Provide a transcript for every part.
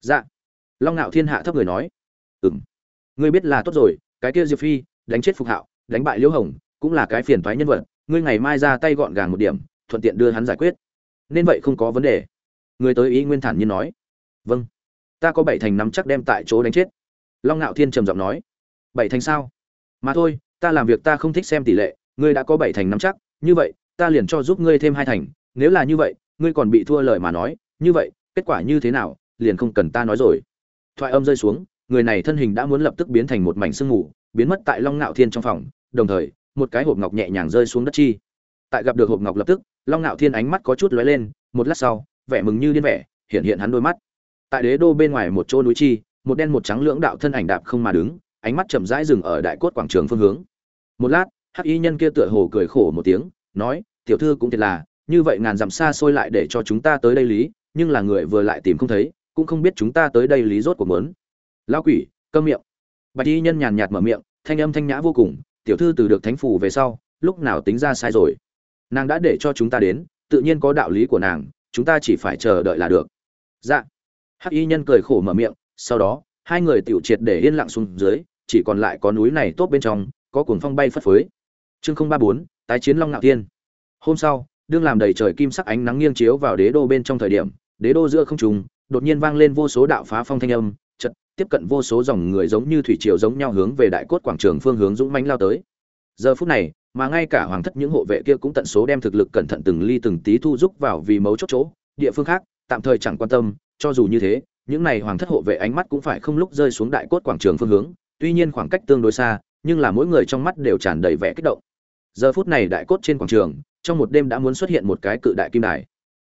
dạ. Long ngạo thiên hạ thấp người nói. Ừm. Ngươi biết là tốt rồi, cái kia diệp phi, đánh chết phục hạo, đánh bại liễu hồng, cũng là cái phiền toái nhân vật, ngươi ngày mai ra tay gọn gàng một điểm, thuận tiện đưa hắn giải quyết. Nên vậy không có vấn đề. Người tới ý nguyên thản nhiên nói. Vâng. Ta có bảy thành nắm chắc đem tại chỗ đánh chết. Long ngạo thiên trầm giọng nói. Bảy thành sao? Mà thôi, ta làm việc ta không thích xem tỷ lệ, ngươi đã có bảy thành nắm chắc, như vậy, ta liền cho giúp ngươi thêm hai thành, nếu là như vậy, ngươi còn bị thua lời mà nói, như vậy, kết quả như thế nào? Liền không cần ta nói rồi. Thoại âm rơi xuống, người này thân hình đã muốn lập tức biến thành một mảnh sương mù, biến mất tại long ngạo thiên trong phòng, đồng thời, một cái hộp ngọc nhẹ nhàng rơi xuống đất chi. Tại gặp được hộp ngọc lập tức, long ngạo thiên ánh mắt có chút lóe lên, một lát sau, vẻ mừng như điên vẻ, hiện hiện hắn đôi mắt. Tại đế đô bên ngoài một chỗ núi chi, một đen một trắng lưỡng đạo thân ảnh đạp không mà đứng, ánh mắt chậm rãi dừng ở đại cốt quảng trường phương hướng. Một lát, hắc y nhân kia tựa hồ cười khổ một tiếng, nói, tiểu thư cũng thiệt là, như vậy ngàn dặm xa xôi lại để cho chúng ta tới đây lý, nhưng là người vừa lại tìm không thấy cũng không biết chúng ta tới đây lý rốt của muốn. Lao quỷ, câm miệng. Bạch y nhân nhàn nhạt mở miệng, thanh âm thanh nhã vô cùng, tiểu thư từ được thánh phủ về sau, lúc nào tính ra sai rồi. Nàng đã để cho chúng ta đến, tự nhiên có đạo lý của nàng, chúng ta chỉ phải chờ đợi là được. Dạ. Hắc y nhân cười khổ mở miệng, sau đó, hai người tiểu triệt để yên lặng xuống dưới, chỉ còn lại có núi này tốt bên trong, có cuồng phong bay phất phới. Chương không ba bốn, tái chiến long ngạo tiên hôm sau, đương làm đầy trời kim sắc ánh nắng nghiêng chiếu vào đế đô bên trong thời điểm, đế đô giữa không trùng đột nhiên vang lên vô số đạo phá phong thanh âm, chợt tiếp cận vô số dòng người giống như thủy triều giống nhau hướng về đại cốt quảng trường phương hướng dũng mãnh lao tới. Giờ phút này, mà ngay cả hoàng thất những hộ vệ kia cũng tận số đem thực lực cẩn thận từng ly từng tí thu rúc vào vì mấu chốt chỗ, địa phương khác, tạm thời chẳng quan tâm, cho dù như thế, những này hoàng thất hộ vệ ánh mắt cũng phải không lúc rơi xuống đại cốt quảng trường phương hướng, tuy nhiên khoảng cách tương đối xa, nhưng là mỗi người trong mắt đều tràn đầy vẻ kích động. Giờ phút này đại cốt trên quảng trường, trong một đêm đã muốn xuất hiện một cái cự đại kim đài.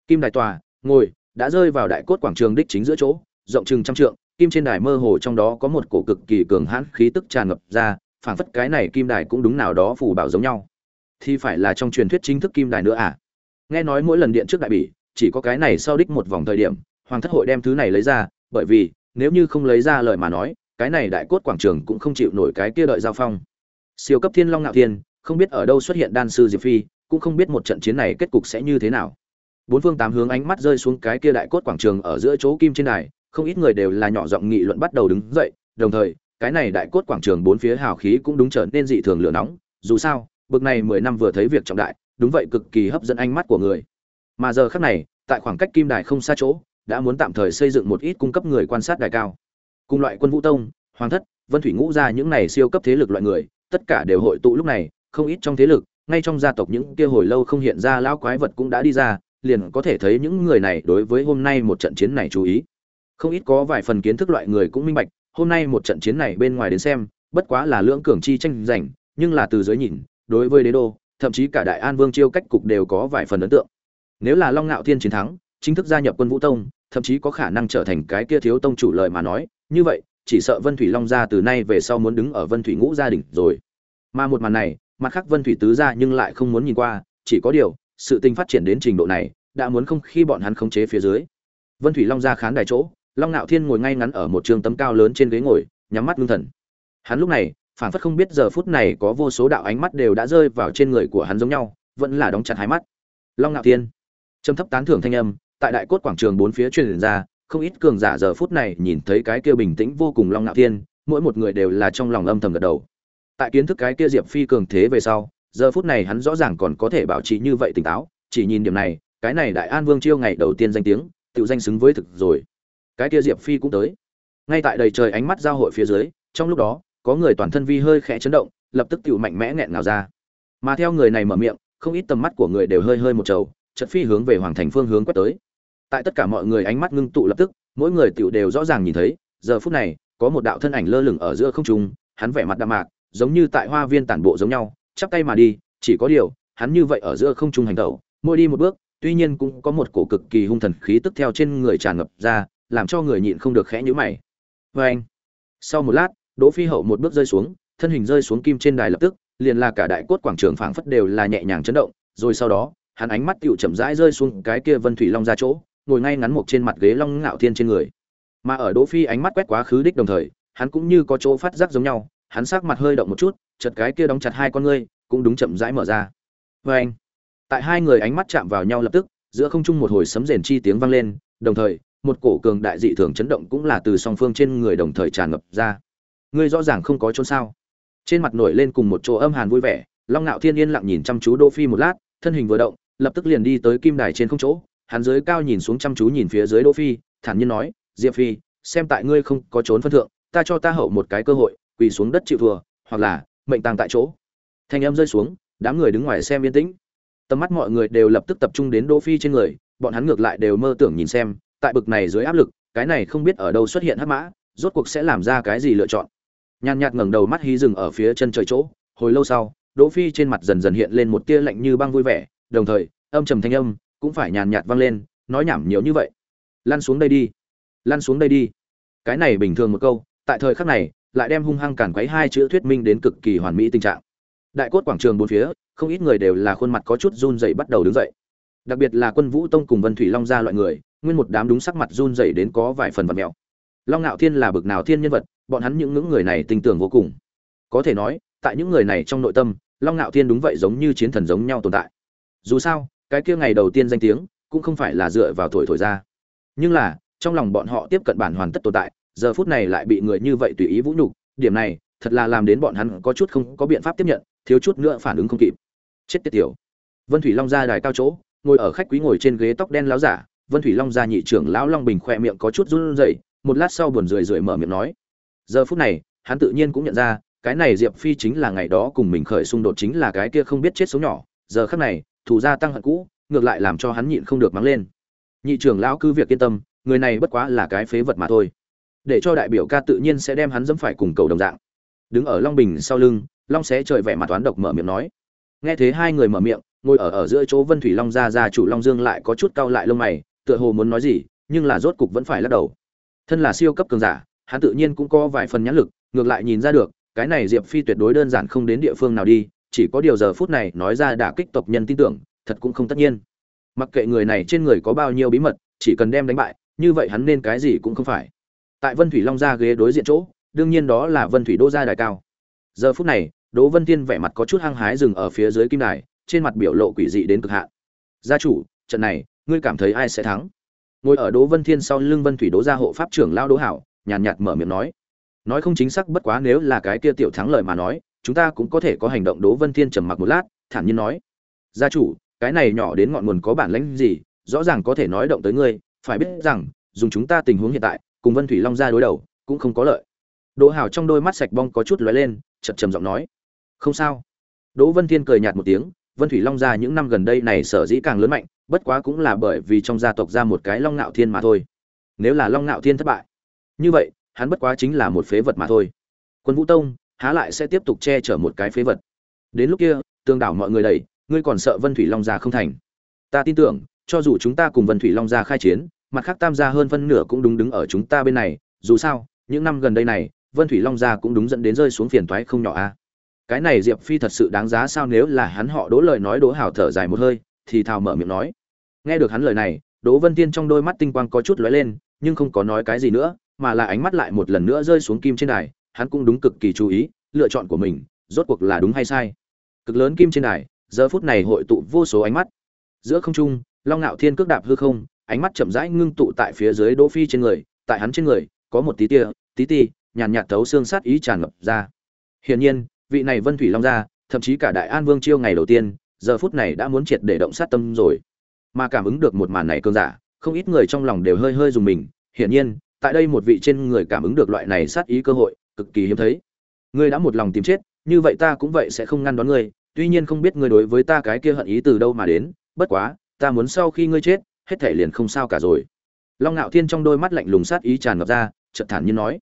Kim đài tòa, ngồi đã rơi vào đại cốt quảng trường đích chính giữa chỗ, rộng chừng trăm trượng, kim trên đài mơ hồ trong đó có một cổ cực kỳ cường hãn khí tức tràn ngập ra, phảng phất cái này kim đài cũng đúng nào đó phù bảo giống nhau. Thì phải là trong truyền thuyết chính thức kim đài nữa à? Nghe nói mỗi lần điện trước đại bỉ, chỉ có cái này sau đích một vòng thời điểm, hoàng thất hội đem thứ này lấy ra, bởi vì, nếu như không lấy ra lời mà nói, cái này đại cốt quảng trường cũng không chịu nổi cái kia đợi giao phong. Siêu cấp thiên long ngạo thiên, không biết ở đâu xuất hiện đan sư diệp phi, cũng không biết một trận chiến này kết cục sẽ như thế nào bốn phương tám hướng ánh mắt rơi xuống cái kia đại cốt quảng trường ở giữa chỗ kim trên đài, không ít người đều là nhỏ giọng nghị luận bắt đầu đứng dậy, đồng thời, cái này đại cốt quảng trường bốn phía hào khí cũng đúng trở nên dị thường lửa nóng, dù sao, bực này mười năm vừa thấy việc trọng đại, đúng vậy cực kỳ hấp dẫn ánh mắt của người. Mà giờ khắc này, tại khoảng cách kim đài không xa chỗ, đã muốn tạm thời xây dựng một ít cung cấp người quan sát đài cao. Cùng loại quân vũ tông, hoàng thất, vân thủy ngũ ra những này siêu cấp thế lực loại người, tất cả đều hội tụ lúc này, không ít trong thế lực, ngay trong gia tộc những kia hồi lâu không hiện ra lão quái vật cũng đã đi ra liền có thể thấy những người này đối với hôm nay một trận chiến này chú ý. Không ít có vài phần kiến thức loại người cũng minh bạch, hôm nay một trận chiến này bên ngoài đến xem, bất quá là lưỡng cường chi tranh giành, nhưng là từ dưới nhìn, đối với đế đô, thậm chí cả đại an vương chiêu cách cục đều có vài phần ấn tượng. Nếu là long ngạo thiên chiến thắng, chính thức gia nhập quân vũ tông, thậm chí có khả năng trở thành cái kia thiếu tông chủ lời mà nói, như vậy, chỉ sợ vân thủy long gia từ nay về sau muốn đứng ở vân thủy ngũ gia đình rồi. Mà một màn này, mặt khác vân thủy tứ gia nhưng lại không muốn nhìn qua, chỉ có điều sự tình phát triển đến trình độ này, đã muốn không khi bọn hắn khống chế phía dưới. Vân thủy long ra khán đài chỗ, long nạo thiên ngồi ngay ngắn ở một trường tấm cao lớn trên ghế ngồi, nhắm mắt ngưng thần. Hắn lúc này, phản phất không biết giờ phút này có vô số đạo ánh mắt đều đã rơi vào trên người của hắn giống nhau, vẫn là đóng chặt hai mắt. Long nạo thiên. Trầm thấp tán thưởng thanh âm, tại đại cốt quảng trường bốn phía truyền ra, không ít cường giả giờ phút này nhìn thấy cái kia bình tĩnh vô cùng long nạo thiên, mỗi một người đều là trong lòng âm thầm gật đầu. Tại kiến thức cái kia diệp phi cường thế về sau giờ phút này hắn rõ ràng còn có thể bảo trì như vậy tỉnh táo, chỉ nhìn điểm này, cái này đại an vương chiêu ngày đầu tiên danh tiếng tự danh xứng với thực rồi. Cái kia diệp phi cũng tới. Ngay tại đầy trời ánh mắt giao hội phía dưới, trong lúc đó, có người toàn thân vi hơi khẽ chấn động, lập tức tự mạnh mẽ nghẹn ngào ra. Mà theo người này mở miệng, không ít tầm mắt của người đều hơi hơi một trầu chật phi hướng về hoàng thành phương hướng quét tới. Tại tất cả mọi người ánh mắt ngưng tụ lập tức, mỗi người tựu đều rõ ràng nhìn thấy, giờ phút này, có một đạo thân ảnh lơ lửng ở giữa không trung, hắn vẻ mặt đạm mạc, giống như tại hoa viên tản bộ giống nhau chắp tay mà đi, chỉ có điều, hắn như vậy ở giữa không trung hành tẩu, mỗi đi một bước, tuy nhiên cũng có một cổ cực kỳ hung thần khí tức theo trên người tràn ngập ra, làm cho người nhịn không được khẽ nhíu mày. Vê anh, sau một lát, đỗ phi hậu một bước rơi xuống, thân hình rơi xuống kim trên đài lập tức, liền là cả đại cốt quảng trường phảng phất đều là nhẹ nhàng chấn động, rồi sau đó, hắn ánh mắt tựu chậm rãi rơi xuống cái kia vân thủy long ra chỗ, ngồi ngay ngắn một trên mặt ghế long ngạo thiên trên người. Mà ở đỗ phi ánh mắt quét quá khứ đích đồng thời, hắn cũng như có chỗ phát giác giống nhau, hắn sắc mặt hơi động một chút chật cái kia đóng chặt hai con ngươi, cũng đúng chậm rãi mở ra. Vê anh, tại hai người ánh mắt chạm vào nhau lập tức, giữa không trung một hồi sấm rền chi tiếng vang lên, đồng thời, một cổ cường đại dị thường chấn động cũng là từ song phương trên người đồng thời tràn ngập ra. Ngươi rõ ràng không có trốn sao? Trên mặt nổi lên cùng một chỗ âm hàn vui vẻ, long ngạo thiên yên lặng nhìn chăm chú đỗ phi một lát, thân hình vừa động, lập tức liền đi tới kim đài trên không chỗ. Hắn dưới cao nhìn xuống chăm chú nhìn phía dưới đỗ phi, thản nhiên nói, diệp phi, xem tại ngươi không có trốn phân thượng, ta cho ta hậu một cái cơ hội, quỳ xuống đất chịu thua, hoặc là mệnh tàng tại chỗ. Thanh âm rơi xuống, đám người đứng ngoài xem yên tĩnh. Tầm mắt mọi người đều lập tức tập trung đến đỗ phi trên người, bọn hắn ngược lại đều mơ tưởng nhìn xem, tại bực này dưới áp lực, cái này không biết ở đâu xuất hiện hắc mã, rốt cuộc sẽ làm ra cái gì lựa chọn. Nhàn nhạt ngẩng đầu mắt hí dừng ở phía chân trời chỗ, hồi lâu sau, đỗ phi trên mặt dần dần hiện lên một tia lạnh như băng vui vẻ, đồng thời, âm trầm thanh âm cũng phải nhàn nhạt vang lên, nói nhảm nhiều như vậy. Lăn xuống đây đi, lăn xuống đây đi. Cái này bình thường một câu, tại thời khắc này lại đem hung hăng cản quấy hai chữ thuyết minh đến cực kỳ hoàn mỹ tình trạng. Đại cốt quảng trường bốn phía, không ít người đều là khuôn mặt có chút run rẩy bắt đầu đứng dậy. Đặc biệt là quân vũ tông cùng vân thủy long gia loại người, nguyên một đám đúng sắc mặt run rẩy đến có vài phần vật mèo long nạo thiên là bực nào thiên nhân vật, bọn hắn những ngưỡng người này tình tưởng vô cùng. Có thể nói, tại những người này trong nội tâm, long nạo thiên đúng vậy giống như chiến thần giống nhau tồn tại. Dù sao, cái kia ngày đầu tiên danh tiếng, cũng không phải là dựa vào thổi thổi ra. Nhưng là, trong lòng bọn họ tiếp cận bản hoàn tất tồn tại giờ phút này lại bị người như vậy tùy ý vũ nhục, điểm này, thật là làm đến bọn hắn có chút không có biện pháp tiếp nhận, thiếu chút nữa phản ứng không kịp. Chết tiệt tiểu. Vân thủy long ra đài cao chỗ, ngồi ở khách quý ngồi trên ghế tóc đen láo giả, vân thủy long gia nhị trưởng lão long bình khoe miệng có chút run rẩy, một lát sau buồn rười rượi mở miệng nói. Giờ phút này, hắn tự nhiên cũng nhận ra, cái này diệp phi chính là ngày đó cùng mình khởi xung đột chính là cái kia không biết chết sống nhỏ, giờ khắc này, thủ gia tăng hận cũ, ngược lại làm cho hắn nhịn không được mắng lên. Nhị trưởng lão cứ việc yên tâm, người này bất quá là cái phế vật mà thôi để cho đại biểu ca tự nhiên sẽ đem hắn dẫm phải cùng cầu đồng dạng. Đứng ở long bình sau lưng, long xé trời vẻ mặt toán độc mở miệng nói. Nghe thế hai người mở miệng, ngồi ở ở giữa chỗ vân thủy long ra ra chủ long dương lại có chút cau lại lông mày, tựa hồ muốn nói gì, nhưng là rốt cục vẫn phải lắc đầu. Thân là siêu cấp cường giả, hắn tự nhiên cũng có vài phần nhãn lực, ngược lại nhìn ra được, cái này diệp phi tuyệt đối đơn giản không đến địa phương nào đi, chỉ có điều giờ phút này nói ra đả kích tộc nhân tin tưởng, thật cũng không tất nhiên. Mặc kệ người này trên người có bao nhiêu bí mật, chỉ cần đem đánh bại, như vậy hắn nên cái gì cũng không phải tại vân thủy long gia ghế đối diện chỗ, đương nhiên đó là vân thủy đô gia đài cao. Giờ phút này, đỗ vân tiên vẻ mặt có chút hăng hái dừng ở phía dưới kim đài, trên mặt biểu lộ quỷ dị đến cực hạn. Gia chủ, trận này, ngươi cảm thấy ai sẽ thắng? Ngồi ở đỗ vân thiên sau lưng vân thủy đỗ gia hộ pháp trưởng lao đỗ hảo, nhàn nhạt mở miệng nói nói không chính xác bất quá nếu là cái kia tiểu thắng lợi mà nói, chúng ta cũng có thể có hành động. Đỗ vân thiên trầm mặc một lát, thản nhiên nói, gia chủ, cái này nhỏ đến ngọn nguồn có bản lãnh gì, rõ ràng có thể nói động tới ngươi, phải biết rằng, dùng chúng ta tình huống hiện tại cùng vân thủy long gia đối đầu, cũng không có lợi. Đỗ hảo trong đôi mắt sạch bong có chút lóe lên, chậm trầm giọng nói, không sao. Đỗ vân thiên cười nhạt một tiếng, vân thủy long gia những năm gần đây này sở dĩ càng lớn mạnh, bất quá cũng là bởi vì trong gia tộc ra một cái long Nạo thiên mà thôi. Nếu là long Nạo thiên thất bại, như vậy, hắn bất quá chính là một phế vật mà thôi. Quân vũ tông, há lại sẽ tiếp tục che chở một cái phế vật. Đến lúc kia tương đảo mọi người đầy ngươi còn sợ vân thủy long gia không thành. Ta tin tưởng, cho dù chúng ta cùng vân thủy long gia khai chiến mặt khác tam gia hơn phân nửa cũng đúng đứng ở chúng ta bên này, dù sao, những năm gần đây này, vân thủy long gia cũng đúng dẫn đến rơi xuống phiền toái không nhỏ a. Cái này diệp phi thật sự đáng giá sao nếu là hắn họ đỗ lời nói đỗ hảo thở dài một hơi, thì thào mở miệng nói. Nghe được hắn lời này, đỗ vân tiên trong đôi mắt tinh quang có chút lóe lên, nhưng không có nói cái gì nữa, mà là ánh mắt lại một lần nữa rơi xuống kim trên đài, hắn cũng đúng cực kỳ chú ý, lựa chọn của mình, rốt cuộc là đúng hay sai. Cực lớn kim trên đài, giờ phút này hội tụ vô số ánh mắt. Giữa không trung, long ngạo thiên cước đạp hư không ánh mắt chậm rãi ngưng tụ tại phía dưới đỗ phi trên người, tại hắn trên người, có một tí tia, tí ti, nhàn nhạt thấu xương sát ý tràn ngập ra. Hiển nhiên, vị này vân thủy long gia, thậm chí cả đại an vương chiêu ngày đầu tiên, giờ phút này đã muốn triệt để động sát tâm rồi. Mà cảm ứng được một màn này cương giả, không ít người trong lòng đều hơi hơi dùng mình. Hiển nhiên, tại đây một vị trên người cảm ứng được loại này sát ý cơ hội, cực kỳ hiếm thấy. Ngươi đã một lòng tìm chết, như vậy ta cũng vậy sẽ không ngăn đón ngươi. Tuy nhiên không biết ngươi đối với ta cái kia hận ý từ đâu mà đến, bất quá, ta muốn sau khi ngươi chết hết thể liền không sao cả rồi. Long ngạo thiên trong đôi mắt lạnh lùng sát ý tràn ngập ra, chợt thản nhiên nói,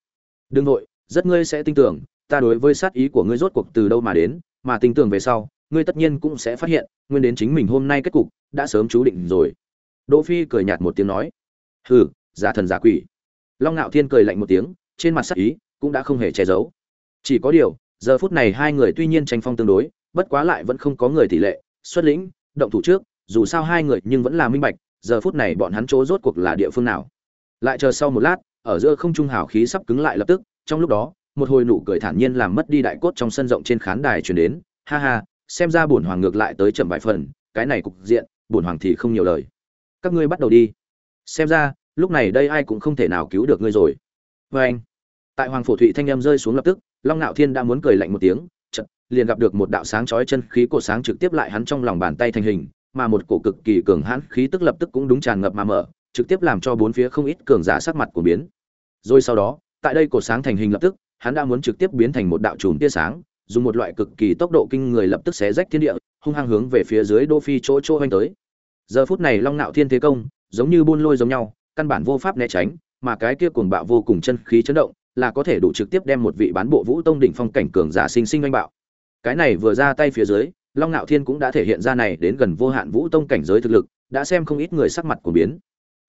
đừng nội rất ngươi sẽ tin tưởng, ta đối với sát ý của ngươi rốt cuộc từ đâu mà đến, mà tin tưởng về sau, ngươi tất nhiên cũng sẽ phát hiện, nguyên đến chính mình hôm nay kết cục đã sớm chú định rồi. Đỗ phi cười nhạt một tiếng nói, hừ giả thần giả quỷ. Long ngạo thiên cười lạnh một tiếng, trên mặt sát ý cũng đã không hề che giấu. Chỉ có điều, giờ phút này hai người tuy nhiên tranh phong tương đối, bất quá lại vẫn không có người tỷ lệ, xuất lĩnh, động thủ trước, dù sao hai người nhưng vẫn là minh bạch giờ phút này bọn hắn chỗ rốt cuộc là địa phương nào? Lại chờ sau một lát, ở giữa không trung hào khí sắp cứng lại lập tức, trong lúc đó, một hồi nụ cười thản nhiên làm mất đi đại cốt trong sân rộng trên khán đài truyền đến, ha ha, xem ra bổn hoàng ngược lại tới chậm vài phần, cái này cục diện, bổn hoàng thì không nhiều lời. Các ngươi bắt đầu đi. Xem ra, lúc này đây ai cũng không thể nào cứu được ngươi rồi. Vê anh, tại hoàng phổ thụy thanh em rơi xuống lập tức, long ngạo thiên đã muốn cười lạnh một tiếng chật liền gặp được một đạo sáng chói chân khí cổ sáng trực tiếp lại hắn trong lòng bàn tay thành hình mà một cổ cực kỳ cường hãn khí tức lập tức cũng đúng tràn ngập mà mở, trực tiếp làm cho bốn phía không ít cường giả sắc mặt của biến. Rồi sau đó, tại đây cổ sáng thành hình lập tức, hắn đã muốn trực tiếp biến thành một đạo chùm tia sáng, dùng một loại cực kỳ tốc độ kinh người lập tức xé rách thiên địa, hung hăng hướng về phía dưới đô phi chỗ chỗ hoành tới. Giờ phút này long nạo thiên thế công, giống như buôn lôi giống nhau, căn bản vô pháp né tránh, mà cái kia cuồng bạo vô cùng chân khí chấn động, là có thể đủ trực tiếp đem một vị bán bộ vũ tông đỉnh phong cảnh cường giả sinh sinh oanh bạo. Cái này vừa ra tay phía dưới long nạo thiên cũng đã thể hiện ra này đến gần vô hạn vũ tông cảnh giới thực lực, đã xem không ít người sắc mặt của biến.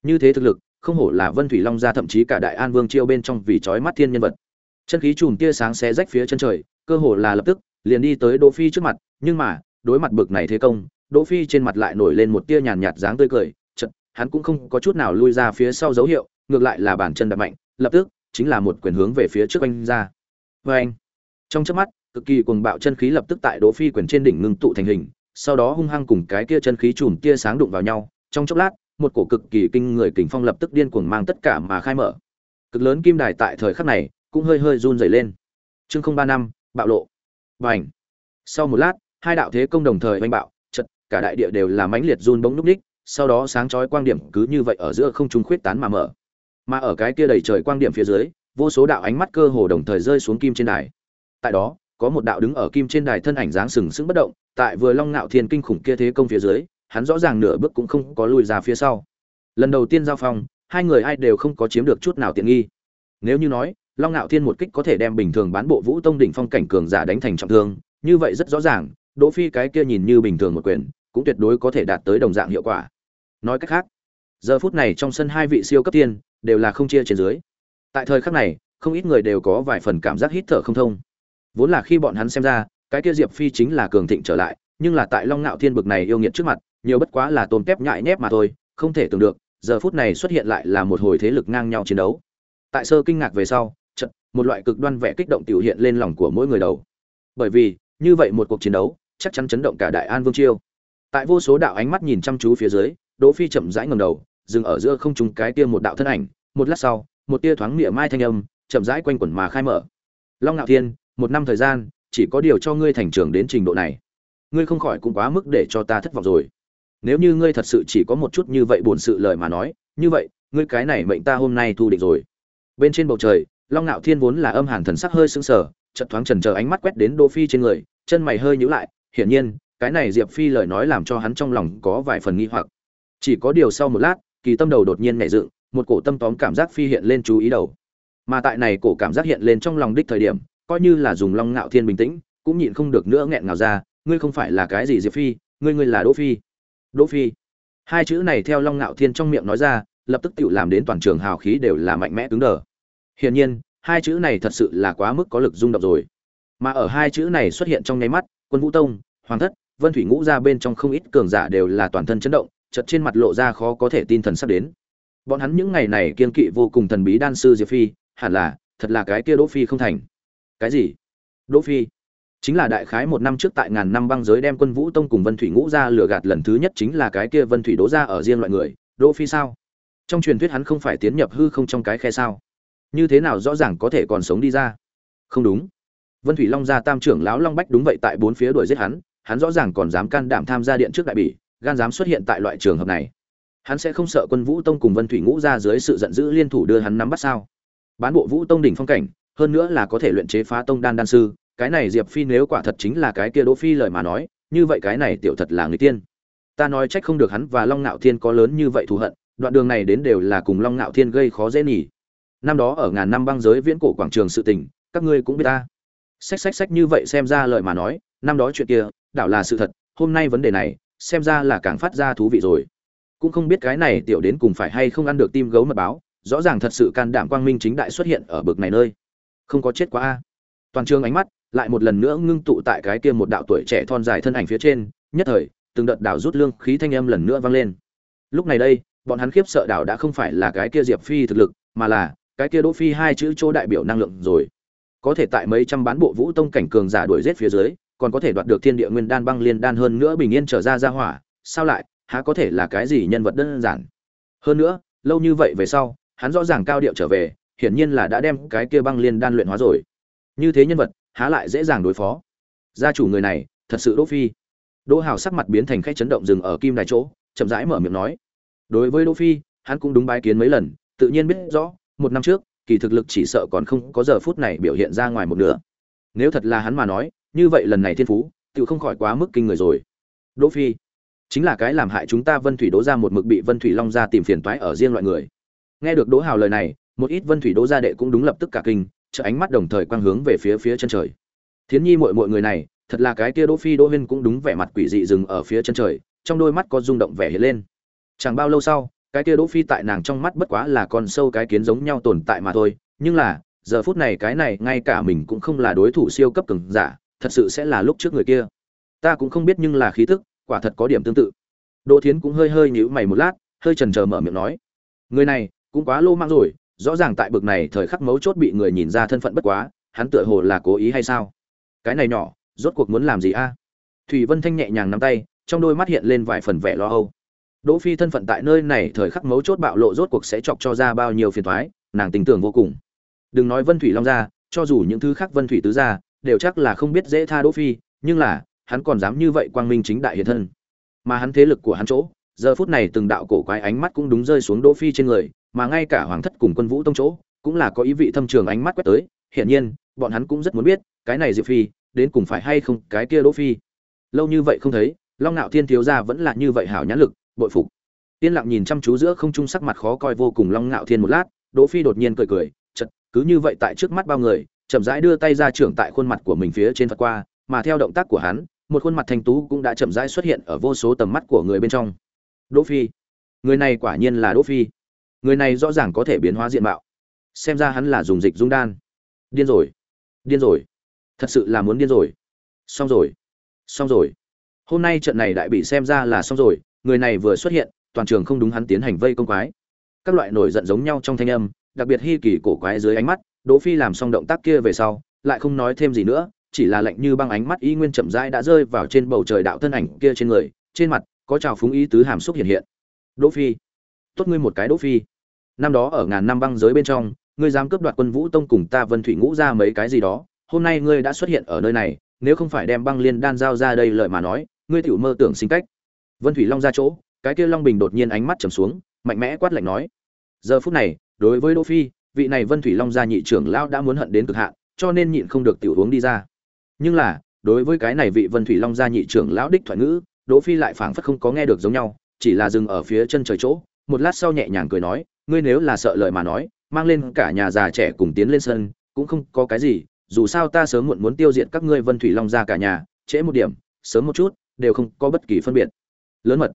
Như thế thực lực, không hổ là vân thủy long gia thậm chí cả đại an vương chiêu bên trong vì chói mắt thiên nhân vật. Chân khí chùm tia sáng xé rách phía chân trời, cơ hồ là lập tức, liền đi tới đỗ phi trước mặt, nhưng mà, đối mặt bực này thế công, đỗ phi trên mặt lại nổi lên một tia nhàn nhạt dáng tươi cười chật hắn cũng không có chút nào lui ra phía sau dấu hiệu, ngược lại là bàn chân đập mạnh, lập tức, chính là một quyền hướng về phía trước anh ra. Với anh. Trong chớp mắt cực kỳ cuồng bạo chân khí lập tức tại đỗ phi quyền trên đỉnh ngưng tụ thành hình sau đó hung hăng cùng cái kia chân khí chùm tia sáng đụng vào nhau. Trong chốc lát một cổ cực kỳ kinh người kình phong lập tức điên cuồng mang tất cả mà khai mở. Cực lớn kim đài tại thời khắc này cũng hơi hơi run rẩy lên. Chương không ba năm bạo lộ. Bành. sau một lát hai đạo thế công đồng thời oanh bạo chật cả đại địa đều là mãnh liệt run bỗng núc đích, sau đó sáng chói quang điểm cứ như vậy ở giữa không trung khuyết tán mà mở. Mà ở cái kia đầy trời quang điểm phía dưới vô số đạo ánh mắt cơ hồ đồng thời rơi xuống kim trên đài. Tại đó có một đạo đứng ở kim trên đài thân ảnh dáng sừng sững bất động, tại vừa long ngạo thiên kinh khủng kia thế công phía dưới, hắn rõ ràng nửa bước cũng không có lùi ra phía sau. Lần đầu tiên giao phong, hai người ai đều không có chiếm được chút nào tiện nghi. Nếu như nói, long ngạo thiên một kích có thể đem bình thường bán bộ vũ tông đỉnh phong cảnh cường giả đánh thành trọng thương, như vậy rất rõ ràng, đỗ phi cái kia nhìn như bình thường một quyền, cũng tuyệt đối có thể đạt tới đồng dạng hiệu quả. Nói cách khác, giờ phút này trong sân hai vị siêu cấp tiên đều là không chia trên dưới. Tại thời khắc này, không ít người đều có vài phần cảm giác hít thở không thông vốn là khi bọn hắn xem ra, cái kia diệp phi chính là cường thịnh trở lại, nhưng là tại long ngạo thiên bực này yêu nghiệt trước mặt, nhiều bất quá là tôm tép nhại nhép mà thôi, không thể tưởng được, giờ phút này xuất hiện lại là một hồi thế lực ngang nhau chiến đấu. Tại sơ kinh ngạc về sau trận một loại cực đoan vẻ kích động tiểu hiện lên lòng của mỗi người đầu. Bởi vì, như vậy một cuộc chiến đấu, chắc chắn chấn động cả đại an vương chiêu tại vô số đạo ánh mắt nhìn chăm chú phía dưới, đỗ phi chậm rãi ngẩng đầu, dừng ở giữa không trung cái kia một đạo thân ảnh, một lát sau, một tia thoáng mỉa mai thanh âm, chậm rãi quanh quẩn mà khai mở. Long ngạo thiên một năm thời gian, chỉ có điều cho ngươi thành trưởng đến trình độ này. Ngươi không khỏi cũng quá mức để cho ta thất vọng rồi. Nếu như ngươi thật sự chỉ có một chút như vậy buồn sự lời mà nói, như vậy, ngươi cái này mệnh ta hôm nay thu định rồi. Bên trên bầu trời, long ngạo thiên vốn là âm hàn thần sắc hơi sững sờ, chợt thoáng trần chờ ánh mắt quét đến đỗ phi trên người, chân mày hơi nhíu lại, hiển nhiên, cái này diệp phi lời nói làm cho hắn trong lòng có vài phần nghi hoặc. Chỉ có điều sau một lát, kỳ tâm đầu đột nhiên nhảy dựng, một cổ tâm tóm cảm giác phi hiện lên chú ý đầu. Mà tại này cổ cảm giác hiện lên trong lòng đích thời điểm coi như là dùng long ngạo thiên bình tĩnh, cũng nhịn không được nữa nghẹn ngào ra, ngươi không phải là cái gì diệp phi, ngươi ngươi là đỗ phi. Đỗ phi? Hai chữ này theo long ngạo thiên trong miệng nói ra, lập tức tự làm đến toàn trường hào khí đều là mạnh mẽ cứng đờ. Hiển nhiên, hai chữ này thật sự là quá mức có lực rung động rồi. Mà ở hai chữ này xuất hiện trong nháy mắt, quân vũ tông, hoàng thất, vân thủy ngũ ra bên trong không ít cường giả đều là toàn thân chấn động, chợt trên mặt lộ ra khó có thể tin thần sắp đến. Bọn hắn những ngày này kiên kỵ vô cùng thần bí đan sư diệp phi, hẳn là, thật là cái kia đỗ phi không thành cái gì? Đỗ phi. Chính là đại khái một năm trước tại ngàn năm băng giới đem quân vũ tông cùng vân thủy ngũ ra lừa gạt lần thứ nhất chính là cái kia vân thủy đố ra ở riêng loại người. Đỗ phi sao? Trong truyền thuyết hắn không phải tiến nhập hư không trong cái khe sao? Như thế nào rõ ràng có thể còn sống đi ra? Không đúng. Vân thủy long gia tam trưởng lão long bách đúng vậy tại bốn phía đuổi giết hắn hắn rõ ràng còn dám can đảm tham gia điện trước đại bỉ, gan dám xuất hiện tại loại trường hợp này. Hắn sẽ không sợ quân vũ tông cùng vân thủy ngũ ra dưới sự giận dữ liên thủ đưa hắn nắm bắt sao? Bán bộ vũ tông đỉnh phong cảnh hơn nữa là có thể luyện chế phá tông đan đan sư, cái này diệp phi nếu quả thật chính là cái kia đỗ phi lời mà nói, như vậy cái này tiểu thật là người tiên. Ta nói trách không được hắn và long nạo thiên có lớn như vậy thù hận, đoạn đường này đến đều là cùng long nạo thiên gây khó dễ nhỉ năm đó ở ngàn năm băng giới viễn cổ quảng trường sự tình, các ngươi cũng biết ta. Sách sách sách như vậy xem ra lời mà nói, năm đó chuyện kia, đảo là sự thật, hôm nay vấn đề này, xem ra là càng phát ra thú vị rồi. Cũng không biết cái này tiểu đến cùng phải hay không ăn được tim gấu mật báo, rõ ràng thật sự can đảm quang minh chính đại xuất hiện ở bực này nơi không có chết quá a. Toàn trường ánh mắt lại một lần nữa ngưng tụ tại cái kia một đạo tuổi trẻ thon dài thân ảnh phía trên, nhất thời, từng đợt đảo rút lương khí thanh âm lần nữa vang lên. Lúc này đây, bọn hắn khiếp sợ đảo đã không phải là cái kia diệp phi thực lực, mà là cái kia đỗ phi hai chữ chỗ đại biểu năng lượng rồi. Có thể tại mấy trăm bán bộ vũ tông cảnh cường giả đuổi giết phía dưới, còn có thể đoạt được thiên địa nguyên đan băng liên đan hơn nữa bình yên trở ra ra hỏa, sao lại, há có thể là cái gì nhân vật đơn giản? Hơn nữa, lâu như vậy về sau, hắn rõ ràng cao điệu trở về hiển nhiên là đã đem cái kia băng liên đan luyện hóa rồi. Như thế nhân vật, há lại dễ dàng đối phó. Gia chủ người này, thật sự đỗ phi. Đỗ hào sắc mặt biến thành khách chấn động dừng ở kim đài chỗ, chậm rãi mở miệng nói. Đối với đỗ phi, hắn cũng đúng bái kiến mấy lần, tự nhiên biết rõ, một năm trước, kỳ thực lực chỉ sợ còn không có giờ phút này biểu hiện ra ngoài một nửa. Nếu thật là hắn mà nói, như vậy lần này thiên phú tự không khỏi quá mức kinh người rồi. Đỗ phi, chính là cái làm hại chúng ta vân thủy đỗ ra một mực bị vân thủy long gia tìm phiền toái ở riêng loại người. Nghe được đỗ hào lời này một ít vân thủy đỗ gia đệ cũng đúng lập tức cả kinh trợ ánh mắt đồng thời quang hướng về phía phía chân trời. Thiến nhi muội muội người này, thật là cái kia đỗ phi đỗ huyên cũng đúng vẻ mặt quỷ dị dừng ở phía chân trời, trong đôi mắt có rung động vẻ hiện lên. Chẳng bao lâu sau, cái kia đỗ phi tại nàng trong mắt bất quá là con sâu cái kiến giống nhau tồn tại mà thôi, nhưng là, giờ phút này cái này ngay cả mình cũng không là đối thủ siêu cấp cường giả, thật sự sẽ là lúc trước người kia. Ta cũng không biết nhưng là khí tức, quả thật có điểm tương tự. Đỗ thiến cũng hơi hơi nhíu mày một lát, hơi chần chờ mở miệng nói, người này, cũng quá lô mang rồi rõ ràng tại bực này thời khắc mấu chốt bị người nhìn ra thân phận bất quá, hắn tựa hồ là cố ý hay sao? Cái này nhỏ, rốt cuộc muốn làm gì a? Thủy vân thanh nhẹ nhàng nắm tay, trong đôi mắt hiện lên vài phần vẻ lo âu. Đỗ phi thân phận tại nơi này thời khắc mấu chốt bạo lộ rốt cuộc sẽ chọc cho ra bao nhiêu phiền toái, nàng tình tưởng vô cùng. Đừng nói vân thủy long gia cho dù những thứ khác vân thủy tứ gia đều chắc là không biết dễ tha đỗ phi, nhưng là, hắn còn dám như vậy quang minh chính đại hiện thân. Mà hắn thế lực của hắn chỗ, giờ phút này từng đạo cổ quái ánh mắt cũng đúng rơi xuống đỗ phi trên người mà ngay cả hoàng thất cùng quân vũ tông chỗ cũng là có ý vị thâm trường ánh mắt quét tới. Hiển nhiên, bọn hắn cũng rất muốn biết, cái này diệp phi đến cùng phải hay không cái kia đỗ phi? Lâu như vậy không thấy, long nạo thiên thiếu gia vẫn là như vậy hảo nhãn lực, bội phục. Tiên lặng nhìn chăm chú giữa không trung sắc mặt khó coi vô cùng long Nạo thiên một lát, đỗ phi đột nhiên cười cười, chật, cứ như vậy tại trước mắt bao người, chậm rãi đưa tay ra trưởng tại khuôn mặt của mình phía trên phật qua, mà theo động tác của hắn, một khuôn mặt thanh tú cũng đã chậm rãi xuất hiện ở vô số tầm mắt của người bên trong. Đỗ phi, người này quả nhiên là đỗ phi người này rõ ràng có thể biến hóa diện mạo. Xem ra hắn là dùng dịch dung đan. Điên rồi. Điên rồi. Thật sự là muốn điên rồi. Xong rồi. Xong rồi. Hôm nay trận này đại bị xem ra là xong rồi, người này vừa xuất hiện, toàn trường không đúng hắn tiến hành vây công quái. Các loại nổi giận giống nhau trong thanh âm, đặc biệt hi kỳ cổ quái dưới ánh mắt, đỗ phi làm xong động tác kia về sau, lại không nói thêm gì nữa, chỉ là lạnh như băng ánh mắt y nguyên chậm rãi đã rơi vào trên bầu trời đạo thân ảnh kia trên người, trên mặt có trào phúng ý tứ hàm xúc hiện hiện. Đỗ phi, tốt ngươi một cái đỗ phi năm đó ở ngàn năm băng giới bên trong, ngươi dám cướp đoạt quân vũ tông cùng ta vân thủy ngũ ra mấy cái gì đó, hôm nay ngươi đã xuất hiện ở nơi này, nếu không phải đem băng liên đan giao ra đây lợi mà nói, ngươi tiểu mơ tưởng sinh cách. Vân thủy long ra chỗ, cái kia long bình đột nhiên ánh mắt trầm xuống, mạnh mẽ quát lạnh nói. Giờ phút này, đối với đỗ phi, vị này vân thủy long gia nhị trưởng lão đã muốn hận đến cực hạn, cho nên nhịn không được tiểu uống đi ra. Nhưng là, đối với cái này vị vân thủy long gia nhị trưởng lão đích thoại ngữ, đỗ phi lại phảng phất không có nghe được giống nhau, chỉ là dừng ở phía chân trời chỗ, một lát sau nhẹ nhàng cười nói ngươi nếu là sợ lời mà nói, mang lên cả nhà già trẻ cùng tiến lên sân, cũng không có cái gì, dù sao ta sớm muộn muốn tiêu diệt các ngươi vân thủy long gia cả nhà, trễ một điểm, sớm một chút, đều không có bất kỳ phân biệt. Lớn mật.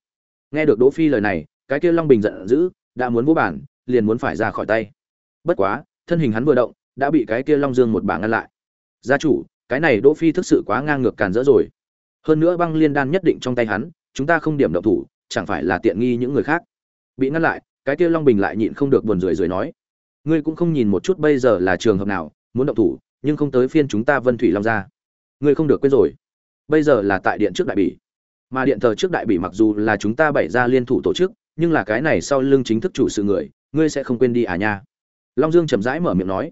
Nghe được đỗ phi lời này, cái kia long bình giận dữ, đã muốn vô bản, liền muốn phải ra khỏi tay. Bất quá, thân hình hắn vừa động, đã bị cái kia long dương một bảng ngăn lại. Gia chủ, cái này đỗ phi thực sự quá ngang ngược càn rỡ rồi. Hơn nữa băng liên đan nhất định trong tay hắn, chúng ta không điểm động thủ, chẳng phải là tiện nghi những người khác. Bị ngăn lại cái kia long bình lại nhịn không được buồn rười rười nói, ngươi cũng không nhìn một chút bây giờ là trường hợp nào, muốn động thủ, nhưng không tới phiên chúng ta vân thủy long ra ngươi không được quên rồi. Bây giờ là tại điện trước đại bỉ. Mà điện thờ trước đại bỉ mặc dù là chúng ta bảy ra liên thủ tổ chức, nhưng là cái này sau lưng chính thức chủ sự người, ngươi sẽ không quên đi à nha. Long dương chậm rãi mở miệng nói.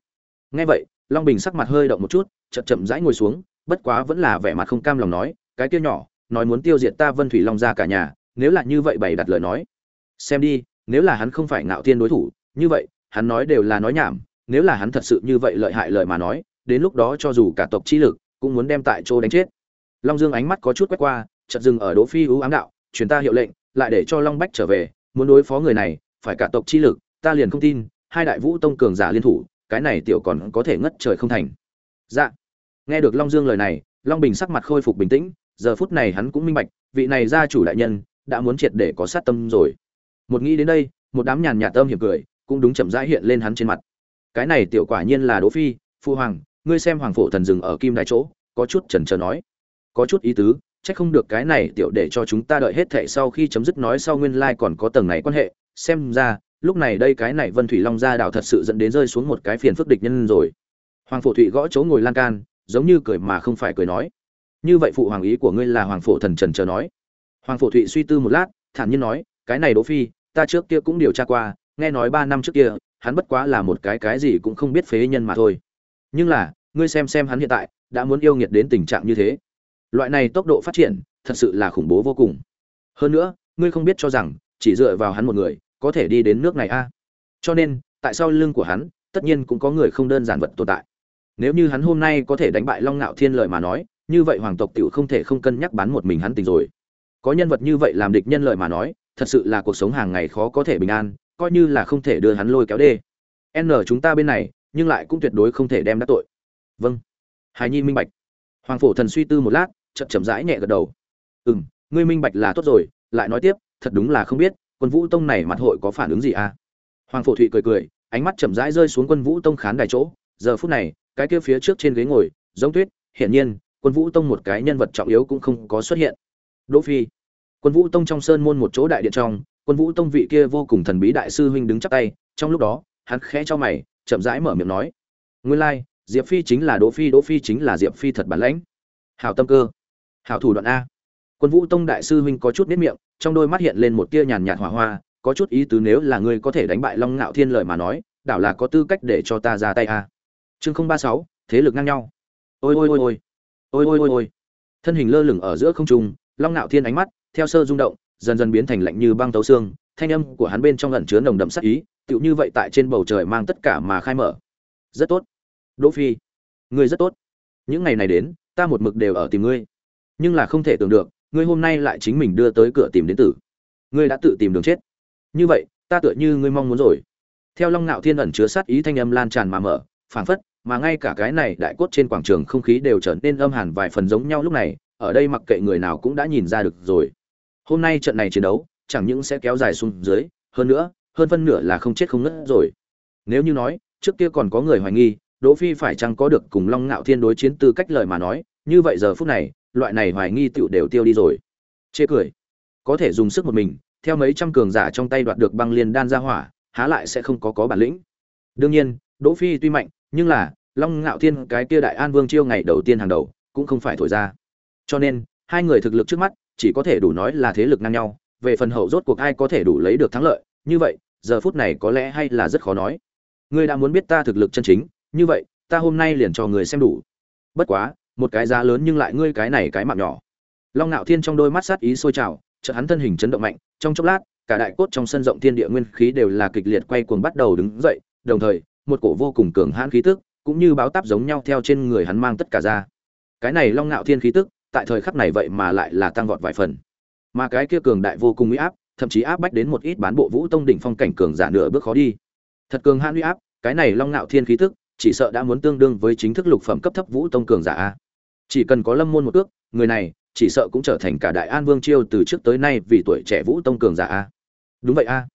Nghe vậy, long bình sắc mặt hơi động một chút, chậm chậm rãi ngồi xuống, bất quá vẫn là vẻ mặt không cam lòng nói, cái kia nhỏ, nói muốn tiêu diệt ta vân thủy long ra cả nhà, nếu là như vậy bày đặt lời nói. Xem đi nếu là hắn không phải ngạo thiên đối thủ, như vậy, hắn nói đều là nói nhảm, nếu là hắn thật sự như vậy lợi hại lời mà nói, đến lúc đó cho dù cả tộc chi lực, cũng muốn đem tại chỗ đánh chết. Long dương ánh mắt có chút quét qua, chợt dừng ở đỗ phi ưu ám đạo, truyền ta hiệu lệnh, lại để cho long bách trở về, muốn đối phó người này, phải cả tộc chi lực, ta liền không tin, hai đại vũ tông cường giả liên thủ, cái này tiểu còn có thể ngất trời không thành. Dạ. Nghe được long dương lời này, long bình sắc mặt khôi phục bình tĩnh, giờ phút này hắn cũng minh bạch, vị này gia chủ đại nhân, đã muốn triệt để có sát tâm rồi một nghĩ đến đây, một đám nhàn nhạt tâm hiểm cười cũng đúng chậm rãi hiện lên hắn trên mặt. Cái này tiểu quả nhiên là đỗ phi, phu hoàng, ngươi xem hoàng phổ thần dừng ở kim đại chỗ, có chút chần chờ nói. Có chút ý tứ, chắc không được cái này tiểu để cho chúng ta đợi hết thệ sau khi chấm dứt nói sau nguyên lai like còn có tầng này quan hệ. Xem ra, lúc này đây cái này vân thủy long gia đảo thật sự dẫn đến rơi xuống một cái phiền phức địch nhân rồi. Hoàng phổ thụy gõ chỗ ngồi lan can, giống như cười mà không phải cười nói. Như vậy phụ hoàng ý của ngươi là hoàng phổ thần trần chờ nói. Hoàng phổ thụy suy tư một lát, thản nhiên nói cái này đỗ phi, ta trước kia cũng điều tra qua, nghe nói ba năm trước kia, hắn bất quá là một cái cái gì cũng không biết phế nhân mà thôi. Nhưng là, ngươi xem xem hắn hiện tại, đã muốn yêu nghiệt đến tình trạng như thế. Loại này tốc độ phát triển, thật sự là khủng bố vô cùng. Hơn nữa, ngươi không biết cho rằng, chỉ dựa vào hắn một người, có thể đi đến nước này a. Cho nên, tại sao lưng của hắn, tất nhiên cũng có người không đơn giản vật tồn tại. Nếu như hắn hôm nay có thể đánh bại long ngạo thiên lợi mà nói, như vậy hoàng tộc tiểu không thể không cân nhắc bán một mình hắn tình rồi. Có nhân vật như vậy làm địch nhân lợi mà nói thật sự là cuộc sống hàng ngày khó có thể bình an, coi như là không thể đưa hắn lôi kéo đê. N chúng ta bên này, nhưng lại cũng tuyệt đối không thể đem đắc tội. Vâng. Hài nhi minh bạch. Hoàng phổ thần suy tư một lát, chậm chậm rãi nhẹ gật đầu. Ừ m ngươi minh bạch là tốt rồi, lại nói tiếp, thật đúng là không biết, quân vũ tông này mặt hội có phản ứng gì à? Hoàng phổ thụy cười cười, ánh mắt chậm rãi rơi xuống quân vũ tông khán đài chỗ. Giờ phút này, cái kia phía trước trên ghế ngồi, giống tuyết, hiển nhiên, quân vũ tông một cái nhân vật trọng yếu cũng không có xuất hiện. Đỗ phi. Quân Vũ Tông trong sơn môn một chỗ đại điện trong, Quân Vũ Tông vị kia vô cùng thần bí đại sư huynh đứng chắp tay, trong lúc đó, hắn khẽ cho mày, chậm rãi mở miệng nói: "Nguyên lai, Diệp Phi chính là Đỗ Phi, Đỗ Phi chính là Diệp Phi thật bản lãnh. Hảo tâm cơ, hảo thủ đoạn a." Quân Vũ Tông đại sư huynh có chút nhếch miệng, trong đôi mắt hiện lên một tia nhàn nhạt hỏa hoa, có chút ý tứ nếu là ngươi có thể đánh bại Long Ngạo Thiên lời mà nói, đảo là có tư cách để cho ta ra tay a. Chương 036, thế lực ngang nhau. Ôi ôi ôi ôi. Ôi ôi ôi ôi. Thân hình lơ lửng ở giữa không trung, Long Nạo Thiên ánh mắt theo sơ rung động, dần dần biến thành lạnh như băng tấu xương, thanh âm của hắn bên trong ẩn chứa nồng đậm sắc ý, tựu như vậy tại trên bầu trời mang tất cả mà khai mở. Rất tốt. Đỗ phi, ngươi rất tốt. Những ngày này đến, ta một mực đều ở tìm ngươi. Nhưng là không thể tưởng được, ngươi hôm nay lại chính mình đưa tới cửa tìm đến tử. Ngươi đã tự tìm đường chết. Như vậy, ta tựa như ngươi mong muốn rồi. Theo long nạo thiên ẩn chứa sát ý thanh âm lan tràn mà mở, phảng phất, mà ngay cả cái này đại cốt trên quảng trường không khí đều trở nên âm hàn vài phần giống nhau lúc này, ở đây mặc kệ người nào cũng đã nhìn ra được rồi hôm nay trận này chiến đấu, chẳng những sẽ kéo dài xuống dưới, hơn nữa, hơn phân nửa là không chết không ngất rồi. Nếu như nói, trước kia còn có người hoài nghi, đỗ phi phải chăng có được cùng long ngạo thiên đối chiến tư cách lời mà nói, như vậy giờ phút này, loại này hoài nghi tựu đều tiêu đi rồi. Chê cười. Có thể dùng sức một mình, theo mấy trăm cường giả trong tay đoạt được băng liên đan ra hỏa, há lại sẽ không có có bản lĩnh. Đương nhiên, đỗ phi tuy mạnh, nhưng là, long ngạo thiên cái kia đại an vương chiêu ngày đầu tiên hàng đầu, cũng không phải thổi ra. Cho nên, hai người thực lực trước mắt chỉ có thể đủ nói là thế lực ngang nhau, về phần hậu rốt cuộc ai có thể đủ lấy được thắng lợi, như vậy, giờ phút này có lẽ hay là rất khó nói. Ngươi đã muốn biết ta thực lực chân chính, như vậy, ta hôm nay liền cho người xem đủ. Bất quá, một cái giá lớn nhưng lại ngươi cái này cái mạng nhỏ. Long ngạo thiên trong đôi mắt sát ý sôi trào, chợt hắn thân hình chấn động mạnh, trong chốc lát, cả đại cốt trong sân rộng thiên địa nguyên khí đều là kịch liệt quay cuồng bắt đầu đứng dậy, đồng thời, một cổ vô cùng cường hãn khí tức, cũng như báo táp giống nhau theo trên người hắn mang tất cả ra. Cái này long ngạo thiên khí tức tại thời khắc này vậy mà lại là tăng vọt vài phần. Mà cái kia cường đại vô cùng uy áp, thậm chí áp bách đến một ít bán bộ vũ tông đỉnh phong cảnh cường giả nửa bước khó đi. Thật cường hãn uy áp, cái này long ngạo thiên khí tức, chỉ sợ đã muốn tương đương với chính thức lục phẩm cấp thấp vũ tông cường giả a. Chỉ cần có lâm môn một ước, người này chỉ sợ cũng trở thành cả đại an vương chiêu từ trước tới nay vì tuổi trẻ vũ tông cường giả a. Đúng vậy a.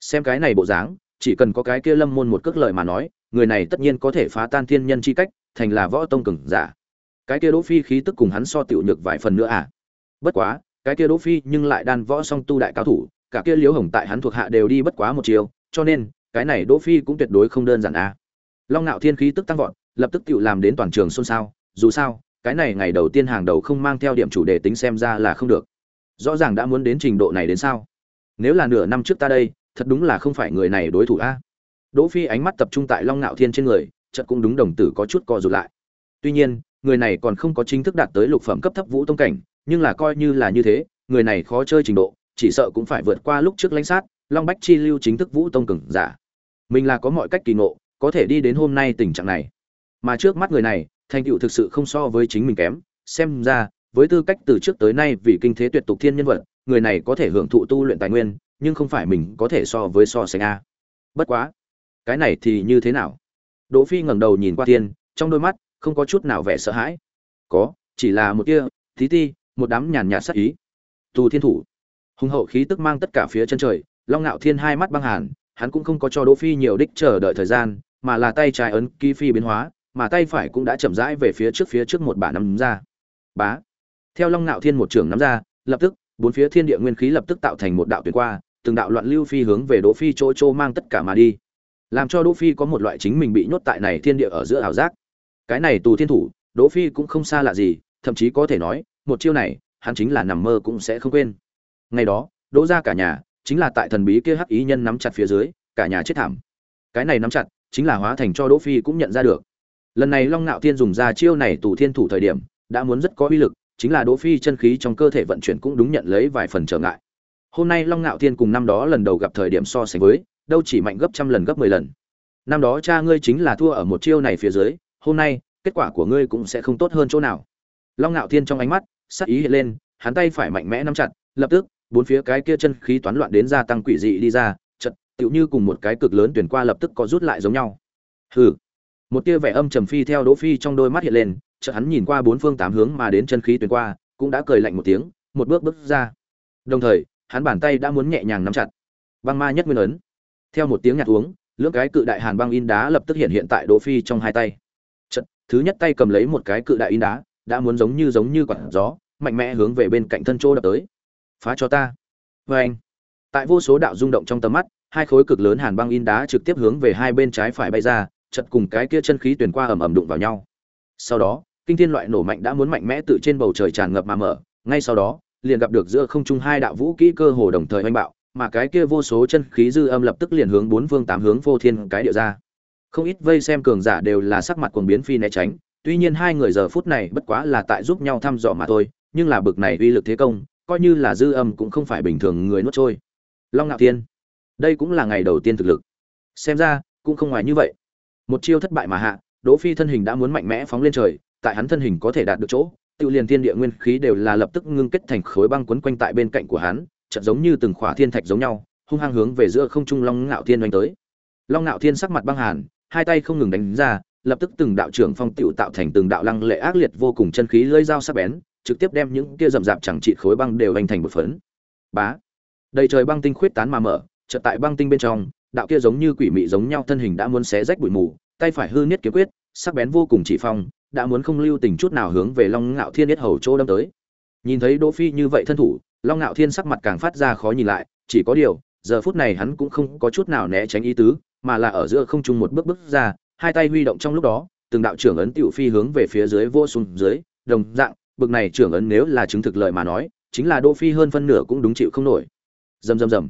Xem cái này bộ dáng, chỉ cần có cái kia lâm môn một cước lời mà nói, người này tất nhiên có thể phá tan thiên nhân chi cách, thành là võ tông cường giả cái kia đỗ phi khí tức cùng hắn so tiểu nhược vài phần nữa à? Bất quá, cái kia đỗ phi nhưng lại đan võ song tu đại cao thủ, cả kia liễu hồng tại hắn thuộc hạ đều đi bất quá một chiều, cho nên, cái này đỗ phi cũng tuyệt đối không đơn giản à? Long nạo thiên khí tức tăng vọt, lập tức tiểu làm đến toàn trường xôn xao, dù sao, cái này ngày đầu tiên hàng đầu không mang theo điểm chủ đề tính xem ra là không được. Rõ ràng đã muốn đến trình độ này đến sao? Nếu là nửa năm trước ta đây, thật đúng là không phải người này đối thủ a. Đỗ phi ánh mắt tập trung tại long nạo thiên trên người, chợt cũng đúng đồng tử có chút co rụt lại. Tuy nhiên người này còn không có chính thức đạt tới lục phẩm cấp thấp vũ tông cảnh, nhưng là coi như là như thế, người này khó chơi trình độ, chỉ sợ cũng phải vượt qua lúc trước lãnh sát, long bách chi lưu chính thức vũ tông cường giả. Mình là có mọi cách kỳ ngộ, có thể đi đến hôm nay tình trạng này. Mà trước mắt người này, thành tựu thực sự không so với chính mình kém, xem ra, với tư cách từ trước tới nay vì kinh thế tuyệt tục thiên nhân vật, người này có thể hưởng thụ tu luyện tài nguyên, nhưng không phải mình có thể so với so sánh a. Bất quá, cái này thì như thế nào? Đỗ phi ngẩng đầu nhìn qua thiên, trong đôi mắt không có chút nào vẻ sợ hãi. Có, chỉ là một kia thí ti, một đám nhàn nhạt sắc ý. Tù thiên thủ. Hùng hậu khí tức mang tất cả phía chân trời, long ngạo thiên hai mắt băng hàn, hắn cũng không có cho đỗ phi nhiều đích chờ đợi thời gian, mà là tay trái ấn ký phi biến hóa, mà tay phải cũng đã chậm rãi về phía trước phía trước một bả nắm ra. Bá. Theo long ngạo thiên một trường nắm ra, lập tức, bốn phía thiên địa nguyên khí lập tức tạo thành một đạo tuyệt qua, từng đạo loạn lưu phi hướng về đỗ phi chỗ chỗ mang tất cả mà đi. Làm cho đỗ phi có một loại chính mình bị nhốt tại này thiên địa ở giữa ảo giác cái này tù thiên thủ, đỗ phi cũng không xa lạ gì, thậm chí có thể nói, một chiêu này, hắn chính là nằm mơ cũng sẽ không quên. Ngày đó, đỗ ra cả nhà, chính là tại thần bí kia hắc ý nhân nắm chặt phía dưới, cả nhà chết thảm. Cái này nắm chặt, chính là hóa thành cho đỗ phi cũng nhận ra được. Lần này long nạo thiên dùng ra chiêu này tù thiên thủ thời điểm, đã muốn rất có uy lực, chính là đỗ phi chân khí trong cơ thể vận chuyển cũng đúng nhận lấy vài phần trở ngại. Hôm nay long nạo thiên cùng năm đó lần đầu gặp thời điểm so sánh với, đâu chỉ mạnh gấp trăm lần gấp mười lần. Năm đó cha ngươi chính là thua ở một chiêu này phía dưới hôm nay, kết quả của ngươi cũng sẽ không tốt hơn chỗ nào. Long nạo thiên trong ánh mắt, sắc ý hiện lên, hắn tay phải mạnh mẽ nắm chặt, lập tức, bốn phía cái kia chân khí toán loạn đến gia tăng quỷ dị đi ra, chật, tựu như cùng một cái cực lớn tuyển qua lập tức có rút lại giống nhau. Hừ. Một tia vẻ âm trầm phi theo đỗ phi trong đôi mắt hiện lên, chợt hắn nhìn qua bốn phương tám hướng mà đến chân khí tuyển qua, cũng đã cười lạnh một tiếng, một bước bước ra. Đồng thời, hắn bàn tay đã muốn nhẹ nhàng nắm chặt. Băng ma nhất nguyên ấn. Theo một tiếng nhạt uống, lưỡng cái cự đại hàn băng in đá lập tức hiện hiện tại đỗ phi trong hai tay thứ nhất tay cầm lấy một cái cự đại in đá, đã muốn giống như giống như quạt gió, mạnh mẽ hướng về bên cạnh thân chỗ đập tới. Phá cho ta. Vê anh. Tại vô số đạo rung động trong tầm mắt, hai khối cực lớn hàn băng in đá trực tiếp hướng về hai bên trái phải bay ra, chật cùng cái kia chân khí tuyển qua ầm ầm đụng vào nhau. Sau đó, kinh thiên loại nổ mạnh đã muốn mạnh mẽ tự trên bầu trời tràn ngập mà mở, ngay sau đó, liền gặp được giữa không trung hai đạo vũ kỹ cơ hồ đồng thời oanh bạo, mà cái kia vô số chân khí dư âm lập tức liền hướng bốn phương tám hướng vô thiên cái địa ra không ít vây xem cường giả đều là sắc mặt cuồng biến phi né tránh, tuy nhiên hai người giờ phút này bất quá là tại giúp nhau thăm dò mà thôi, nhưng là bực này uy lực thế công, coi như là dư âm cũng không phải bình thường người nuốt trôi. Long ngạo thiên, đây cũng là ngày đầu tiên thực lực. Xem ra, cũng không ngoài như vậy. Một chiêu thất bại mà hạ, đỗ phi thân hình đã muốn mạnh mẽ phóng lên trời, tại hắn thân hình có thể đạt được chỗ, tự liền thiên địa nguyên khí đều là lập tức ngưng kết thành khối băng quấn quanh tại bên cạnh của hắn, chợt giống như từng khỏa thiên thạch giống nhau, hung hăng hướng về giữa không trung long ngạo thiên đánh tới. Long ngạo thiên sắc mặt băng hàn hai tay không ngừng đánh ra lập tức từng đạo trưởng phong tiểu tạo thành từng đạo lăng lệ ác liệt vô cùng chân khí lưỡi dao sắc bén trực tiếp đem những kia rậm rạp chẳng trị khối băng đều hành thành một phấn. Bá. Đầy trời băng tinh khuyết tán mà mở, chợt tại băng tinh bên trong, đạo kia giống như quỷ mị giống nhau thân hình đã muốn xé rách bụi mù, tay phải hư niết kiếm quyết, sắc bén vô cùng chỉ phong, đã muốn không lưu tình chút nào hướng về Long Ngạo Thiên niết hầu chỗ đâm tới. Nhìn thấy Đỗ Phi như vậy thân thủ, Long Ngạo Thiên sắc mặt càng phát ra khó nhìn lại, chỉ có điều, giờ phút này hắn cũng không có chút nào né tránh ý tứ, mà là ở giữa không trung một bước bước ra, hai tay huy động trong lúc đó, từng đạo trưởng ấn tiểu phi hướng về phía dưới vô xuống dưới, đồng dạng, bực này trưởng ấn nếu là chứng thực lời mà nói, chính là Đỗ Phi hơn phân nửa cũng đúng chịu không nổi. Rầm rầm rầm.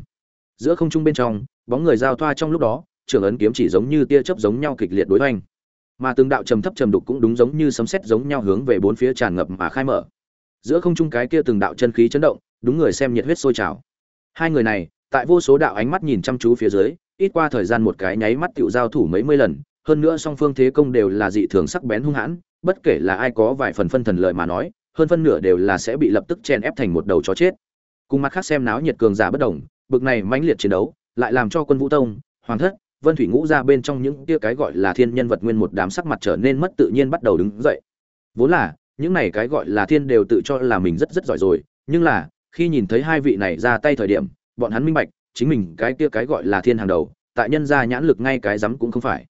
Giữa không trung bên trong, bóng người giao thoa trong lúc đó, trưởng ấn kiếm chỉ giống như tia chớp giống nhau kịch liệt đối hoành. Mà từng đạo trầm thấp trầm đục cũng đúng giống như sấm sét giống nhau hướng về bốn phía tràn ngập mà khai mở. Giữa không trung cái kia từng đạo chân khí chấn động, đúng người xem nhiệt huyết sôi trào. Hai người này, tại vô số đạo ánh mắt nhìn chăm chú phía dưới, ít qua thời gian một cái nháy mắt tiểu giao thủ mấy mươi lần, hơn nữa song phương thế công đều là dị thường sắc bén hung hãn, bất kể là ai có vài phần phân thần lợi mà nói, hơn phân nửa đều là sẽ bị lập tức chen ép thành một đầu chó chết. Cùng mặt khác xem náo nhiệt cường giả bất đồng bực này mãnh liệt chiến đấu lại làm cho quân vũ tông hoàng thất vân thủy ngũ ra bên trong những kia cái gọi là thiên nhân vật nguyên một đám sắc mặt trở nên mất tự nhiên bắt đầu đứng dậy. Vốn là những này cái gọi là thiên đều tự cho là mình rất rất giỏi rồi nhưng là khi nhìn thấy hai vị này ra tay thời điểm bọn hắn minh bạch chính mình cái kia cái gọi là thiên hàng đầu, tại nhân gia nhãn lực ngay cái dám cũng không phải.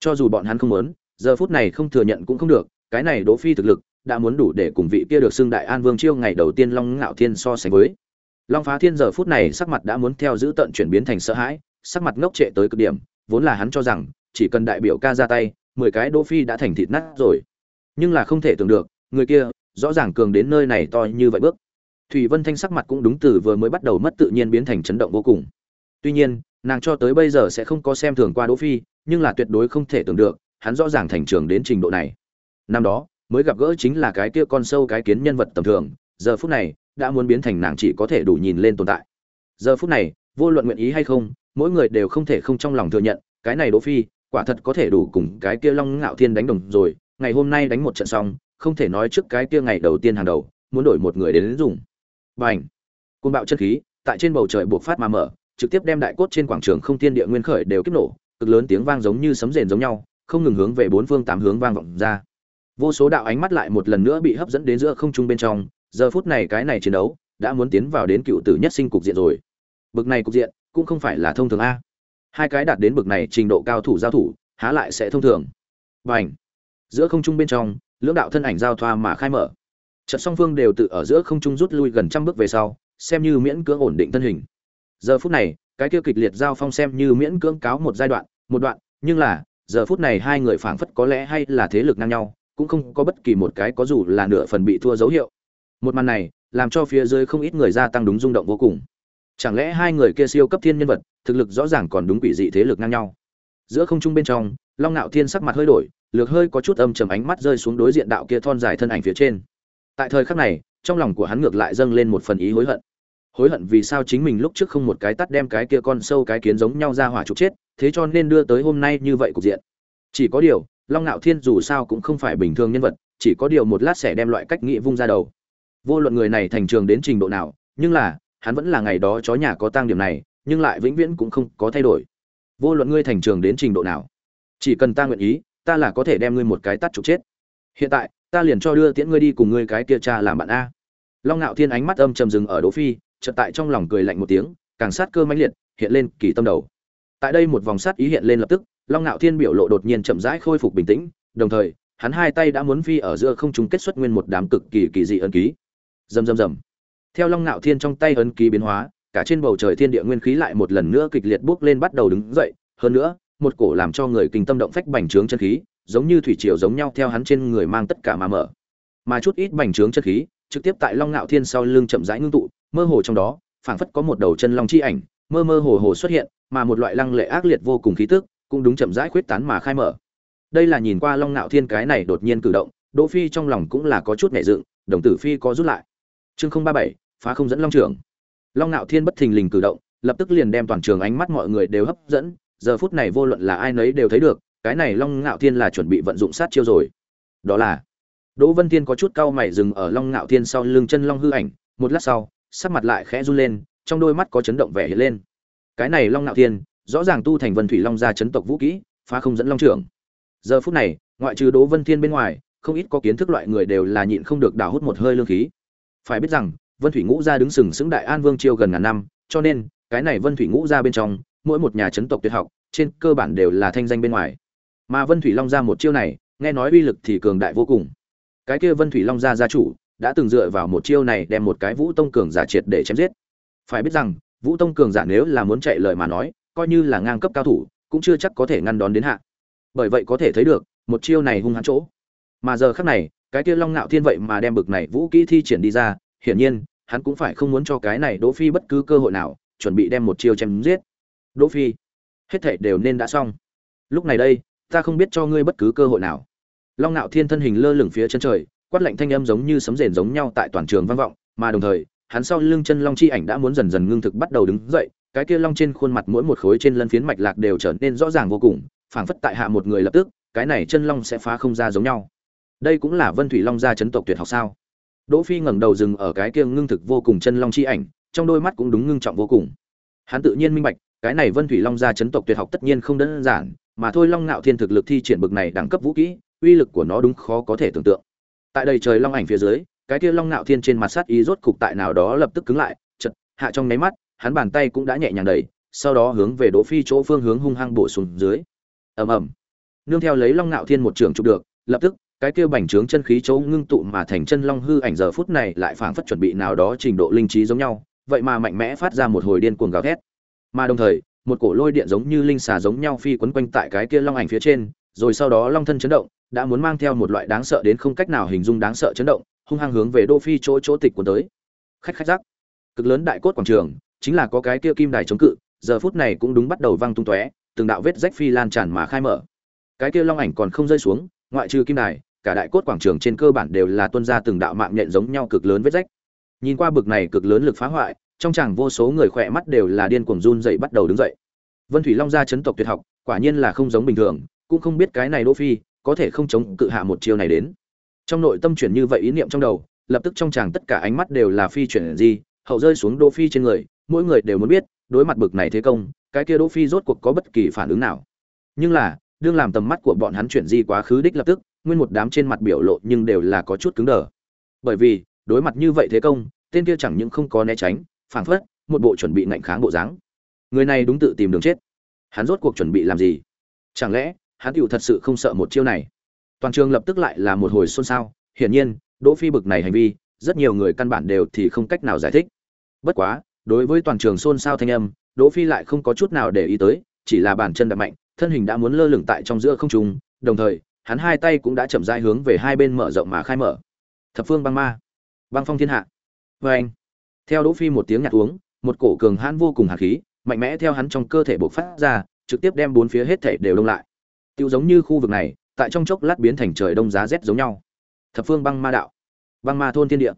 Cho dù bọn hắn không muốn, giờ phút này không thừa nhận cũng không được, cái này đỗ phi thực lực, đã muốn đủ để cùng vị kia được xưng đại an vương chiêu ngày đầu tiên long ngạo thiên so sánh với. Long phá thiên giờ phút này sắc mặt đã muốn theo giữ tận chuyển biến thành sợ hãi, sắc mặt ngốc trệ tới cực điểm, vốn là hắn cho rằng, chỉ cần đại biểu ca ra tay, mười cái đỗ phi đã thành thịt nát rồi. Nhưng là không thể tưởng được, người kia, rõ ràng cường đến nơi này to như vậy bước thủy vân thanh sắc mặt cũng đúng từ vừa mới bắt đầu mất tự nhiên biến thành chấn động vô cùng. Tuy nhiên nàng cho tới bây giờ sẽ không có xem thường qua đỗ phi nhưng là tuyệt đối không thể tưởng được hắn rõ ràng thành trưởng đến trình độ này. Năm đó mới gặp gỡ chính là cái kia con sâu cái kiến nhân vật tầm thường giờ phút này đã muốn biến thành nàng chỉ có thể đủ nhìn lên tồn tại. Giờ phút này vô luận nguyện ý hay không mỗi người đều không thể không trong lòng thừa nhận cái này đỗ phi quả thật có thể đủ cùng cái kia long ngạo thiên đánh đồng rồi ngày hôm nay đánh một trận xong không thể nói trước cái kia ngày đầu tiên hàng đầu muốn đổi một người đến, đến dùng bành côn bạo chân khí, tại trên bầu trời buộc phát mà mở, trực tiếp đem đại cốt trên quảng trường không thiên địa nguyên khởi đều kích nổ, cực lớn tiếng vang giống như sấm rền giống nhau, không ngừng hướng về bốn phương tám hướng vang vọng ra. Vô số đạo ánh mắt lại một lần nữa bị hấp dẫn đến giữa không trung bên trong, giờ phút này cái này chiến đấu đã muốn tiến vào đến cựu tử nhất sinh cục diện rồi. Bực này cục diện cũng không phải là thông thường a. Hai cái đạt đến bực này trình độ cao thủ giao thủ, há lại sẽ thông thường. Bành! giữa không trung bên trong, lưỡng đạo thân ảnh giao thoa mà khai mở trận song phương đều tự ở giữa không trung rút lui gần trăm bước về sau, xem như miễn cưỡng ổn định thân hình. Giờ phút này, cái kia kịch liệt giao phong xem như miễn cưỡng cáo một giai đoạn, một đoạn, nhưng là, giờ phút này hai người phảng phất có lẽ hay là thế lực ngang nhau, cũng không có bất kỳ một cái có dù là nửa phần bị thua dấu hiệu. Một màn này, làm cho phía dưới không ít người gia tăng đúng rung động vô cùng. Chẳng lẽ hai người kia siêu cấp thiên nhân vật, thực lực rõ ràng còn đúng quỷ dị thế lực ngang nhau? Giữa không trung bên trong, long nạo thiên sắc mặt hơi đổi, lược hơi có chút âm trầm ánh mắt rơi xuống đối diện đạo kia thon dài thân ảnh phía trên tại thời khắc này, trong lòng của hắn ngược lại dâng lên một phần ý hối hận. Hối hận vì sao chính mình lúc trước không một cái tắt đem cái kia con sâu cái kiến giống nhau ra hỏa trục chết, thế cho nên đưa tới hôm nay như vậy cục diện. Chỉ có điều, long nạo thiên dù sao cũng không phải bình thường nhân vật, chỉ có điều một lát sẽ đem loại cách nghĩ vung ra đầu. Vô luận người này thành trường đến trình độ nào, nhưng là, hắn vẫn là ngày đó chó nhà có tang điểm này, nhưng lại vĩnh viễn cũng không có thay đổi. Vô luận ngươi thành trường đến trình độ nào, chỉ cần ta nguyện ý, ta là có thể đem ngươi một cái tắt trục chết. Hiện tại ta liền cho đưa tiễn ngươi đi cùng ngươi cái kia cha làm bạn a. Long ngạo thiên ánh mắt âm trầm dừng ở đỗ phi, chợt tại trong lòng cười lạnh một tiếng, càng sát cơ mãnh liệt, hiện lên kỳ tâm đầu. Tại đây một vòng sát ý hiện lên lập tức, long ngạo thiên biểu lộ đột nhiên chậm rãi khôi phục bình tĩnh, đồng thời, hắn hai tay đã muốn phi ở giữa không trung kết xuất nguyên một đám cực kỳ kỳ dị ấn ký. Rầm rầm rầm. Theo long ngạo thiên trong tay ấn ký biến hóa, cả trên bầu trời thiên địa nguyên khí lại một lần nữa kịch liệt bốc lên bắt đầu đứng dậy. Hơn nữa, một cổ làm cho người kinh tâm động phách bành trướng chân khí giống như thủy triều giống nhau theo hắn trên người mang tất cả mà mở. Mà chút ít bành trướng chân khí, trực tiếp tại long ngạo thiên sau lưng chậm rãi ngưng tụ, mơ hồ trong đó, phảng phất có một đầu chân long chi ảnh, mơ mơ hồ hồ xuất hiện, mà một loại lăng lệ ác liệt vô cùng khí tức cũng đúng chậm rãi khuyết tán mà khai mở. Đây là nhìn qua long ngạo thiên cái này đột nhiên cử động, đỗ phi trong lòng cũng là có chút nhẹ dựng, đồng tử phi có rút lại. Chương không ba bảy, phá không dẫn long trưởng long ngạo thiên bất thình lình cử động, lập tức liền đem toàn trường ánh mắt mọi người đều hấp dẫn, giờ phút này vô luận là ai nấy đều thấy được cái này long ngạo thiên là chuẩn bị vận dụng sát chiêu rồi. Đó là, đỗ vân thiên có chút cau mày dừng ở long ngạo thiên sau lưng chân long hư ảnh, một lát sau, sắc mặt lại khẽ run lên, trong đôi mắt có chấn động vẻ hiện lên. Cái này long ngạo thiên, rõ ràng tu thành vân thủy long gia chấn tộc vũ kỹ, phá không dẫn long trưởng. Giờ phút này, ngoại trừ đỗ vân thiên bên ngoài, không ít có kiến thức loại người đều là nhịn không được đào hút một hơi lương khí. Phải biết rằng, vân thủy ngũ gia đứng sừng sững đại an vương triều gần ngàn năm, cho nên, cái này vân thủy ngũ gia bên trong, mỗi một nhà chấn tộc tuyệt học, trên cơ bản đều là thanh danh bên ngoài mà vân thủy long ra một chiêu này, nghe nói uy lực thì cường đại vô cùng. Cái kia vân thủy long ra gia chủ, đã từng dựa vào một chiêu này đem một cái vũ tông cường giả triệt để chém giết. Phải biết rằng, vũ tông cường giả nếu là muốn chạy lời mà nói, coi như là ngang cấp cao thủ, cũng chưa chắc có thể ngăn đón đến hạ. Bởi vậy có thể thấy được, một chiêu này hung hãn chỗ. Mà giờ khắc này, cái kia long ngạo thiên vậy mà đem bực này vũ kỹ thi triển đi ra, hiển nhiên, hắn cũng phải không muốn cho cái này đỗ phi bất cứ cơ hội nào, chuẩn bị đem một chiêu chém giết. Đỗ phi, hết thảy đều nên đã xong. Lúc này đây ta không biết cho ngươi bất cứ cơ hội nào. Long nạo thiên thân hình lơ lửng phía chân trời, quát lạnh thanh âm giống như sấm rền giống nhau tại toàn trường vang vọng, mà đồng thời, hắn sau lưng chân long chi ảnh đã muốn dần dần ngưng thực bắt đầu đứng dậy, cái kia long trên khuôn mặt mỗi một khối trên lân phiến mạch lạc đều trở nên rõ ràng vô cùng, phảng phất tại hạ một người lập tức, cái này chân long sẽ phá không ra giống nhau. Đây cũng là vân thủy long gia chấn tộc tuyệt học sao? Đỗ phi ngẩng đầu dừng ở cái kia ngưng thực vô cùng chân long chi ảnh, trong đôi mắt cũng đúng ngưng trọng vô cùng. Hắn tự nhiên minh bạch cái này vân thủy long gia chấn tộc tuyệt học tất nhiên không đơn giản, mà thôi long ngạo thiên thực lực thi triển bực này đẳng cấp vũ kỹ, uy lực của nó đúng khó có thể tưởng tượng. Tại đây trời long ảnh phía dưới, cái kia long ngạo thiên trên mặt sát ý rốt cục tại nào đó lập tức cứng lại chật hạ trong nháy mắt, hắn bàn tay cũng đã nhẹ nhàng đẩy, sau đó hướng về đỗ phi chỗ phương hướng hung hăng bổ xuống dưới. Ầm ầm. Nương theo lấy long ngạo thiên một trường chụp được, lập tức, cái kia bành trướng chân khí chỗ ngưng tụ mà thành chân long hư ảnh giờ phút này lại phảng phất chuẩn bị nào đó trình độ linh trí giống nhau, vậy mà mạnh mẽ phát ra một hồi điên cuồng gào thét mà đồng thời, một cổ lôi điện giống như linh xà giống nhau phi quấn quanh tại cái kia long ảnh phía trên, rồi sau đó long thân chấn động, đã muốn mang theo một loại đáng sợ đến không cách nào hình dung đáng sợ chấn động, hung hăng hướng về đô phi chỗ chỗ tịch của tới. Khách khách giác. Cực lớn đại cốt quảng trường, chính là có cái kia kim đài chống cự, giờ phút này cũng đúng bắt đầu văng tung tóe, từng đạo vết rách phi lan tràn mà khai mở. Cái kia long ảnh còn không rơi xuống, ngoại trừ kim đài, cả đại cốt quảng trường trên cơ bản đều là tuân ra từng đạo mạng nhện giống nhau cực lớn vết rách. Nhìn qua bực này cực lớn lực phá hoại trong chẳng vô số người khỏe mắt đều là điên cuồng run dậy bắt đầu đứng dậy. Vân thủy long gia chấn tộc tuyệt học, quả nhiên là không giống bình thường, cũng không biết cái này đỗ phi có thể không chống cự hạ một chiêu này đến. Trong nội tâm chuyển như vậy ý niệm trong đầu, lập tức trong chàng tất cả ánh mắt đều là phi chuyển gì hậu rơi xuống đỗ phi trên người, mỗi người đều muốn biết, đối mặt bực này thế công, cái kia đỗ phi rốt cuộc có bất kỳ phản ứng nào. Nhưng là, đương làm tầm mắt của bọn hắn chuyển di quá khứ đích lập tức, nguyên một đám trên mặt biểu lộ nhưng đều là có chút cứng đờ. Bởi vì, đối mặt như vậy thế công, tên kia chẳng những không có né tránh phảng phất, một bộ chuẩn bị ngạnh kháng bộ dáng. Người này đúng tự tìm đường chết. Hắn rốt cuộc chuẩn bị làm gì? Chẳng lẽ, hắn tựu thật sự không sợ một chiêu này? Toàn trường lập tức lại là một hồi xôn xao. Hiển nhiên, đỗ phi bực này hành vi, rất nhiều người căn bản đều thì không cách nào giải thích. Bất quá, đối với toàn trường xôn xao thanh âm, đỗ phi lại không có chút nào để ý tới, chỉ là bàn chân đập mạnh, thân hình đã muốn lơ lửng tại trong giữa không trung, đồng thời, hắn hai tay cũng đã chậm rãi hướng về hai bên mở rộng mà khai mở. Thập phương băng ma. Băng phong thiên hạ. Vê anh theo đỗ phi một tiếng nhạt uống, một cổ cường hãn vô cùng hàn khí, mạnh mẽ theo hắn trong cơ thể bộc phát ra, trực tiếp đem bốn phía hết thể đều đông lại. Tiêu giống như khu vực này, tại trong chốc lát biến thành trời đông giá rét giống nhau. Thập phương băng ma đạo, băng ma thôn thiên địa.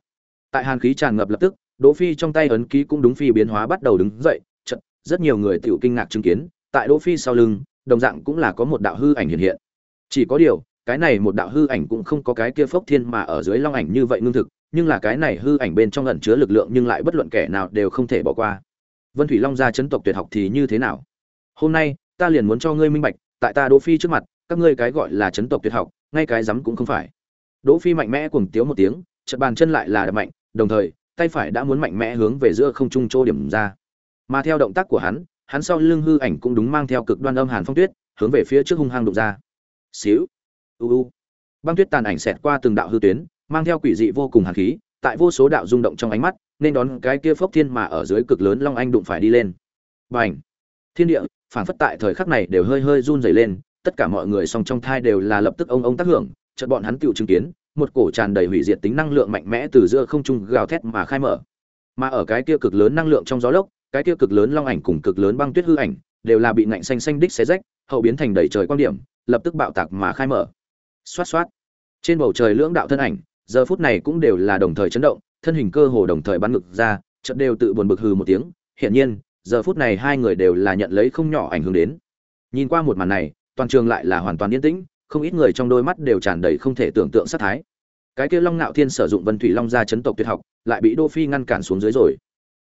Tại hàn khí tràn ngập lập tức, đỗ phi trong tay ấn ký cũng đúng phi biến hóa bắt đầu đứng dậy, chợt, rất nhiều người tiểu kinh ngạc chứng kiến, tại đỗ phi sau lưng, đồng dạng cũng là có một đạo hư ảnh hiện hiện. Chỉ có điều, cái này một đạo hư ảnh cũng không có cái kia phốc thiên mà ở dưới long ảnh như vậy ngưng thực nhưng là cái này hư ảnh bên trong ẩn chứa lực lượng nhưng lại bất luận kẻ nào đều không thể bỏ qua. Vân thủy long gia chấn tộc tuyệt học thì như thế nào? Hôm nay, ta liền muốn cho ngươi minh bạch, tại ta đỗ phi trước mặt, các ngươi cái gọi là chấn tộc tuyệt học, ngay cái rắm cũng không phải. Đỗ phi mạnh mẽ cuồng tiếu một tiếng, chợt bàn chân lại là đập mạnh, đồng thời, tay phải đã muốn mạnh mẽ hướng về giữa không trung chỗ điểm ra. Mà theo động tác của hắn hắn sau lưng hư ảnh cũng đúng mang theo cực đoan âm hàn phong tuyết, hướng về phía trước hung hăng đụng ra. Xíu, u u. Băng tuyết tàn ảnh xẹt qua từng đạo hư tuyến mang theo quỷ dị vô cùng hàn khí, tại vô số đạo rung động trong ánh mắt, nên đón cái kia phốc thiên mà ở dưới cực lớn long anh đụng phải đi lên. Bành! Thiên địa phản phất tại thời khắc này đều hơi hơi run rẩy lên, tất cả mọi người song trong thai đều là lập tức ông ông tác hưởng, chợt bọn hắn tự chứng kiến, một cổ tràn đầy hủy diệt tính năng lượng mạnh mẽ từ giữa không trung gào thét mà khai mở. Mà ở cái kia cực lớn năng lượng trong gió lốc, cái kia cực lớn long ảnh cùng cực lớn băng tuyết hư ảnh, đều là bị ngạnh xanh xanh đích xé rách, hậu biến thành đầy trời quan điểm, lập tức bạo tạc mà khai mở. Xoát xoát. Trên bầu trời lưỡng đạo thân ảnh giờ phút này cũng đều là đồng thời chấn động, thân hình cơ hồ đồng thời bắn ngực ra, chợt đều tự buồn bực hừ một tiếng, hiển nhiên, giờ phút này hai người đều là nhận lấy không nhỏ ảnh hưởng đến. Nhìn qua một màn này, toàn trường lại là hoàn toàn yên tĩnh, không ít người trong đôi mắt đều tràn đầy không thể tưởng tượng sát thái. Cái kia long nạo thiên sử dụng vân thủy long gia chấn tộc tuyệt học, lại bị đô phi ngăn cản xuống dưới rồi.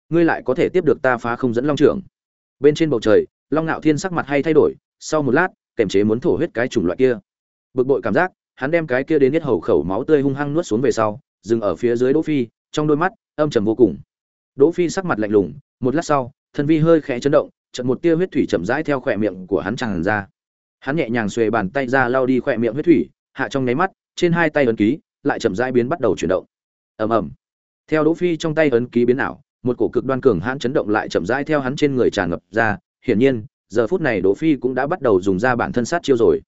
Ngươi lại có thể tiếp được ta phá không dẫn long trưởng. Bên trên bầu trời, long nạo thiên sắc mặt hay thay đổi, sau một lát, kềm chế muốn thổ huyết cái chủng loại kia. Bực bội cảm giác hắn đem cái kia đến hết hầu khẩu máu tươi hung hăng nuốt xuống về sau, dừng ở phía dưới đỗ phi, trong đôi mắt, âm trầm vô cùng. Đỗ phi sắc mặt lạnh lùng, một lát sau, thân vi hơi khẽ chấn động, chợt một tia huyết thủy chậm rãi theo khỏe miệng của hắn tràn ra. Hắn nhẹ nhàng xuề bàn tay ra lau đi khỏe miệng huyết thủy, hạ trong nháy mắt, trên hai tay ấn ký, lại chậm rãi biến bắt đầu chuyển động. Ầm ầm. Theo đỗ phi trong tay ấn ký biến ảo, một cổ cực đoan cường hãn chấn động lại chậm rãi theo hắn trên người tràn ngập ra. Hiển nhiên, giờ phút này đỗ phi cũng đã bắt đầu dùng ra bản thân sát chiêu rồi.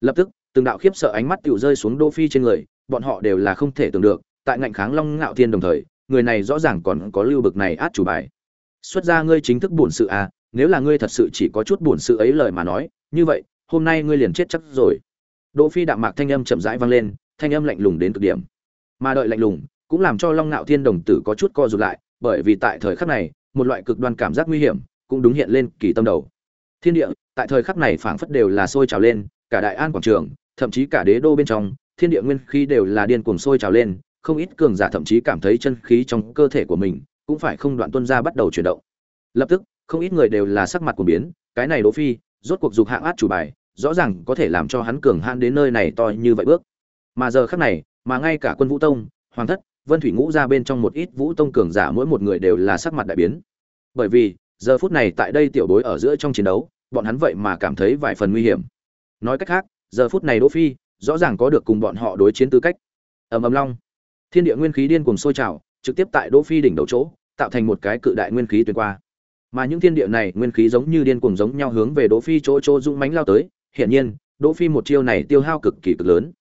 Lập tức từng đạo khiếp sợ ánh mắt tiểu rơi xuống đỗ phi trên người, bọn họ đều là không thể tưởng được, tại ngạnh kháng long ngạo thiên đồng thời, người này rõ ràng còn có lưu bực này át chủ bài. Xuất ra ngươi chính thức buồn sự à nếu là ngươi thật sự chỉ có chút buồn sự ấy lời mà nói, như vậy, hôm nay ngươi liền chết chắc rồi. Đỗ phi đạm mạc thanh âm chậm rãi vang lên, thanh âm lạnh lùng đến cực điểm. Mà đợi lạnh lùng, cũng làm cho long nạo thiên đồng tử có chút co rụt lại, bởi vì tại thời khắc này, một loại cực đoan cảm giác nguy hiểm cũng đúng hiện lên kỳ tâm đầu. Thiên địa, tại thời khắc này phảng phất đều là sôi trào lên cả đại an quảng trường, thậm chí cả đế đô bên trong, thiên địa nguyên khí đều là điên cuồng sôi trào lên, không ít cường giả thậm chí cảm thấy chân khí trong cơ thể của mình cũng phải không đoạn tuân ra bắt đầu chuyển động. Lập tức, không ít người đều là sắc mặt của biến, cái này đỗ phi, rốt cuộc dục hạng át chủ bài, rõ ràng có thể làm cho hắn cường hãn đến nơi này to như vậy bước. Mà giờ khắc này, mà ngay cả quân vũ tông, hoàng thất, vân thủy ngũ ra bên trong một ít vũ tông cường giả mỗi một người đều là sắc mặt đại biến. Bởi vì, giờ phút này tại đây tiểu bối ở giữa trong chiến đấu, bọn hắn vậy mà cảm thấy vài phần nguy hiểm nói cách khác, giờ phút này đỗ phi rõ ràng có được cùng bọn họ đối chiến tư cách. Ầm ầm long. Thiên địa nguyên khí điên cuồng sôi trào, trực tiếp tại đỗ phi đỉnh đầu chỗ, tạo thành một cái cự đại nguyên khí tuyến qua. Mà những thiên địa này nguyên khí giống như điên cuồng giống nhau hướng về đỗ phi chỗ chỗ dũng mãnh lao tới, hiển nhiên, đỗ phi một chiêu này tiêu hao cực kỳ cực lớn.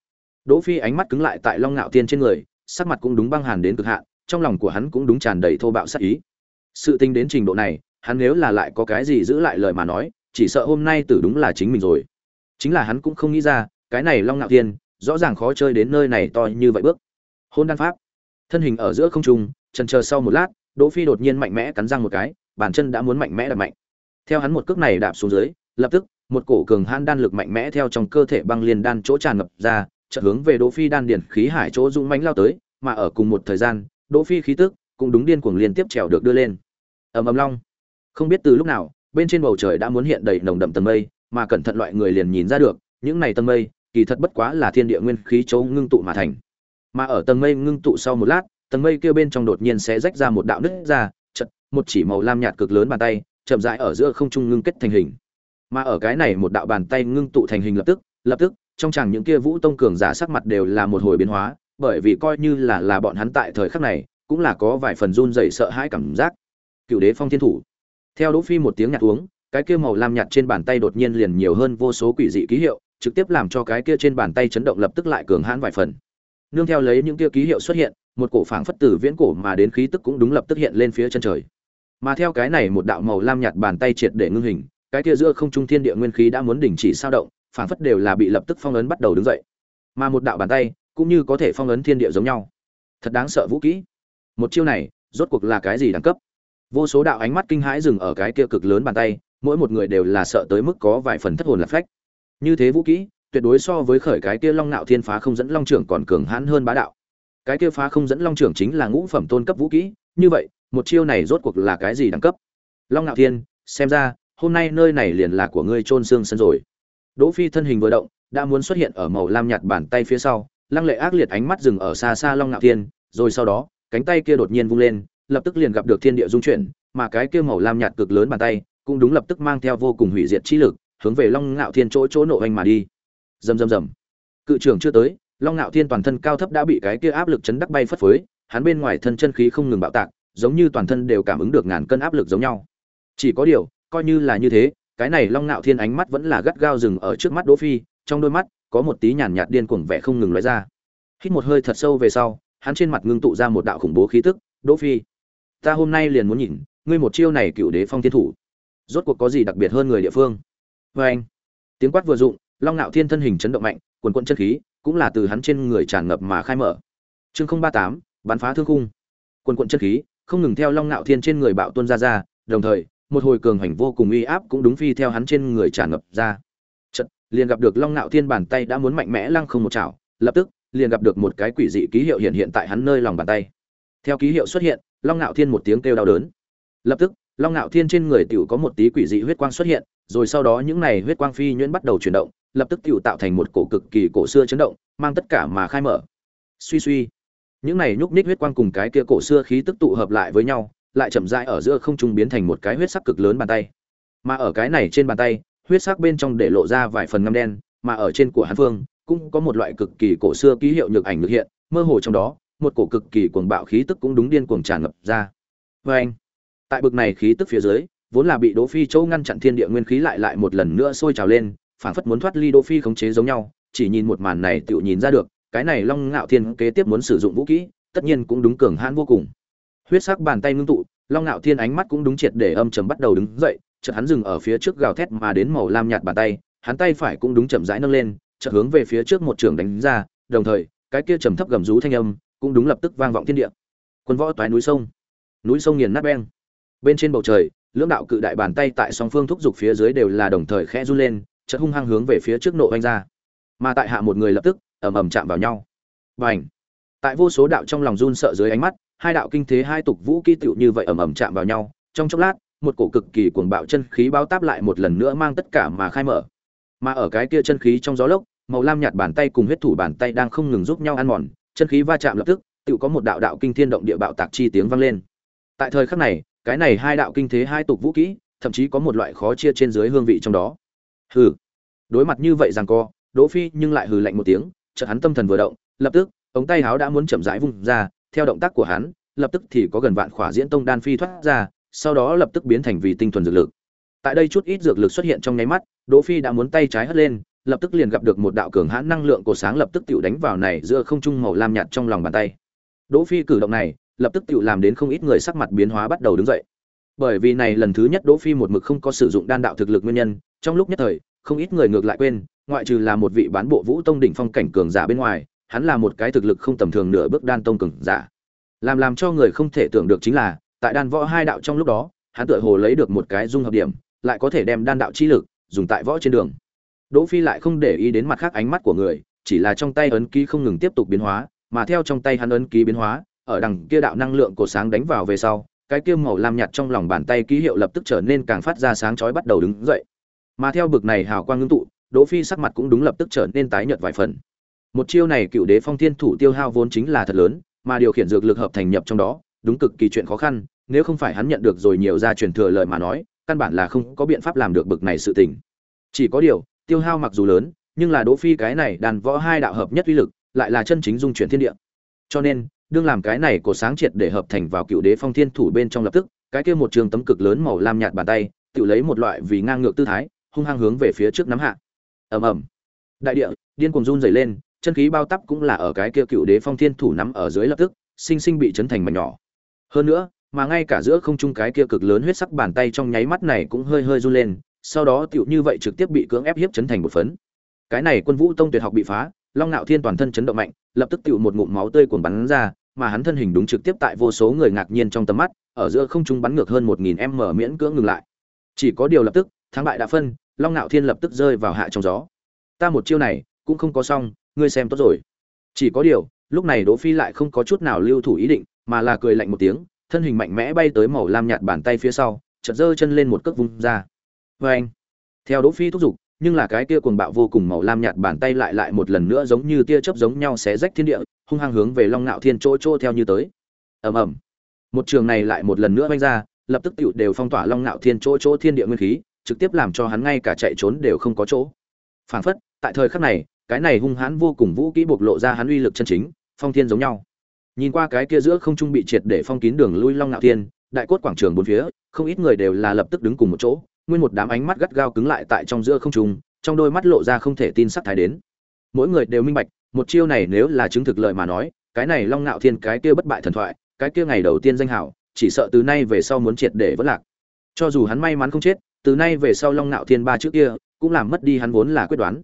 Đỗ phi ánh mắt cứng lại tại long ngạo tiên trên người, sắc mặt cũng đúng băng hàn đến cực hạn, trong lòng của hắn cũng đúng tràn đầy thô bạo sát ý. Sự tình đến trình độ này, hắn nếu là lại có cái gì giữ lại lời mà nói, chỉ sợ hôm nay tử đúng là chính mình rồi chính là hắn cũng không nghĩ ra, cái này long ngạo thiên, rõ ràng khó chơi đến nơi này to như vậy bước. Hôn đan pháp. Thân hình ở giữa không trung trần chờ sau một lát, đỗ phi đột nhiên mạnh mẽ cắn răng một cái, bàn chân đã muốn mạnh mẽ đạp mạnh. Theo hắn một cước này đạp xuống dưới, lập tức, một cổ cường hãn đan lực mạnh mẽ theo trong cơ thể băng liên đan chỗ tràn ngập ra, chợt hướng về đỗ phi đan điển khí hải chỗ dũng mãnh lao tới, mà ở cùng một thời gian, đỗ phi khí tức cũng đúng điên cuồng liên tiếp trèo được đưa lên. Ầm ầm long. Không biết từ lúc nào, bên trên bầu trời đã muốn hiện đầy nồng đậm tầng mây mà cẩn thận loại người liền nhìn ra được, những này tầng mây, kỳ thật bất quá là thiên địa nguyên khí chỗ ngưng tụ mà thành. Mà ở tầng mây ngưng tụ sau một lát, tầng mây kia bên trong đột nhiên sẽ rách ra một đạo nứt ra, chật, một chỉ màu lam nhạt cực lớn bàn tay, chậm rãi ở giữa không trung ngưng kết thành hình. Mà ở cái này một đạo bàn tay ngưng tụ thành hình lập tức lập tức, trong chàng những kia vũ tông cường giả sắc mặt đều là một hồi biến hóa, bởi vì coi như là là bọn hắn tại thời khắc này, cũng là có vài phần run rẩy sợ hãi cảm giác. Cựu đế phong thiên thủ. Theo đỗ phi một tiếng nhạt uống cái kia màu lam nhạt trên bàn tay đột nhiên liền nhiều hơn vô số quỷ dị ký hiệu, trực tiếp làm cho cái kia trên bàn tay chấn động lập tức lại cường hãn vài phần. Nương theo lấy những kia ký hiệu xuất hiện, một cổ phảng phất tử viễn cổ mà đến khí tức cũng đúng lập tức hiện lên phía chân trời. Mà theo cái này một đạo màu lam nhạt bàn tay triệt để ngưng hình, cái kia giữa không trung thiên địa nguyên khí đã muốn đình chỉ sao động, phảng phất đều là bị lập tức phong ấn bắt đầu đứng dậy. Mà một đạo bàn tay cũng như có thể phong ấn thiên địa giống nhau. Thật đáng sợ vũ kỹ. Một chiêu này, rốt cuộc là cái gì đẳng cấp? Vô số đạo ánh mắt kinh hãi dừng ở cái kia cực lớn bàn tay mỗi một người đều là sợ tới mức có vài phần thất hồn lạc phách. Như thế vũ kỹ, tuyệt đối so với khởi cái kia long nạo thiên phá không dẫn long trưởng còn cường hãn hơn bá đạo. Cái kia phá không dẫn long trưởng chính là ngũ phẩm tôn cấp vũ kỹ, như vậy, một chiêu này rốt cuộc là cái gì đẳng cấp? Long nạo thiên, xem ra, hôm nay nơi này liền là của ngươi trôn xương sân rồi. Đỗ phi thân hình vừa động, đã muốn xuất hiện ở màu lam nhạt bàn tay phía sau, lăng lệ ác liệt ánh mắt dừng ở xa xa long nạo thiên, rồi sau đó, cánh tay kia đột nhiên vung lên, lập tức liền gặp được thiên địa dung chuyển, mà cái kia màu lam nhạt cực lớn bàn tay cũng đúng lập tức mang theo vô cùng hủy diệt chi lực, hướng về long ngạo thiên chỗ chỗ nộ anh mà đi. Rầm rầm rầm. Cự trưởng chưa tới, long ngạo thiên toàn thân cao thấp đã bị cái kia áp lực chấn đắc bay phất phới, hắn bên ngoài thân chân khí không ngừng bạo tạc, giống như toàn thân đều cảm ứng được ngàn cân áp lực giống nhau. Chỉ có điều, coi như là như thế, cái này long ngạo thiên ánh mắt vẫn là gắt gao rừng ở trước mắt đỗ phi, trong đôi mắt có một tí nhàn nhạt điên cuồng vẻ không ngừng lóe ra. Hít một hơi thật sâu về sau, hắn trên mặt ngưng tụ ra một đạo khủng bố khí tức. Đỗ phi, ta hôm nay liền muốn nhìn, ngươi một chiêu này cựu đế phong thiên thủ rốt cuộc có gì đặc biệt hơn người địa phương. Với anh, tiếng quát vừa dụng long nạo thiên thân hình chấn động mạnh, quần quận chân khí cũng là từ hắn trên người tràn ngập mà khai mở. Chương không ba tám, bắn phá thương khung. Quần quận chân khí không ngừng theo long nạo thiên trên người bạo tuân ra ra, đồng thời, một hồi cường hành vô cùng uy áp cũng đúng phi theo hắn trên người tràn ngập ra. Chật liền gặp được long nạo thiên bàn tay đã muốn mạnh mẽ lăng không một chảo, lập tức, liền gặp được một cái quỷ dị ký hiệu hiện hiện tại hắn nơi lòng bàn tay. Theo ký hiệu xuất hiện, long nạo thiên một tiếng kêu đau đớn. Lập tức long ngạo thiên trên người tiểu có một tí quỷ dị huyết quang xuất hiện, rồi sau đó những này huyết quang phi nhuyễn bắt đầu chuyển động, lập tức tiểu tạo thành một cổ cực kỳ cổ xưa chấn động, mang tất cả mà khai mở. Suy suy. Những này nhúc nhích huyết quang cùng cái kia cổ xưa khí tức tụ hợp lại với nhau, lại chậm rãi ở giữa không trung biến thành một cái huyết sắc cực lớn bàn tay. Mà ở cái này trên bàn tay, huyết sắc bên trong để lộ ra vài phần ngăm đen, mà ở trên của hắn phương, cũng có một loại cực kỳ cổ xưa ký hiệu nhược ảnh được hiện, mơ hồ trong đó, một cổ cực kỳ cuồng bạo khí tức cũng đúng điên cuồng tràn ngập ra. Vê anh tại bực này khí tức phía dưới, vốn là bị đỗ phi châu ngăn chặn thiên địa nguyên khí lại lại một lần nữa sôi trào lên, phảng phất muốn thoát ly đỗ phi khống chế giống nhau, chỉ nhìn một màn này tựu nhìn ra được, cái này long ngạo thiên kế tiếp muốn sử dụng vũ kỹ, tất nhiên cũng đúng cường hãn vô cùng. Huyết sắc bàn tay ngưng tụ, long ngạo thiên ánh mắt cũng đúng triệt để âm trầm bắt đầu đứng dậy, chợt hắn dừng ở phía trước gào thét mà đến màu lam nhạt bàn tay, hắn tay phải cũng đúng chậm rãi nâng lên, chợt hướng về phía trước một trường đánh ra, đồng thời, cái kia trầm thấp gầm rú thanh âm cũng đúng lập tức vang vọng thiên địa. Quân võ toái núi sông. Núi sông nghiền nát beng bên trên bầu trời, lưỡng đạo cự đại bàn tay tại song phương thúc giục phía dưới đều là đồng thời khẽ run lên, chợt hung hăng hướng về phía trước nộ oanh ra. Mà tại hạ một người lập tức, ầm ầm chạm vào nhau. Bành! tại vô số đạo trong lòng run sợ dưới ánh mắt, hai đạo kinh thế hai tục vũ kỹ tựu như vậy ầm ầm chạm vào nhau. Trong chốc lát, một cổ cực kỳ cuồng bạo chân khí bao táp lại một lần nữa mang tất cả mà khai mở. Mà ở cái kia chân khí trong gió lốc, màu lam nhạt bàn tay cùng huyết thủ bàn tay đang không ngừng giúp nhau ăn mòn, chân khí va chạm lập tức tự có một đạo đạo kinh thiên động địa bạo tạc chi tiếng vang lên. Tại thời khắc này cái này hai đạo kinh thế hai tục vũ kỹ thậm chí có một loại khó chia trên dưới hương vị trong đó. Hừ. Đối mặt như vậy rằng co đỗ phi nhưng lại hừ lạnh một tiếng chợt hắn tâm thần vừa động lập tức ống tay háo đã muốn chậm rãi vung ra theo động tác của hắn lập tức thì có gần vạn khỏa diễn tông đan phi thoát ra sau đó lập tức biến thành vì tinh thuần dược lực. Tại đây chút ít dược lực xuất hiện trong nháy mắt đỗ phi đã muốn tay trái hất lên lập tức liền gặp được một đạo cường hãn năng lượng cổ sáng lập tức tiểu đánh vào này giữa không trung màu lam nhạt trong lòng bàn tay. Đỗ Phi cử động này, lập tức tiểu làm đến không ít người sắc mặt biến hóa bắt đầu đứng dậy. Bởi vì này lần thứ nhất Đỗ Phi một mực không có sử dụng đan đạo thực lực nguyên nhân, trong lúc nhất thời, không ít người ngược lại quên, ngoại trừ là một vị bán bộ Vũ Tông đỉnh phong cảnh cường giả bên ngoài, hắn là một cái thực lực không tầm thường nửa bước đan tông cường giả. Làm làm cho người không thể tưởng được chính là, tại đan võ hai đạo trong lúc đó, hắn tựa hồ lấy được một cái dung hợp điểm, lại có thể đem đan đạo chi lực dùng tại võ trên đường. Đỗ Phi lại không để ý đến mặt khác ánh mắt của người, chỉ là trong tay ấn ký không ngừng tiếp tục biến hóa, mà theo trong tay hắn ấn ký biến hóa, ở đằng kia đạo năng lượng cổ sáng đánh vào về sau, cái kia màu lam nhạt trong lòng bàn tay ký hiệu lập tức trở nên càng phát ra sáng chói bắt đầu đứng dậy. Mà theo bực này hào quang ngưng tụ, Đỗ Phi sắc mặt cũng đúng lập tức trở nên tái nhợt vài phần. Một chiêu này cựu đế phong thiên thủ tiêu hao vốn chính là thật lớn, mà điều khiển dược lực hợp thành nhập trong đó, đúng cực kỳ chuyện khó khăn, nếu không phải hắn nhận được rồi nhiều gia truyền thừa lời mà nói, căn bản là không có biện pháp làm được bực này sự tình. Chỉ có điều, tiêu hao mặc dù lớn nhưng là đỗ phi cái này đàn võ hai đạo hợp nhất uy lực lại là chân chính dung chuyển thiên địa cho nên đương làm cái này của sáng triệt để hợp thành vào cựu đế phong thiên thủ bên trong lập tức, cái kia một trường tấm cực lớn màu lam nhạt bàn tay, tự lấy một loại vì ngang ngược tư thái, hung hăng hướng về phía trước nắm hạ. Ầm ầm. Đại địa, điên cuồng run rẩy lên, chân khí bao tắp cũng là ở cái kia cựu đế phong thiên thủ nắm ở dưới lập tức, sinh sinh bị chấn thành mảnh nhỏ. Hơn nữa, mà ngay cả giữa không trung cái kia cực lớn huyết sắc bàn tay trong nháy mắt này cũng hơi hơi run lên, sau đó tựu như vậy trực tiếp bị cưỡng ép hiếp chấn thành một phấn. Cái này quân vũ tông tuyệt học bị phá long nạo thiên toàn thân chấn động mạnh, lập tức tựu một ngụm máu tươi cuồn bắn ra, mà hắn thân hình đúng trực tiếp tại vô số người ngạc nhiên trong tầm mắt, ở giữa không trung bắn ngược hơn một nghìn m miễn cưỡng ngừng lại. Chỉ có điều lập tức, thắng bại đã phân, long nạo thiên lập tức rơi vào hạ trong gió. Ta một chiêu này, cũng không có xong, ngươi xem tốt rồi. Chỉ có điều, lúc này đỗ phi lại không có chút nào lưu thủ ý định, mà là cười lạnh một tiếng, thân hình mạnh mẽ bay tới màu lam nhạt bàn tay phía sau, chợt giơ chân lên một cước vung ra. Với anh theo đỗ phi thúc giục nhưng là cái kia cuồng bạo vô cùng màu lam nhạt bàn tay lại lại một lần nữa giống như tia chớp giống nhau xé rách thiên địa, hung hăng hướng về long nạo thiên chỗ chỗ theo như tới. Ầm ầm. Một trường này lại một lần nữa vung ra, lập tức tiểu đều phong tỏa long nạo thiên chỗ chỗ thiên địa nguyên khí, trực tiếp làm cho hắn ngay cả chạy trốn đều không có chỗ. Phản phất, tại thời khắc này, cái này hung hãn vô cùng vũ kỹ bộc lộ ra hắn uy lực chân chính, phong thiên giống nhau. Nhìn qua cái kia giữa không trung bị triệt để phong kín đường lui long nạo thiên, đại cốt quảng trường bốn phía, không ít người đều là lập tức đứng cùng một chỗ nguyên một đám ánh mắt gắt gao cứng lại tại trong giữa không trung, trong đôi mắt lộ ra không thể tin sắc thái đến. Mỗi người đều minh bạch, một chiêu này nếu là chứng thực lợi mà nói, cái này long nạo thiên, cái kia bất bại thần thoại, cái kia ngày đầu tiên danh hảo, chỉ sợ từ nay về sau muốn triệt để vỡ lạc. Cho dù hắn may mắn không chết, từ nay về sau long nạo thiên ba chữ kia, cũng làm mất đi hắn vốn là quyết đoán.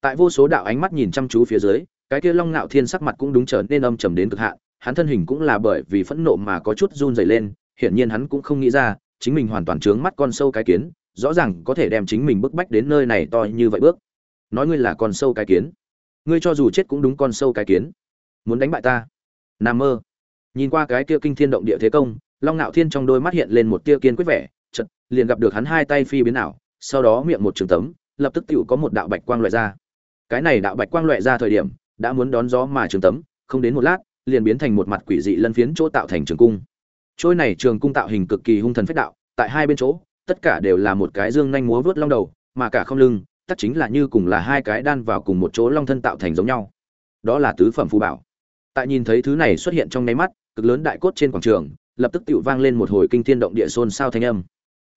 Tại vô số đạo ánh mắt nhìn chăm chú phía dưới, cái kia long nạo thiên sắc mặt cũng đúng trở nên âm trầm đến cực hạn, hắn thân hình cũng là bởi vì phẫn nộ mà có chút run rẩy lên, hiển nhiên hắn cũng không nghĩ ra, chính mình hoàn toàn trướng mắt con sâu cái kiến rõ ràng có thể đem chính mình bức bách đến nơi này to như vậy bước. Nói ngươi là con sâu cái kiến. Ngươi cho dù chết cũng đúng con sâu cái kiến. Muốn đánh bại ta? Nam mơ. Nhìn qua cái kia kinh thiên động địa thế công, long ngạo thiên trong đôi mắt hiện lên một tia kiên quyết vẻ chật liền gặp được hắn hai tay phi biến ảo, sau đó miệng một trường tấm, lập tức tựu có một đạo bạch quang loại ra. Cái này đạo bạch quang loại ra thời điểm, đã muốn đón gió mà trường tấm, không đến một lát, liền biến thành một mặt quỷ dị lân phiến chỗ tạo thành trường cung. Trôi này trường cung tạo hình cực kỳ hung thần phách đạo, tại hai bên chỗ tất cả đều là một cái dương nhanh múa vớt long đầu, mà cả không lưng tất chính là như cùng là hai cái đan vào cùng một chỗ long thân tạo thành giống nhau. Đó là tứ phẩm phù bảo. Tại nhìn thấy thứ này xuất hiện trong nháy mắt, cực lớn đại cốt trên quảng trường, lập tức tựu vang lên một hồi kinh thiên động địa xôn xao thanh âm.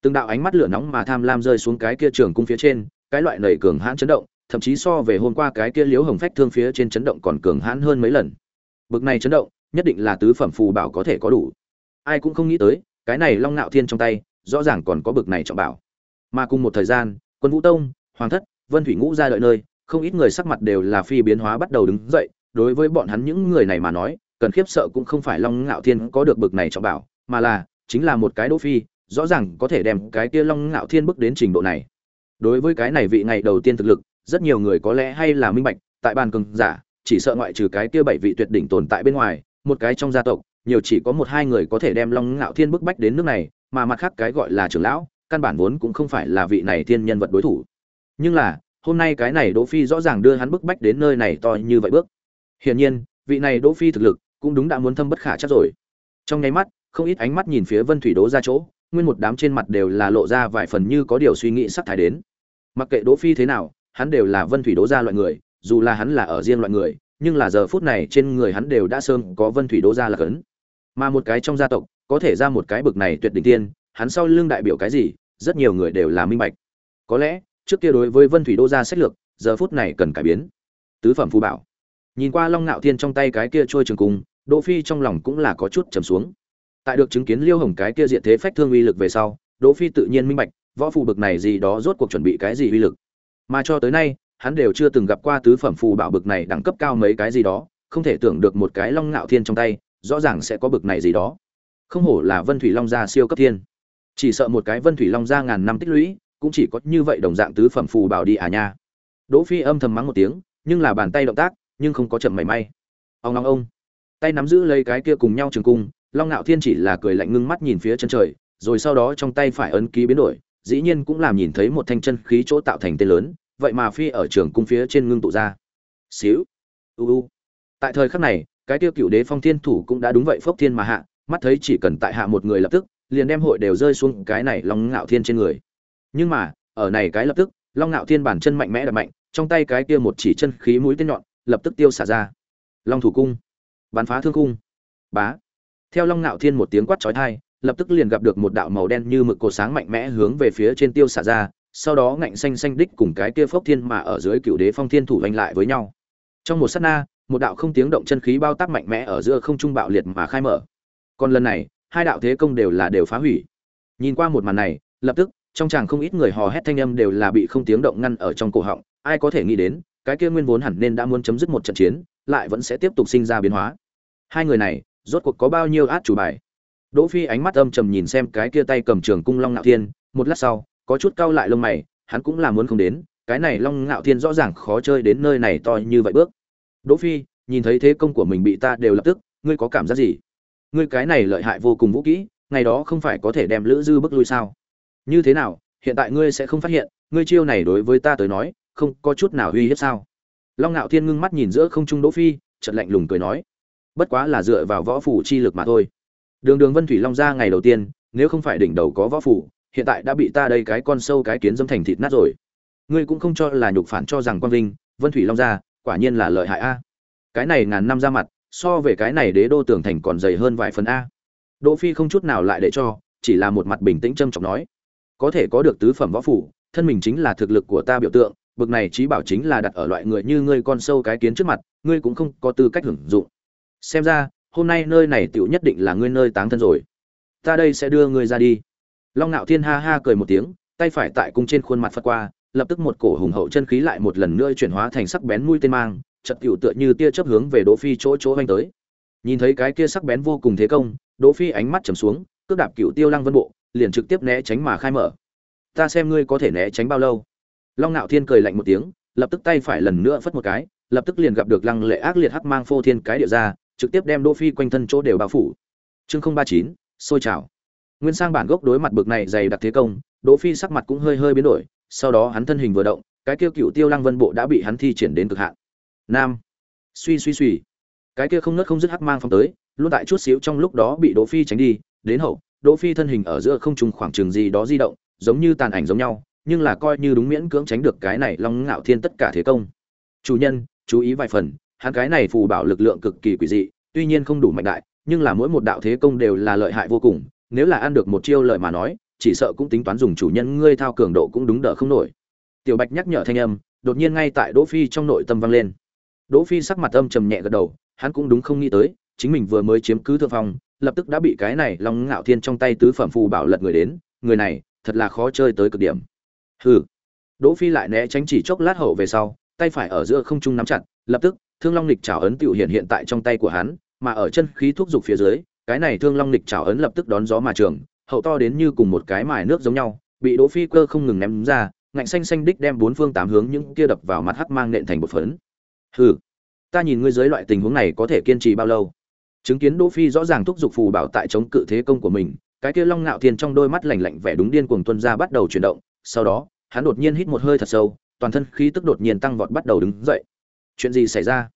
Từng đạo ánh mắt lửa nóng mà tham lam rơi xuống cái kia trường cung phía trên, cái loại nầy cường hãn chấn động, thậm chí so về hôm qua cái kia liếu hồng phách thương phía trên chấn động còn cường hãn hơn mấy lần. Bực này chấn động, nhất định là tứ phẩm phù bảo có thể có đủ. Ai cũng không nghĩ tới, cái này long nạo thiên trong tay rõ ràng còn có bực này trọng bảo. Mà cùng một thời gian, quân vũ tông, hoàng thất, vân thủy ngũ ra đợi nơi, không ít người sắc mặt đều là phi biến hóa bắt đầu đứng dậy, đối với bọn hắn những người này mà nói, cần khiếp sợ cũng không phải long ngạo thiên có được bực này trọng bảo, mà là, chính là một cái đỗ phi, rõ ràng có thể đem cái kia long ngạo thiên bước đến trình độ này. Đối với cái này vị ngày đầu tiên thực lực, rất nhiều người có lẽ hay là minh bạch, tại bàn cường giả, chỉ sợ ngoại trừ cái kia bảy vị tuyệt đỉnh tồn tại bên ngoài, một cái trong gia tộc, nhiều chỉ có một hai người có thể đem long ngạo thiên bức bách đến nước này mà mặt khác cái gọi là trưởng lão, căn bản vốn cũng không phải là vị này thiên nhân vật đối thủ. Nhưng là, hôm nay cái này đỗ phi rõ ràng đưa hắn bức bách đến nơi này to như vậy bước. Hiển nhiên, vị này đỗ phi thực lực cũng đúng đã muốn thâm bất khả chắc rồi. Trong nháy mắt, không ít ánh mắt nhìn phía vân thủy đỗ ra chỗ, nguyên một đám trên mặt đều là lộ ra vài phần như có điều suy nghĩ sắp thái đến. Mặc kệ đỗ phi thế nào, hắn đều là vân thủy đỗ ra loại người, dù là hắn là ở riêng loại người, nhưng là giờ phút này trên người hắn đều đã sơn có vân thủy đỗ ra là cấn. Mà một cái trong gia tộc có thể ra một cái bực này tuyệt đỉnh tiên, hắn sau lưng đại biểu cái gì, rất nhiều người đều là minh bạch. Có lẽ, trước kia đối với vân thủy đô gia sách lược, giờ phút này cần cải biến. Tứ phẩm phù bảo. Nhìn qua long Nạo thiên trong tay cái kia trôi trường cung đỗ phi trong lòng cũng là có chút trầm xuống. Tại được chứng kiến liêu hồng cái kia diện thế phách thương uy lực về sau, đỗ phi tự nhiên minh bạch, võ phù bực này gì đó rốt cuộc chuẩn bị cái gì uy lực. Mà cho tới nay, hắn đều chưa từng gặp qua tứ phẩm phù bảo bực này đẳng cấp cao mấy cái gì đó, không thể tưởng được một cái long ngạo thiên trong tay, rõ ràng sẽ có bực này gì đó không hổ là vân thủy long gia siêu cấp thiên. Chỉ sợ một cái vân thủy long gia ngàn năm tích lũy, cũng chỉ có như vậy đồng dạng tứ phẩm phù bảo đi à nha. Đỗ phi âm thầm mắng một tiếng, nhưng là bàn tay động tác, nhưng không có chậm mảy may. Ông long ông. Tay nắm giữ lấy cái kia cùng nhau trường cung, long ngạo thiên chỉ là cười lạnh ngưng mắt nhìn phía chân trời, rồi sau đó trong tay phải ấn ký biến đổi, dĩ nhiên cũng làm nhìn thấy một thanh chân khí chỗ tạo thành tên lớn, vậy mà phi ở trường cung phía trên ngưng tụ ra. Xíu. U u. Tại thời khắc này, cái tiêu cựu đế phong thiên thủ cũng đã đúng vậy phốc thiên mà hạ mắt thấy chỉ cần tại hạ một người lập tức, liền đem hội đều rơi xuống cái này long ngạo thiên trên người. Nhưng mà, ở này cái lập tức, long ngạo thiên bản chân mạnh mẽ đập mạnh, trong tay cái kia một chỉ chân khí mũi tên nhọn, lập tức tiêu xả ra. Long thủ cung bắn phá thương cung, bá. Theo long ngạo thiên một tiếng quát chói tai, lập tức liền gặp được một đạo màu đen như mực cột sáng mạnh mẽ hướng về phía trên tiêu xả ra, sau đó ngạnh xanh xanh đích cùng cái kia phốc thiên mà ở dưới cựu đế phong thiên thủ vanh lại với nhau. Trong một sát na, một đạo không tiếng động chân khí bao tác mạnh mẽ ở giữa không trung bạo liệt mà khai mở còn lần này, hai đạo thế công đều là đều phá hủy. Nhìn qua một màn này, lập tức, trong chàng không ít người hò hét thanh âm đều là bị không tiếng động ngăn ở trong cổ họng. Ai có thể nghĩ đến, cái kia nguyên vốn hẳn nên đã muốn chấm dứt một trận chiến, lại vẫn sẽ tiếp tục sinh ra biến hóa. Hai người này, rốt cuộc có bao nhiêu át chủ bài? Đỗ phi ánh mắt âm trầm nhìn xem cái kia tay cầm trường cung long ngạo thiên, một lát sau, có chút cau lại lông mày, hắn cũng là muốn không đến, cái này long ngạo thiên rõ ràng khó chơi đến nơi này to như vậy bước. Đỗ phi, nhìn thấy thế công của mình bị ta đều lập tức, ngươi có cảm giác gì? Ngươi cái này lợi hại vô cùng vũ kỹ, ngày đó không phải có thể đem lữ dư bước lui sao? Như thế nào, hiện tại ngươi sẽ không phát hiện, ngươi chiêu này đối với ta tới nói, không có chút nào uy hiếp sao? Long ngạo thiên ngưng mắt nhìn giữa không trung đỗ phi trận lạnh lùng cười nói, bất quá là dựa vào võ phủ chi lực mà thôi. Đường đường vân thủy long ra ngày đầu tiên, nếu không phải đỉnh đầu có võ phủ, hiện tại đã bị ta đây cái con sâu cái kiến dâm thành thịt nát rồi. Ngươi cũng không cho là nhục phản cho rằng quang vinh, vân thủy long ra, quả nhiên là lợi hại a. Cái này ngàn năm ra mặt so về cái này đế đô tường thành còn dày hơn vài phần a. Đỗ phi không chút nào lại để cho, chỉ là một mặt bình tĩnh trâm trọng nói. Có thể có được tứ phẩm võ phủ, thân mình chính là thực lực của ta biểu tượng, bực này trí bảo chính là đặt ở loại người như ngươi con sâu cái kiến trước mặt, ngươi cũng không có tư cách hưởng dụng. Xem ra, hôm nay nơi này tựu nhất định là ngươi nơi táng thân rồi. Ta đây sẽ đưa ngươi ra đi. Long nạo thiên ha ha cười một tiếng, tay phải tại cung trên khuôn mặt phật qua, lập tức một cổ hùng hậu chân khí lại một lần nữa chuyển hóa thành sắc bén mũi tên mang chật cựu tựa như tia chớp hướng về đỗ phi chỗ chỗ anh tới. Nhìn thấy cái kia sắc bén vô cùng thế công, đỗ phi ánh mắt trầm xuống, cước đạp cựu tiêu lăng vân bộ, liền trực tiếp né tránh mà khai mở. Ta xem ngươi có thể né tránh bao lâu. Long nạo thiên cười lạnh một tiếng, lập tức tay phải lần nữa phất một cái, lập tức liền gặp được lăng lệ ác liệt hắc mang phô thiên cái địa ra, trực tiếp đem đỗ phi quanh thân chỗ đều bao phủ. Chương không ba chín sôi trào. Nguyên sang bản gốc đối mặt bực này dày đặc thế công, đỗ phi sắc mặt cũng hơi hơi biến đổi, sau đó hắn thân hình vừa động, cái kia cựu tiêu lăng vân bộ đã bị hắn thi triển đến cực hạn nam. Suy suy suy. Cái kia không nứt không dứt hắc mang phong tới, luôn tại chút xíu trong lúc đó bị đỗ phi tránh đi. Đến hậu, đỗ phi thân hình ở giữa không trùng khoảng trường gì đó di động, giống như tàn ảnh giống nhau, nhưng là coi như đúng miễn cưỡng tránh được cái này long ngạo thiên tất cả thế công. Chủ nhân, chú ý vài phần, hắn cái này phù bảo lực lượng cực kỳ quỷ dị, tuy nhiên không đủ mạnh đại, nhưng là mỗi một đạo thế công đều là lợi hại vô cùng, nếu là ăn được một chiêu lợi mà nói, chỉ sợ cũng tính toán dùng chủ nhân ngươi thao cường độ cũng đúng đỡ không nổi. Tiểu bạch nhắc nhở thanh âm, đột nhiên ngay tại đỗ phi trong nội tâm vang lên đỗ phi sắc mặt âm trầm nhẹ gật đầu, hắn cũng đúng không nghĩ tới, chính mình vừa mới chiếm cứ thượng phong, lập tức đã bị cái này long ngạo thiên trong tay tứ phẩm phù bảo lật người đến, người này, thật là khó chơi tới cực điểm. Hừ. Đỗ phi lại né tránh chỉ chốc lát hậu về sau, tay phải ở giữa không trung nắm chặt, lập tức, thương long lịch trảo ấn tiểu hiện hiện tại trong tay của hắn, mà ở chân khí thuốc dục phía dưới, cái này thương long lịch trảo ấn lập tức đón gió mà trường, hậu to đến như cùng một cái mài nước giống nhau, bị đỗ phi cơ không ngừng ném ra, ngạnh xanh xanh đích đem bốn phương tám hướng những kia đập vào mặt hắc mang nện thành một phấn hừ, ta nhìn ngươi dưới loại tình huống này có thể kiên trì bao lâu? Chứng kiến đỗ phi rõ ràng thúc giục phù bảo tại chống cự thế công của mình, cái kia long ngạo thiên trong đôi mắt lạnh lạnh vẻ đúng điên cuồng tuân ra bắt đầu chuyển động, sau đó, hắn đột nhiên hít một hơi thật sâu, toàn thân khí tức đột nhiên tăng vọt bắt đầu đứng dậy. Chuyện gì xảy ra?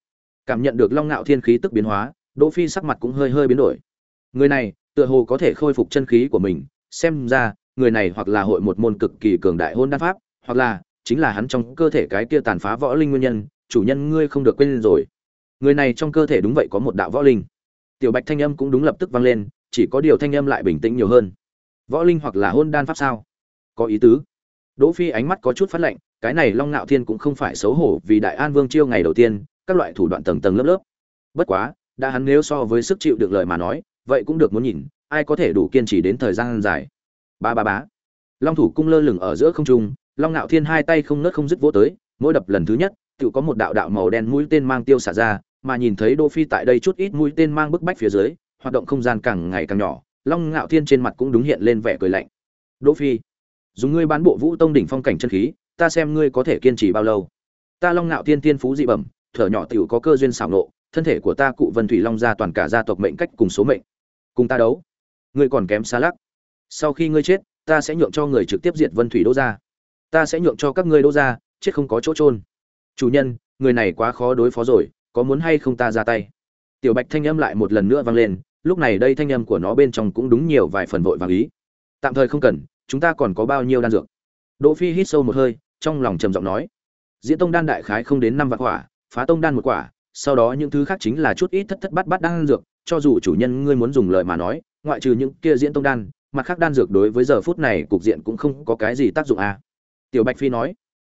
Cảm nhận được long ngạo thiên khí tức biến hóa, đỗ phi sắc mặt cũng hơi hơi biến đổi. Người này, tựa hồ có thể khôi phục chân khí của mình, xem ra, người này hoặc là hội một môn cực kỳ cường đại hôn đan pháp, hoặc là chính là hắn trong cơ thể cái kia tàn phá võ linh nguyên nhân chủ nhân ngươi không được quên rồi. Người này trong cơ thể đúng vậy có một đạo võ linh. Tiểu bạch thanh âm cũng đúng lập tức vang lên, chỉ có điều thanh âm lại bình tĩnh nhiều hơn. Võ linh hoặc là hôn đan pháp sao? Có ý tứ. Đỗ phi ánh mắt có chút phát lạnh, cái này long nạo thiên cũng không phải xấu hổ vì đại an vương chiêu ngày đầu tiên, các loại thủ đoạn tầng tầng lớp lớp. Bất quá, đã hắn nếu so với sức chịu được lời mà nói, vậy cũng được muốn nhìn, ai có thể đủ kiên trì đến thời gian dài. Ba ba bá long thủ cung lơ lửng ở giữa không trung, long nạo thiên hai tay không nớt không dứt vỗ tới, mỗi đập lần thứ nhất tự có một đạo đạo màu đen mũi tên mang tiêu xả ra, mà nhìn thấy đỗ phi tại đây chút ít mũi tên mang bức bách phía dưới, hoạt động không gian càng ngày càng nhỏ, long ngạo thiên trên mặt cũng đúng hiện lên vẻ cười lạnh. Đỗ phi, dùng ngươi bán bộ vũ tông đỉnh phong cảnh chân khí, ta xem ngươi có thể kiên trì bao lâu? Ta long ngạo thiên tiên phú dị bẩm, thở nhỏ tiểu có cơ duyên xảo nộ thân thể của ta cụ vân thủy long gia toàn cả gia tộc mệnh cách cùng số mệnh. Cùng ta đấu. Ngươi còn kém xa lắc. Sau khi ngươi chết, ta sẽ nhượng cho người trực tiếp diệt vân thủy Đỗ gia. Ta sẽ nhượng cho các ngươi Đỗ gia, chết không có chỗ trôn chủ nhân, người này quá khó đối phó rồi, có muốn hay không ta ra tay? Tiểu bạch thanh âm lại một lần nữa vang lên, lúc này đây thanh âm của nó bên trong cũng đúng nhiều vài phần vội vàng ý. Tạm thời không cần, chúng ta còn có bao nhiêu đan dược? Đỗ phi hít sâu một hơi, trong lòng trầm giọng nói, diễn tông đan đại khái không đến năm vạn quả, phá tông đan một quả, sau đó những thứ khác chính là chút ít thất thất bát bát đan dược, cho dù chủ nhân ngươi muốn dùng lời mà nói, ngoại trừ những kia diễn tông đan, mặt khác đan dược đối với giờ phút này cục diện cũng không có cái gì tác dụng à. Tiểu bạch phi nói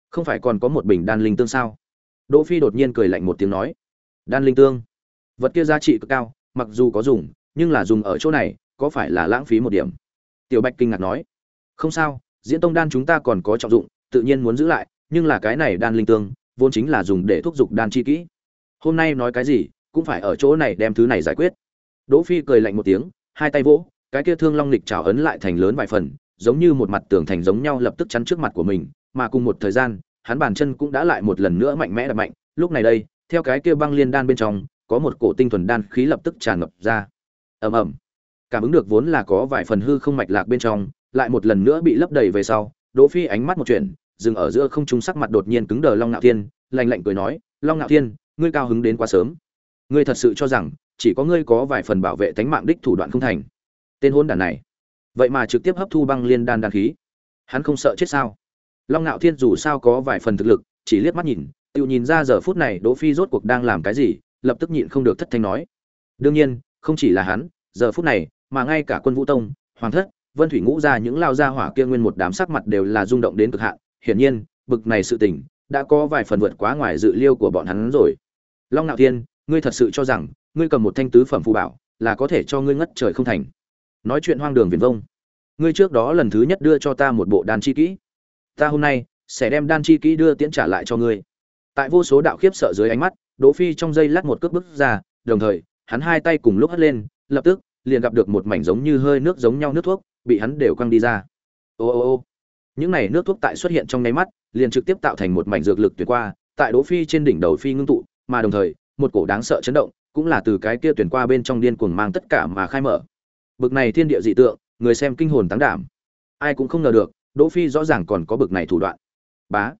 không phải còn có một bình đan linh tương sao? Đỗ phi đột nhiên cười lạnh một tiếng nói, đan linh tương? Vật kia giá trị cực cao, mặc dù có dùng, nhưng là dùng ở chỗ này, có phải là lãng phí một điểm? Tiểu bạch kinh ngạc nói, không sao, diễn tông đan chúng ta còn có trọng dụng, tự nhiên muốn giữ lại, nhưng là cái này đan linh tương, vốn chính là dùng để thúc giục đan chi kỹ. Hôm nay nói cái gì, cũng phải ở chỗ này đem thứ này giải quyết. Đỗ phi cười lạnh một tiếng, hai tay vỗ, cái kia thương long lịch trào ấn lại thành lớn vài phần, giống như một mặt tường thành giống nhau lập tức chắn trước mặt của mình mà cùng một thời gian, hắn bàn chân cũng đã lại một lần nữa mạnh mẽ đập mạnh. Lúc này đây, theo cái kia băng liên đan bên trong, có một cổ tinh thuần đan khí lập tức tràn ngập ra. Ầm ầm. Cảm ứng được vốn là có vài phần hư không mạch lạc bên trong, lại một lần nữa bị lấp đầy về sau, đỗ phi ánh mắt một chuyện dừng ở giữa không trung sắc mặt đột nhiên cứng đờ long nạo thiên, lạnh lạnh cười nói, long nạo thiên, ngươi cao hứng đến quá sớm. Ngươi thật sự cho rằng, chỉ có ngươi có vài phần bảo vệ tánh mạng đích thủ đoạn không thành. Tên hôn đản này. Vậy mà trực tiếp hấp thu băng liên đan đan khí. Hắn không sợ chết sao? Long nạo thiên dù sao có vài phần thực lực, chỉ liếc mắt nhìn tự nhìn ra giờ phút này đỗ phi rốt cuộc đang làm cái gì, lập tức nhịn không được thất thanh nói. Đương nhiên, không chỉ là hắn, giờ phút này, mà ngay cả quân vũ tông, hoàng thất, vân thủy ngũ ra những lao gia hỏa kia nguyên một đám sắc mặt đều là rung động đến cực hạn. Hiển nhiên, bực này sự tình, đã có vài phần vượt quá ngoài dự liêu của bọn hắn rồi. Long nạo thiên, ngươi thật sự cho rằng, ngươi cầm một thanh tứ phẩm phù bảo, là có thể cho ngươi ngất trời không thành. Nói chuyện hoang đường viển vông. Ngươi trước đó lần thứ nhất đưa cho ta một bộ đan chi kỹ ta hôm nay sẽ đem đan chi kỹ đưa tiễn trả lại cho ngươi. Tại vô số đạo khiếp sợ dưới ánh mắt, đỗ phi trong giây lát một cước bước ra, đồng thời, hắn hai tay cùng lúc hất lên, lập tức, liền gặp được một mảnh giống như hơi nước giống nhau nước thuốc, bị hắn đều quăng đi ra. Ô ô ô. Những này nước thuốc tại xuất hiện trong nháy mắt, liền trực tiếp tạo thành một mảnh dược lực tuyệt qua, tại đỗ phi trên đỉnh đầu phi ngưng tụ, mà đồng thời, một cổ đáng sợ chấn động, cũng là từ cái kia tuyển qua bên trong điên cuồng mang tất cả mà khai mở. Bực này thiên địa dị tượng, người xem kinh hồn táng đảm. Ai cũng không ngờ được đỗ phi rõ ràng còn có bực này thủ đoạn. Bá.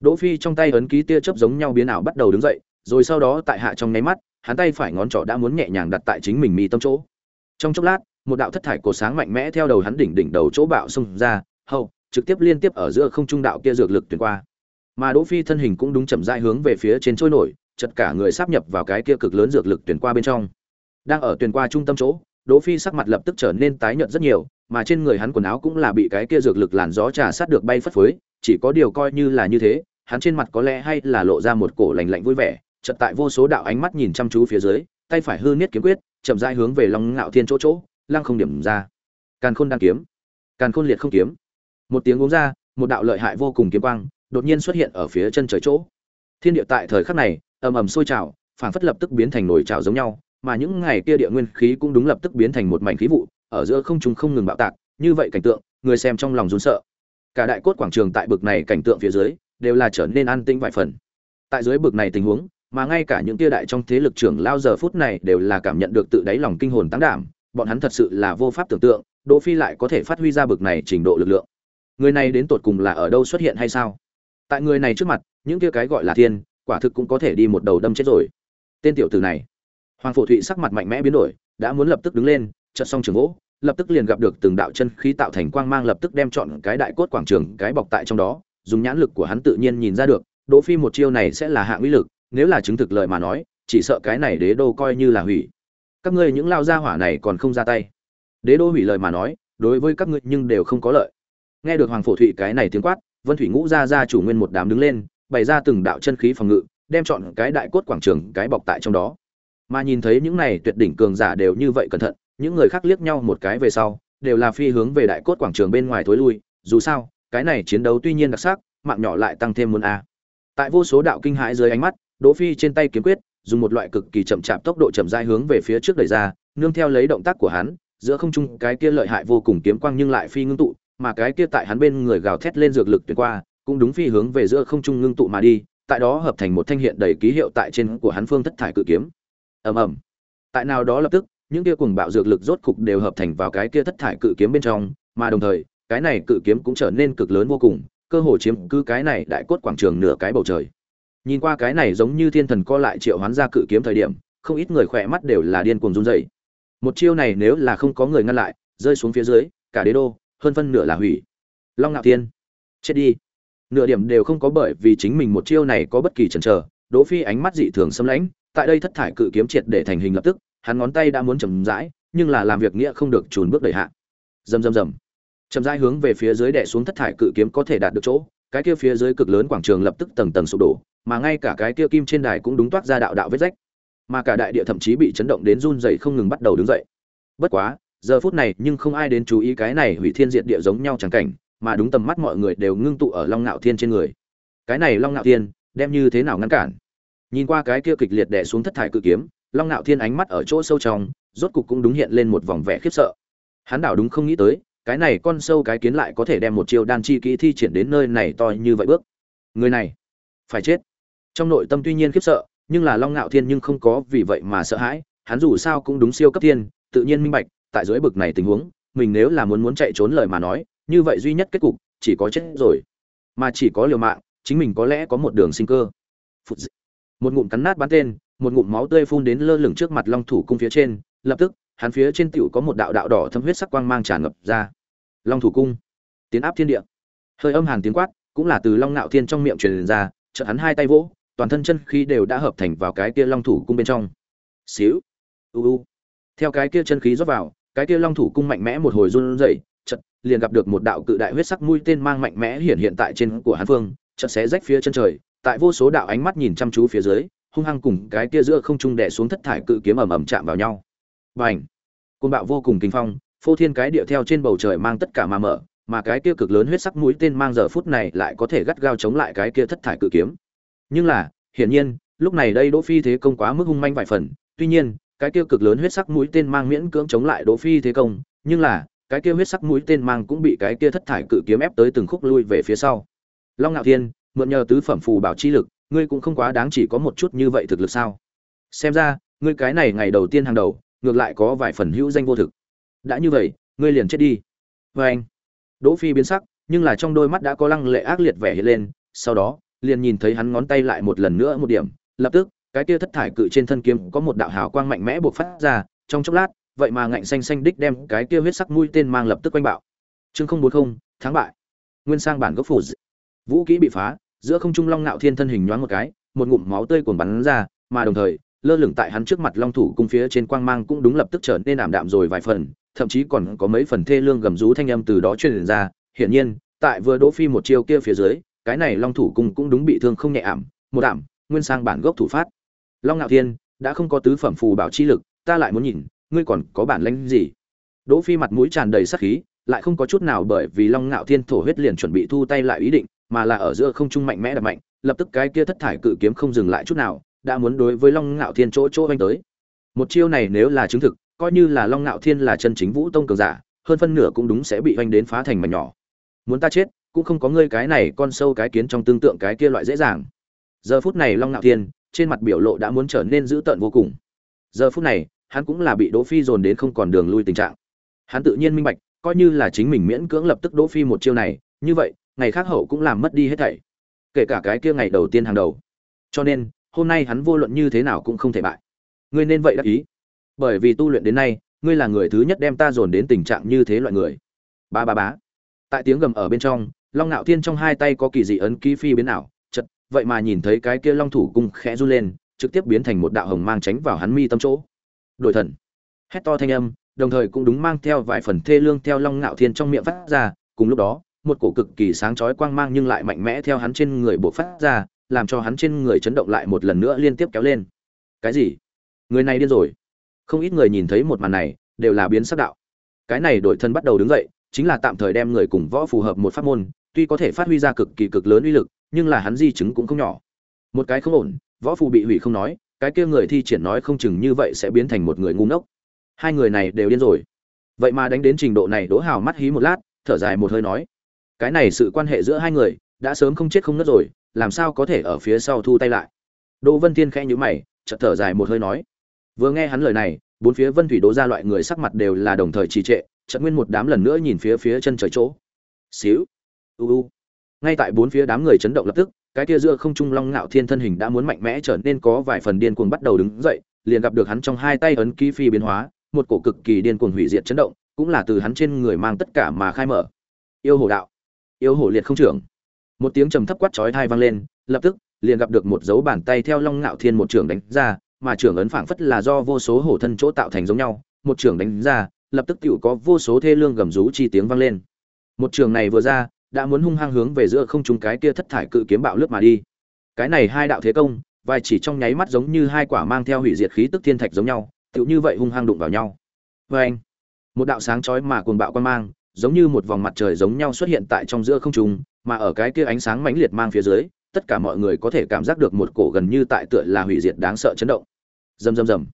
Đỗ phi trong tay ấn ký tia chớp giống nhau biến ảo bắt đầu đứng dậy, rồi sau đó tại hạ trong nháy mắt, hắn tay phải ngón trỏ đã muốn nhẹ nhàng đặt tại chính mình mi tâm chỗ. Trong chốc lát, một đạo thất thải cổ sáng mạnh mẽ theo đầu hắn đỉnh đỉnh đầu chỗ bạo xung ra, hậu, trực tiếp liên tiếp ở giữa không trung đạo kia dược lực tuyển qua. Mà đỗ phi thân hình cũng đúng chậm rãi hướng về phía trên trôi nổi, chật cả người sắp nhập vào cái kia cực lớn dược lực tuyển qua bên trong. Đang ở tuyển qua trung tâm chỗ đỗ phi sắc mặt lập tức trở nên tái nhợt rất nhiều, mà trên người hắn quần áo cũng là bị cái kia dược lực làn gió trà sát được bay phất phới, chỉ có điều coi như là như thế, hắn trên mặt có lẽ hay là lộ ra một cổ lạnh lạnh vui vẻ, chợt tại vô số đạo ánh mắt nhìn chăm chú phía dưới, tay phải hư niết kiếm quyết, chậm rãi hướng về long ngạo thiên chỗ chỗ, lăng không điểm ra. Càn khôn đang kiếm. Càn khôn liệt không kiếm. Một tiếng uống ra, một đạo lợi hại vô cùng kiếm quang, đột nhiên xuất hiện ở phía chân trời chỗ. Thiên địa tại thời khắc này, ầm ầm sôi trào phản phất lập tức biến thành nồi trào giống nhau mà những ngày kia địa nguyên khí cũng đúng lập tức biến thành một mảnh khí vụ, ở giữa không trung không ngừng bạo tạc, như vậy cảnh tượng, người xem trong lòng run sợ. Cả đại cốt quảng trường tại bực này cảnh tượng phía dưới, đều là trở nên an tĩnh vài phần. Tại dưới bực này tình huống, mà ngay cả những tia đại trong thế lực trưởng lao giờ phút này đều là cảm nhận được tự đáy lòng kinh hồn tăng đảm, bọn hắn thật sự là vô pháp tưởng tượng, đỗ phi lại có thể phát huy ra bực này trình độ lực lượng. Người này đến tột cùng là ở đâu xuất hiện hay sao? Tại người này trước mặt, những kia cái gọi là thiên, quả thực cũng có thể đi một đầu đâm chết rồi. Tên tiểu tử này hoàng phổ thụy sắc mặt mạnh mẽ biến đổi, đã muốn lập tức đứng lên, chợt xong trường gỗ lập tức liền gặp được từng đạo chân khí tạo thành quang mang lập tức đem chọn cái đại cốt quảng trường cái bọc tại trong đó, dùng nhãn lực của hắn tự nhiên nhìn ra được, đỗ phi một chiêu này sẽ là hạng uy lực, nếu là chứng thực lời mà nói, chỉ sợ cái này đế đô coi như là hủy. Các ngươi những lao gia hỏa này còn không ra tay. Đế đô hủy lời mà nói, đối với các ngươi nhưng đều không có lợi. Nghe được hoàng phổ thụy cái này tiếng quát, vân thủy ngũ gia gia chủ nguyên một đám đứng lên, bày ra từng đạo chân khí phòng ngự, đem chọn cái đại cốt quảng trường cái bọc tại trong đó mà nhìn thấy những này tuyệt đỉnh cường giả đều như vậy cẩn thận, những người khác liếc nhau một cái về sau, đều là phi hướng về đại cốt quảng trường bên ngoài thối lui. Dù sao, cái này chiến đấu tuy nhiên đặc sắc, mạng nhỏ lại tăng thêm muốn a. Tại vô số đạo kinh hãi dưới ánh mắt, đỗ phi trên tay kiếm quyết, dùng một loại cực kỳ chậm chạp tốc độ chậm rãi hướng về phía trước đẩy ra, nương theo lấy động tác của hắn, giữa không trung cái kia lợi hại vô cùng kiếm quang nhưng lại phi ngưng tụ, mà cái kia tại hắn bên người gào thét lên dược lực tuyệt qua, cũng đúng phi hướng về giữa không trung ngưng tụ mà đi, tại đó hợp thành một thanh hiện đầy ký hiệu tại trên của hắn phương thất thải cự kiếm ầm ầm. Tại nào đó lập tức, những kia cuồng bạo dược lực rốt cục đều hợp thành vào cái kia thất thải cự kiếm bên trong, mà đồng thời, cái này cự kiếm cũng trở nên cực lớn vô cùng, cơ hồ chiếm cứ cái này đại cốt quảng trường nửa cái bầu trời. Nhìn qua cái này giống như thiên thần co lại triệu hoán ra cự kiếm thời điểm, không ít người khỏe mắt đều là điên cuồng run rẩy. Một chiêu này nếu là không có người ngăn lại, rơi xuống phía dưới, cả đế đô, hơn phân nửa là hủy. Long ngạo thiên, chết đi. Nửa điểm đều không có bởi vì chính mình một chiêu này có bất kỳ chần chờ, đỗ phi ánh mắt dị thường xâm lãnh tại đây thất thải cự kiếm triệt để thành hình lập tức, hắn ngón tay đã muốn chầm rãi, nhưng là làm việc nghĩa không được trùn bước đẩy hạ. Rầm rầm rầm. Chậm rãi hướng về phía dưới đè xuống thất thải cự kiếm có thể đạt được chỗ, cái kia phía dưới cực lớn quảng trường lập tức tầng tầng sụp đổ, mà ngay cả cái kia kim trên đài cũng đúng toát ra đạo đạo vết rách. Mà cả đại địa thậm chí bị chấn động đến run rẩy không ngừng bắt đầu đứng dậy. Bất quá, giờ phút này nhưng không ai đến chú ý cái này hủy thiên diệt địa giống nhau chẳng cảnh, mà đúng tầm mắt mọi người đều ngưng tụ ở long ngạo thiên trên người. Cái này long ngạo thiên, đem như thế nào ngăn cản? Nhìn qua cái kia kịch liệt đè xuống thất thải cự kiếm, long nạo thiên ánh mắt ở chỗ sâu trong, rốt cục cũng đúng hiện lên một vòng vẻ khiếp sợ. Hắn đảo đúng không nghĩ tới, cái này con sâu cái kiến lại có thể đem một chiêu đan chi kỹ thi triển đến nơi này to như vậy bước. Người này, phải chết. Trong nội tâm tuy nhiên khiếp sợ, nhưng là long ngạo thiên nhưng không có vì vậy mà sợ hãi, hắn dù sao cũng đúng siêu cấp thiên, tự nhiên minh bạch, tại dưới bực này tình huống, mình nếu là muốn muốn chạy trốn lời mà nói, như vậy duy nhất kết cục, chỉ có chết rồi. Mà chỉ có liều mạng, chính mình có lẽ có một đường sinh cơ một ngụm cắn nát bắn tên, một ngụm máu tươi phun đến lơ lửng trước mặt long thủ cung phía trên, lập tức, hắn phía trên tiểu có một đạo đạo đỏ thâm huyết sắc quang mang tràn ngập ra. Long thủ cung, tiến áp thiên địa. Hơi âm hàn tiếng quát, cũng là từ long nạo thiên trong miệng truyền ra, chợt hắn hai tay vỗ, toàn thân chân khí đều đã hợp thành vào cái kia long thủ cung bên trong. Xíu, u u. Theo cái kia chân khí rót vào, cái kia long thủ cung mạnh mẽ một hồi run rẩy, chợt liền gặp được một đạo cự đại huyết sắc mũi tên mang mạnh mẽ hiện hiện tại trên của hắn phương, chợt xé rách phía chân trời tại vô số đạo ánh mắt nhìn chăm chú phía dưới, hung hăng cùng cái kia giữa không trung đè xuống thất thải cự kiếm ầm ầm chạm vào nhau. Bành! Côn bạo vô cùng kinh phong, phô thiên cái địa theo trên bầu trời mang tất cả mà mở, mà cái kia cực lớn huyết sắc mũi tên mang giờ phút này lại có thể gắt gao chống lại cái kia thất thải cự kiếm. Nhưng là, hiển nhiên, lúc này đây đỗ phi thế công quá mức hung manh vài phần, tuy nhiên, cái kia cực lớn huyết sắc mũi tên mang miễn cưỡng chống lại đỗ phi thế công, nhưng là, cái kia huyết sắc mũi tên mang cũng bị cái kia thất thải cự kiếm ép tới từng khúc lui về phía sau. Long ngạo thiên mượn nhờ tứ phẩm phù bảo chi lực, ngươi cũng không quá đáng chỉ có một chút như vậy thực lực sao? Xem ra, ngươi cái này ngày đầu tiên hàng đầu, ngược lại có vài phần hữu danh vô thực. Đã như vậy, ngươi liền chết đi. Vê anh, đỗ phi biến sắc, nhưng là trong đôi mắt đã có lăng lệ ác liệt vẻ hiện lên, sau đó, liền nhìn thấy hắn ngón tay lại một lần nữa một điểm, lập tức, cái kia thất thải cự trên thân kiếm có một đạo hào quang mạnh mẽ bộc phát ra, trong chốc lát, vậy mà ngạnh xanh xanh đích đem cái kia huyết sắc mũi tên mang lập tức quanh bạo. Chương không bốn không, thắng bại. Nguyên sang bản gốc phủ vũ kỹ bị phá giữa không trung long ngạo thiên thân hình nhoáng một cái, một ngụm máu tươi cuồn bắn ra, mà đồng thời, lơ lửng tại hắn trước mặt long thủ cung phía trên quang mang cũng đúng lập tức trở nên ảm đạm rồi vài phần, thậm chí còn có mấy phần thê lương gầm rú thanh âm từ đó truyền ra. Hiển nhiên, tại vừa đỗ phi một chiêu kia phía dưới, cái này long thủ cung cũng đúng bị thương không nhẹ ảm, một ảm, nguyên sang bản gốc thủ phát. Long ngạo thiên, đã không có tứ phẩm phù bảo chi lực, ta lại muốn nhìn, ngươi còn có bản lĩnh gì? Đỗ phi mặt mũi tràn đầy sát khí, lại không có chút nào bởi vì long ngạo thiên thổ huyết liền chuẩn bị thu tay lại ý định mà là ở giữa không trung mạnh mẽ đập mạnh, lập tức cái kia thất thải cự kiếm không dừng lại chút nào, đã muốn đối với long ngạo thiên chỗ chỗ anh tới. Một chiêu này nếu là chứng thực, coi như là long ngạo thiên là chân chính vũ tông cường giả, hơn phân nửa cũng đúng sẽ bị vánh đến phá thành mảnh nhỏ. Muốn ta chết, cũng không có ngươi cái này con sâu cái kiến trong tương tượng cái kia loại dễ dàng. Giờ phút này long ngạo thiên, trên mặt biểu lộ đã muốn trở nên dữ tợn vô cùng. Giờ phút này, hắn cũng là bị đỗ phi dồn đến không còn đường lui tình trạng. Hắn tự nhiên minh bạch, coi như là chính mình miễn cưỡng lập tức đỗ phi một chiêu này, như vậy ngày khác hậu cũng làm mất đi hết thảy, kể cả cái kia ngày đầu tiên hàng đầu. Cho nên, hôm nay hắn vô luận như thế nào cũng không thể bại. Ngươi nên vậy đắc ý. Bởi vì tu luyện đến nay, ngươi là người thứ nhất đem ta dồn đến tình trạng như thế loại người. Ba ba bá tại tiếng gầm ở bên trong, long nạo thiên trong hai tay có kỳ dị ấn ký phi biến ảo, chật, vậy mà nhìn thấy cái kia long thủ cung khẽ run lên, trực tiếp biến thành một đạo hồng mang tránh vào hắn mi tâm chỗ. Đổi thần. Hét to thanh âm, đồng thời cũng đúng mang theo vài phần thê lương theo long ngạo thiên trong miệng phát ra, cùng lúc đó một cổ cực kỳ sáng chói quang mang nhưng lại mạnh mẽ theo hắn trên người bộc phát ra, làm cho hắn trên người chấn động lại một lần nữa liên tiếp kéo lên. Cái gì? Người này điên rồi. Không ít người nhìn thấy một màn này, đều là biến sắc đạo. Cái này đổi thân bắt đầu đứng dậy, chính là tạm thời đem người cùng võ phù hợp một pháp môn, tuy có thể phát huy ra cực kỳ cực lớn uy lực, nhưng là hắn di chứng cũng không nhỏ. Một cái không ổn, võ phù bị hủy không nói, cái kia người thi triển nói không chừng như vậy sẽ biến thành một người ngu ngốc. Hai người này đều điên rồi. Vậy mà đánh đến trình độ này đỗ hào mắt hí một lát, thở dài một hơi nói cái này sự quan hệ giữa hai người, đã sớm không chết không nứt rồi, làm sao có thể ở phía sau thu tay lại? Đỗ vân thiên khẽ nhữ mày, chợt thở dài một hơi nói. Vừa nghe hắn lời này, bốn phía vân thủy đỗ ra loại người sắc mặt đều là đồng thời trì trệ, chợt nguyên một đám lần nữa nhìn phía phía chân trời chỗ. Xíu. U u. Ngay tại bốn phía đám người chấn động lập tức, cái kia giữa không trung long ngạo thiên thân hình đã muốn mạnh mẽ trở nên có vài phần điên cuồng bắt đầu đứng dậy, liền gặp được hắn trong hai tay ấn ký phi biến hóa, một cổ cực kỳ điên cuồng hủy diệt chấn động, cũng là từ hắn trên người mang tất cả mà khai mở. Yêu hồ đạo yêu hổ liệt không trưởng. Một tiếng trầm thấp quát chói tai vang lên, lập tức, liền gặp được một dấu bàn tay theo long ngạo thiên một trưởng đánh ra, mà trưởng ấn phảng phất là do vô số hổ thân chỗ tạo thành giống nhau, một trưởng đánh ra, lập tức tựu có vô số thê lương gầm rú chi tiếng vang lên. Một trường này vừa ra, đã muốn hung hăng hướng về giữa không trung cái kia thất thải cự kiếm bạo lướt mà đi. Cái này hai đạo thế công vài chỉ trong nháy mắt giống như hai quả mang theo hủy diệt khí tức thiên thạch giống nhau tựu như vậy hung hăng đụng vào nhau. Vê anh một đạo sáng chói mà cuồng bạo quan mang giống như một vòng mặt trời giống nhau xuất hiện tại trong giữa không trung, mà ở cái kia ánh sáng mãnh liệt mang phía dưới, tất cả mọi người có thể cảm giác được một cổ gần như tại tựa là hủy diệt đáng sợ chấn động. Rầm rầm rầm.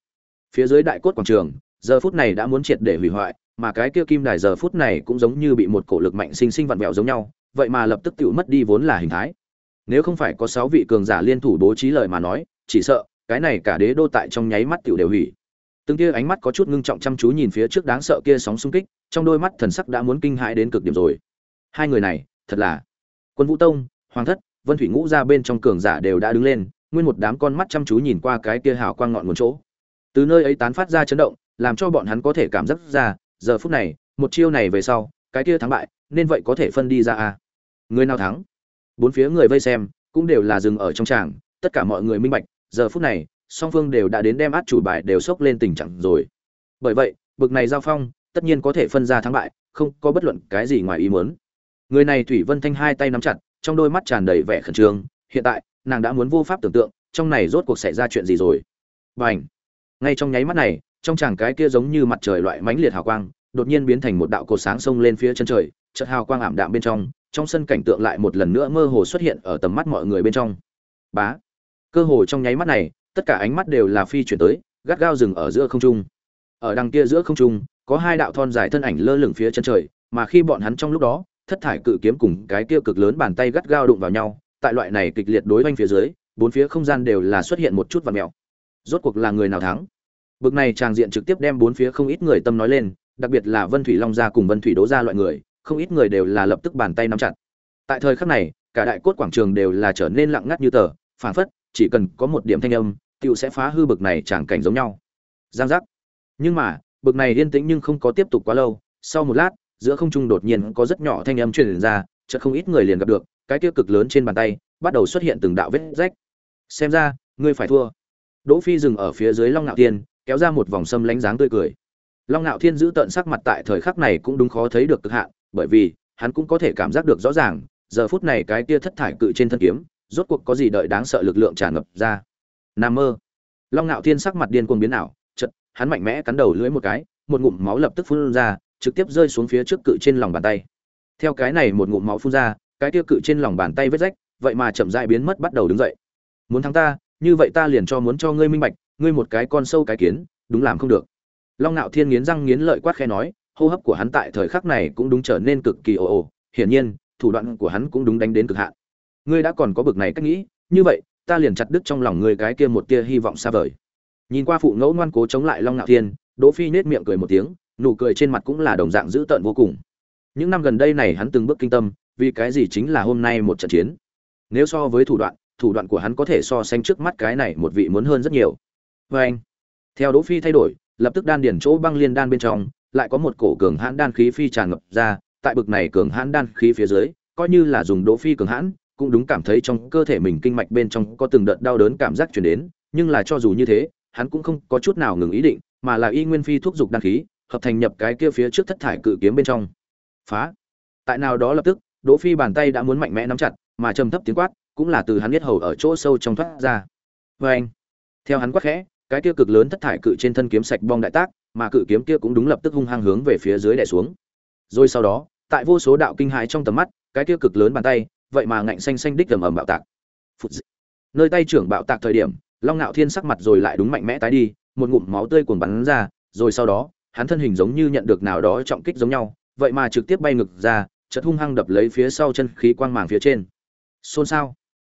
Phía dưới đại cốt quảng trường, giờ phút này đã muốn triệt để hủy hoại, mà cái kia kim đài giờ phút này cũng giống như bị một cổ lực mạnh sinh sinh vặn vẹo giống nhau, vậy mà lập tức tiểu mất đi vốn là hình thái. Nếu không phải có sáu vị cường giả liên thủ bố trí lời mà nói, chỉ sợ, cái này cả đế đô tại trong nháy mắt tiểu đều hủy từng kia ánh mắt có chút ngưng trọng chăm chú nhìn phía trước đáng sợ kia sóng xung kích, trong đôi mắt thần sắc đã muốn kinh hãi đến cực điểm rồi. Hai người này, thật là quân vũ tông, hoàng thất, vân thủy ngũ ra bên trong cường giả đều đã đứng lên, nguyên một đám con mắt chăm chú nhìn qua cái kia hào quang ngọn nguồn chỗ. Từ nơi ấy tán phát ra chấn động, làm cho bọn hắn có thể cảm giác ra, giờ phút này, một chiêu này về sau, cái kia thắng bại, nên vậy có thể phân đi ra à? Người nào thắng? Bốn phía người vây xem, cũng đều là dừng ở trong tràng, tất cả mọi người minh bạch, giờ phút này song phương đều đã đến đem át chủ bài đều sốc lên tình trạng rồi. Bởi vậy, bực này giao phong, tất nhiên có thể phân ra thắng bại, không có bất luận cái gì ngoài ý muốn. Người này thủy vân thanh hai tay nắm chặt, trong đôi mắt tràn đầy vẻ khẩn trương, hiện tại, nàng đã muốn vô pháp tưởng tượng, trong này rốt cuộc xảy ra chuyện gì rồi. Và ngay trong nháy mắt này, trong chàng cái kia giống như mặt trời loại mãnh liệt hào quang, đột nhiên biến thành một đạo cột sáng sông lên phía chân trời, chợt hào quang ảm đạm bên trong trong sân cảnh tượng lại một lần nữa mơ hồ xuất hiện ở tầm mắt mọi người bên trong. Bá! Cơ hồ trong nháy mắt này tất cả ánh mắt đều là phi chuyển tới, gắt gao dừng ở giữa không trung. Ở đằng kia giữa không trung, có hai đạo thon dài thân ảnh lơ lửng phía chân trời, mà khi bọn hắn trong lúc đó, thất thải cự kiếm cùng cái kia cực lớn bàn tay gắt gao đụng vào nhau, tại loại này kịch liệt đối oanh phía dưới, bốn phía không gian đều là xuất hiện một chút vằn mèo. Rốt cuộc là người nào thắng? Bực này tràng diện trực tiếp đem bốn phía không ít người tâm nói lên, đặc biệt là vân thủy long gia cùng vân thủy đố gia loại người, không ít người đều là lập tức bàn tay nắm chặt. Tại thời khắc này, cả đại cốt quảng trường đều là trở nên lặng ngắt như tờ, phảng phất chỉ cần có một điểm thanh âm tựu sẽ phá hư bực này chẳng cảnh giống nhau. Giang giác. Nhưng mà, bực này yên tĩnh nhưng không có tiếp tục quá lâu. Sau một lát, giữa không trung đột nhiên có rất nhỏ thanh âm truyền ra, chợt không ít người liền gặp được, cái tiêu cực lớn trên bàn tay, bắt đầu xuất hiện từng đạo vết rách. Xem ra, ngươi phải thua. Đỗ phi dừng ở phía dưới long nạo thiên, kéo ra một vòng sâm lánh dáng tươi cười. Long nạo thiên giữ tận sắc mặt tại thời khắc này cũng đúng khó thấy được cực hạn, bởi vì, hắn cũng có thể cảm giác được rõ ràng, giờ phút này cái kia thất thải cự trên thân kiếm, rốt cuộc có gì đợi đáng sợ lực lượng tràn ngập ra nam mơ. Long nạo thiên sắc mặt điên cuồng biến ảo chật hắn mạnh mẽ cắn đầu lưỡi một cái, một ngụm máu lập tức phun ra, trực tiếp rơi xuống phía trước cự trên lòng bàn tay. Theo cái này một ngụm máu phun ra, cái tiêu cự trên lòng bàn tay vết rách, vậy mà chậm rãi biến mất bắt đầu đứng dậy. Muốn thắng ta, như vậy ta liền cho muốn cho ngươi minh bạch, ngươi một cái con sâu cái kiến, đúng làm không được. Long nạo thiên nghiến răng nghiến lợi quát khe nói, hô hấp của hắn tại thời khắc này cũng đúng trở nên cực kỳ ồ ồ, hiển nhiên, thủ đoạn của hắn cũng đúng đánh đến cực hạn. Ngươi đã còn có bực này cách nghĩ, như vậy ta liền chặt đứt trong lòng người cái kia một tia hy vọng xa vời. Nhìn qua phụ ngẫu ngoan cố chống lại long nạo thiên, đỗ phi nết miệng cười một tiếng, nụ cười trên mặt cũng là đồng dạng dữ tợn vô cùng. Những năm gần đây này hắn từng bước kinh tâm, vì cái gì chính là hôm nay một trận chiến? Nếu so với thủ đoạn thủ đoạn của hắn có thể so sánh trước mắt cái này một vị muốn hơn rất nhiều. Vê anh, theo đỗ phi thay đổi, lập tức đan điển chỗ băng liên đan bên trong, lại có một cổ cường hãn đan khí phi tràn ngập ra, tại bực này cường hãn đan khí phía dưới, coi như là dùng đỗ phi cường hãn cũng đúng cảm thấy trong cơ thể mình kinh mạch bên trong có từng đợt đau đớn cảm giác truyền đến, nhưng là cho dù như thế, hắn cũng không có chút nào ngừng ý định, mà là y nguyên phi thuốc dục đan khí, hợp thành nhập cái kia phía trước thất thải cự kiếm bên trong. Phá. Tại nào đó lập tức, đỗ phi bàn tay đã muốn mạnh mẽ nắm chặt, mà trầm thấp tiếng quát, cũng là từ hắn biết hầu ở chỗ sâu trong thoát ra. Vê anh theo hắn quát khẽ, cái kia cực lớn thất thải cự trên thân kiếm sạch bong đại tác, mà cự kiếm kia cũng đúng lập tức hung hăng hướng về phía dưới đè xuống. Rồi sau đó, tại vô số đạo kinh hãi trong tầm mắt, cái kia cực lớn bàn tay vậy mà ngạnh xanh xanh đích ầm ầm bạo tạc. Phụt nơi tay trưởng bạo tạc thời điểm long nạo thiên sắc mặt rồi lại đúng mạnh mẽ tái đi một ngụm máu tươi cuồn bắn ra rồi sau đó hắn thân hình giống như nhận được nào đó trọng kích giống nhau vậy mà trực tiếp bay ngực ra chợt hung hăng đập lấy phía sau chân khí quang màng phía trên. Xôn xao.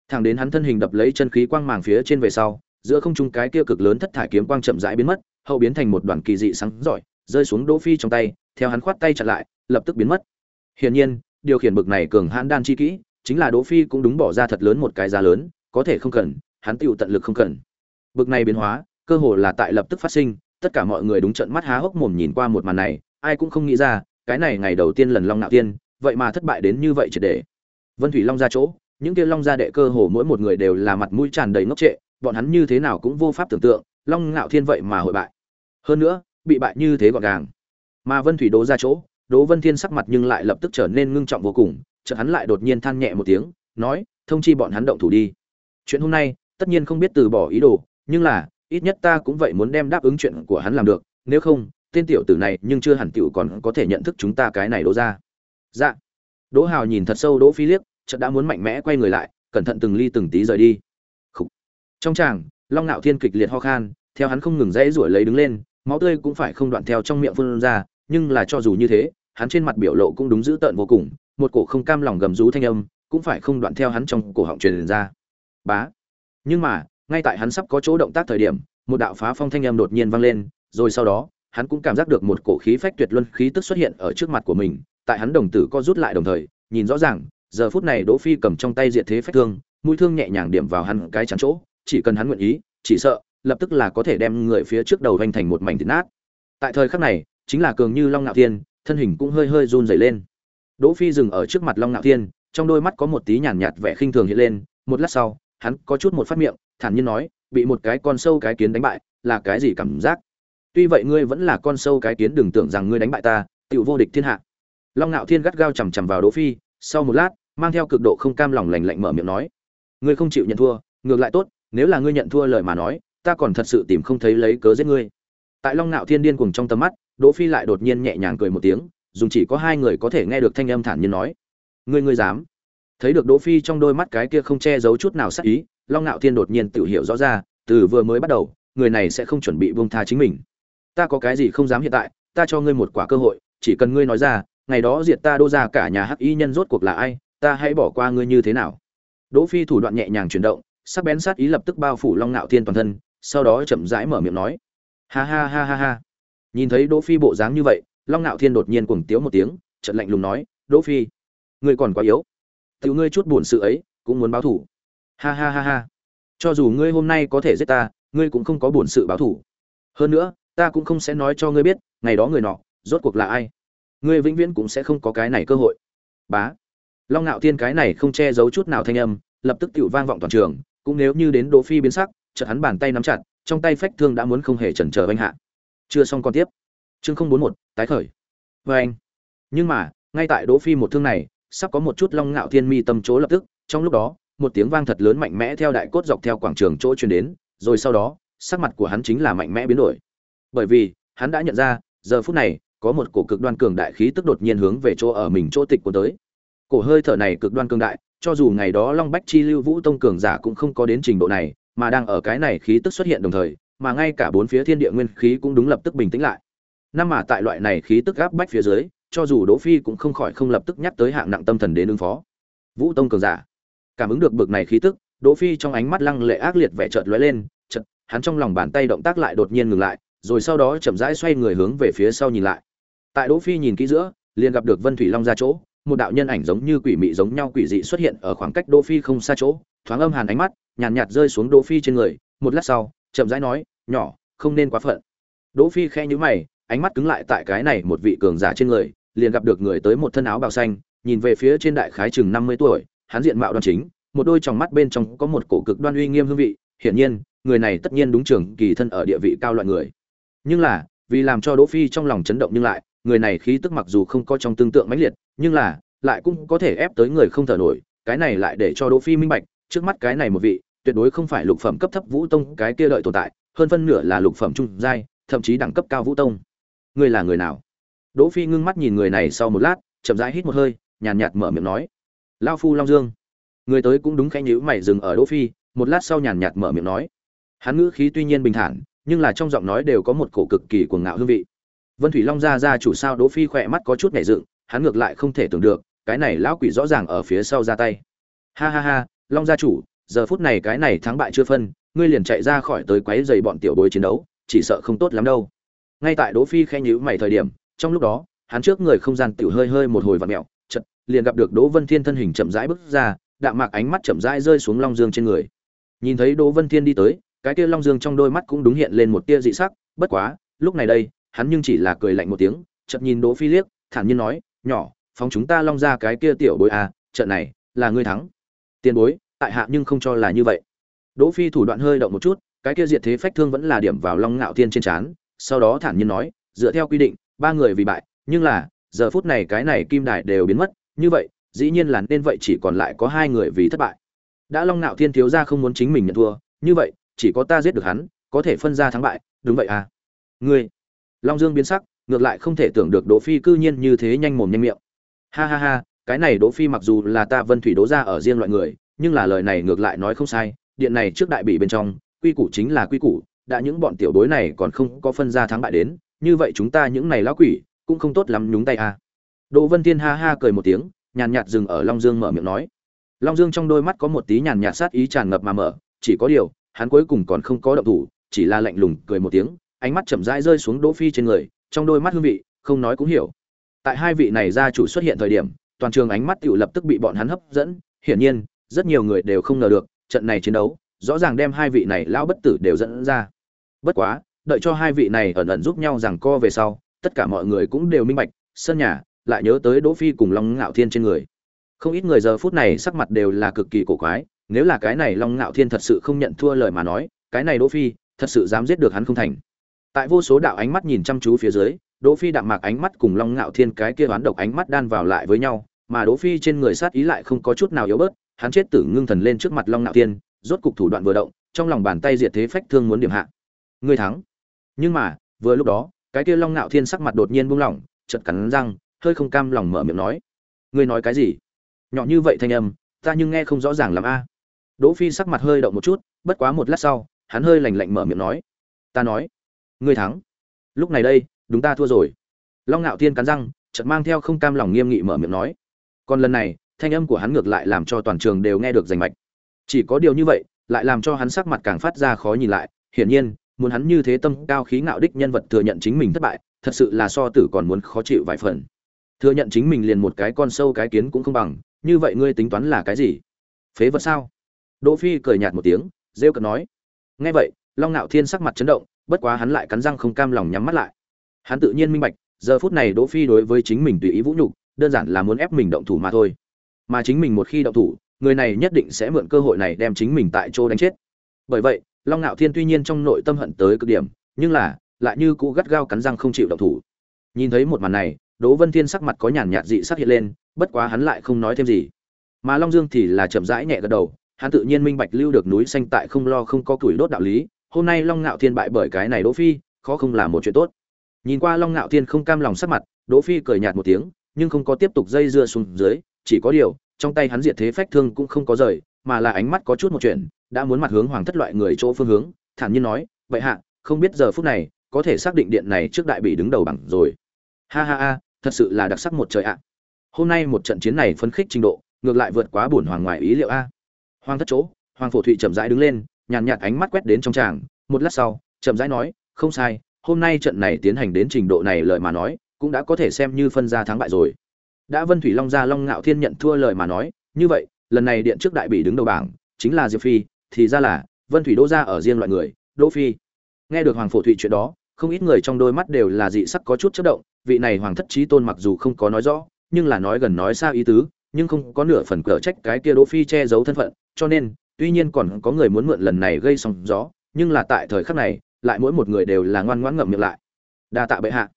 Thẳng đến hắn thân hình đập lấy chân khí quang màng phía trên về sau giữa không trung cái kia cực lớn thất thải kiếm quang chậm rãi biến mất hậu biến thành một đoàn kỳ dị sáng rọi, rơi xuống đỗ phi trong tay theo hắn khoát tay chặn lại lập tức biến mất. Hiển nhiên điều khiển bực này cường hãn đan chi kỹ chính là đỗ phi cũng đúng bỏ ra thật lớn một cái giá lớn, có thể không cần, hắn tiêu tận lực không cần. Bực này biến hóa, cơ hồ là tại lập tức phát sinh, tất cả mọi người đúng trận mắt há hốc mồm nhìn qua một màn này, ai cũng không nghĩ ra, cái này ngày đầu tiên lần long nạo tiên, vậy mà thất bại đến như vậy triệt để. Vân thủy long ra chỗ, những kia long gia đệ cơ hồ mỗi một người đều là mặt mũi tràn đầy ngốc trệ, bọn hắn như thế nào cũng vô pháp tưởng tượng, long ngạo thiên vậy mà hội bại. Hơn nữa, bị bại như thế gọn gàng. Mà vân thủy Đỗ ra chỗ, Đỗ vân thiên sắc mặt nhưng lại lập tức trở nên ngưng trọng vô cùng chợt hắn lại đột nhiên than nhẹ một tiếng, nói, thông chi bọn hắn động thủ đi. Chuyện hôm nay, tất nhiên không biết từ bỏ ý đồ, nhưng là, ít nhất ta cũng vậy muốn đem đáp ứng chuyện của hắn làm được, nếu không, tên tiểu tử này nhưng chưa hẳn tiểu còn có thể nhận thức chúng ta cái này đỗ ra. Dạ. Đỗ hào nhìn thật sâu đỗ phi liếc, chợt đã muốn mạnh mẽ quay người lại, cẩn thận từng ly từng tí rời đi. Khủ. trong tràng, long nạo thiên kịch liệt ho khan, theo hắn không ngừng dãy rủi lấy đứng lên, máu tươi cũng phải không đoạn theo trong miệng phun ra, nhưng là cho dù như thế, hắn trên mặt biểu lộ cũng đúng dữ tợn vô cùng một cổ không cam lòng gầm rú thanh âm, cũng phải không đoạn theo hắn trong cổ họng truyền ra. Bá. Nhưng mà, ngay tại hắn sắp có chỗ động tác thời điểm, một đạo phá phong thanh âm đột nhiên vang lên, rồi sau đó, hắn cũng cảm giác được một cổ khí phách tuyệt luân khí tức xuất hiện ở trước mặt của mình, tại hắn đồng tử co rút lại đồng thời, nhìn rõ ràng, giờ phút này đỗ phi cầm trong tay diệt thế phách thương, mũi thương nhẹ nhàng điểm vào hắn cái chắn chỗ, chỉ cần hắn nguyện ý, chỉ sợ, lập tức là có thể đem người phía trước đầu vành thành một mảnh thịt nát. Tại thời khắc này, chính là cường như long ngạo thiên, thân hình cũng hơi hơi run rẩy lên đỗ phi dừng ở trước mặt long Nạo thiên, trong đôi mắt có một tí nhàn nhạt vẻ khinh thường hiện lên, một lát sau, hắn có chút một phát miệng, thản nhiên nói, bị một cái con sâu cái kiến đánh bại, là cái gì cảm giác? Tuy vậy ngươi vẫn là con sâu cái kiến đừng tưởng rằng ngươi đánh bại ta, tiểu vô địch thiên hạ. Long Nạo thiên gắt gao chằm chằm vào đỗ phi, sau một lát, mang theo cực độ không cam lòng lạnh lạnh mở miệng nói, ngươi không chịu nhận thua, ngược lại tốt, nếu là ngươi nhận thua lời mà nói, ta còn thật sự tìm không thấy lấy cớ giết ngươi. Tại long Nạo thiên điên cuồng trong tầm mắt, đỗ phi lại đột nhiên nhẹ nhàng cười một tiếng dùng chỉ có hai người có thể nghe được thanh âm thản nhiên nói. Ngươi ngươi dám? Thấy được đỗ phi trong đôi mắt cái kia không che giấu chút nào sắc ý, long ngạo thiên đột nhiên tự hiểu rõ ra, từ vừa mới bắt đầu, người này sẽ không chuẩn bị buông tha chính mình. Ta có cái gì không dám hiện tại, ta cho ngươi một quả cơ hội, chỉ cần ngươi nói ra, ngày đó diệt ta đô ra cả nhà hắc y nhân rốt cuộc là ai, ta hãy bỏ qua ngươi như thế nào. Đỗ phi thủ đoạn nhẹ nhàng chuyển động, sắc bén sát ý lập tức bao phủ long ngạo thiên toàn thân, sau đó chậm rãi mở miệng nói. Ha ha ha ha ha. Nhìn thấy đỗ phi bộ dáng như vậy long ngạo thiên đột nhiên cuồng tiếu một tiếng, trận lạnh lùng nói, đỗ phi, ngươi còn quá yếu. Tiểu ngươi chút buồn sự ấy, cũng muốn báo thủ. Ha ha ha ha. Cho dù ngươi hôm nay có thể giết ta, ngươi cũng không có buồn sự báo thủ. Hơn nữa, ta cũng không sẽ nói cho ngươi biết, ngày đó người nọ, rốt cuộc là ai. Ngươi vĩnh viễn cũng sẽ không có cái này cơ hội. Bá. Long ngạo thiên cái này không che giấu chút nào thanh âm, lập tức tự vang vọng toàn trường, cũng nếu như đến đỗ phi biến sắc, chợt hắn bàn tay nắm chặt, trong tay phách thương đã muốn không hề chần chờ anh hạ. Chưa xong còn tiếp chương không bốn một, tái khởi. Với anh. Nhưng mà, ngay tại đỗ phi một thương này, sắp có một chút long ngạo thiên mi tâm chỗ lập tức, trong lúc đó, một tiếng vang thật lớn mạnh mẽ theo đại cốt dọc theo quảng trường chỗ truyền đến, rồi sau đó, sắc mặt của hắn chính là mạnh mẽ biến đổi. Bởi vì, hắn đã nhận ra, giờ phút này, có một cổ cực đoan cường đại khí tức đột nhiên hướng về chỗ ở mình chỗ tịch của tới. Cổ hơi thở này cực đoan cường đại, cho dù ngày đó long bách chi lưu vũ tông cường giả cũng không có đến trình độ này, mà đang ở cái này khí tức xuất hiện đồng thời, mà ngay cả bốn phía thiên địa nguyên khí cũng đúng lập tức bình tĩnh lại năm mà tại loại này khí tức gáp bách phía dưới cho dù đỗ phi cũng không khỏi không lập tức nhắc tới hạng nặng tâm thần đến ứng phó. Vũ tông cường giả. Cảm ứng được bực này khí tức đỗ phi trong ánh mắt lăng lệ ác liệt vẻ chợt lóe lên chợt hắn trong lòng bàn tay động tác lại đột nhiên ngừng lại rồi sau đó chậm rãi xoay người hướng về phía sau nhìn lại. Tại đỗ phi nhìn kỹ giữa liền gặp được vân thủy long ra chỗ một đạo nhân ảnh giống như quỷ mị giống nhau quỷ dị xuất hiện ở khoảng cách đỗ phi không xa chỗ thoáng âm hàn ánh mắt nhàn nhạt, nhạt rơi xuống đỗ phi trên người một lát sau chậm rãi nói nhỏ không nên quá phận. Đỗ phi khẽ nhíu mày ánh mắt cứng lại tại cái này một vị cường giả trên người, liền gặp được người tới một thân áo bào xanh, nhìn về phía trên đại khái chừng 50 tuổi, hắn diện mạo đoan chính, một đôi tròng mắt bên trong có một cổ cực đoan uy nghiêm hương vị, hiển nhiên, người này tất nhiên đúng trưởng kỳ thân ở địa vị cao loại người. Nhưng là, vì làm cho đỗ phi trong lòng chấn động nhưng lại, người này khí tức mặc dù không có trong tương tượng mãnh liệt, nhưng là, lại cũng có thể ép tới người không thở nổi, cái này lại để cho đỗ phi minh bạch, trước mắt cái này một vị, tuyệt đối không phải lục phẩm cấp thấp vũ tông cái kia đợi tồn tại, hơn phân nửa là lục phẩm trung giai, thậm chí đẳng cấp cao vũ tông ngươi là người nào? Đỗ phi ngưng mắt nhìn người này sau một lát, chậm rãi hít một hơi, nhàn nhạt mở miệng nói. Lao phu long dương. Người tới cũng đúng khẽ nhíu mày dừng ở đỗ phi, một lát sau nhàn nhạt mở miệng nói. Hắn ngữ khí tuy nhiên bình thản, nhưng là trong giọng nói đều có một cổ cực kỳ cuồng ngạo hương vị. Vân thủy long gia gia chủ sao đỗ phi khỏe mắt có chút nhảy dựng, hắn ngược lại không thể tưởng được, cái này lão quỷ rõ ràng ở phía sau ra tay. Ha ha ha, long gia chủ, giờ phút này cái này thắng bại chưa phân, ngươi liền chạy ra khỏi tới quấy giày bọn tiểu bối chiến đấu, chỉ sợ không tốt lắm đâu ngay tại đỗ phi khen nhíu mày thời điểm, trong lúc đó, hắn trước người không gian tiểu hơi hơi một hồi vặn mèo chợt liền gặp được đỗ vân thiên thân hình chậm rãi bước ra, đạm mạc ánh mắt chậm rãi rơi xuống long dương trên người. Nhìn thấy đỗ vân thiên đi tới, cái kia long dương trong đôi mắt cũng đúng hiện lên một tia dị sắc, bất quá, lúc này đây, hắn nhưng chỉ là cười lạnh một tiếng, chợt nhìn đỗ phi liếc, thản nhiên nói, nhỏ, phóng chúng ta long ra cái kia tiểu bối à trận này, là ngươi thắng. Tiền bối, tại hạ nhưng không cho là như vậy. Đỗ phi thủ đoạn hơi động một chút, cái kia diệt thế phách thương vẫn là điểm vào long ngạo thiên trên chán sau đó thản nhiên nói, dựa theo quy định, ba người vì bại, nhưng là, giờ phút này cái này kim đài đều biến mất, như vậy, dĩ nhiên là nên vậy chỉ còn lại có hai người vì thất bại. Đã long nạo thiên thiếu gia không muốn chính mình nhận thua, như vậy, chỉ có ta giết được hắn, có thể phân ra thắng bại, đúng vậy à? Ngươi, long dương biến sắc, ngược lại không thể tưởng được đỗ phi cư nhiên như thế nhanh mồm nhanh miệng. Ha ha ha, cái này đỗ phi mặc dù là ta vân thủy đỗ ra ở riêng loại người, nhưng là lời này ngược lại nói không sai, điện này trước đại bị bên trong, quy củ chính là quy củ đã những bọn tiểu bối này còn không có phân ra thắng bại đến, như vậy chúng ta những này lão quỷ, cũng không tốt lắm nhúng tay à. đỗ vân thiên ha ha cười một tiếng, nhàn nhạt dừng ở long dương mở miệng nói. Long dương trong đôi mắt có một tí nhàn nhạt sát ý tràn ngập mà mở, chỉ có điều, hắn cuối cùng còn không có động thủ, chỉ là lạnh lùng cười một tiếng, ánh mắt chậm rãi rơi xuống đỗ phi trên người, trong đôi mắt hương vị, không nói cũng hiểu. Tại hai vị này gia chủ xuất hiện thời điểm, toàn trường ánh mắt tiểu lập tức bị bọn hắn hấp dẫn, hiển nhiên, rất nhiều người đều không ngờ được, trận này chiến đấu, rõ ràng đem hai vị này lão bất tử đều dẫn ra bất quá, đợi cho hai vị này ẩn ẩn giúp nhau rằng co về sau, tất cả mọi người cũng đều minh bạch, sân nhà lại nhớ tới đỗ phi cùng long ngạo thiên trên người. Không ít người giờ phút này sắc mặt đều là cực kỳ cổ quái, nếu là cái này long ngạo thiên thật sự không nhận thua lời mà nói, cái này đỗ phi thật sự dám giết được hắn không thành. Tại vô số đạo ánh mắt nhìn chăm chú phía dưới, đỗ phi đạm mạc ánh mắt cùng long ngạo thiên cái kia đoán độc ánh mắt đan vào lại với nhau, mà đỗ phi trên người sát ý lại không có chút nào yếu bớt, hắn chết tử ngưng thần lên trước mặt long ngạo thiên, rốt cục thủ đoạn vừa động, trong lòng bàn tay diệt thế phách thương muốn điểm hạ ngươi thắng. Nhưng mà, vừa lúc đó, cái kia long ngạo thiên sắc mặt đột nhiên buông lỏng chật cắn răng, hơi không cam lòng mở miệng nói, ngươi nói cái gì? Nhỏ như vậy thanh âm, ta nhưng nghe không rõ ràng làm a. Đỗ phi sắc mặt hơi động một chút, bất quá một lát sau, hắn hơi lạnh lạnh mở miệng nói, ta nói, ngươi thắng. Lúc này đây, đúng ta thua rồi. Long ngạo thiên cắn răng, chợt mang theo không cam lòng nghiêm nghị mở miệng nói, còn lần này, thanh âm của hắn ngược lại làm cho toàn trường đều nghe được rành mạch. Chỉ có điều như vậy, lại làm cho hắn sắc mặt càng phát ra khó nhìn lại, hiển nhiên muốn hắn như thế tâm cao khí ngạo đích nhân vật thừa nhận chính mình thất bại, thật sự là so tử còn muốn khó chịu vài phần. Thừa nhận chính mình liền một cái con sâu cái kiến cũng không bằng, như vậy ngươi tính toán là cái gì? Phế vật sao? Đỗ phi cười nhạt một tiếng, rêu cợt nói. Nghe vậy, long nạo thiên sắc mặt chấn động, bất quá hắn lại cắn răng không cam lòng nhắm mắt lại. Hắn tự nhiên minh bạch, giờ phút này đỗ phi đối với chính mình tùy ý vũ nhục, đơn giản là muốn ép mình động thủ mà thôi. Mà chính mình một khi động thủ, người này nhất định sẽ mượn cơ hội này đem chính mình tại chỗ đánh chết. Bởi vậy long nạo thiên tuy nhiên trong nội tâm hận tới cực điểm, nhưng là, lại như cũ gắt gao cắn răng không chịu động thủ. Nhìn thấy một màn này, đỗ vân thiên sắc mặt có nhàn nhạt dị sắc hiện lên, bất quá hắn lại không nói thêm gì. Mà long dương thì là chậm rãi nhẹ gật đầu, hắn tự nhiên minh bạch lưu được núi xanh tại không lo không có củi đốt đạo lý, hôm nay long ngạo thiên bại bởi cái này đỗ phi, khó không là một chuyện tốt. Nhìn qua long ngạo thiên không cam lòng sắc mặt, đỗ phi cười nhạt một tiếng, nhưng không có tiếp tục dây dưa xuống dưới, chỉ có điều, trong tay hắn diệt thế phách thương cũng không có rời, mà là ánh mắt có chút một chuyện đã muốn mặt hướng hoàng thất loại người chỗ phương hướng, thản nhiên nói, vậy hạ, không biết giờ phút này, có thể xác định điện này trước đại bị đứng đầu bằng rồi. Ha ha ha, thật sự là đặc sắc một trời ạ. Hôm nay một trận chiến này phấn khích trình độ, ngược lại vượt quá bổn hoàng ngoài ý liệu a. Hoàng thất chỗ, hoàng phổ thụy chậm rãi đứng lên, nhàn nhạt ánh mắt quét đến trong tràng, một lát sau, chậm rãi nói, không sai, hôm nay trận này tiến hành đến trình độ này lời mà nói, cũng đã có thể xem như phân ra thắng bại rồi. Đã vân thủy long gia long ngạo thiên nhận thua lời mà nói, như vậy, lần này điện trước đại bị đứng đầu bảng, chính là diệp phi thì ra là, vân thủy đỗ gia ở riêng loại người, đỗ phi. Nghe được hoàng phổ thụy chuyện đó, không ít người trong đôi mắt đều là dị sắc có chút chớp động, vị này hoàng thất chí tôn mặc dù không có nói rõ, nhưng là nói gần nói xa ý tứ, nhưng không có nửa phần cở trách cái kia đỗ phi che giấu thân phận, cho nên, tuy nhiên còn có người muốn mượn lần này gây sóng gió, nhưng là tại thời khắc này, lại mỗi một người đều là ngoan ngoãn ngậm miệng lại. Đa tạ bệ hạ.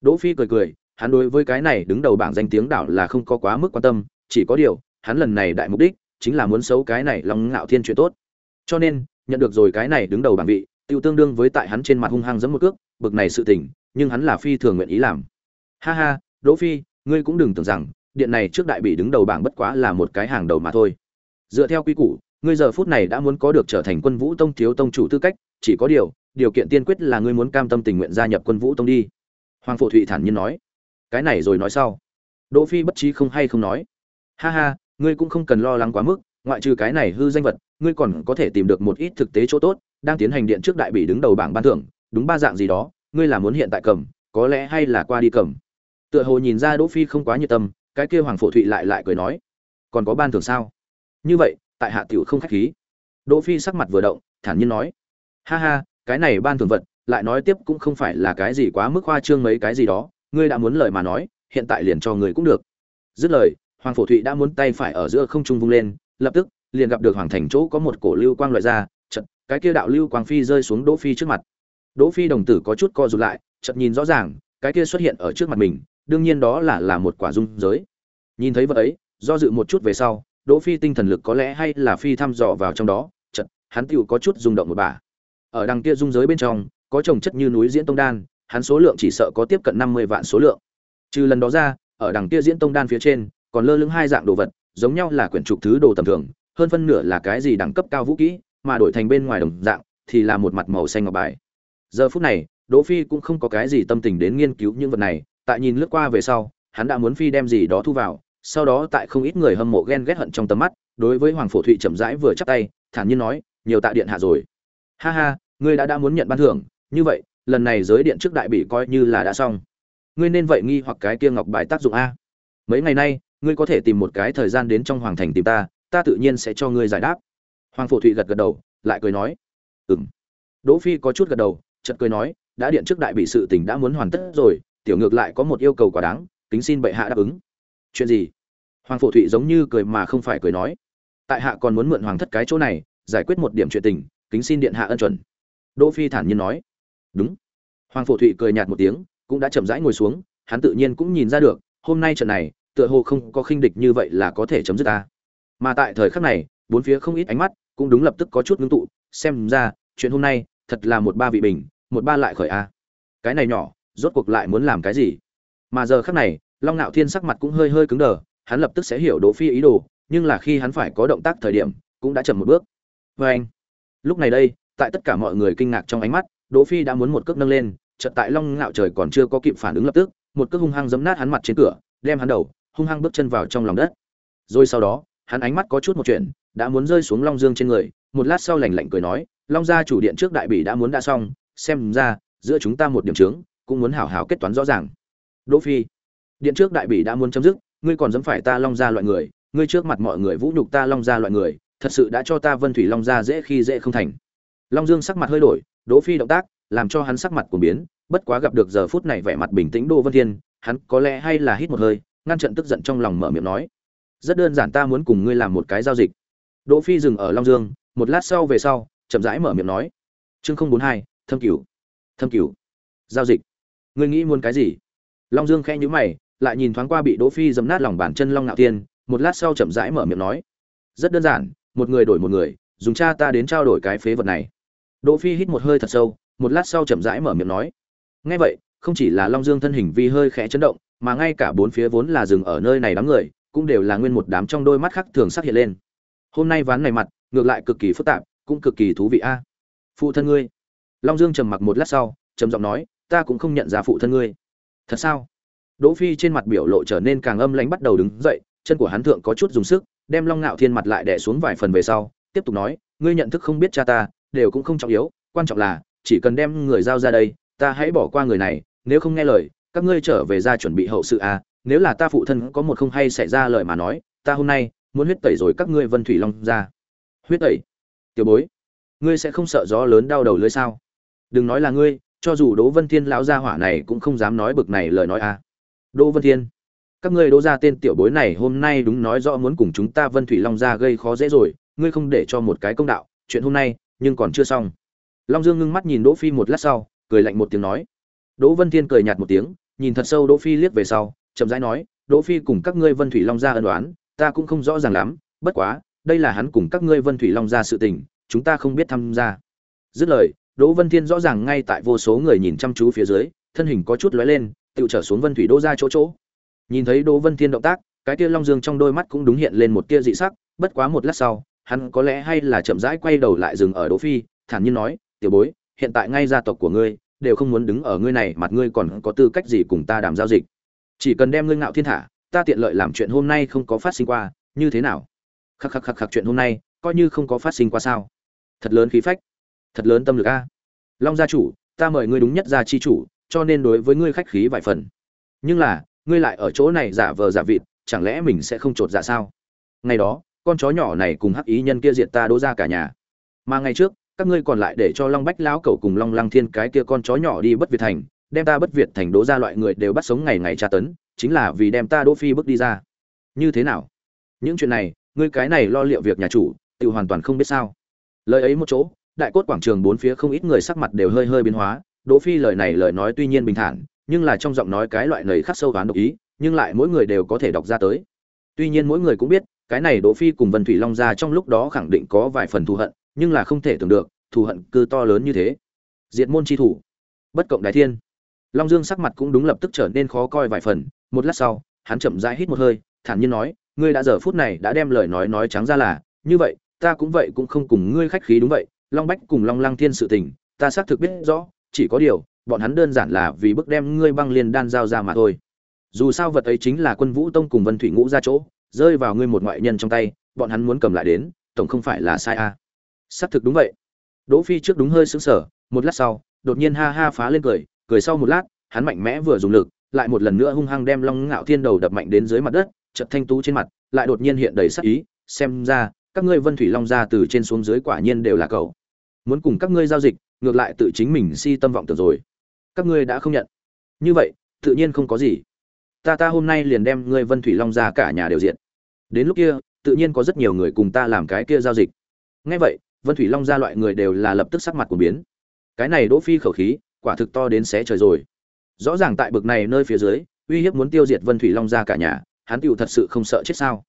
Đỗ phi cười cười, hắn đối với cái này đứng đầu bảng danh tiếng đảo là không có quá mức quan tâm, chỉ có điều, hắn lần này đại mục đích, chính là muốn xấu cái này lòng ngạo thiên chuyện tốt cho nên, nhận được rồi cái này đứng đầu bảng vị, tiêu tương đương với tại hắn trên mặt hung hăng giẫm một cước, bực này sự tình, nhưng hắn là phi thường nguyện ý làm. Ha ha, đỗ phi, ngươi cũng đừng tưởng rằng, điện này trước đại bị đứng đầu bảng bất quá là một cái hàng đầu mà thôi. Dựa theo quy củ, ngươi giờ phút này đã muốn có được trở thành quân vũ tông thiếu tông chủ tư cách, chỉ có điều điều kiện tiên quyết là ngươi muốn cam tâm tình nguyện gia nhập quân vũ tông đi. Hoàng phổ thụy thản nhiên nói. Cái này rồi nói sau. Đỗ phi bất trí không hay không nói. Ha ha, ngươi cũng không cần lo lắng quá mức ngoại trừ cái này hư danh vật, ngươi còn có thể tìm được một ít thực tế chỗ tốt, đang tiến hành điện trước đại bị đứng đầu bảng ban thưởng, đúng ba dạng gì đó, ngươi là muốn hiện tại cầm, có lẽ hay là qua đi cầm. Tựa hồ nhìn ra đỗ phi không quá nhiệt tâm, cái kia hoàng phổ thụy lại lại cười nói, còn có ban thưởng sao? Như vậy, tại hạ tiểu không khách khí. Đỗ phi sắc mặt vừa động, thản nhiên nói, ha ha, cái này ban thưởng vật, lại nói tiếp cũng không phải là cái gì quá mức hoa trương mấy cái gì đó, ngươi đã muốn lời mà nói, hiện tại liền cho người cũng được. Dứt lời, hoàng phổ thụy đã muốn tay phải ở giữa không trung vung lên lập tức, liền gặp được hoàng thành chỗ có một cổ lưu quang loại ra chật cái kia đạo lưu quang phi rơi xuống đỗ phi trước mặt. Đỗ phi đồng tử có chút co rụt lại, chợt nhìn rõ ràng, cái kia xuất hiện ở trước mặt mình, đương nhiên đó là là một quả dung giới. Nhìn thấy vật ấy, do dự một chút về sau, đỗ phi tinh thần lực có lẽ hay là phi thăm dò vào trong đó chật hắn tựu có chút rung động một bà. Ở đằng kia dung giới bên trong, có trồng chất như núi diễn tông đan, hắn số lượng chỉ sợ có tiếp cận năm mươi vạn số lượng. Trừ lần đó ra, ở đằng kia diễn tông đan phía trên, còn lơ lửng hai dạng đồ vật giống nhau là quyển trục thứ đồ tầm thường, hơn phân nửa là cái gì đẳng cấp cao vũ kỹ, mà đổi thành bên ngoài đồng dạng, thì là một mặt màu xanh ngọc bài. Giờ phút này, đỗ phi cũng không có cái gì tâm tình đến nghiên cứu những vật này, tại nhìn lướt qua về sau, hắn đã muốn phi đem gì đó thu vào, sau đó tại không ít người hâm mộ ghen ghét hận trong tầm mắt, đối với hoàng phổ thụy chậm rãi vừa chắp tay, thản nhiên nói, nhiều tạ điện hạ rồi. Ha ha, ngươi đã đã muốn nhận ban thưởng, như vậy, lần này giới điện trước đại bị coi như là đã xong. Ngươi nên vậy nghi hoặc cái kia ngọc bài tác dụng a. Mấy ngày nay ngươi có thể tìm một cái thời gian đến trong hoàng thành tìm ta ta tự nhiên sẽ cho ngươi giải đáp. Hoàng phổ thụy gật gật đầu, lại cười nói, ừm. Đỗ phi có chút gật đầu, chợt cười nói, đã điện trước đại bị sự tình đã muốn hoàn tất rồi, tiểu ngược lại có một yêu cầu quá đáng, kính xin bệ hạ đáp ứng. Chuyện gì? Hoàng phổ thụy giống như cười mà không phải cười nói, tại hạ còn muốn mượn hoàng thất cái chỗ này, giải quyết một điểm chuyện tình, kính xin điện hạ ân chuẩn. Đỗ phi thản nhiên nói, đúng. Hoàng phổ thụy cười nhạt một tiếng, cũng đã chậm rãi ngồi xuống, hắn tự nhiên cũng nhìn ra được, hôm nay trận này tựa hồ không có khinh địch như vậy là có thể chấm dứt ta. Mà tại thời khắc này, bốn phía không ít ánh mắt cũng đúng lập tức có chút ngưng tụ, xem ra, chuyện hôm nay thật là một ba vị bình, một ba lại khởi a. Cái này nhỏ, rốt cuộc lại muốn làm cái gì? Mà giờ khắc này, long nạo thiên sắc mặt cũng hơi hơi cứng đờ, hắn lập tức sẽ hiểu đỗ phi ý đồ, nhưng là khi hắn phải có động tác thời điểm, cũng đã chậm một bước. Vê anh, lúc này đây, tại tất cả mọi người kinh ngạc trong ánh mắt, đỗ phi đã muốn một cước nâng lên, chợt tại long ngạo trời còn chưa có kịp phản ứng lập tức, một cước hung hăng giấm nát hắn mặt trên cửa, đem hắn đầu hung hăng bước chân vào trong lòng đất. Rồi sau đó, hắn ánh mắt có chút một chuyện, đã muốn rơi xuống long dương trên người, một lát sau lạnh lạnh cười nói, long gia chủ điện trước đại bị đã muốn đã xong, xem ra, giữa chúng ta một điểm trướng cũng muốn hảo hảo kết toán rõ ràng. Đỗ phi, điện trước đại bị đã muốn chấm dứt, ngươi còn dám phải ta long gia loại người, ngươi trước mặt mọi người vũ nhục ta long gia loại người, thật sự đã cho ta vân thủy long gia dễ khi dễ không thành. Long dương sắc mặt hơi đổi, đỗ phi động tác, làm cho hắn sắc mặt của biến, bất quá gặp được giờ phút này vẻ mặt bình tĩnh đỗ vân thiên, hắn có lẽ hay là hít một hơi ngăn trận tức giận trong lòng mở miệng nói, rất đơn giản, ta muốn cùng ngươi làm một cái giao dịch. Đỗ phi dừng ở long dương, một lát sau về sau, chậm rãi mở miệng nói, chương không bốn hai, thâm cửu thâm cửu, giao dịch. Ngươi nghĩ muốn cái gì? Long dương khẽ nhíu mày, lại nhìn thoáng qua bị đỗ phi dầm nát lòng bàn chân long Ngạo tiên một lát sau chậm rãi mở miệng nói, rất đơn giản, một người đổi một người, dùng cha ta đến trao đổi cái phế vật này. Đỗ phi hít một hơi thật sâu, một lát sau chậm rãi mở miệng nói, nghe vậy, không chỉ là long dương thân hình vi hơi khẽ chấn động mà ngay cả bốn phía vốn là rừng ở nơi này đám người, cũng đều là nguyên một đám trong đôi mắt khác thường sắc hiện lên. Hôm nay ván này mặt, ngược lại cực kỳ phức tạp, cũng cực kỳ thú vị a. Phụ thân ngươi. Long dương trầm mặc một lát sau, trầm giọng nói, ta cũng không nhận ra phụ thân ngươi. Thật sao? Đỗ phi trên mặt biểu lộ trở nên càng âm lãnh bắt đầu đứng dậy, chân của hắn thượng có chút dùng sức, đem long ngạo thiên mặt lại đè xuống vài phần về sau, tiếp tục nói, ngươi nhận thức không biết cha ta, đều cũng không trọng yếu, quan trọng là, chỉ cần đem người giao ra đây, ta hãy bỏ qua người này, nếu không nghe lời các ngươi trở về ra chuẩn bị hậu sự à nếu là ta phụ thân có một không hay xảy ra lời mà nói, ta hôm nay muốn huyết tẩy rồi các ngươi vân thủy long ra. Huyết tẩy? Tiểu bối, ngươi sẽ không sợ gió lớn đau đầu lưới sao? Đừng nói là ngươi, cho dù đỗ vân thiên lão gia hỏa này cũng không dám nói bực này lời nói à. Đỗ vân thiên, các ngươi đỗ ra tên tiểu bối này hôm nay đúng nói rõ muốn cùng chúng ta vân thủy long ra gây khó dễ rồi, ngươi không để cho một cái công đạo, chuyện hôm nay nhưng còn chưa xong. Long dương ngưng mắt nhìn đỗ phi một lát sau, cười lạnh một tiếng nói. Đỗ vân thiên cười nhạt một tiếng nhìn thật sâu đỗ phi liếc về sau, chậm rãi nói, đỗ phi cùng các ngươi vân thủy long gia ân đoán ta cũng không rõ ràng lắm, bất quá, đây là hắn cùng các ngươi vân thủy long gia sự tình, chúng ta không biết tham gia. Dứt lời, đỗ vân thiên rõ ràng ngay tại vô số người nhìn chăm chú phía dưới, thân hình có chút lóe lên tựu trở xuống vân thủy đỗ gia chỗ chỗ. Nhìn thấy đỗ vân thiên động tác, cái tia long dương trong đôi mắt cũng đúng hiện lên một tia dị sắc, bất quá một lát sau, hắn có lẽ hay là chậm rãi quay đầu lại dừng ở đỗ phi, thản nhiên nói, tiểu bối, hiện tại ngay gia tộc của ngươi đều không muốn đứng ở ngươi này, mặt ngươi còn có tư cách gì cùng ta đàm giao dịch. Chỉ cần đem ngươi ngạo thiên thả, ta tiện lợi làm chuyện hôm nay không có phát sinh qua, như thế nào? Khắc khắc khắc khắc chuyện hôm nay, coi như không có phát sinh qua sao? Thật lớn khí phách, thật lớn tâm lực a. Long gia chủ, ta mời ngươi đúng nhất gia chi chủ, cho nên đối với ngươi khách khí vài phần. Nhưng là, ngươi lại ở chỗ này giả vờ giả vịt, chẳng lẽ mình sẽ không trột dạ sao? Ngày đó, con chó nhỏ này cùng hắc ý nhân kia diệt ta đỗ ra cả nhà. Mà ngày trước các ngươi còn lại để cho long bách lão cẩu cùng long lăng thiên cái kia con chó nhỏ đi bất việt thành, đem ta bất việt thành đố ra loại người đều bắt sống ngày ngày tra tấn, chính là vì đem ta đỗ phi bước đi ra. Như thế nào? Những chuyện này, ngươi cái này lo liệu việc nhà chủ, tự hoàn toàn không biết sao. Lời ấy một chỗ, đại cốt quảng trường bốn phía không ít người sắc mặt đều hơi hơi biến hóa. Đỗ phi lời này lời nói tuy nhiên bình thản, nhưng là trong giọng nói cái loại lời khắc sâu ván độc ý, nhưng lại mỗi người đều có thể đọc ra tới. Tuy nhiên mỗi người cũng biết, cái này đỗ phi cùng vân thủy long gia trong lúc đó khẳng định có vài phần thù hận nhưng là không thể tưởng được, thù hận cư to lớn như thế. Diệt môn chi thủ, bất cộng đại thiên. Long dương sắc mặt cũng đúng lập tức trở nên khó coi vài phần, một lát sau, hắn chậm rãi hít một hơi, thản nhiên nói, ngươi đã giờ phút này đã đem lời nói nói trắng ra là, như vậy, ta cũng vậy cũng không cùng ngươi khách khí đúng vậy, long bách cùng long lăng thiên sự tình, ta xác thực biết rõ, chỉ có điều, bọn hắn đơn giản là vì bức đem ngươi băng liên đan giao ra mà thôi. Dù sao vật ấy chính là quân vũ tông cùng vân thủy ngũ ra chỗ, rơi vào ngươi một ngoại nhân trong tay, bọn hắn muốn cầm lại đến, tổng không phải là sai a à xác thực đúng vậy. Đỗ phi trước đúng hơi sững sờ, một lát sau, đột nhiên ha ha phá lên cười cười sau một lát, hắn mạnh mẽ vừa dùng lực, lại một lần nữa hung hăng đem long ngạo thiên đầu đập mạnh đến dưới mặt đất, chợt thanh tú trên mặt, lại đột nhiên hiện đầy sắc ý, xem ra, các ngươi vân thủy long ra từ trên xuống dưới quả nhiên đều là cậu. Muốn cùng các ngươi giao dịch, ngược lại tự chính mình si tâm vọng tưởng rồi. Các ngươi đã không nhận. Như vậy, tự nhiên không có gì. Ta ta hôm nay liền đem ngươi vân thủy long ra cả nhà đều diện. Đến lúc kia, tự nhiên có rất nhiều người cùng ta làm cái kia giao dịch. Ngay vậy vân thủy long ra loại người đều là lập tức sắc mặt của biến. Cái này đỗ phi khẩu khí, quả thực to đến xé trời rồi. Rõ ràng tại bực này nơi phía dưới, uy hiếp muốn tiêu diệt vân thủy long ra cả nhà, hắn tựu thật sự không sợ chết sao.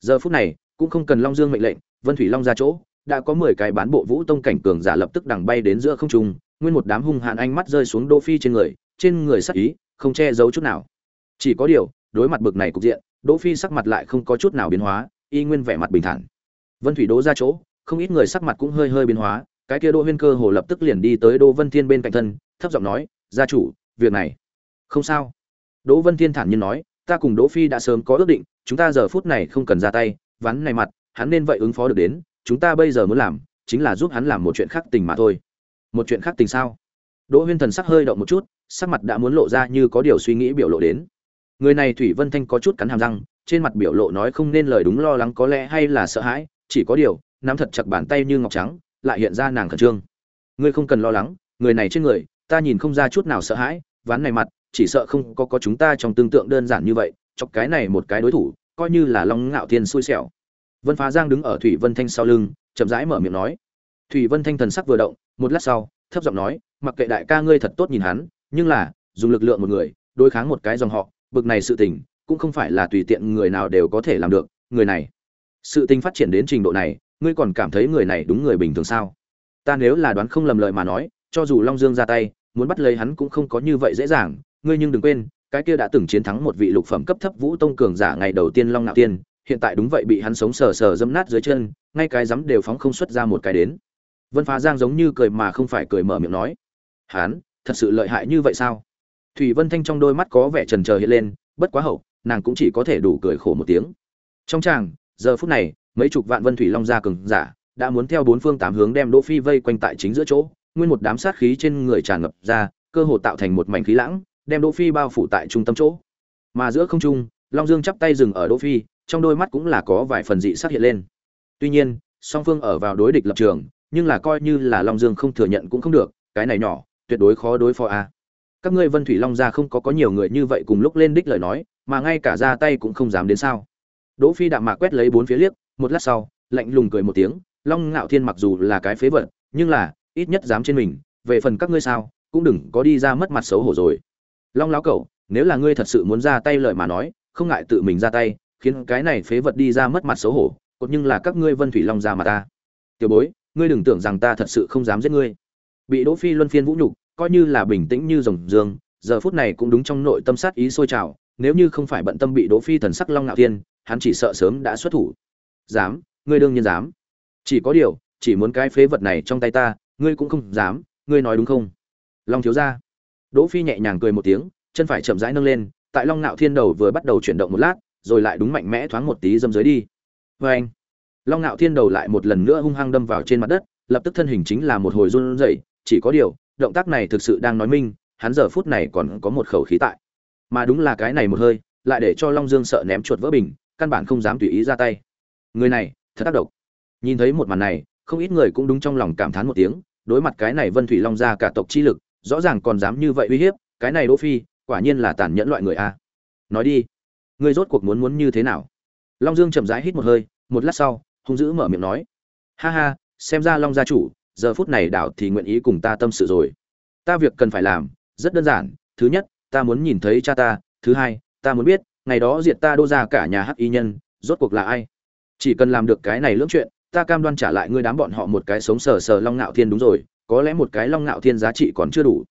Giờ phút này, cũng không cần long dương mệnh lệnh, vân thủy long ra chỗ, đã có mười cái bán bộ vũ tông cảnh cường giả lập tức đằng bay đến giữa không trung, nguyên một đám hung hãn ánh mắt rơi xuống đỗ phi trên người trên người sắc ý, không che giấu chút nào. Chỉ có điều, đối mặt bực này cục diện, đỗ phi sắc mặt lại không có chút nào biến hóa, y nguyên vẻ mặt bình thản. Vân thủy đỗ ra chỗ không ít người sắc mặt cũng hơi hơi biến hóa, cái kia đỗ huyên cơ hồ lập tức liền đi tới đỗ vân thiên bên cạnh thân, thấp giọng nói, gia chủ, việc này. Không sao. Đỗ vân thiên thản nhiên nói, ta cùng đỗ phi đã sớm có ước định, chúng ta giờ phút này không cần ra tay, ván này mặt, hắn nên vậy ứng phó được đến, chúng ta bây giờ muốn làm, chính là giúp hắn làm một chuyện khác tình mà thôi. Một chuyện khác tình sao? Đỗ huyên thần sắc hơi động một chút, sắc mặt đã muốn lộ ra như có điều suy nghĩ biểu lộ đến. Người này thủy vân thanh có chút cắn hàm răng, trên mặt biểu lộ nói không nên lời đúng lo lắng có lẽ hay là sợ hãi, chỉ có điều nắm thật chặt bàn tay như ngọc trắng, lại hiện ra nàng khẩn trương. Ngươi không cần lo lắng, người này trên người, ta nhìn không ra chút nào sợ hãi, ván này mặt, chỉ sợ không có có chúng ta trong tương tượng đơn giản như vậy, chọc cái này một cái đối thủ, coi như là long ngạo thiên xui xẻo. Vân phá giang đứng ở thủy vân thanh sau lưng, chậm rãi mở miệng nói. Thủy vân thanh thần sắc vừa động, một lát sau, thấp giọng nói, mặc kệ đại ca ngươi thật tốt nhìn hắn, nhưng là, dùng lực lượng một người, đối kháng một cái dòng họ, bực này sự tình, cũng không phải là tùy tiện người nào đều có thể làm được, người này. Sự tình phát triển đến trình độ này ngươi còn cảm thấy người này đúng người bình thường sao? Ta nếu là đoán không lầm lợi mà nói, cho dù long dương ra tay, muốn bắt lấy hắn cũng không có như vậy dễ dàng. Ngươi nhưng đừng quên, cái kia đã từng chiến thắng một vị lục phẩm cấp thấp vũ tông cường giả ngày đầu tiên long nạo tiên, hiện tại đúng vậy bị hắn sống sờ sờ dẫm nát dưới chân, ngay cái dám đều phóng không xuất ra một cái đến. Vân phá giang giống như cười mà không phải cười mở miệng nói hắn thật sự lợi hại như vậy sao? Thủy vân thanh trong đôi mắt có vẻ trần trờ hiện lên, bất quá hậu, nàng cũng chỉ có thể đủ cười khổ một tiếng. Trong tràng, giờ phút này mấy chục vạn vân thủy long gia cường giả, đã muốn theo bốn phương tám hướng đem đỗ phi vây quanh tại chính giữa chỗ, nguyên một đám sát khí trên người tràn ngập ra, cơ hồ tạo thành một mảnh khí lãng, đem đỗ phi bao phủ tại trung tâm chỗ. Mà giữa không trung, long dương chắp tay dừng ở đỗ phi, trong đôi mắt cũng là có vài phần dị sắc hiện lên. Tuy nhiên, song phương ở vào đối địch lập trường, nhưng là coi như là long dương không thừa nhận cũng không được, cái này nhỏ, tuyệt đối khó đối phó a. Các ngươi vân thủy long gia không có có nhiều người như vậy cùng lúc lên đích lời nói, mà ngay cả ra tay cũng không dám đến sao. Đỗ phi đạm mạc quét lấy bốn phía liếc một lát sau, lạnh lùng cười một tiếng, long ngạo thiên mặc dù là cái phế vật, nhưng là, ít nhất dám trên mình, về phần các ngươi sao, cũng đừng có đi ra mất mặt xấu hổ rồi. Long lão cẩu nếu là ngươi thật sự muốn ra tay lời mà nói, không ngại tự mình ra tay, khiến cái này phế vật đi ra mất mặt xấu hổ, cột nhưng là các ngươi vân thủy long ra mà ta. Tiểu bối, ngươi đừng tưởng rằng ta thật sự không dám giết ngươi. Bị đỗ phi luân phiên vũ nhục, coi như là bình tĩnh như rồng dương, giờ phút này cũng đúng trong nội tâm sát ý sôi trào, nếu như không phải bận tâm bị đỗ phi thần sắc long ngạo thiên, hắn chỉ sợ sớm đã xuất thủ dám, ngươi đương nhiên dám. Chỉ có điều, chỉ muốn cái phế vật này trong tay ta, ngươi cũng không dám, ngươi nói đúng không? Long thiếu gia. Đỗ phi nhẹ nhàng cười một tiếng, chân phải chậm rãi nâng lên, tại long nạo thiên đầu vừa bắt đầu chuyển động một lát, rồi lại đúng mạnh mẽ thoáng một tí dâm dưới đi. Với anh, long nạo thiên đầu lại một lần nữa hung hăng đâm vào trên mặt đất, lập tức thân hình chính là một hồi run rẩy, chỉ có điều, động tác này thực sự đang nói minh, hắn giờ phút này còn có một khẩu khí tại. Mà đúng là cái này một hơi, lại để cho long dương sợ ném chuột vỡ bình, căn bản không dám tùy ý ra tay người này, thật tác độc. nhìn thấy một màn này, không ít người cũng đúng trong lòng cảm thán một tiếng, đối mặt cái này vân thủy long ra cả tộc chi lực, rõ ràng còn dám như vậy uy hiếp, cái này đỗ phi, quả nhiên là tàn nhẫn loại người a. Nói đi, ngươi rốt cuộc muốn muốn như thế nào? Long dương chậm rãi hít một hơi, một lát sau, hung dữ mở miệng nói. Ha ha, xem ra long gia chủ, giờ phút này đảo thì nguyện ý cùng ta tâm sự rồi. Ta việc cần phải làm, rất đơn giản, thứ nhất, ta muốn nhìn thấy cha ta, thứ hai, ta muốn biết, ngày đó diệt ta đô ra cả nhà hắc y nhân, rốt cuộc là ai? Chỉ cần làm được cái này lưỡng chuyện, ta cam đoan trả lại ngươi đám bọn họ một cái sống sờ sờ long ngạo thiên đúng rồi, có lẽ một cái long ngạo thiên giá trị còn chưa đủ.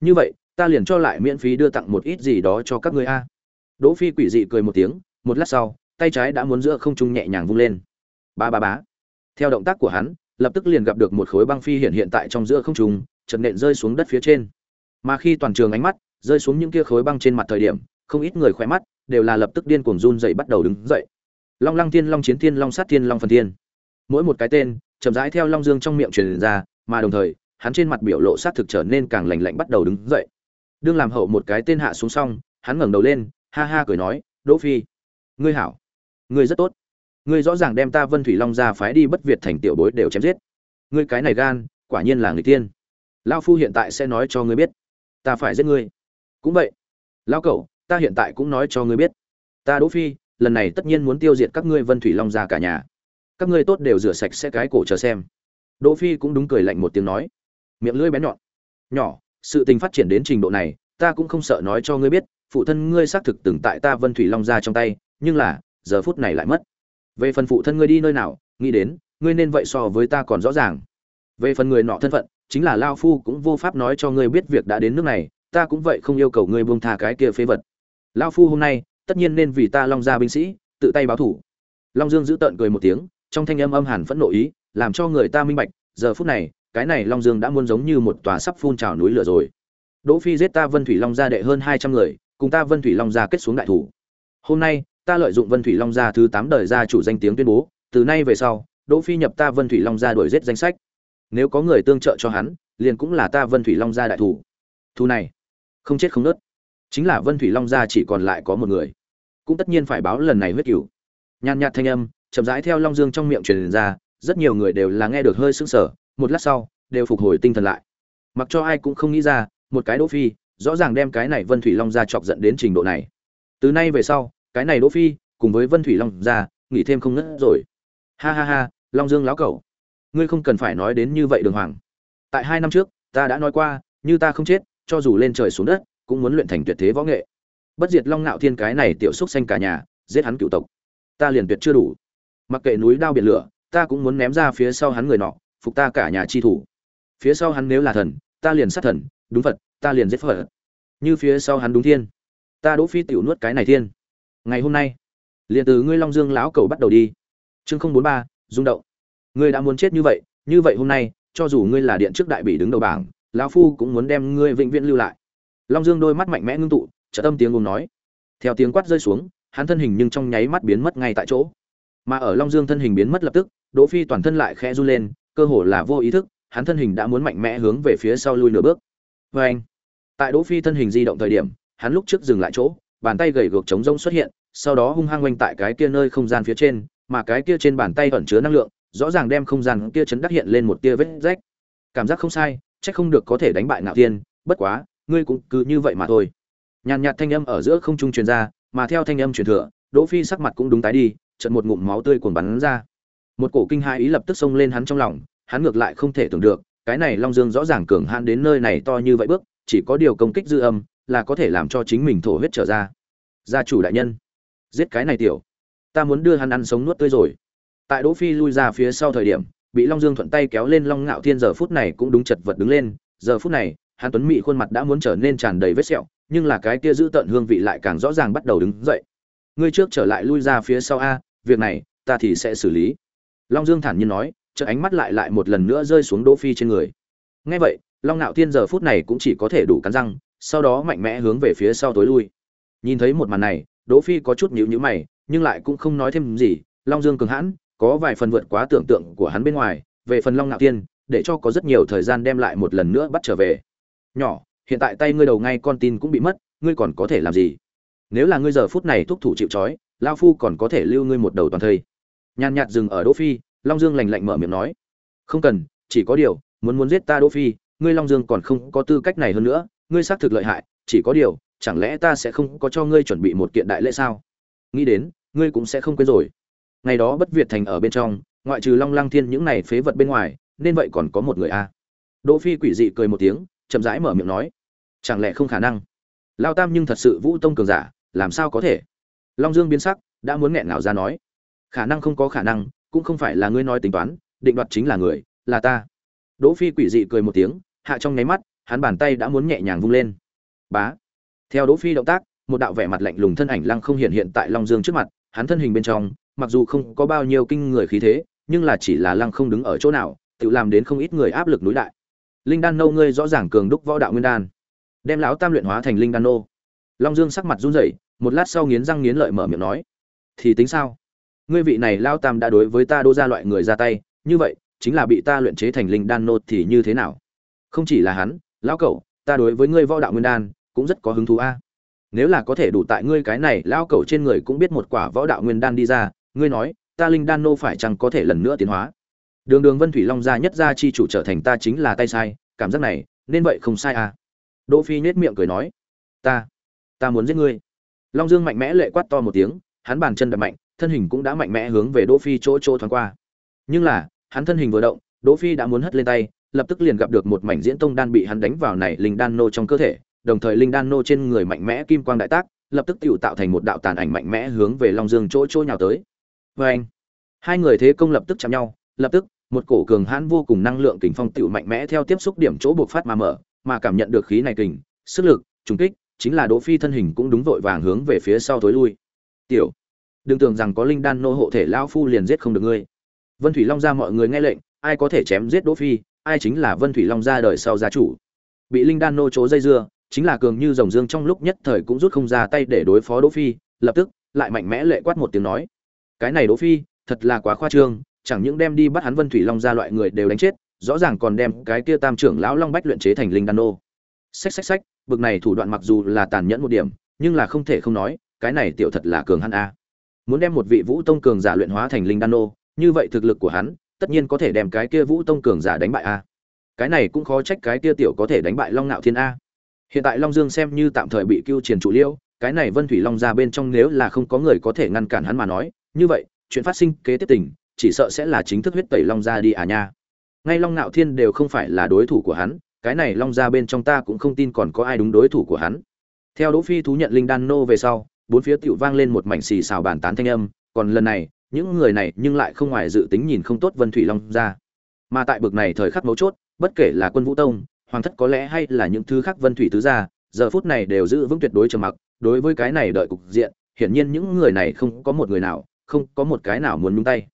Như vậy, ta liền cho lại miễn phí đưa tặng một ít gì đó cho các ngươi a. Đỗ phi quỷ dị cười một tiếng, một lát sau, tay trái đã muốn giữa không trung nhẹ nhàng vung lên. Ba ba bá theo động tác của hắn, lập tức liền gặp được một khối băng phi hiện hiện tại trong giữa không trung chật nện rơi xuống đất phía trên. Mà khi toàn trường ánh mắt rơi xuống những kia khối băng trên mặt thời điểm, không ít người khỏe mắt đều là lập tức điên cuồng run dậy bắt đầu đứng dậy long lăng thiên, long chiến thiên, long sát thiên, long phần thiên. Mỗi một cái tên, chậm rãi theo long dương trong miệng truyền ra, mà đồng thời, hắn trên mặt biểu lộ sát thực trở nên càng lành lạnh bắt đầu đứng dậy. Đương làm hậu một cái tên hạ xuống xong, hắn ngẩng đầu lên, ha ha cười nói, đỗ phi, ngươi hảo. Ngươi rất tốt. Ngươi rõ ràng đem ta vân thủy long ra phái đi bất việt thành tiểu bối đều chém giết. Ngươi cái này gan, quả nhiên là người tiên. Lão phu hiện tại sẽ nói cho ngươi biết. Ta phải giết ngươi. Cũng vậy. Lão cẩu, ta hiện tại cũng nói cho ngươi biết. Ta đỗ phi lần này tất nhiên muốn tiêu diệt các ngươi vân thủy long ra cả nhà. Các ngươi tốt đều rửa sạch sẽ cái cổ chờ xem. Đỗ phi cũng đúng cười lạnh một tiếng nói. Miệng lưỡi bé nhọn. Nhỏ, sự tình phát triển đến trình độ này, ta cũng không sợ nói cho ngươi biết, phụ thân ngươi xác thực từng tại ta vân thủy long ra trong tay, nhưng là, giờ phút này lại mất. Về phần phụ thân ngươi đi nơi nào, nghĩ đến, ngươi nên vậy so với ta còn rõ ràng. Về phần người nọ thân phận, chính là lao phu cũng vô pháp nói cho ngươi biết việc đã đến nước này, ta cũng vậy không yêu cầu ngươi buông tha cái kia phế vật. Lao phu hôm nay tất nhiên nên vì ta long gia binh sĩ, tự tay báo thủ. Long dương giữ tợn cười một tiếng, trong thanh âm âm hàn phẫn nộ ý, làm cho người ta minh bạch, giờ phút này, cái này long dương đã muốn giống như một tòa sắp phun trào núi lửa rồi. Đỗ phi giết ta vân thủy long gia đệ hơn hai trăm người, cùng ta vân thủy long gia kết xuống đại thủ. Hôm nay, ta lợi dụng vân thủy long gia thứ tám đời gia chủ danh tiếng tuyên bố, từ nay về sau, đỗ phi nhập ta vân thủy long gia đuổi giết danh sách. Nếu có người tương trợ cho hắn, liền cũng là ta vân thủy long gia đại thủ. Thu này, không chết không nứt chính là vân thủy long gia chỉ còn lại có một người cũng tất nhiên phải báo lần này huyết cửu. Nhàn nhạt thanh âm, chậm rãi theo long dương trong miệng truyền ra, rất nhiều người đều là nghe được hơi sững sờ, một lát sau, đều phục hồi tinh thần lại. Mặc cho ai cũng không nghĩ ra, một cái đỗ phi, rõ ràng đem cái này vân thủy long gia chọc giận đến trình độ này. Từ nay về sau, cái này đỗ phi cùng với vân thủy long gia, nghỉ thêm không ngất rồi. Ha ha ha, long dương lão cẩu, ngươi không cần phải nói đến như vậy đường hoàng. Tại hai năm trước, ta đã nói qua, như ta không chết, cho dù lên trời xuống đất, cũng muốn luyện thành tuyệt thế võ nghệ bất diệt long nạo thiên cái này tiểu xúc xanh cả nhà, giết hắn cựu tộc. Ta liền tuyệt chưa đủ. Mặc kệ núi đao biển lửa, ta cũng muốn ném ra phía sau hắn người nọ, phục ta cả nhà chi thủ. Phía sau hắn nếu là thần, ta liền sát thần, đúng phật, ta liền giết phật. Như phía sau hắn đúng thiên. Ta đỗ phi tiểu nuốt cái này thiên. Ngày hôm nay, liền từ ngươi long dương lão cầu bắt đầu đi. Chương không bốn ba, rung động. Ngươi đã muốn chết như vậy như vậy hôm nay, cho dù ngươi là điện trước đại bị đứng đầu bảng, lão phu cũng muốn đem ngươi vĩnh viễn lưu lại. Long dương đôi mắt mạnh mẽ ngưng tụ trợ tâm tiếng gồm nói. Theo tiếng quát rơi xuống, hắn thân hình nhưng trong nháy mắt biến mất ngay tại chỗ. Mà ở long dương thân hình biến mất lập tức, đỗ phi toàn thân lại khẽ run lên, cơ hồ là vô ý thức, hắn thân hình đã muốn mạnh mẽ hướng về phía sau lui nửa bước. Với anh, tại đỗ phi thân hình di động thời điểm, hắn lúc trước dừng lại chỗ, bàn tay gầy gộc chống rông xuất hiện, sau đó hung hăng quanh tại cái kia nơi không gian phía trên, mà cái kia trên bàn tay ẩn chứa năng lượng, rõ ràng đem không gian kia chấn đắc hiện lên một tia vết rách. Cảm giác không sai, chắc không được có thể đánh bại ngạo thiên, bất quá, ngươi cũng cứ như vậy mà thôi nhàn nhạt thanh âm ở giữa không trung truyền ra, mà theo thanh âm truyền thừa, đỗ phi sắc mặt cũng đúng tái đi trận một ngụm máu tươi cuồn bắn ra. Một cổ kinh hai ý lập tức xông lên hắn trong lòng, hắn ngược lại không thể tưởng được, cái này long dương rõ ràng cường hãn đến nơi này to như vậy bước, chỉ có điều công kích dư âm, là có thể làm cho chính mình thổ huyết trở ra. Gia chủ đại nhân, giết cái này tiểu, ta muốn đưa hắn ăn sống nuốt tươi rồi. Tại đỗ phi lui ra phía sau thời điểm, bị long dương thuận tay kéo lên long ngạo thiên giờ phút này cũng đúng chật vật đứng lên, giờ phút này, hắn tuấn mỹ khuôn mặt đã muốn trở nên tràn đầy vết sẹo nhưng là cái kia giữ tận hương vị lại càng rõ ràng bắt đầu đứng dậy. Ngươi trước trở lại lui ra phía sau a, việc này, ta thì sẽ xử lý. Long dương thản nhiên nói chợ ánh mắt lại lại một lần nữa rơi xuống đỗ phi trên người. Nghe vậy, long nạo thiên giờ phút này cũng chỉ có thể đủ cắn răng, sau đó mạnh mẽ hướng về phía sau tối lui. Nhìn thấy một màn này, đỗ phi có chút nhíu nhíu mày, nhưng lại cũng không nói thêm gì, long dương cường hãn, có vài phần vượt quá tưởng tượng của hắn bên ngoài, về phần long nạo thiên, để cho có rất nhiều thời gian đem lại một lần nữa bắt trở về. Nhỏ hiện tại tay ngươi đầu ngay con tin cũng bị mất, ngươi còn có thể làm gì? Nếu là ngươi giờ phút này thúc thủ chịu trói lao phu còn có thể lưu ngươi một đầu toàn thây. Nhàn nhạt dừng ở đỗ phi, long dương lạnh lạnh mở miệng nói. Không cần, chỉ có điều, muốn muốn giết ta đỗ phi, ngươi long dương còn không có tư cách này hơn nữa, ngươi xác thực lợi hại, chỉ có điều, chẳng lẽ ta sẽ không có cho ngươi chuẩn bị một kiện đại lễ sao? Nghĩ đến, ngươi cũng sẽ không quên rồi. Ngày đó bất việt thành ở bên trong, ngoại trừ long lăng thiên những này phế vật bên ngoài, nên vậy còn có một người a. Đỗ phi quỷ dị cười một tiếng, chậm rãi mở miệng nói chẳng lẽ không khả năng? Lao tam nhưng thật sự vũ tông cường giả, làm sao có thể? Long dương biến sắc, đã muốn nghẹn ngào ra nói. Khả năng không có khả năng, cũng không phải là ngươi nói tính toán, định đoạt chính là người, là ta. Đỗ phi quỷ dị cười một tiếng, hạ trong nháy mắt, hắn bàn tay đã muốn nhẹ nhàng vung lên. Bá. Theo đỗ phi động tác, một đạo vẻ mặt lạnh lùng thân ảnh lăng không hiện hiện tại long dương trước mặt, hắn thân hình bên trong, mặc dù không có bao nhiêu kinh người khí thế, nhưng là chỉ là lăng không đứng ở chỗ nào, tự làm đến không ít người áp lực núi đại. Linh đan nâu ngươi rõ ràng cường đúc võ đạo nguyên đan đem lão tam luyện hóa thành linh đan nô. Long dương sắc mặt run rẩy, một lát sau nghiến răng nghiến lợi mở miệng nói, thì tính sao? Ngươi vị này lao tam đã đối với ta đô ra loại người ra tay, như vậy, chính là bị ta luyện chế thành linh đan nô thì như thế nào? Không chỉ là hắn, lão cẩu ta đối với ngươi võ đạo nguyên đan, cũng rất có hứng thú a. Nếu là có thể đủ tại ngươi cái này lao cẩu trên người cũng biết một quả võ đạo nguyên đan đi ra, ngươi nói, ta linh đan nô phải chăng có thể lần nữa tiến hóa? Đường đường vân thủy long gia nhất gia chi chủ trở thành ta chính là tay sai, cảm giác này, nên vậy không sai à đỗ phi nhếch miệng cười nói, ta ta muốn giết ngươi. Long dương mạnh mẽ lệ quát to một tiếng, hắn bàn chân đập mạnh, thân hình cũng đã mạnh mẽ hướng về đỗ phi chỗ chỗ thoáng qua. Nhưng là, hắn thân hình vừa động, đỗ phi đã muốn hất lên tay, lập tức liền gặp được một mảnh diễn tông đan bị hắn đánh vào này linh đan nô trong cơ thể, đồng thời linh đan nô trên người mạnh mẽ kim quang đại tác, lập tức tiểu tạo thành một đạo tàn ảnh mạnh mẽ hướng về long dương chỗ chỗ nhào tới. Với anh hai người thế công lập tức chạm nhau, lập tức, một cổ cường hãn vô cùng năng lượng kình phong tiểu mạnh mẽ theo tiếp xúc điểm chỗ buộc phát mà mở mà cảm nhận được khí này kình sức lực trùng kích chính là đỗ phi thân hình cũng đúng vội vàng hướng về phía sau tối lui. Tiểu đừng tưởng rằng có linh đan nô hộ thể lão phu liền giết không được ngươi. Vân thủy long gia mọi người nghe lệnh ai có thể chém giết đỗ phi ai chính là vân thủy long gia đời sau gia chủ. Bị linh đan nô chố dây dưa chính là cường như rồng dương trong lúc nhất thời cũng rút không ra tay để đối phó đỗ phi lập tức lại mạnh mẽ lệ quát một tiếng nói cái này đỗ phi thật là quá khoa trương chẳng những đem đi bắt hắn Vân Thủy Long gia loại người đều đánh chết, rõ ràng còn đem cái kia Tam trưởng lão Long Bách luyện chế thành linh đan nô. Xách xách xách, bực này thủ đoạn mặc dù là tàn nhẫn một điểm, nhưng là không thể không nói, cái này tiểu thật là cường hắn a. Muốn đem một vị Vũ Tông cường giả luyện hóa thành linh đan nô, như vậy thực lực của hắn, tất nhiên có thể đem cái kia Vũ Tông cường giả đánh bại a. Cái này cũng khó trách cái kia tiểu có thể đánh bại Long Nạo Thiên a. Hiện tại Long Dương xem như tạm thời bị Cưu Triền trụ liêu, cái này Vân Thủy Long ra bên trong nếu là không có người có thể ngăn cản hắn mà nói, như vậy, chuyện phát sinh kế tiếp tình, chỉ sợ sẽ là chính thức huyết tẩy long gia đi à nha ngay long nạo thiên đều không phải là đối thủ của hắn, cái này long gia bên trong ta cũng không tin còn có ai đúng đối thủ của hắn. Theo đỗ phi thú nhận linh đan nô về sau, bốn phía tiểu vang lên một mảnh xì xào bàn tán thanh âm, còn lần này, những người này nhưng lại không ngoài dự tính nhìn không tốt vân thủy long gia. Mà tại bực này thời khắc mấu chốt, bất kể là quân vũ tông, hoàng thất có lẽ hay là những thứ khác vân thủy tứ gia, giờ phút này đều giữ vững tuyệt đối trầm mặc, đối với cái này đợi cục diện, hiển nhiên những người này không có một người nào, không có một cái nào muốn nhúng tay.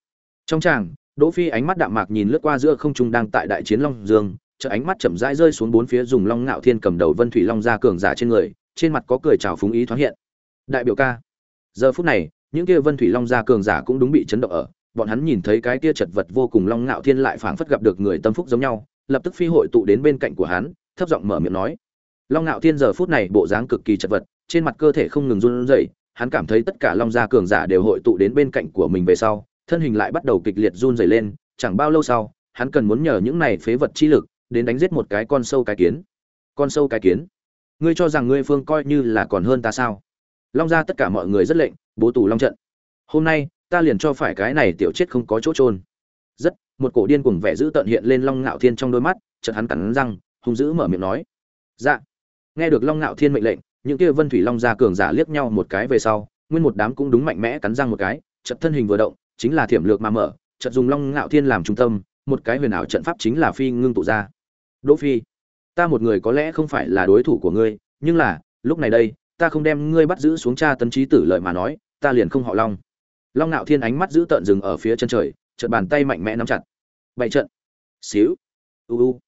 Trong tràng đỗ phi ánh mắt đạm mạc nhìn lướt qua giữa không trung đang tại đại chiến long dương chợ ánh mắt chậm rãi rơi xuống bốn phía dùng long ngạo thiên cầm đầu vân thủy long ra cường giả trên người, trên mặt có cười chào phúng ý thoáng hiện. Đại biểu ca. Giờ phút này, những kia vân thủy long gia cường giả cũng đúng bị chấn động ở, bọn hắn nhìn thấy cái kia chật vật vô cùng long ngạo thiên lại phảng phất gặp được người tâm phúc giống nhau, lập tức phi hội tụ đến bên cạnh của hắn, thấp giọng mở miệng nói. Long ngạo thiên giờ phút này bộ dáng cực kỳ chật vật, trên mặt cơ thể không ngừng run rẩy, hắn cảm thấy tất cả long gia cường giả đều hội tụ đến bên cạnh của mình về sau thân hình lại bắt đầu kịch liệt run rẩy lên, chẳng bao lâu sau, hắn cần muốn nhờ những này phế vật chi lực đến đánh giết một cái con sâu cái kiến. Con sâu cái kiến? Ngươi cho rằng ngươi phương coi như là còn hơn ta sao? Long gia tất cả mọi người rất lệnh, bố tù long trận. Hôm nay, ta liền cho phải cái này tiểu chết không có chỗ trôn. Rất, một cổ điên cuồng vẻ dữ tợn hiện lên Long Ngạo Thiên trong đôi mắt, chợt hắn cắn răng, hung dữ mở miệng nói: "Dạ." Nghe được Long Ngạo Thiên mệnh lệnh, những kia Vân Thủy Long gia cường giả liếc nhau một cái về sau, nguyên một đám cũng đúng mạnh mẽ cắn răng một cái, chợt thân hình vừa động, chính là thiểm lược mà mở trận dùng long ngạo thiên làm trung tâm, một cái huyền ảo trận pháp chính là phi ngưng tụ ra. Đỗ phi, ta một người có lẽ không phải là đối thủ của ngươi, nhưng là, lúc này đây, ta không đem ngươi bắt giữ xuống tra tấn trí tử lợi mà nói, ta liền không họ long. Long ngạo thiên ánh mắt giữ tợn dừng ở phía chân trời trận bàn tay mạnh mẽ nắm chặt. Bảy trận. Xíu. U u.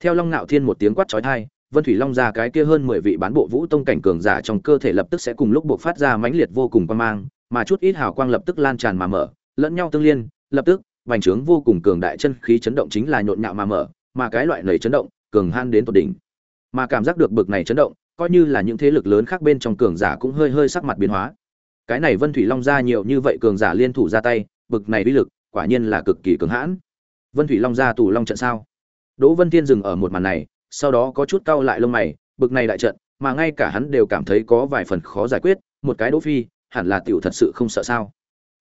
Theo long ngạo thiên một tiếng quát chói tai, vân thủy long ra cái kia hơn mười vị bán bộ vũ tông cảnh cường giả trong cơ thể lập tức sẽ cùng lúc buộc phát ra mãnh liệt vô cùng quan mang, mà chút ít hào quang lập tức lan tràn mà mở lẫn nhau tương liên, lập tức, vành trướng vô cùng cường đại chân khí chấn động chính là nhộn nhạo mà mở, mà cái loại nầy chấn động, cường han đến tột đỉnh. Mà cảm giác được bực này chấn động, coi như là những thế lực lớn khác bên trong cường giả cũng hơi hơi sắc mặt biến hóa. Cái này vân thủy long ra nhiều như vậy cường giả liên thủ ra tay, bực này uy lực, quả nhiên là cực kỳ cường hãn. Vân thủy long ra tù long trận sao? Đỗ vân thiên dừng ở một màn này, sau đó có chút cau lại lông mày, bực này đại trận, mà ngay cả hắn đều cảm thấy có vài phần khó giải quyết, một cái đỗ phi, hẳn là tiểu thật sự không sợ sao?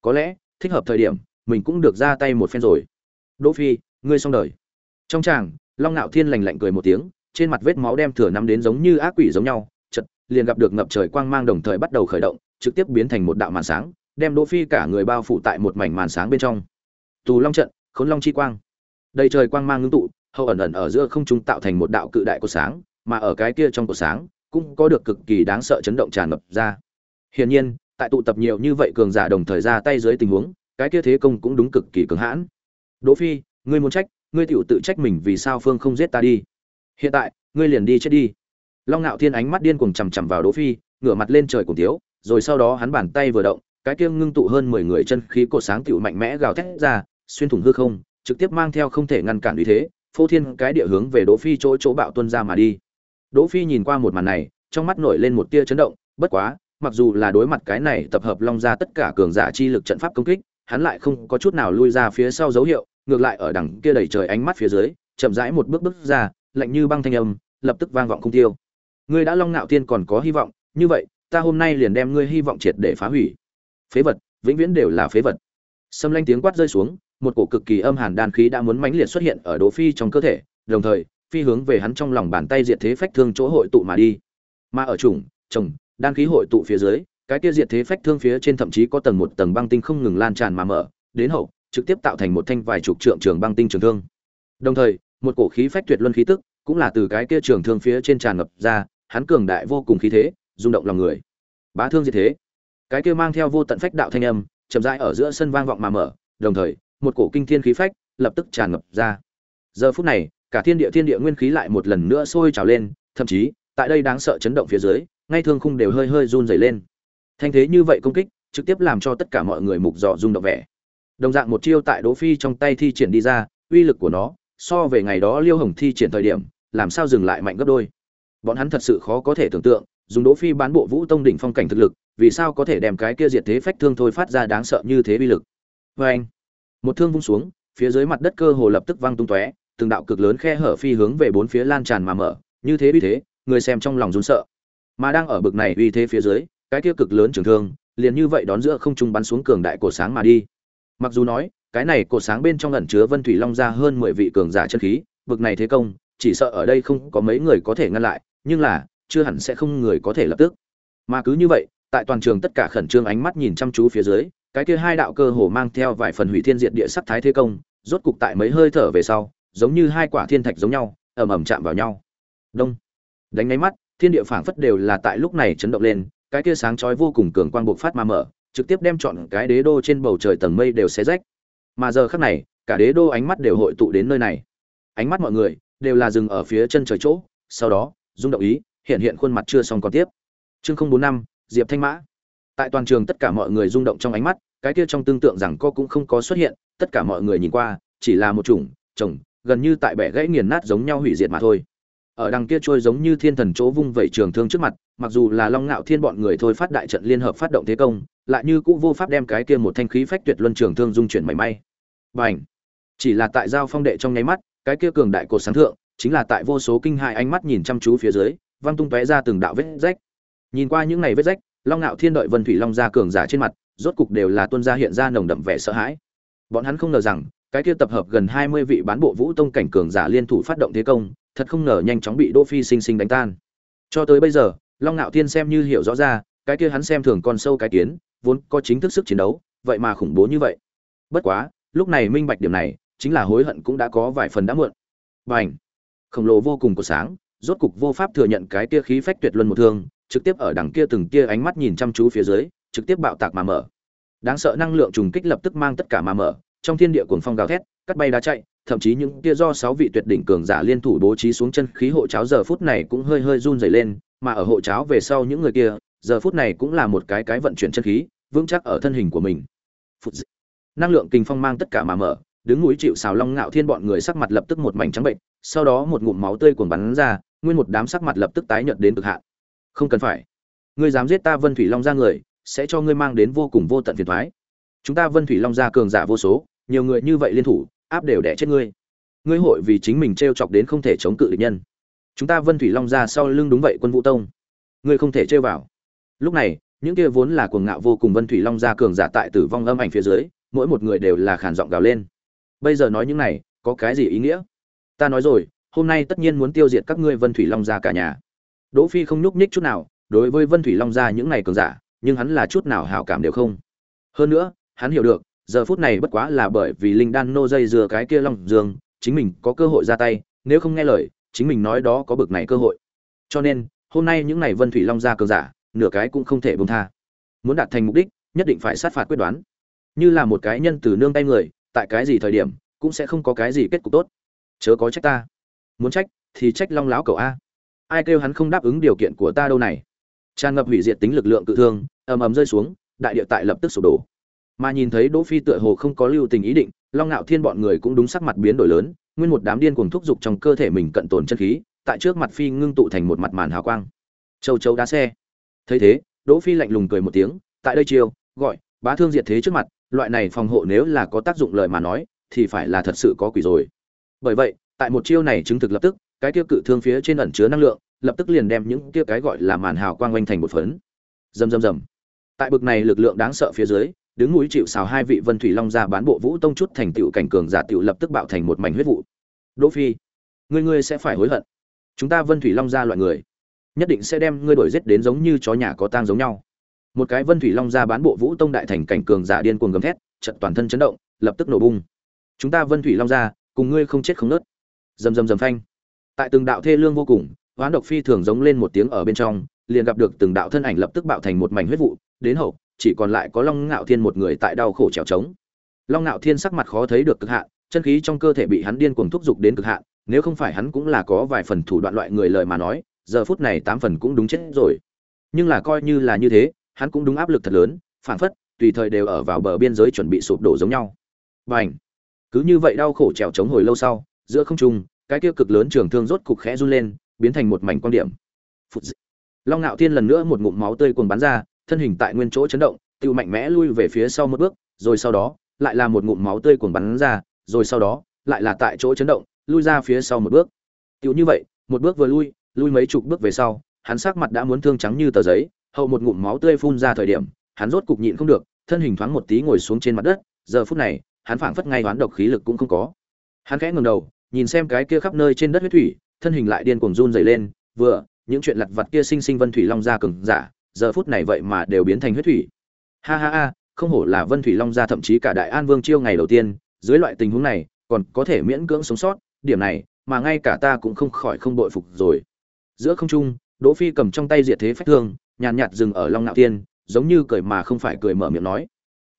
Có lẽ thích hợp thời điểm, mình cũng được ra tay một phen rồi. Đỗ phi, ngươi xong đời. Trong tràng, long nạo thiên lành lạnh cười một tiếng, trên mặt vết máu đem thừa nắm đến giống như ác quỷ giống nhau, chợt, liền gặp được ngập trời quang mang đồng thời bắt đầu khởi động, trực tiếp biến thành một đạo màn sáng, đem đỗ phi cả người bao phủ tại một mảnh màn sáng bên trong. Tù long trận, khốn long chi quang. Đầy trời quang mang ngưng tụ, hậu ẩn ẩn ở giữa không trung tạo thành một đạo cự đại của sáng, mà ở cái kia trong của sáng, cũng có được cực kỳ đáng sợ chấn động tràn ngập ra. Hiển nhiên tại tụ tập nhiều như vậy cường giả đồng thời ra tay dưới tình huống, cái kia thế công cũng đúng cực kỳ cường hãn. Đỗ phi, ngươi muốn trách, ngươi tiểu tự trách mình vì sao phương không giết ta đi? Hiện tại, ngươi liền đi chết đi. Long ngạo thiên ánh mắt điên cuồng chằm chằm vào đỗ phi, ngửa mặt lên trời cùng thiếu rồi sau đó hắn bàn tay vừa động, cái kia ngưng tụ hơn mười người chân khí cột sáng tiểu mạnh mẽ gào thét ra, xuyên thủng hư không, trực tiếp mang theo không thể ngăn cản uy thế, phô thiên cái địa hướng về đỗ phi chỗ chỗ bạo tuân ra mà đi. Đỗ phi nhìn qua một màn này, trong mắt nổi lên một tia chấn động, bất quá mặc dù là đối mặt cái này tập hợp long ra tất cả cường giả chi lực trận pháp công kích hắn lại không có chút nào lui ra phía sau dấu hiệu ngược lại ở đằng kia đầy trời ánh mắt phía dưới chậm rãi một bước bước ra lạnh như băng thanh âm lập tức vang vọng không tiêu. Ngươi đã long nạo tiên còn có hy vọng như vậy ta hôm nay liền đem ngươi hy vọng triệt để phá hủy. Phế vật vĩnh viễn đều là phế vật. Xâm lanh tiếng quát rơi xuống một cổ cực kỳ âm hàn đan khí đã muốn mãnh liệt xuất hiện ở Đỗ Phi trong cơ thể, đồng thời, phi hướng về hắn trong lòng bàn tay diệt thế phách thương chỗ hội tụ mà đi. Mà ở trùng, chồng, đan khí hội tụ phía dưới, cái kia diệt thế phách thương phía trên thậm chí có tầng một tầng băng tinh không ngừng lan tràn mà mở, đến hậu, trực tiếp tạo thành một thanh vài chục trượng trường băng tinh trường thương. Đồng thời, một cổ khí phách tuyệt luân khí tức, cũng là từ cái kia trường thương phía trên tràn ngập ra, hắn cường đại vô cùng khí thế, rung động lòng người. Bá thương diệt thế. Cái kia mang theo vô tận phách đạo thanh âm, chậm rãi ở giữa sân vang vọng mà mở, đồng thời, một cổ kinh thiên khí phách lập tức tràn ngập ra. Giờ phút này, cả thiên địa thiên địa nguyên khí lại một lần nữa sôi trào lên, thậm chí, tại đây đáng sợ chấn động phía dưới, ngay thương khung đều hơi hơi run rẩy lên. Thanh thế như vậy công kích, trực tiếp làm cho tất cả mọi người mục dọ rung động vẻ. Đồng dạng một chiêu tại Đỗ Phi trong tay thi triển đi ra, uy lực của nó, so về ngày đó Liêu Hồng thi triển thời điểm, làm sao dừng lại mạnh gấp đôi. Bọn hắn thật sự khó có thể tưởng tượng, dùng Đỗ Phi bán bộ Vũ Tông đỉnh phong cảnh thực lực, vì sao có thể đem cái kia diệt thế phách thương thôi phát ra đáng sợ như thế uy lực. Và anh, một thương vung xuống phía dưới mặt đất cơ hồ lập tức văng tung tóe từng đạo cực lớn khe hở phi hướng về bốn phía lan tràn mà mở như thế uy thế người xem trong lòng run sợ mà đang ở bực này uy thế phía dưới cái kia cực lớn trường thương liền như vậy đón giữa không trung bắn xuống cường đại cổ sáng mà đi mặc dù nói cái này cổ sáng bên trong ẩn chứa vân thủy long ra hơn mười vị cường giả chân khí bực này thế công chỉ sợ ở đây không có mấy người có thể ngăn lại nhưng là chưa hẳn sẽ không người có thể lập tức mà cứ như vậy tại toàn trường tất cả khẩn trương ánh mắt nhìn chăm chú phía dưới cái kia hai đạo cơ hồ mang theo vài phần hủy thiên diệt địa sắc thái thế công, rốt cục tại mấy hơi thở về sau, giống như hai quả thiên thạch giống nhau, ầm ầm chạm vào nhau. Đông. Đánh nháy mắt, thiên địa phảng phất đều là tại lúc này chấn động lên, cái kia sáng chói vô cùng cường quang bộc phát mà mở, trực tiếp đem trọn cái đế đô trên bầu trời tầng mây đều xé rách. Mà giờ khắc này, cả đế đô ánh mắt đều hội tụ đến nơi này. Ánh mắt mọi người đều là dừng ở phía chân trời chỗ, sau đó, rung động ý, hiện hiện khuôn mặt chưa xong còn tiếp. Chương 045, Diệp Thanh Mã tại toàn trường tất cả mọi người rung động trong ánh mắt cái kia trong tương tượng rằng cô cũng không có xuất hiện tất cả mọi người nhìn qua chỉ là một chủng chồng, gần như tại bẻ gãy nghiền nát giống nhau hủy diệt mà thôi ở đằng kia trôi giống như thiên thần chỗ vung vẩy trường thương trước mặt, mặc dù là long ngạo thiên bọn người thôi phát đại trận liên hợp phát động thế công, lại như cũng vô pháp đem cái kia một thanh khí phách tuyệt luân trường thương dung chuyển mảy may. Và chỉ là tại giao phong đệ trong nháy mắt, cái kia cường đại cột sáng thượng, chính là tại vô số kinh hại ánh mắt nhìn chăm chú phía dưới văng tung tóe ra từng đạo vết rách. Nhìn qua những này vết rách, long ngạo thiên đợi vân thủy long gia cường giả trên mặt, rốt cục đều là tuân gia hiện ra nồng đậm vẻ sợ hãi. Bọn hắn không ngờ rằng, cái kia tập hợp gần hai mươi vị bán bộ vũ tông cảnh cường giả liên thủ phát động thế công thật không ngờ nhanh chóng bị đỗ phi sinh sinh đánh tan. Cho tới bây giờ long Nạo thiên xem như hiểu rõ ra cái kia hắn xem thường con sâu cái kiến vốn có chính thức sức chiến đấu vậy mà khủng bố như vậy. Bất quá lúc này minh bạch điểm này chính là hối hận cũng đã có vài phần đã muộn. Bành! Khổng lồ vô cùng của sáng rốt cục vô pháp thừa nhận cái kia khí phách tuyệt luân một thương trực tiếp ở đằng kia từng kia ánh mắt nhìn chăm chú phía dưới, trực tiếp bạo tạc mà mở. Đáng sợ năng lượng trùng kích lập tức mang tất cả mà mở, trong thiên địa cuồng phong gào thét, cắt bay đá chạy, thậm chí những kia do sáu vị tuyệt đỉnh cường giả liên thủ bố trí xuống chân khí hộ cháo giờ phút này cũng hơi hơi run rẩy lên, mà ở hộ cháo về sau những người kia, giờ phút này cũng là một cái cái vận chuyển chân khí, vững chắc ở thân hình của mình. Phụt dị. Năng lượng kinh phong mang tất cả mà mở, đứng núi chịu sào long ngạo thiên bọn người sắc mặt lập tức một mảnh trắng bệnh, sau đó một ngụm máu tươi cuồn bắn ra, nguyên một đám sắc mặt lập tức tái nhợt đến cực hạn không cần phải ngươi dám giết ta vân thủy long gia người sẽ cho ngươi mang đến vô cùng vô tận phiền toái. chúng ta vân thủy long gia cường giả vô số nhiều người như vậy liên thủ áp đều đẻ chết ngươi. Ngươi hội vì chính mình t r e o chọc đến không thể chống cự địch nhân. Chúng ta vân thủy long ra sau lưng đúng vậy quân vũ tông. Ngươi không thể trêu vào. Lúc này những kia vốn là cuồng ngạo vô cùng vân thủy long ra cường giả tại tử vong âm ảnh phía dưới mỗi một người đều là khản giọng gào lên. Bây giờ nói những này có cái gì ý nghĩa? Ta nói rồi hôm nay tất nhiên muốn tiêu diệt các ngươi vân thủy long ra cả nhà. Đỗ Phi không nhúc nhích chút nào, đối với Vân Thủy Long gia những này cường giả, nhưng hắn là chút nào hảo cảm đều không. Hơn nữa, hắn hiểu được, giờ phút này bất quá là bởi vì linh đan nô dây dừa cái kia Long Dương, chính mình có cơ hội ra tay, nếu không nghe lời, chính mình nói đó có bực này cơ hội. Cho nên, hôm nay những này vân thủy long ra cường giả nửa cái cũng không thể buông tha. Muốn đạt thành mục đích nhất định phải sát phạt quyết đoán. Như là một cái nhân từ nương tay người tại cái gì thời điểm cũng sẽ không có cái gì kết cục tốt. Chớ có trách ta. Muốn trách thì trách long láo cậu a. Ai kêu hắn không đáp ứng điều kiện của ta đâu này? Tràn ngập hủy diệt tính lực lượng cự thương ầm ầm rơi xuống đại địa tại lập tức sụp đổ mà nhìn thấy đỗ phi tựa hồ không có lưu tình ý định, long nạo thiên bọn người cũng đúng sắc mặt biến đổi lớn, nguyên một đám điên cuồng thúc giục trong cơ thể mình cận tồn chân khí, tại trước mặt phi ngưng tụ thành một mặt màn hào quang. Châu châu đá xe. Thấy thế, đỗ phi lạnh lùng cười một tiếng, tại đây chiêu, gọi, bá thương diệt thế trước mặt, loại này phòng hộ nếu là có tác dụng lợi mà nói, thì phải là thật sự có quỷ rồi. Bởi vậy, tại một chiêu này chứng thực lập tức, cái kia cự thương phía trên ẩn chứa năng lượng, lập tức liền đem những kia cái gọi là màn hào quang quanh thành một phấn. Rầm rầm rầm. Tại bực này lực lượng đáng sợ phía dưới đứng núi chịu xào hai vị vân thủy long gia bán bộ vũ tông chút thành tựu cảnh cường giả tựu lập tức bạo thành một mảnh huyết vụ. Đỗ phi, ngươi ngươi sẽ phải hối hận. Chúng ta vân thủy long gia loại người, nhất định sẽ đem ngươi đổi giết đến giống như chó nhà có tang giống nhau. Một cái vân thủy long gia bán bộ vũ tông đại thành cảnh cường giả điên cuồng gầm thét, trận toàn thân chấn động, lập tức nổ bung. Chúng ta vân thủy long gia, cùng ngươi không chết không nứt rầm rầm rầm phanh. Tại từng đạo thê lương vô cùng, hoán độc phi thường giống lên một tiếng ở bên trong, liền gặp được từng đạo thân ảnh lập tức bạo thành một mảnh huyết vụ, đến hậu chỉ còn lại có long ngạo thiên một người tại đau khổ trèo trống. Long ngạo thiên sắc mặt khó thấy được cực hạn, chân khí trong cơ thể bị hắn điên cuồng thúc giục đến cực hạn, nếu không phải hắn cũng là có vài phần thủ đoạn loại người lời mà nói, giờ phút này tám phần cũng đúng chết rồi. Nhưng là coi như là như thế, hắn cũng đúng áp lực thật lớn phản phất, tùy thời đều ở vào bờ biên giới chuẩn bị sụp đổ giống nhau. Và ảnh cứ như vậy đau khổ trèo trống hồi lâu sau, giữa không trung, cái kia cực lớn trường thương rốt cục khẽ run lên, biến thành một mảnh quan điểm. Phụt dị. long ngạo thiên lần nữa một ngụm máu tươi cuồng bắn ra thân hình tại nguyên chỗ chấn động tự mạnh mẽ lui về phía sau một bước, rồi sau đó, lại là một ngụm máu tươi cuồng bắn ra, rồi sau đó, lại là tại chỗ chấn động, lui ra phía sau một bước. Tự như vậy, một bước vừa lui lui mấy chục bước về sau, hắn sắc mặt đã muốn thương trắng như tờ giấy, hậu một ngụm máu tươi phun ra thời điểm, hắn rốt cục nhịn không được, thân hình thoáng một tí ngồi xuống trên mặt đất, giờ phút này, hắn phảng phất ngay đoán độc khí lực cũng không có. Hắn khẽ ngẩng đầu, nhìn xem cái kia khắp nơi trên đất huyết thủy, thân hình lại điên cuồng run rẩy lên, vừa, những chuyện lặt vặt kia sinh sinh vân thủy long ra cường giả giờ phút này vậy mà đều biến thành huyết thủy. Ha ha ha không hổ là vân thủy long gia thậm chí cả đại an vương chiêu ngày đầu tiên dưới loại tình huống này còn có thể miễn cưỡng sống sót điểm này mà ngay cả ta cũng không khỏi không bội phục rồi. Giữa không trung đỗ phi cầm trong tay diệt thế phách thương nhàn nhạt dừng ở long nạo tiên, giống như cười mà không phải cười mở miệng nói.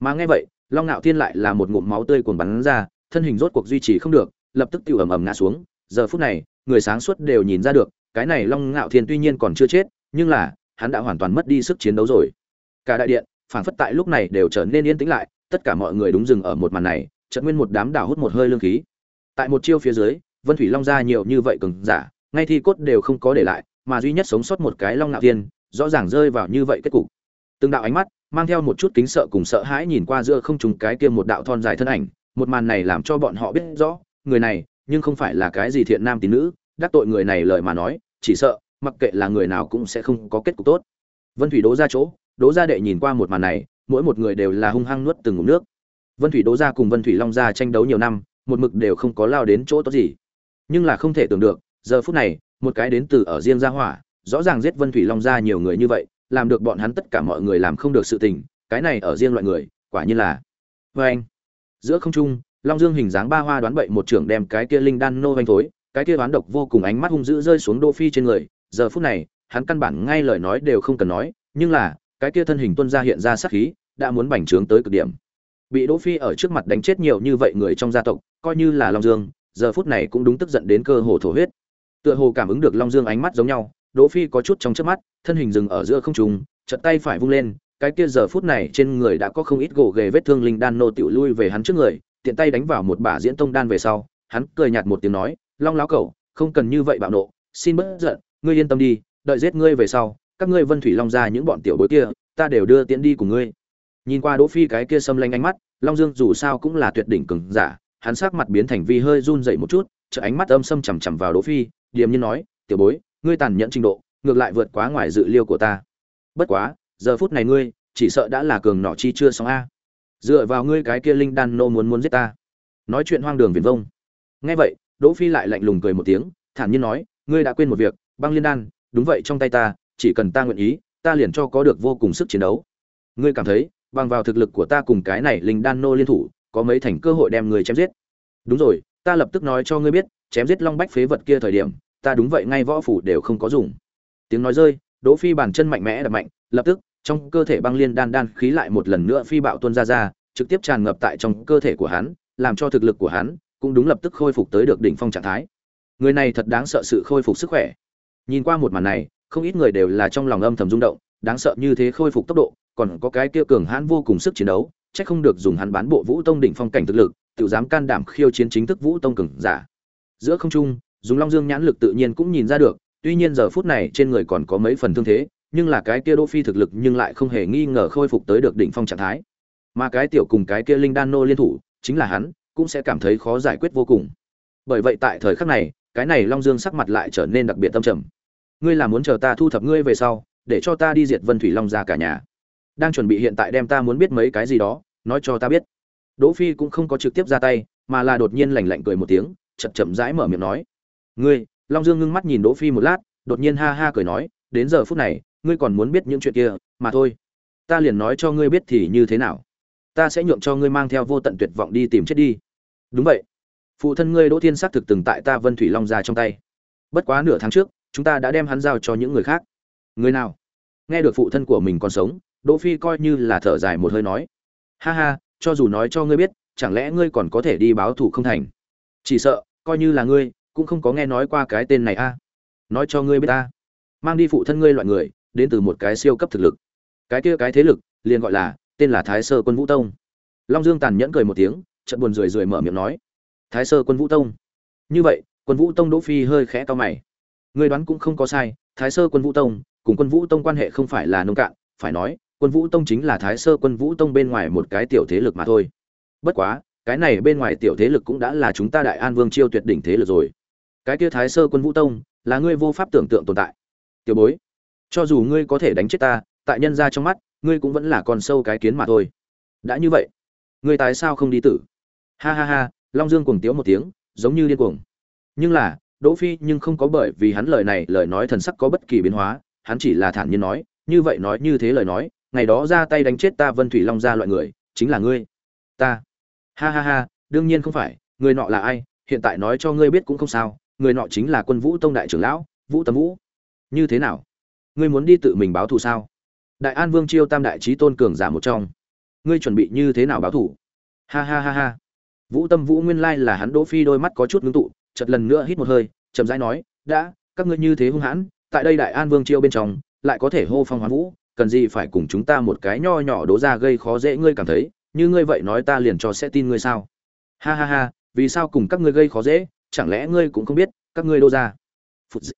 Mà nghe vậy long nạo tiên lại là một ngụm máu tươi cuồn bắn ra thân hình rốt cuộc duy trì không được lập tức tiêu ầm ầm ngã xuống. Giờ phút này người sáng suốt đều nhìn ra được cái này long ngạo thiên tuy nhiên còn chưa chết nhưng là hắn đã hoàn toàn mất đi sức chiến đấu rồi. Cả đại điện, phảng phất tại lúc này đều trở nên yên tĩnh lại, tất cả mọi người đúng dừng ở một màn này, chợt nguyên một đám đảo hút một hơi lương khí. Tại một chiêu phía dưới, vân thủy long ra nhiều như vậy cường giả, ngay thi cốt đều không có để lại, mà duy nhất sống sót một cái long ngạo thiên, rõ ràng rơi vào như vậy kết cục. Từng đạo ánh mắt, mang theo một chút kính sợ cùng sợ hãi nhìn qua giữa không trùng cái kia một đạo thon dài thân ảnh, một màn này làm cho bọn họ biết rõ, người này, nhưng không phải là cái gì thiện nam tín nữ, đắc tội người này lời mà nói, chỉ sợ mặc kệ là người nào cũng sẽ không có kết cục tốt. Vân thủy đố ra chỗ đố ra đệ nhìn qua một màn này, mỗi một người đều là hung hăng nuốt từng ngụm nước. Vân thủy đố ra cùng vân thủy long gia tranh đấu nhiều năm, một mực đều không có lao đến chỗ tốt gì. Nhưng là không thể tưởng được, giờ phút này, một cái đến từ ở riêng gia hỏa, rõ ràng giết vân thủy long gia nhiều người như vậy, làm được bọn hắn tất cả mọi người làm không được sự tình, cái này ở riêng loại người, quả nhiên là vê anh. Giữa không trung, long dương hình dáng ba hoa đoán bậy một trưởng đem cái kia linh đan nô vanh thối, cái kia đoán độc vô cùng ánh mắt hung dữ rơi xuống đô phi trên người giờ phút này, hắn căn bản ngay lời nói đều không cần nói, nhưng là, cái kia thân hình tuân ra hiện ra sát khí, đã muốn bành trướng tới cực điểm. Bị đỗ phi ở trước mặt đánh chết nhiều như vậy người trong gia tộc, coi như là long dương, giờ phút này cũng đúng tức giận đến cơ hồ thổ huyết. Tựa hồ cảm ứng được long dương ánh mắt giống nhau, đỗ phi có chút trong chớp mắt, thân hình dừng ở giữa không trung, chợt tay phải vung lên, cái kia giờ phút này trên người đã có không ít gỗ ghề vết thương linh đan nô tiểu lui về hắn trước người, tiện tay đánh vào một bả diễn tông đan về sau, hắn cười nhạt một tiếng nói, long láo cẩu, không cần như vậy bạo nộ, xin bớt giận ngươi yên tâm đi, đợi giết ngươi về sau, các ngươi vân thủy long ra những bọn tiểu bối kia, ta đều đưa tiễn đi cùng ngươi. Nhìn qua đỗ phi cái kia xâm lanh ánh mắt, long dương dù sao cũng là tuyệt đỉnh cường giả, hắn sắc mặt biến thành vi hơi run dậy một chút trợ ánh mắt âm sâm chằm chằm vào đỗ phi, điềm nhiên nói, tiểu bối, ngươi tàn nhẫn trình độ, ngược lại vượt quá ngoài dự liêu của ta. Bất quá, giờ phút này ngươi, chỉ sợ đã là cường nọ chi chưa xong a. Dựa vào ngươi cái kia linh đan nô muốn muốn giết ta. Nói chuyện hoang đường viển vông. Nghe vậy, đỗ phi lại lạnh lùng cười một tiếng, thản nhiên nói, ngươi đã quên một việc băng liên đan, đúng vậy trong tay ta, chỉ cần ta nguyện ý, ta liền cho có được vô cùng sức chiến đấu. Ngươi cảm thấy, bằng vào thực lực của ta cùng cái này linh đan nô liên thủ, có mấy thành cơ hội đem người chém giết? Đúng rồi, ta lập tức nói cho ngươi biết, chém giết long bách phế vật kia thời điểm, ta đúng vậy ngay võ phủ đều không có dùng. Tiếng nói rơi, đỗ phi bàn chân mạnh mẽ đập mạnh, lập tức, trong cơ thể băng liên đan đan khí lại một lần nữa phi bạo tuôn ra ra, trực tiếp tràn ngập tại trong cơ thể của hắn, làm cho thực lực của hắn cũng đúng lập tức khôi phục tới được đỉnh phong trạng thái. Người này thật đáng sợ sự khôi phục sức khỏe nhìn qua một màn này, không ít người đều là trong lòng âm thầm rung động, đáng sợ như thế khôi phục tốc độ, còn có cái kia cường hãn vô cùng sức chiến đấu, chắc không được dùng hắn bán bộ vũ tông đỉnh phong cảnh thực lực, tự dám can đảm khiêu chiến chính thức vũ tông cường giả. Giữa không trung, dùng long dương nhãn lực tự nhiên cũng nhìn ra được, tuy nhiên giờ phút này trên người còn có mấy phần thương thế, nhưng là cái kia đỗ phi thực lực nhưng lại không hề nghi ngờ khôi phục tới được đỉnh phong trạng thái. Mà cái tiểu cùng cái kia linh đan nô liên thủ, chính là hắn, cũng sẽ cảm thấy khó giải quyết vô cùng. Bởi vậy tại thời khắc này cái này long dương sắc mặt lại trở nên đặc biệt tâm trầm. Ngươi là muốn chờ ta thu thập ngươi về sau, để cho ta đi diệt vân thủy long ra cả nhà. Đang chuẩn bị hiện tại đem ta muốn biết mấy cái gì đó, nói cho ta biết. Đỗ phi cũng không có trực tiếp ra tay, mà là đột nhiên lạnh lạnh cười một tiếng, chậm chậm rãi mở miệng nói. Ngươi, long dương ngưng mắt nhìn đỗ phi một lát, đột nhiên ha ha cười nói, đến giờ phút này, ngươi còn muốn biết những chuyện kia, mà thôi. Ta liền nói cho ngươi biết thì như thế nào. Ta sẽ nhượng cho ngươi mang theo vô tận tuyệt vọng đi tìm chết đi. Đúng vậy phụ thân ngươi đỗ thiên xác thực từng tại ta vân thủy long ra trong tay. Bất quá nửa tháng trước, chúng ta đã đem hắn giao cho những người khác. Người nào? Nghe được phụ thân của mình còn sống, đỗ phi coi như là thở dài một hơi nói. Ha ha, cho dù nói cho ngươi biết, chẳng lẽ ngươi còn có thể đi báo thù không thành? Chỉ sợ, coi như là ngươi, cũng không có nghe nói qua cái tên này a. Nói cho ngươi biết ta. Mang đi phụ thân ngươi loại người, đến từ một cái siêu cấp thực lực. Cái kia cái thế lực, liền gọi là, tên là thái sơ quân vũ tông. Long dương tàn nhẫn cười một tiếng, chợt buồn rười rười mở miệng nói thái sơ quân vũ tông. Như vậy, quân vũ tông đỗ phi hơi khẽ to mày. Người đoán cũng không có sai, thái sơ quân vũ tông cùng quân vũ tông quan hệ không phải là nông cạn, phải nói, quân vũ tông chính là thái sơ quân vũ tông bên ngoài một cái tiểu thế lực mà thôi. Bất quá, cái này bên ngoài tiểu thế lực cũng đã là chúng ta đại an vương chiêu tuyệt đỉnh thế lực rồi. Cái kia thái sơ quân vũ tông là ngươi vô pháp tưởng tượng tồn tại. Tiểu bối, cho dù ngươi có thể đánh chết ta, tại nhân gia trong mắt, ngươi cũng vẫn là con sâu cái kiến mà thôi. Đã như vậy, ngươi tại sao không đi tử? Ha ha ha long dương cuồng tiếu một tiếng, giống như điên cuồng. Nhưng là, đỗ phi nhưng không có bởi vì hắn lời này, lời nói thần sắc có bất kỳ biến hóa, hắn chỉ là thản nhiên nói, như vậy nói như thế lời nói, ngày đó ra tay đánh chết ta vân thủy long gia loại người, chính là ngươi. Ta. Ha ha ha, đương nhiên không phải, người nọ là ai, hiện tại nói cho ngươi biết cũng không sao, người nọ chính là quân vũ tông đại trưởng lão, vũ tầm vũ. Như thế nào? Ngươi muốn đi tự mình báo thù sao? Đại an vương chiêu tam đại trí tôn cường giả một trong. Ngươi chuẩn bị như thế nào báo thù? Ha ha ha ha vũ tâm vũ nguyên lai là hắn đỗ phi đôi mắt có chút ngưng tụ, chợt lần nữa hít một hơi, chậm rãi nói, đã, các ngươi như thế hung hãn, tại đây đại an vương chiêu bên trong, lại có thể hô phong hoán vũ, cần gì phải cùng chúng ta một cái nho nhỏ đố ra gây khó dễ ngươi cảm thấy, như ngươi vậy nói ta liền cho sẽ tin ngươi sao ha ha ha, vì sao cùng các ngươi gây khó dễ, chẳng lẽ ngươi cũng không biết, các ngươi đô ra Phụt dị.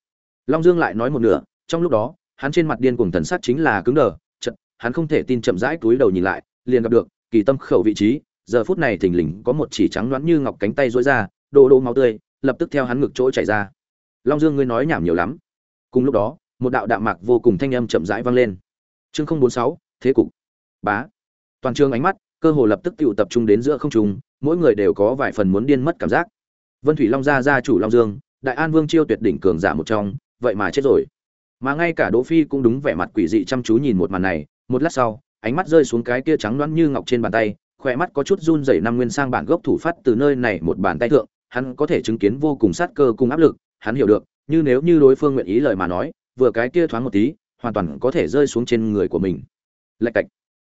long dương lại nói một nửa, trong lúc đó, hắn trên mặt điên cuồng thần sắc chính là cứng đờ chật hắn không thể tin chậm rãi túi đầu nhìn lại, liền gặp được, kỳ tâm khẩu vị trí giờ phút này thình lình có một chỉ trắng loãng như ngọc cánh tay rối ra, đổ đổ máu tươi, lập tức theo hắn ngực chỗ chảy ra. Long dương ngươi nói nhảm nhiều lắm. Cùng lúc đó, một đạo đạm mạc vô cùng thanh âm chậm rãi vang lên. Chương không bốn sáu, thế cục. Bá. Toàn trường ánh mắt, cơ hồ lập tức tụ tập trung đến giữa không trung, mỗi người đều có vài phần muốn điên mất cảm giác. Vân thủy long gia gia chủ long dương, đại an vương chiêu tuyệt đỉnh cường giả một trong, vậy mà chết rồi. Mà ngay cả đỗ phi cũng đúng vẻ mặt quỷ dị chăm chú nhìn một màn này, một lát sau, ánh mắt rơi xuống cái kia trắng loãng như ngọc trên bàn tay khỏe mắt có chút run rẩy năm nguyên sang bản gốc thủ phát từ nơi này một bàn tay thượng, hắn có thể chứng kiến vô cùng sát cơ cùng áp lực, hắn hiểu được, như nếu như đối phương nguyện ý lời mà nói, vừa cái kia thoáng một tí, hoàn toàn có thể rơi xuống trên người của mình. Lạch cạch.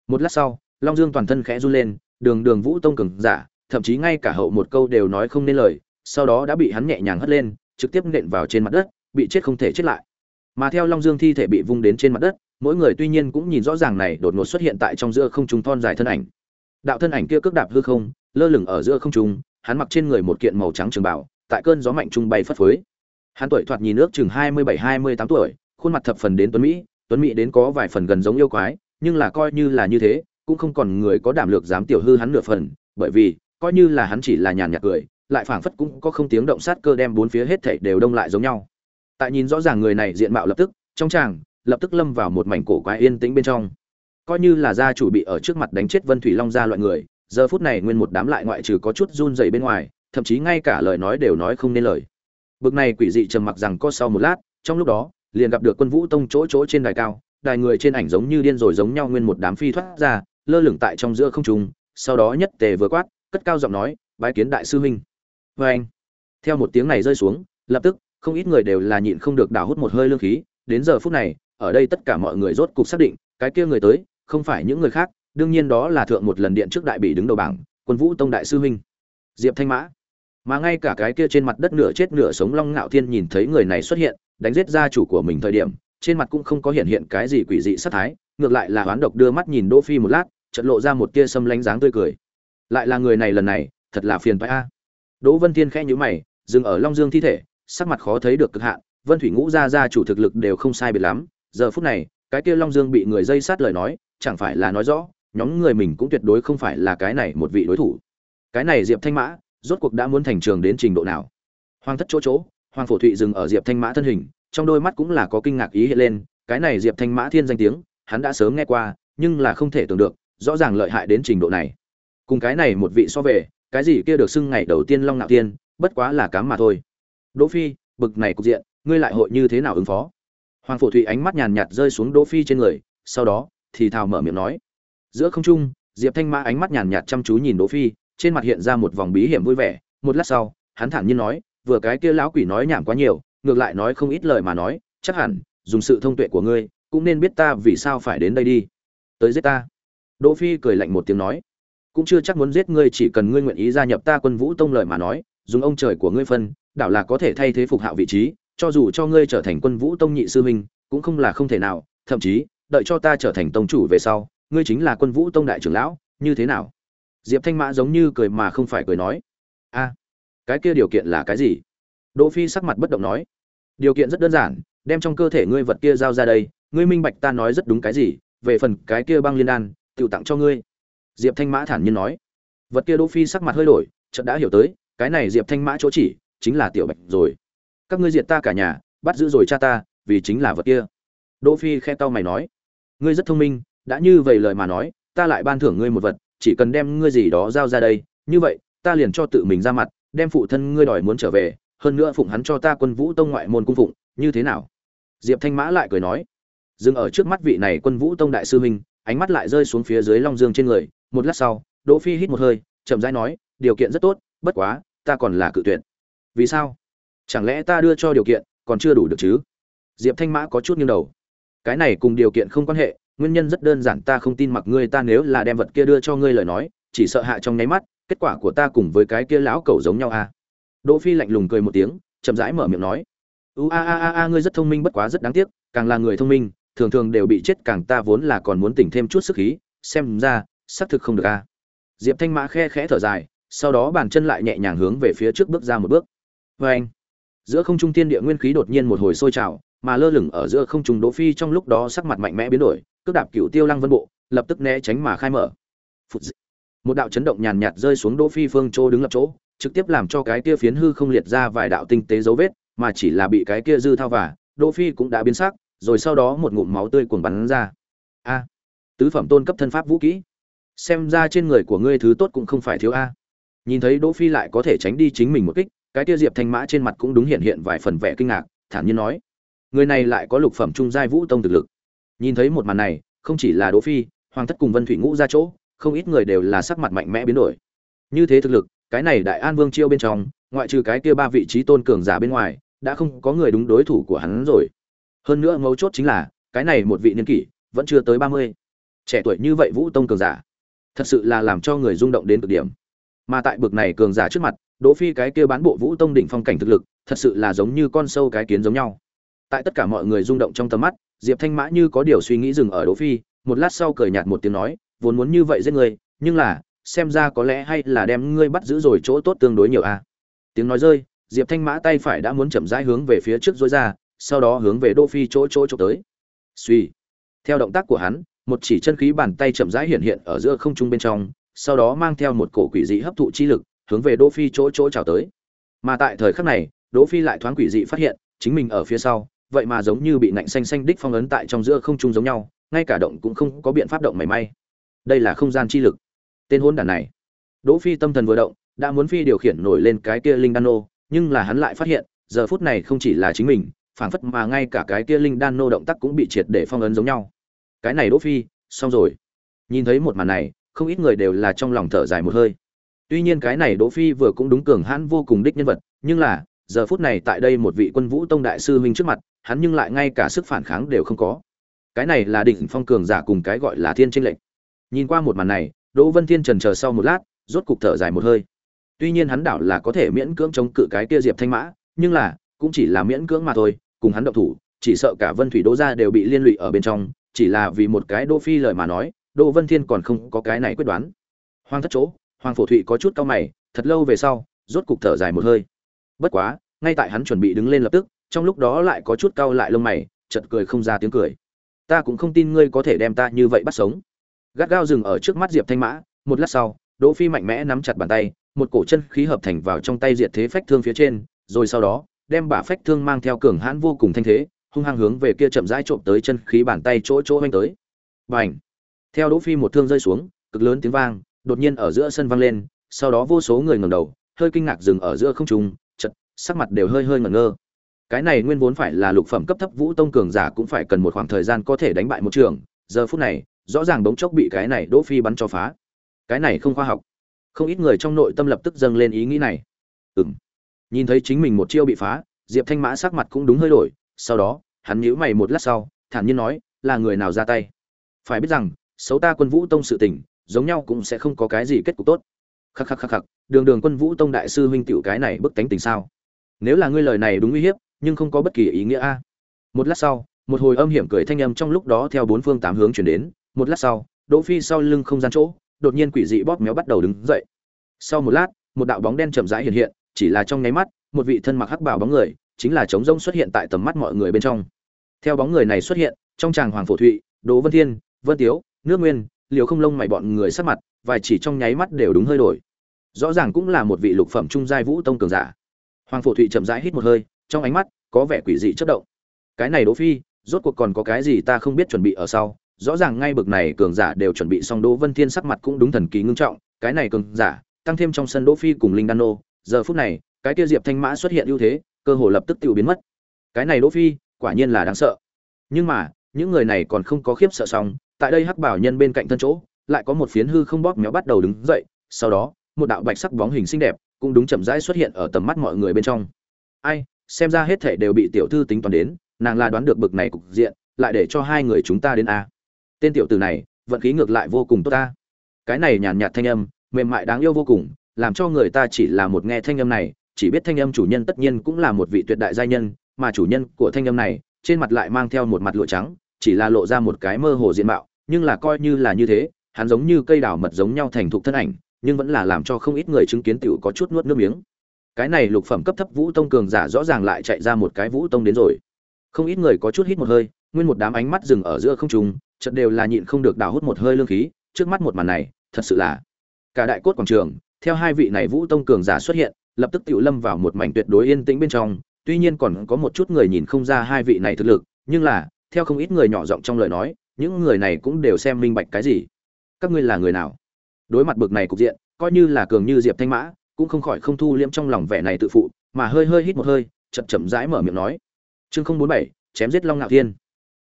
Một lát sau, long dương toàn thân khẽ run lên, đường đường vũ tông cường giả, thậm chí ngay cả hậu một câu đều nói không nên lời, sau đó đã bị hắn nhẹ nhàng hất lên, trực tiếp nện vào trên mặt đất, bị chết không thể chết lại. Mà theo long dương thi thể bị vung đến trên mặt đất, mỗi người tuy nhiên cũng nhìn rõ ràng này đột ngột xuất hiện tại trong giữa không trung thon dài thân ảnh đạo thân ảnh kia cước đạp hư không, lơ lửng ở giữa không trung, hắn mặc trên người một kiện màu trắng trường bảo, tại cơn gió mạnh trung bay phất phới. Hắn tuổi thoạt nhìn nước chừng hai mươi bảy, hai mươi tám tuổi, khuôn mặt thập phần đến tuấn mỹ tuấn mỹ đến có vài phần gần giống yêu quái, nhưng là coi như là như thế, cũng không còn người có đảm lược dám tiểu hư hắn nửa phần, bởi vì, coi như là hắn chỉ là nhàn nhạt cười, lại phảng phất cũng có không tiếng động sát cơ đem bốn phía hết thảy đều đông lại giống nhau. Tại nhìn rõ ràng người này diện mạo lập tức, trong tràng, lập tức lâm vào một mảnh cổ quái yên tĩnh bên trong coi như là gia chủ bị ở trước mặt đánh chết vân thủy long gia loại người, giờ phút này nguyên một đám lại ngoại trừ có chút run rẩy bên ngoài, thậm chí ngay cả lời nói đều nói không nên lời. Bực này quỷ dị trầm mặc rằng có sau một lát, trong lúc đó, liền gặp được quân vũ tông chỗ chỗ trên đài cao, đài người trên ảnh giống như điên rồi giống nhau nguyên một đám phi thoát ra, lơ lửng tại trong giữa không trung, sau đó nhất tề vừa quát, cất cao giọng nói, bái kiến đại sư huynh. Vê anh, theo một tiếng này rơi xuống, lập tức, không ít người đều là nhịn không được đào hút một hơi lương khí, đến giờ phút này, ở đây tất cả mọi người rốt cục xác định, cái kia người tới không phải những người khác, đương nhiên đó là thượng một lần điện trước đại bị đứng đầu bảng, quân vũ tông đại sư huynh. Diệp thanh mã. Mà ngay cả cái kia trên mặt đất nửa chết nửa sống long ngạo thiên nhìn thấy người này xuất hiện, đánh giết gia chủ của mình thời điểm, trên mặt cũng không có hiện hiện cái gì quỷ dị sát thái, ngược lại là hoán độc đưa mắt nhìn đỗ phi một lát, chợt lộ ra một tia sâm lánh dáng tươi cười. Lại là người này lần này, thật là phiền toái a. Đỗ vân thiên khẽ nhíu mày, dừng ở long dương thi thể, sắc mặt khó thấy được cực hạn, vân thủy ngũ gia gia chủ thực lực đều không sai biệt lắm, giờ phút này, cái kia long dương bị người dây sát lời nói chẳng phải là nói rõ, nhóm người mình cũng tuyệt đối không phải là cái này một vị đối thủ. Cái này diệp thanh mã, rốt cuộc đã muốn thành trường đến trình độ nào? Hoàng thất chỗ chỗ, hoàng phổ thụy dừng ở diệp thanh mã thân hình, trong đôi mắt cũng là có kinh ngạc ý hiện lên, cái này diệp thanh mã thiên danh tiếng, hắn đã sớm nghe qua, nhưng là không thể tưởng được, rõ ràng lợi hại đến trình độ này. Cùng cái này một vị so về, cái gì kia được xưng ngày đầu tiên long nạo tiên bất quá là cám mà thôi. Đỗ phi, bực này cục diện, ngươi lại hội như thế nào ứng phó? Hoàng phổ thụy ánh mắt nhàn nhạt rơi xuống đỗ phi trên người, sau đó thì thào mở miệng nói. Giữa không trung, diệp thanh mã ánh mắt nhàn nhạt chăm chú nhìn đỗ phi, trên mặt hiện ra một vòng bí hiểm vui vẻ. Một lát sau, hắn thản nhiên nói, vừa cái kia lão quỷ nói nhảm quá nhiều, ngược lại nói không ít lời mà nói, chắc hẳn, dùng sự thông tuệ của ngươi, cũng nên biết ta vì sao phải đến đây đi. Tới giết ta. Đỗ phi cười lạnh một tiếng nói, cũng chưa chắc muốn giết ngươi, chỉ cần ngươi nguyện ý gia nhập ta quân vũ tông lời mà nói, dùng ông trời của ngươi phân, đảo là có thể thay thế phục hạo vị trí, cho dù cho ngươi trở thành quân vũ tông nhị sư huynh, cũng không là không thể nào, thậm chí đợi cho ta trở thành tông chủ về sau, ngươi chính là quân vũ tông đại trưởng lão, như thế nào? Diệp thanh mã giống như cười mà không phải cười nói. A, cái kia điều kiện là cái gì? Đỗ phi sắc mặt bất động nói. Điều kiện rất đơn giản, đem trong cơ thể ngươi vật kia giao ra đây, ngươi minh bạch ta nói rất đúng cái gì, về phần cái kia băng liên đan tự tặng cho ngươi. Diệp thanh mã thản nhiên nói. Vật kia đỗ phi sắc mặt hơi đổi, chợt đã hiểu tới, cái này diệp thanh mã chỗ chỉ, chính là tiểu bạch rồi. Các ngươi diệt ta cả nhà, bắt giữ rồi cha ta, vì chính là vật kia. Đỗ phi khe tao mày nói ngươi rất thông minh, đã như vậy lời mà nói, ta lại ban thưởng ngươi một vật, chỉ cần đem ngươi gì đó giao ra đây, như vậy, ta liền cho tự mình ra mặt, đem phụ thân ngươi đòi muốn trở về, hơn nữa phụng hắn cho ta quân vũ tông ngoại môn cung phụng, như thế nào? Diệp thanh mã lại cười nói, dừng ở trước mắt vị này quân vũ tông đại sư huynh, ánh mắt lại rơi xuống phía dưới long dương trên người, một lát sau, đỗ phi hít một hơi, chậm rãi nói, điều kiện rất tốt, bất quá, ta còn là cự tuyệt. Vì sao? Chẳng lẽ ta đưa cho điều kiện còn chưa đủ được chứ? Diệp thanh mã có chút nghiêng đầu cái này cùng điều kiện không quan hệ, nguyên nhân rất đơn giản, ta không tin mặc ngươi, ta nếu là đem vật kia đưa cho ngươi lời nói, chỉ sợ hạ trong nháy mắt, kết quả của ta cùng với cái kia lão cẩu giống nhau à? Đỗ phi lạnh lùng cười một tiếng, chậm rãi mở miệng nói, u a a a a, ngươi rất thông minh, bất quá rất đáng tiếc, càng là người thông minh, thường thường đều bị chết, càng ta vốn là còn muốn tỉnh thêm chút sức khí, xem ra, xác thực không được a diệp thanh mã khe khẽ thở dài, sau đó bàn chân lại nhẹ nhàng hướng về phía trước bước ra một bước. Vê anh giữa không trung tiên địa nguyên khí đột nhiên một hồi sôi trào mà lơ lửng ở giữa không trung đỗ phi trong lúc đó sắc mặt mạnh mẽ biến đổi, cước đạp cửu tiêu lăng vân bộ, lập tức né tránh mà khai mở. Một đạo chấn động nhàn nhạt rơi xuống đỗ phi phương chỗ đứng lập chỗ, trực tiếp làm cho cái kia phiến hư không liệt ra vài đạo tinh tế dấu vết, mà chỉ là bị cái kia dư thao và đỗ phi cũng đã biến sắc, rồi sau đó một ngụm máu tươi cuồng bắn ra. A. Tứ phẩm tôn cấp thân pháp vũ kỹ. Xem ra trên người của ngươi thứ tốt cũng không phải thiếu a. Nhìn thấy đỗ phi lại có thể tránh đi chính mình một kích, cái kia diệp thanh mã trên mặt cũng đúng hiện hiện vài phần vẻ kinh ngạc, thản nhiên nói người này lại có lục phẩm trung giai vũ tông thực lực. Nhìn thấy một màn này, không chỉ là đỗ phi, hoàng thất cùng vân thủy ngũ ra chỗ, không ít người đều là sắc mặt mạnh mẽ biến đổi. Như thế thực lực, cái này đại an vương chiêu bên trong, ngoại trừ cái kia ba vị trí tôn cường giả bên ngoài, đã không có người đúng đối thủ của hắn rồi. Hơn nữa mấu chốt chính là, cái này một vị niên kỷ, vẫn chưa tới ba mươi. Trẻ tuổi như vậy vũ tông cường giả, thật sự là làm cho người rung động đến cực điểm. Mà tại bực này cường giả trước mặt, đỗ phi cái kia bán bộ vũ tông đỉnh phong cảnh thực lực, thật sự là giống như con sâu cái kiến giống nhau tại tất cả mọi người rung động trong tầm mắt diệp thanh mã như có điều suy nghĩ dừng ở đỗ phi một lát sau cười nhạt một tiếng nói vốn muốn như vậy giết ngươi, nhưng là xem ra có lẽ hay là đem ngươi bắt giữ rồi chỗ tốt tương đối nhiều a à. tiếng nói rơi diệp thanh mã tay phải đã muốn chậm rãi hướng về phía trước dối ra sau đó hướng về đỗ phi chỗ chỗ chỗ tới. Suy theo động tác của hắn một chỉ chân khí bàn tay chậm rãi hiện hiện ở giữa không trung bên trong sau đó mang theo một cổ quỷ dị hấp thụ chi lực hướng về đỗ phi chỗ chỗ chào tới. Mà tại thời khắc này đỗ phi lại thoáng quỷ dị phát hiện chính mình ở phía sau vậy mà giống như bị nạnh xanh xanh đích phong ấn tại trong giữa không trung giống nhau, ngay cả động cũng không có biện pháp động mảy may. Đây là không gian chi lực. Tên hôn đản này. Đỗ phi tâm thần vừa động, đã muốn phi điều khiển nổi lên cái kia linh đan nô, nhưng là hắn lại phát hiện, giờ phút này không chỉ là chính mình, phảng phất mà ngay cả cái kia linh đan nô động tác cũng bị triệt để phong ấn giống nhau. Cái này đỗ phi, xong rồi. Nhìn thấy một màn này, không ít người đều là trong lòng thở dài một hơi. Tuy nhiên cái này đỗ phi vừa cũng đúng cường hãn vô cùng đích nhân vật, nhưng là, giờ phút này tại đây một vị quân vũ tông đại sư huynh trước mặt hắn nhưng lại ngay cả sức phản kháng đều không có. Cái này là đỉnh phong cường giả cùng cái gọi là thiên tranh lệnh nhìn qua một màn này, đỗ vân thiên trần chờ sau một lát, rốt cục thở dài một hơi. Tuy nhiên hắn đảo là có thể miễn cưỡng chống cự cái kia diệp thanh mã, nhưng là, cũng chỉ là miễn cưỡng mà thôi, cùng hắn động thủ, chỉ sợ cả vân thủy đỗ gia đều bị liên lụy ở bên trong, chỉ là vì một cái đỗ phi lời mà nói, đỗ vân thiên còn không có cái này quyết đoán. Hoang thất chỗ hoàng phổ thụy có chút cao mày, thật lâu về sau, rốt cục thở dài một hơi. Bất quá, ngay tại hắn chuẩn bị đứng lên lập tức trong lúc đó lại có chút cau lại lông mày, chợt cười không ra tiếng cười. Ta cũng không tin ngươi có thể đem ta như vậy bắt sống. Gắt gao dừng ở trước mắt diệp thanh mã, một lát sau, đỗ phi mạnh mẽ nắm chặt bàn tay, một cổ chân khí hợp thành vào trong tay diệt thế phách thương phía trên, rồi sau đó, đem bả phách thương mang theo cường hãn vô cùng thanh thế, hung hăng hướng về kia chậm rãi trộm tới chân khí bàn tay chỗ chỗ hoành tới. Bành! Theo đỗ phi một thương rơi xuống, cực lớn tiếng vang, đột nhiên ở giữa sân vang lên, sau đó vô số người ngẩng đầu, hơi kinh ngạc dừng ở giữa không trung chật sắc mặt đều hơi hơi ngẩn ngơ cái này nguyên vốn phải là lục phẩm cấp thấp vũ tông cường giả cũng phải cần một khoảng thời gian có thể đánh bại một trường. Giờ phút này, rõ ràng bỗng chốc bị cái này đỗ phi bắn cho phá. Cái này không khoa học. Không ít người trong nội tâm lập tức dâng lên ý nghĩ này. Ừm. Nhìn thấy chính mình một chiêu bị phá, diệp thanh mã sắc mặt cũng đúng hơi đổi. Sau đó, hắn nhíu mày một lát sau, thản nhiên nói, là người nào ra tay? Phải biết rằng, xấu ta quân vũ tông sự tình, giống nhau cũng sẽ không có cái gì kết cục tốt. Khắc khắc khắc khắc, đường đường quân vũ tông đại sư huynh tiểu cái này bức tánh tình sao? Nếu là ngươi lời này đúng uy hiếp nhưng không có bất kỳ ý nghĩa a. Một lát sau, một hồi âm hiểm cười thanh âm trong lúc đó theo bốn phương tám hướng chuyển đến. Một lát sau, đỗ phi sau lưng không gian chỗ, đột nhiên quỷ dị bóp méo bắt đầu đứng dậy. Sau một lát, một đạo bóng đen chậm rãi hiện hiện, chỉ là trong nháy mắt, một vị thân mặc hắc bào bóng người, chính là trống rông xuất hiện tại tầm mắt mọi người bên trong. Theo bóng người này xuất hiện, trong tràng hoàng phổ thụy, đỗ vân thiên, vân tiếu, nước nguyên liều không lông mày bọn người sắc mặt, vài chỉ trong nháy mắt đều đúng hơi đổi. Rõ ràng cũng là một vị lục phẩm trung giai vũ tông cường giả. Hoàng phổ thụy chậm rãi hít một hơi trong ánh mắt có vẻ quỷ dị chất động. Cái này đỗ phi, rốt cuộc còn có cái gì ta không biết chuẩn bị ở sau? Rõ ràng ngay bực này cường giả đều chuẩn bị xong đỗ vân thiên sắc mặt cũng đúng thần kỳ ngưng trọng, cái này cường giả, tăng thêm trong sân đỗ phi cùng linh đan nô, giờ phút này, cái kia diệp thanh mã xuất hiện ưu thế, cơ hồ lập tức tiêu biến mất. Cái này đỗ phi, quả nhiên là đáng sợ. Nhưng mà, những người này còn không có khiếp sợ xong, tại đây hắc bảo nhân bên cạnh thân chỗ, lại có một phiến hư không bóp méo bắt đầu đứng dậy, sau đó, một đạo bạch sắc bóng hình xinh đẹp cũng đúng chậm rãi xuất hiện ở tầm mắt mọi người bên trong. Ai? Xem ra hết thảy đều bị tiểu thư tính toán đến, nàng là đoán được bực này cục diện, lại để cho hai người chúng ta đến a. Tên tiểu tử này, vận khí ngược lại vô cùng tốt ta. Cái này nhàn nhạt thanh âm, mềm mại đáng yêu vô cùng, làm cho người ta chỉ là một nghe thanh âm này, chỉ biết thanh âm chủ nhân tất nhiên cũng là một vị tuyệt đại giai nhân, mà chủ nhân của thanh âm này, trên mặt lại mang theo một mặt lụa trắng, chỉ là lộ ra một cái mơ hồ diện mạo, nhưng là coi như là như thế, hắn giống như cây đào mật giống nhau thành thục thân ảnh, nhưng vẫn là làm cho không ít người chứng kiến tiểu có chút nuốt nước miếng cái này lục phẩm cấp thấp vũ tông cường giả rõ ràng lại chạy ra một cái vũ tông đến rồi. Không ít người có chút hít một hơi, nguyên một đám ánh mắt dừng ở giữa không trung, chợt đều là nhịn không được đào hút một hơi lương khí, trước mắt một màn này, thật sự là cả đại cốt quảng trường, theo hai vị này vũ tông cường giả xuất hiện, lập tức tiểu lâm vào một mảnh tuyệt đối yên tĩnh bên trong, tuy nhiên còn có một chút người nhìn không ra hai vị này thực lực, nhưng là, theo không ít người nhỏ giọng trong lời nói, những người này cũng đều xem minh bạch cái gì. Các ngươi là người nào? Đối mặt bực này cục diện, coi như là cường như diệp thanh mã cũng không khỏi không thu liễm trong lòng vẻ này tự phụ, mà hơi hơi hít một hơi, chậm chậm rãi mở miệng nói. Chương không bốn bảy, chém giết long ngạo thiên.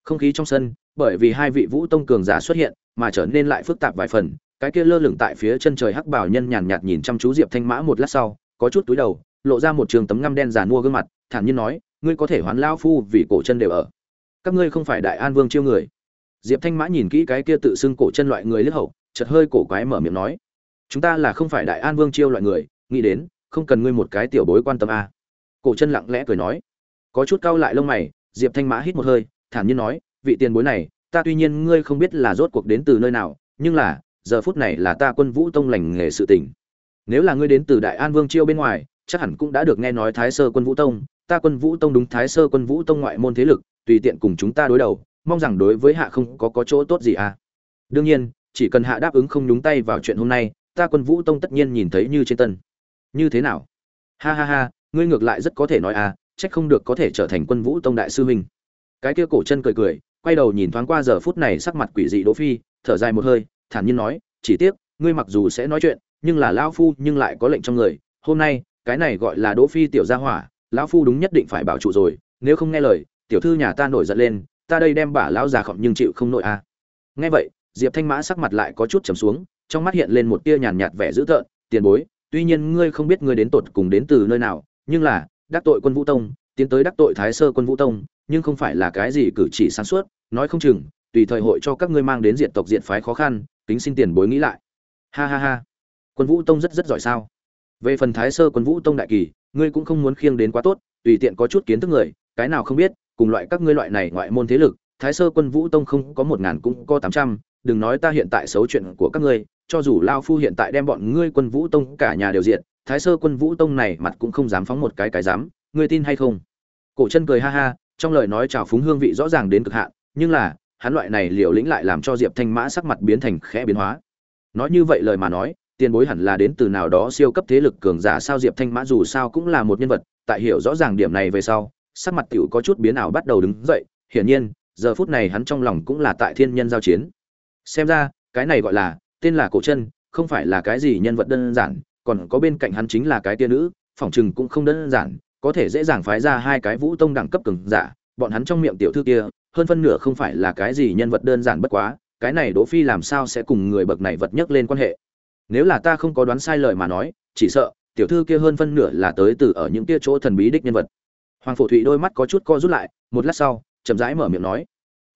Không khí trong sân, bởi vì hai vị vũ tông cường giả xuất hiện, mà trở nên lại phức tạp vài phần, cái kia lơ lửng tại phía chân trời hắc bảo nhân nhàn nhạt nhìn chăm chú diệp thanh mã một lát sau, có chút túi đầu, lộ ra một trường tấm ngăm đen giàn mua gương mặt, thản nhiên nói, ngươi có thể hoán lao phu vì cổ chân đều ở. Các ngươi không phải đại an vương chiêu người. Diệp thanh mã nhìn kỹ cái kia tự xưng cổ chân loại người lướt hậu, chợt hơi cổ quái mở miệng nói, chúng ta là không phải đại an vương chiêu loại người nghĩ đến, không cần ngươi một cái tiểu bối quan tâm a à. cổ chân lặng lẽ cười nói. Có chút cau lại lông mày, diệp thanh mã hít một hơi, thản nhiên nói, vị tiền bối này, ta tuy nhiên ngươi không biết là rốt cuộc đến từ nơi nào, nhưng là, giờ phút này là ta quân vũ tông lành nghề sự tình. Nếu là ngươi đến từ đại an vương chiêu bên ngoài, chắc hẳn cũng đã được nghe nói thái sơ quân vũ tông. Ta quân vũ tông đúng thái sơ quân vũ tông ngoại môn thế lực, tùy tiện cùng chúng ta đối đầu, mong rằng đối với hạ không có có chỗ tốt gì à? Đương nhiên, chỉ cần hạ đáp ứng không nhúng tay vào chuyện hôm nay, ta quân vũ tông tất nhiên nhìn thấy như trên tân như thế nào? Ha ha ha, ngươi ngược lại rất có thể nói à trách không được có thể trở thành quân vũ tông đại sư huynh. Cái kia cổ chân cười cười, quay đầu nhìn thoáng qua giờ phút này sắc mặt quỷ dị đỗ phi, thở dài một hơi, thản nhiên nói, chỉ tiếc, ngươi mặc dù sẽ nói chuyện, nhưng là lão phu nhưng lại có lệnh trong người. Hôm nay, cái này gọi là đỗ phi tiểu gia hỏa, lão phu đúng nhất định phải bảo trụ rồi, nếu không nghe lời, tiểu thư nhà ta nổi giận lên, ta đây đem bả lão già khổng nhưng chịu không nổi à. Nghe vậy, diệp thanh mã sắc mặt lại có chút trầm xuống, trong mắt hiện lên một tia nhàn nhạt vẻ dữ tợn, tiền bối tuy nhiên ngươi không biết ngươi đến tột cùng đến từ nơi nào, nhưng là, đắc tội quân vũ tông, tiến tới đắc tội thái sơ quân vũ tông, nhưng không phải là cái gì cử chỉ sáng suốt, nói không chừng, tùy thời hội cho các ngươi mang đến diện tộc diện phái khó khăn tính xin tiền bối nghĩ lại. Ha ha ha. Quân vũ tông rất rất giỏi sao? Về phần thái sơ quân vũ tông đại kỳ, ngươi cũng không muốn khiêng đến quá tốt, tùy tiện có chút kiến thức người, cái nào không biết, cùng loại các ngươi loại này ngoại môn thế lực, thái sơ quân vũ tông không có một ngàn cũng có tám trăm, đừng nói ta hiện tại xấu chuyện của các ngươi cho dù lao phu hiện tại đem bọn ngươi quân vũ tông cả nhà đều diệt, thái sơ quân vũ tông này mặt cũng không dám phóng một cái cái dám, ngươi tin hay không? Cổ chân cười ha ha, trong lời nói trào phúng hương vị rõ ràng đến cực hạn, nhưng là, hắn loại này liều lĩnh lại làm cho diệp thanh mã sắc mặt biến thành khẽ biến hóa. Nói như vậy lời mà nói, tiền bối hẳn là đến từ nào đó siêu cấp thế lực cường giả sao diệp thanh mã dù sao cũng là một nhân vật, tại hiểu rõ ràng điểm này về sau, sắc mặt tiểu có chút biến ảo bắt đầu đứng dậy, hiển nhiên, giờ phút này hắn trong lòng cũng là tại thiên nhân giao chiến. Xem ra, cái này gọi là tên là cổ chân, không phải là cái gì nhân vật đơn giản, còn có bên cạnh hắn chính là cái tia nữ phỏng chừng cũng không đơn giản, có thể dễ dàng phái ra hai cái vũ tông đẳng cấp cường giả, bọn hắn trong miệng tiểu thư kia, hơn phân nửa không phải là cái gì nhân vật đơn giản bất quá, cái này đỗ phi làm sao sẽ cùng người bậc này vật nhất lên quan hệ? Nếu là ta không có đoán sai lời mà nói, chỉ sợ, tiểu thư kia hơn phân nửa là tới từ ở những kia chỗ thần bí đích nhân vật. Hoàng phổ thụy đôi mắt có chút co rút lại, một lát sau, chậm rãi mở miệng nói.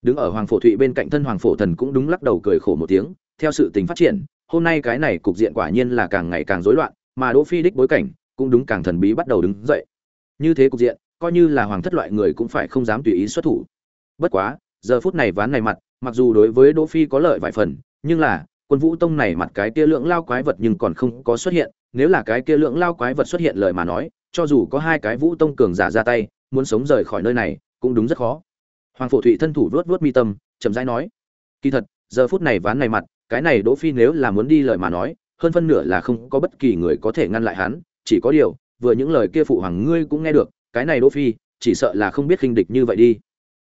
Đứng ở hoàng phổ thụy bên cạnh thân hoàng phổ thần cũng đúng lắc đầu cười khổ một tiếng theo sự tình phát triển, hôm nay cái này cục diện quả nhiên là càng ngày càng rối loạn, mà đỗ phi đích bối cảnh cũng đúng càng thần bí bắt đầu đứng dậy. Như thế cục diện, coi như là hoàng thất loại người cũng phải không dám tùy ý xuất thủ. Bất quá, giờ phút này ván này mặt, mặc dù đối với đỗ phi có lợi vài phần, nhưng là, quân vũ tông này mặt cái kia lượng lao quái vật nhưng còn không có xuất hiện. Nếu là cái kia lượng lao quái vật xuất hiện lời mà nói, cho dù có hai cái vũ tông cường giả ra tay, muốn sống rời khỏi nơi này cũng đúng rất khó. Hoàng phổ thụy thân thủ vuốt vuốt mi tâm, chậm rãi nói, kỳ thật, giờ phút này ván này mặt cái này đỗ phi nếu là muốn đi lời mà nói, hơn phân nửa là không có bất kỳ người có thể ngăn lại hắn, chỉ có điều, vừa những lời kia phụ hoàng ngươi cũng nghe được, cái này đỗ phi, chỉ sợ là không biết khinh địch như vậy đi.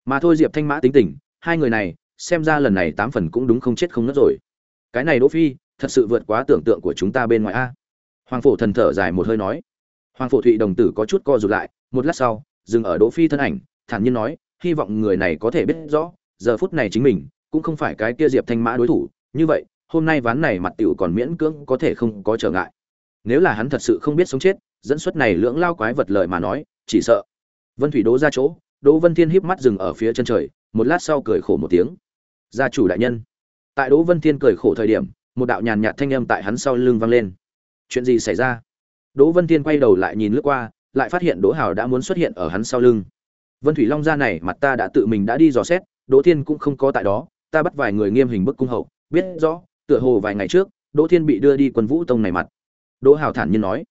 Mà thôi diệp thanh mã tính tình, hai người này, xem ra lần này tám phần cũng đúng không chết không nứt rồi. Cái này đỗ phi, thật sự vượt quá tưởng tượng của chúng ta bên ngoài a. Hoàng phổ thần thở dài một hơi nói. Hoàng phổ thụy đồng tử có chút co rụt lại, một lát sau, dừng ở đỗ phi thân ảnh, thản nhiên nói, hy vọng người này có thể biết rõ, giờ phút này chính mình, cũng không phải cái kia diệp thanh mã đối thủ như vậy, hôm nay ván này mặt tiểu còn miễn cưỡng có thể không có trở ngại. Nếu là hắn thật sự không biết sống chết, dẫn xuất này lưỡng lao quái vật lợi mà nói, chỉ sợ. Vân thủy đỗ ra chỗ, đỗ vân thiên híp mắt dừng ở phía chân trời, một lát sau cười khổ một tiếng. Gia chủ đại nhân. Tại đỗ vân thiên cười khổ thời điểm, một đạo nhàn nhạt thanh âm tại hắn sau lưng vang lên. Chuyện gì xảy ra? Đỗ vân thiên quay đầu lại nhìn lướt qua, lại phát hiện đỗ hào đã muốn xuất hiện ở hắn sau lưng. Vân thủy long gia này, mặt ta đã tự mình đã đi dò xét, đỗ thiên cũng không có tại đó, ta bắt vài người nghiêm hình bức cung hậu biết rõ, tựa hồ vài ngày trước, đỗ thiên bị đưa đi quân vũ tông này mặt. Đỗ hào thản nhiên nói.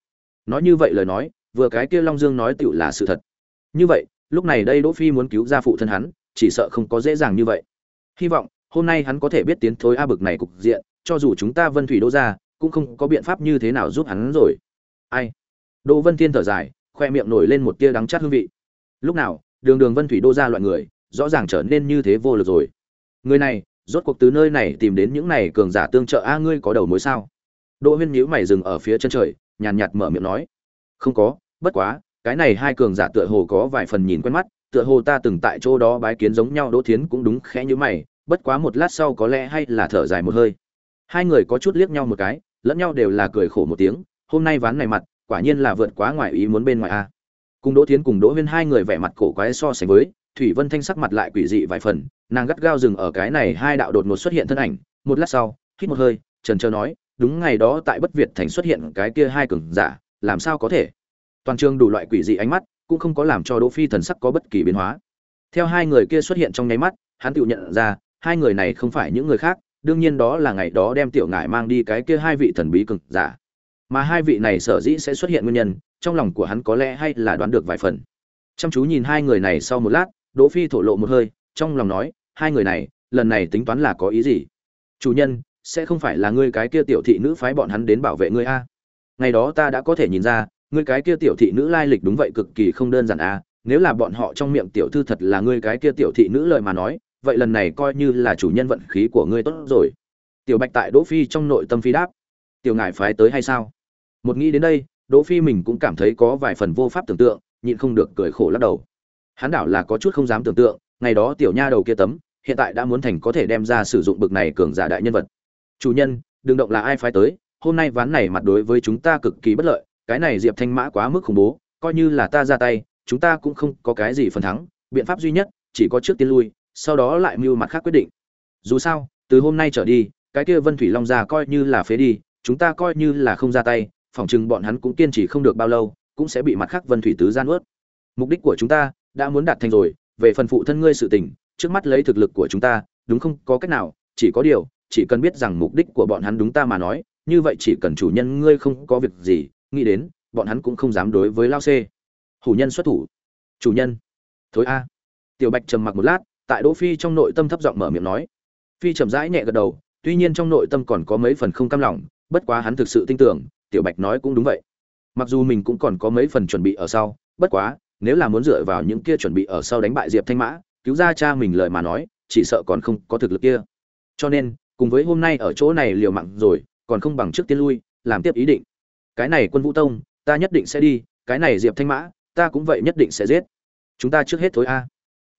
Nói như vậy lời nói, vừa cái kia long dương nói tựu là sự thật. Như vậy, lúc này đây đỗ phi muốn cứu ra phụ thân hắn, chỉ sợ không có dễ dàng như vậy. Hy vọng, hôm nay hắn có thể biết tiến thối a bực này cục diện, cho dù chúng ta vân thủy đỗ ra, cũng không có biện pháp như thế nào giúp hắn rồi. Ai? Đỗ vân thiên thở dài, khoe miệng nổi lên một tia đắng chát hương vị. Lúc nào, đường đường vân thủy đô ra loại người, rõ ràng trở nên như thế vô lực rồi. Người này rốt cuộc từ nơi này tìm đến những này cường giả tương trợ a, ngươi có đầu mối sao? Đỗ huyên nhíu mày dừng ở phía chân trời, nhàn nhạt mở miệng nói. Không có, bất quá, cái này hai cường giả tựa hồ có vài phần nhìn quen mắt, tựa hồ ta từng tại chỗ đó bái kiến giống nhau đỗ thiến cũng đúng khẽ như mày, bất quá một lát sau có lẽ hay là thở dài một hơi. Hai người có chút liếc nhau một cái, lẫn nhau đều là cười khổ một tiếng, hôm nay ván này mặt, quả nhiên là vượt quá ngoài ý muốn bên ngoài a. Cùng đỗ thiến cùng đỗ huyên hai người vẻ mặt cổ quái so sánh với thủy vân thanh sắc mặt lại quỷ dị vài phần, nàng gắt gao dừng ở cái này hai đạo đột ngột xuất hiện thân ảnh, một lát sau, hít một hơi, trần trơ nói, đúng ngày đó tại bất việt thành xuất hiện cái kia hai cường giả, làm sao có thể? Toàn trường đủ loại quỷ dị ánh mắt, cũng không có làm cho đỗ phi thần sắc có bất kỳ biến hóa. Theo hai người kia xuất hiện trong nháy mắt, hắn tự nhận ra, hai người này không phải những người khác, đương nhiên đó là ngày đó đem tiểu ngải mang đi cái kia hai vị thần bí cường giả. Mà hai vị này sở dĩ sẽ xuất hiện nguyên nhân, trong lòng của hắn có lẽ hay là đoán được vài phần. Chăm chú nhìn hai người này sau một lát đỗ phi thổ lộ một hơi, trong lòng nói, hai người này, lần này tính toán là có ý gì? Chủ nhân, sẽ không phải là ngươi cái kia tiểu thị nữ phái bọn hắn đến bảo vệ ngươi a? Ngày đó ta đã có thể nhìn ra, ngươi cái kia tiểu thị nữ lai lịch đúng vậy cực kỳ không đơn giản a. Nếu là bọn họ trong miệng tiểu thư thật là ngươi cái kia tiểu thị nữ lời mà nói, vậy lần này coi như là chủ nhân vận khí của ngươi tốt rồi. Tiểu bạch tại đỗ phi trong nội tâm phi đáp. Tiểu ngải phái tới hay sao? Một nghĩ đến đây, đỗ phi mình cũng cảm thấy có vài phần vô pháp tưởng tượng, nhịn không được cười khổ lắc đầu hắn đảo là có chút không dám tưởng tượng, ngày đó tiểu nha đầu kia tấm, hiện tại đã muốn thành có thể đem ra sử dụng bực này cường giả đại nhân vật. Chủ nhân, đừng động là ai phái tới, hôm nay ván này mặt đối với chúng ta cực kỳ bất lợi, cái này diệp thanh mã quá mức khủng bố, coi như là ta ra tay, chúng ta cũng không có cái gì phần thắng, biện pháp duy nhất, chỉ có trước tiên lui, sau đó lại mưu mặt khác quyết định. Dù sao, từ hôm nay trở đi, cái kia vân thủy long ra coi như là phế đi, chúng ta coi như là không ra tay, phỏng chừng bọn hắn cũng kiên trì không được bao lâu, cũng sẽ bị mặt khác vân thủy tứ gian ướt mục đích của chúng ta đã muốn đạt thành rồi, về phần phụ thân ngươi sự tình, trước mắt lấy thực lực của chúng ta, đúng không? Có cách nào, chỉ có điều, chỉ cần biết rằng mục đích của bọn hắn đúng ta mà nói, như vậy chỉ cần chủ nhân ngươi không có việc gì, nghĩ đến, bọn hắn cũng không dám đối với lao xê. Hủ nhân xuất thủ. Chủ nhân. Thối a. Tiểu bạch trầm mặc một lát, tại đỗ phi trong nội tâm thấp giọng mở miệng nói. Phi trầm rãi nhẹ gật đầu, tuy nhiên trong nội tâm còn có mấy phần không cam lòng, bất quá hắn thực sự tin tưởng, tiểu bạch nói cũng đúng vậy. Mặc dù mình cũng còn có mấy phần chuẩn bị ở sau, bất quá nếu là muốn dựa vào những kia chuẩn bị ở sau đánh bại diệp thanh mã, cứu ra cha mình lời mà nói, chỉ sợ còn không có thực lực kia. Cho nên, cùng với hôm nay ở chỗ này liều mạng rồi, còn không bằng trước tiên lui, làm tiếp ý định. Cái này quân vũ tông, ta nhất định sẽ đi, cái này diệp thanh mã, ta cũng vậy nhất định sẽ giết. Chúng ta trước hết thối a.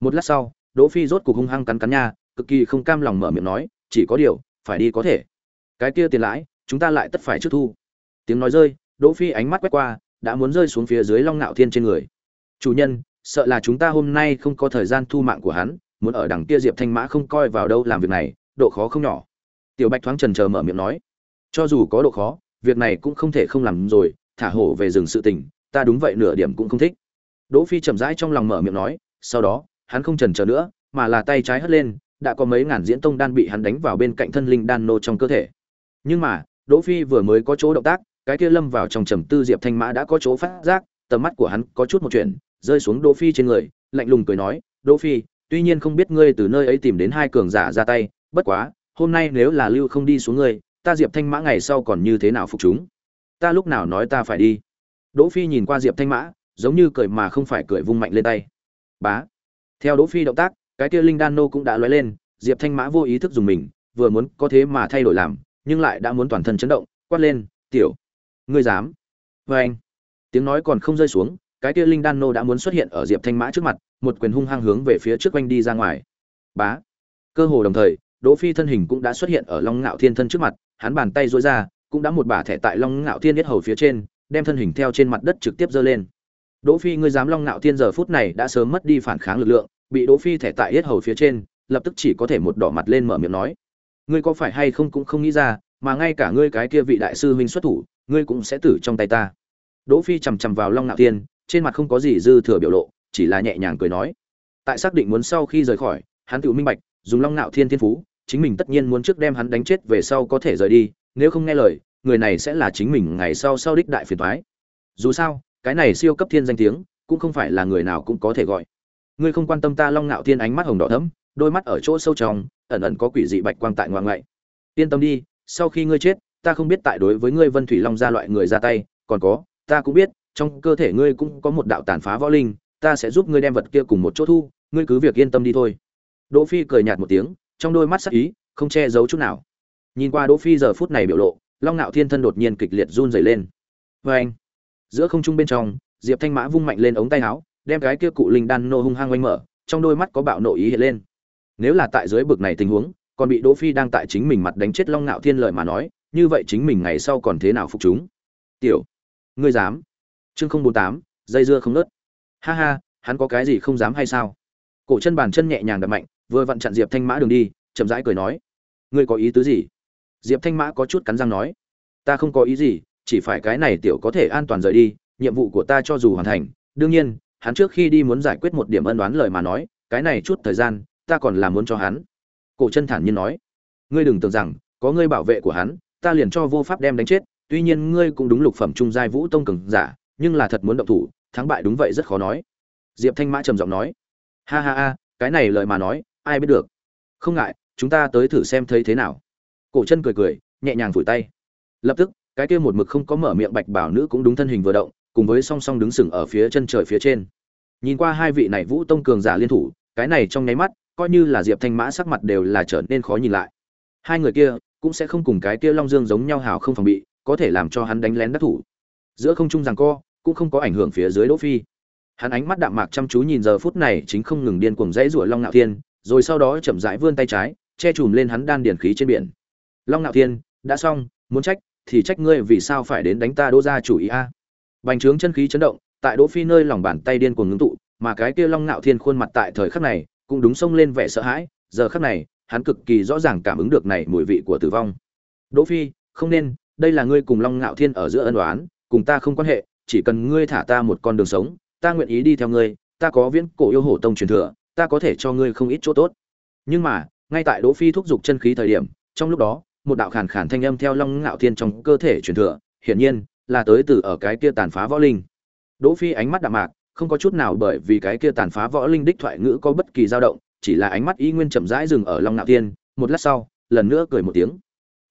Một lát sau, đỗ phi rốt cục hung hăng cắn cắn nha, cực kỳ không cam lòng mở miệng nói, chỉ có điều, phải đi có thể. Cái kia tiền lãi, chúng ta lại tất phải trước thu. Tiếng nói rơi, đỗ phi ánh mắt quét qua, đã muốn rơi xuống phía dưới long nạo thiên trên người chủ nhân, sợ là chúng ta hôm nay không có thời gian thu mạng của hắn, muốn ở đằng kia diệp thanh mã không coi vào đâu làm việc này, độ khó không nhỏ. Tiểu bạch thoáng trần chờ mở miệng nói, cho dù có độ khó, việc này cũng không thể không làm rồi, thả hổ về rừng sự tình, ta đúng vậy nửa điểm cũng không thích. Đỗ phi chậm rãi trong lòng mở miệng nói, sau đó, hắn không trần chờ nữa, mà là tay trái hất lên, đã có mấy ngàn diễn tông đan bị hắn đánh vào bên cạnh thân linh đan nô trong cơ thể. Nhưng mà, đỗ phi vừa mới có chỗ động tác, cái kia lâm vào trong trầm tư diệp thanh mã đã có chỗ phát giác, tầm mắt của hắn có chút một chuyện rơi xuống đỗ phi trên người, lạnh lùng cười nói, đỗ phi, tuy nhiên không biết ngươi từ nơi ấy tìm đến hai cường giả ra tay, bất quá, hôm nay nếu là lưu không đi xuống ngươi, ta diệp thanh mã ngày sau còn như thế nào phục chúng? Ta lúc nào nói ta phải đi? Đỗ phi nhìn qua diệp thanh mã, giống như cười mà không phải cười vung mạnh lên tay. Bá. Theo đỗ phi động tác, cái kia linh đan nô cũng đã lóe lên, diệp thanh mã vô ý thức dùng mình, vừa muốn có thế mà thay đổi làm, nhưng lại đã muốn toàn thân chấn động, quát lên, tiểu, ngươi dám? Và anh tiếng nói còn không rơi xuống cái kia linh đan nô đã muốn xuất hiện ở diệp thanh mã trước mặt, một quyền hung hăng hướng về phía trước quanh đi ra ngoài. Bá. Cơ hồ đồng thời, đỗ phi thân hình cũng đã xuất hiện ở long ngạo thiên thân trước mặt, hắn bàn tay duỗi ra, cũng đã một bả thẻ tại long ngạo thiên biết hầu phía trên, đem thân hình theo trên mặt đất trực tiếp giơ lên. Đỗ phi, ngươi dám long ngạo thiên giờ phút này đã sớm mất đi phản kháng lực lượng, bị đỗ phi thẻ tại yết hầu phía trên, lập tức chỉ có thể một đỏ mặt lên mở miệng nói. Ngươi có phải hay không cũng không nghĩ ra, mà ngay cả ngươi cái kia vị đại sư huynh xuất thủ, ngươi cũng sẽ tử trong tay ta. Đỗ phi chầm chầm vào long nạo thiên trên mặt không có gì dư thừa biểu lộ, chỉ là nhẹ nhàng cười nói. Tại xác định muốn sau khi rời khỏi, hắn tự minh bạch, dùng long nạo thiên thiên phú, chính mình tất nhiên muốn trước đem hắn đánh chết về sau có thể rời đi, nếu không nghe lời, người này sẽ là chính mình ngày sau sau đích đại phiền toái. Dù sao, cái này siêu cấp thiên danh tiếng, cũng không phải là người nào cũng có thể gọi. Ngươi không quan tâm ta long nạo thiên ánh mắt hồng đỏ thẫm, đôi mắt ở chỗ sâu trong, ẩn ẩn có quỷ dị bạch quang tại ngoại ngoại. Yên tâm đi, sau khi ngươi chết, ta không biết tại đối với ngươi vân thủy long ra loại người ra tay, còn có, ta cũng biết trong cơ thể ngươi cũng có một đạo tàn phá võ linh, ta sẽ giúp ngươi đem vật kia cùng một chỗ thu, ngươi cứ việc yên tâm đi thôi. Đỗ phi cười nhạt một tiếng, trong đôi mắt sắc ý, không che giấu chút nào. Nhìn qua đỗ phi giờ phút này biểu lộ, long nạo thiên thân đột nhiên kịch liệt run rẩy lên. Với anh. Giữa không trung bên trong, diệp thanh mã vung mạnh lên ống tay áo, đem cái kia cụ linh đan nô hung hăng oanh mở, trong đôi mắt có bạo nộ ý hiện lên. Nếu là tại dưới bực này tình huống, còn bị đỗ phi đang tại chính mình mặt đánh chết long nạo thiên lời mà nói, như vậy chính mình ngày sau còn thế nào phục chúng? Tiểu, ngươi dám? Chương không bốn tám, dây dưa không nớt ha ha, hắn có cái gì không dám hay sao? Cổ chân bàn chân nhẹ nhàng đập mạnh, vừa vặn chặn diệp thanh mã đường đi, chậm rãi cười nói, ngươi có ý tứ gì? Diệp thanh mã có chút cắn răng nói, ta không có ý gì, chỉ phải cái này tiểu có thể an toàn rời đi, nhiệm vụ của ta cho dù hoàn thành, đương nhiên, hắn trước khi đi muốn giải quyết một điểm ân đoán lời mà nói, cái này chút thời gian, ta còn là muốn cho hắn. Cổ chân thản nhiên nói, ngươi đừng tưởng rằng, có ngươi bảo vệ của hắn, ta liền cho vô pháp đem đánh chết, tuy nhiên ngươi cũng đúng lục phẩm trung giai vũ tông cường giả nhưng là thật muốn động thủ, thắng bại đúng vậy rất khó nói. Diệp thanh mã trầm giọng nói, ha ha ha, cái này lời mà nói, ai biết được. Không ngại, chúng ta tới thử xem thấy thế nào. Cổ chân cười cười, nhẹ nhàng vùi tay. Lập tức, cái kia một mực không có mở miệng bạch bảo nữ cũng đúng thân hình vừa động, cùng với song song đứng sừng ở phía chân trời phía trên. Nhìn qua hai vị này vũ tông cường giả liên thủ, cái này trong nháy mắt, coi như là diệp thanh mã sắc mặt đều là trở nên khó nhìn lại. Hai người kia cũng sẽ không cùng cái kia long dương giống nhau hào không phòng bị, có thể làm cho hắn đánh lén đắc thủ. Giữa không trung rằng co cũng không có ảnh hưởng phía dưới đỗ phi. Hắn ánh mắt đạm mạc chăm chú nhìn giờ phút này chính không ngừng điên cuồng dãy rủa long nạo thiên, rồi sau đó chậm rãi vươn tay trái, che chùm lên hắn đan điển khí trên biển. Long nạo thiên, đã xong, muốn trách, thì trách ngươi vì sao phải đến đánh ta đỗ gia chủ ý a? Bành trướng chân khí chấn động, tại đỗ phi nơi lòng bàn tay điên cuồng ngưng tụ, mà cái kia long Nạo thiên khuôn mặt tại thời khắc này cũng đúng xông lên vẻ sợ hãi, giờ khắc này, hắn cực kỳ rõ ràng cảm ứng được này mùi vị của tử vong. Đỗ phi, không nên, đây là ngươi cùng long ngạo thiên ở giữa ân oán, cùng ta không quan hệ chỉ cần ngươi thả ta một con đường sống, ta nguyện ý đi theo ngươi, ta có viễn cổ yêu hổ tông truyền thừa, ta có thể cho ngươi không ít chỗ tốt. Nhưng mà, ngay tại đỗ phi thúc giục chân khí thời điểm, trong lúc đó, một đạo khàn khàn thanh âm theo long ngạo thiên trong cơ thể truyền thừa, hiển nhiên là tới từ ở cái kia tàn phá võ linh. Đỗ phi ánh mắt đạm mạc, không có chút nào bởi vì cái kia tàn phá võ linh đích thoại ngữ có bất kỳ dao động, chỉ là ánh mắt y nguyên chậm rãi dừng ở long ngạo thiên, một lát sau, lần nữa cười một tiếng.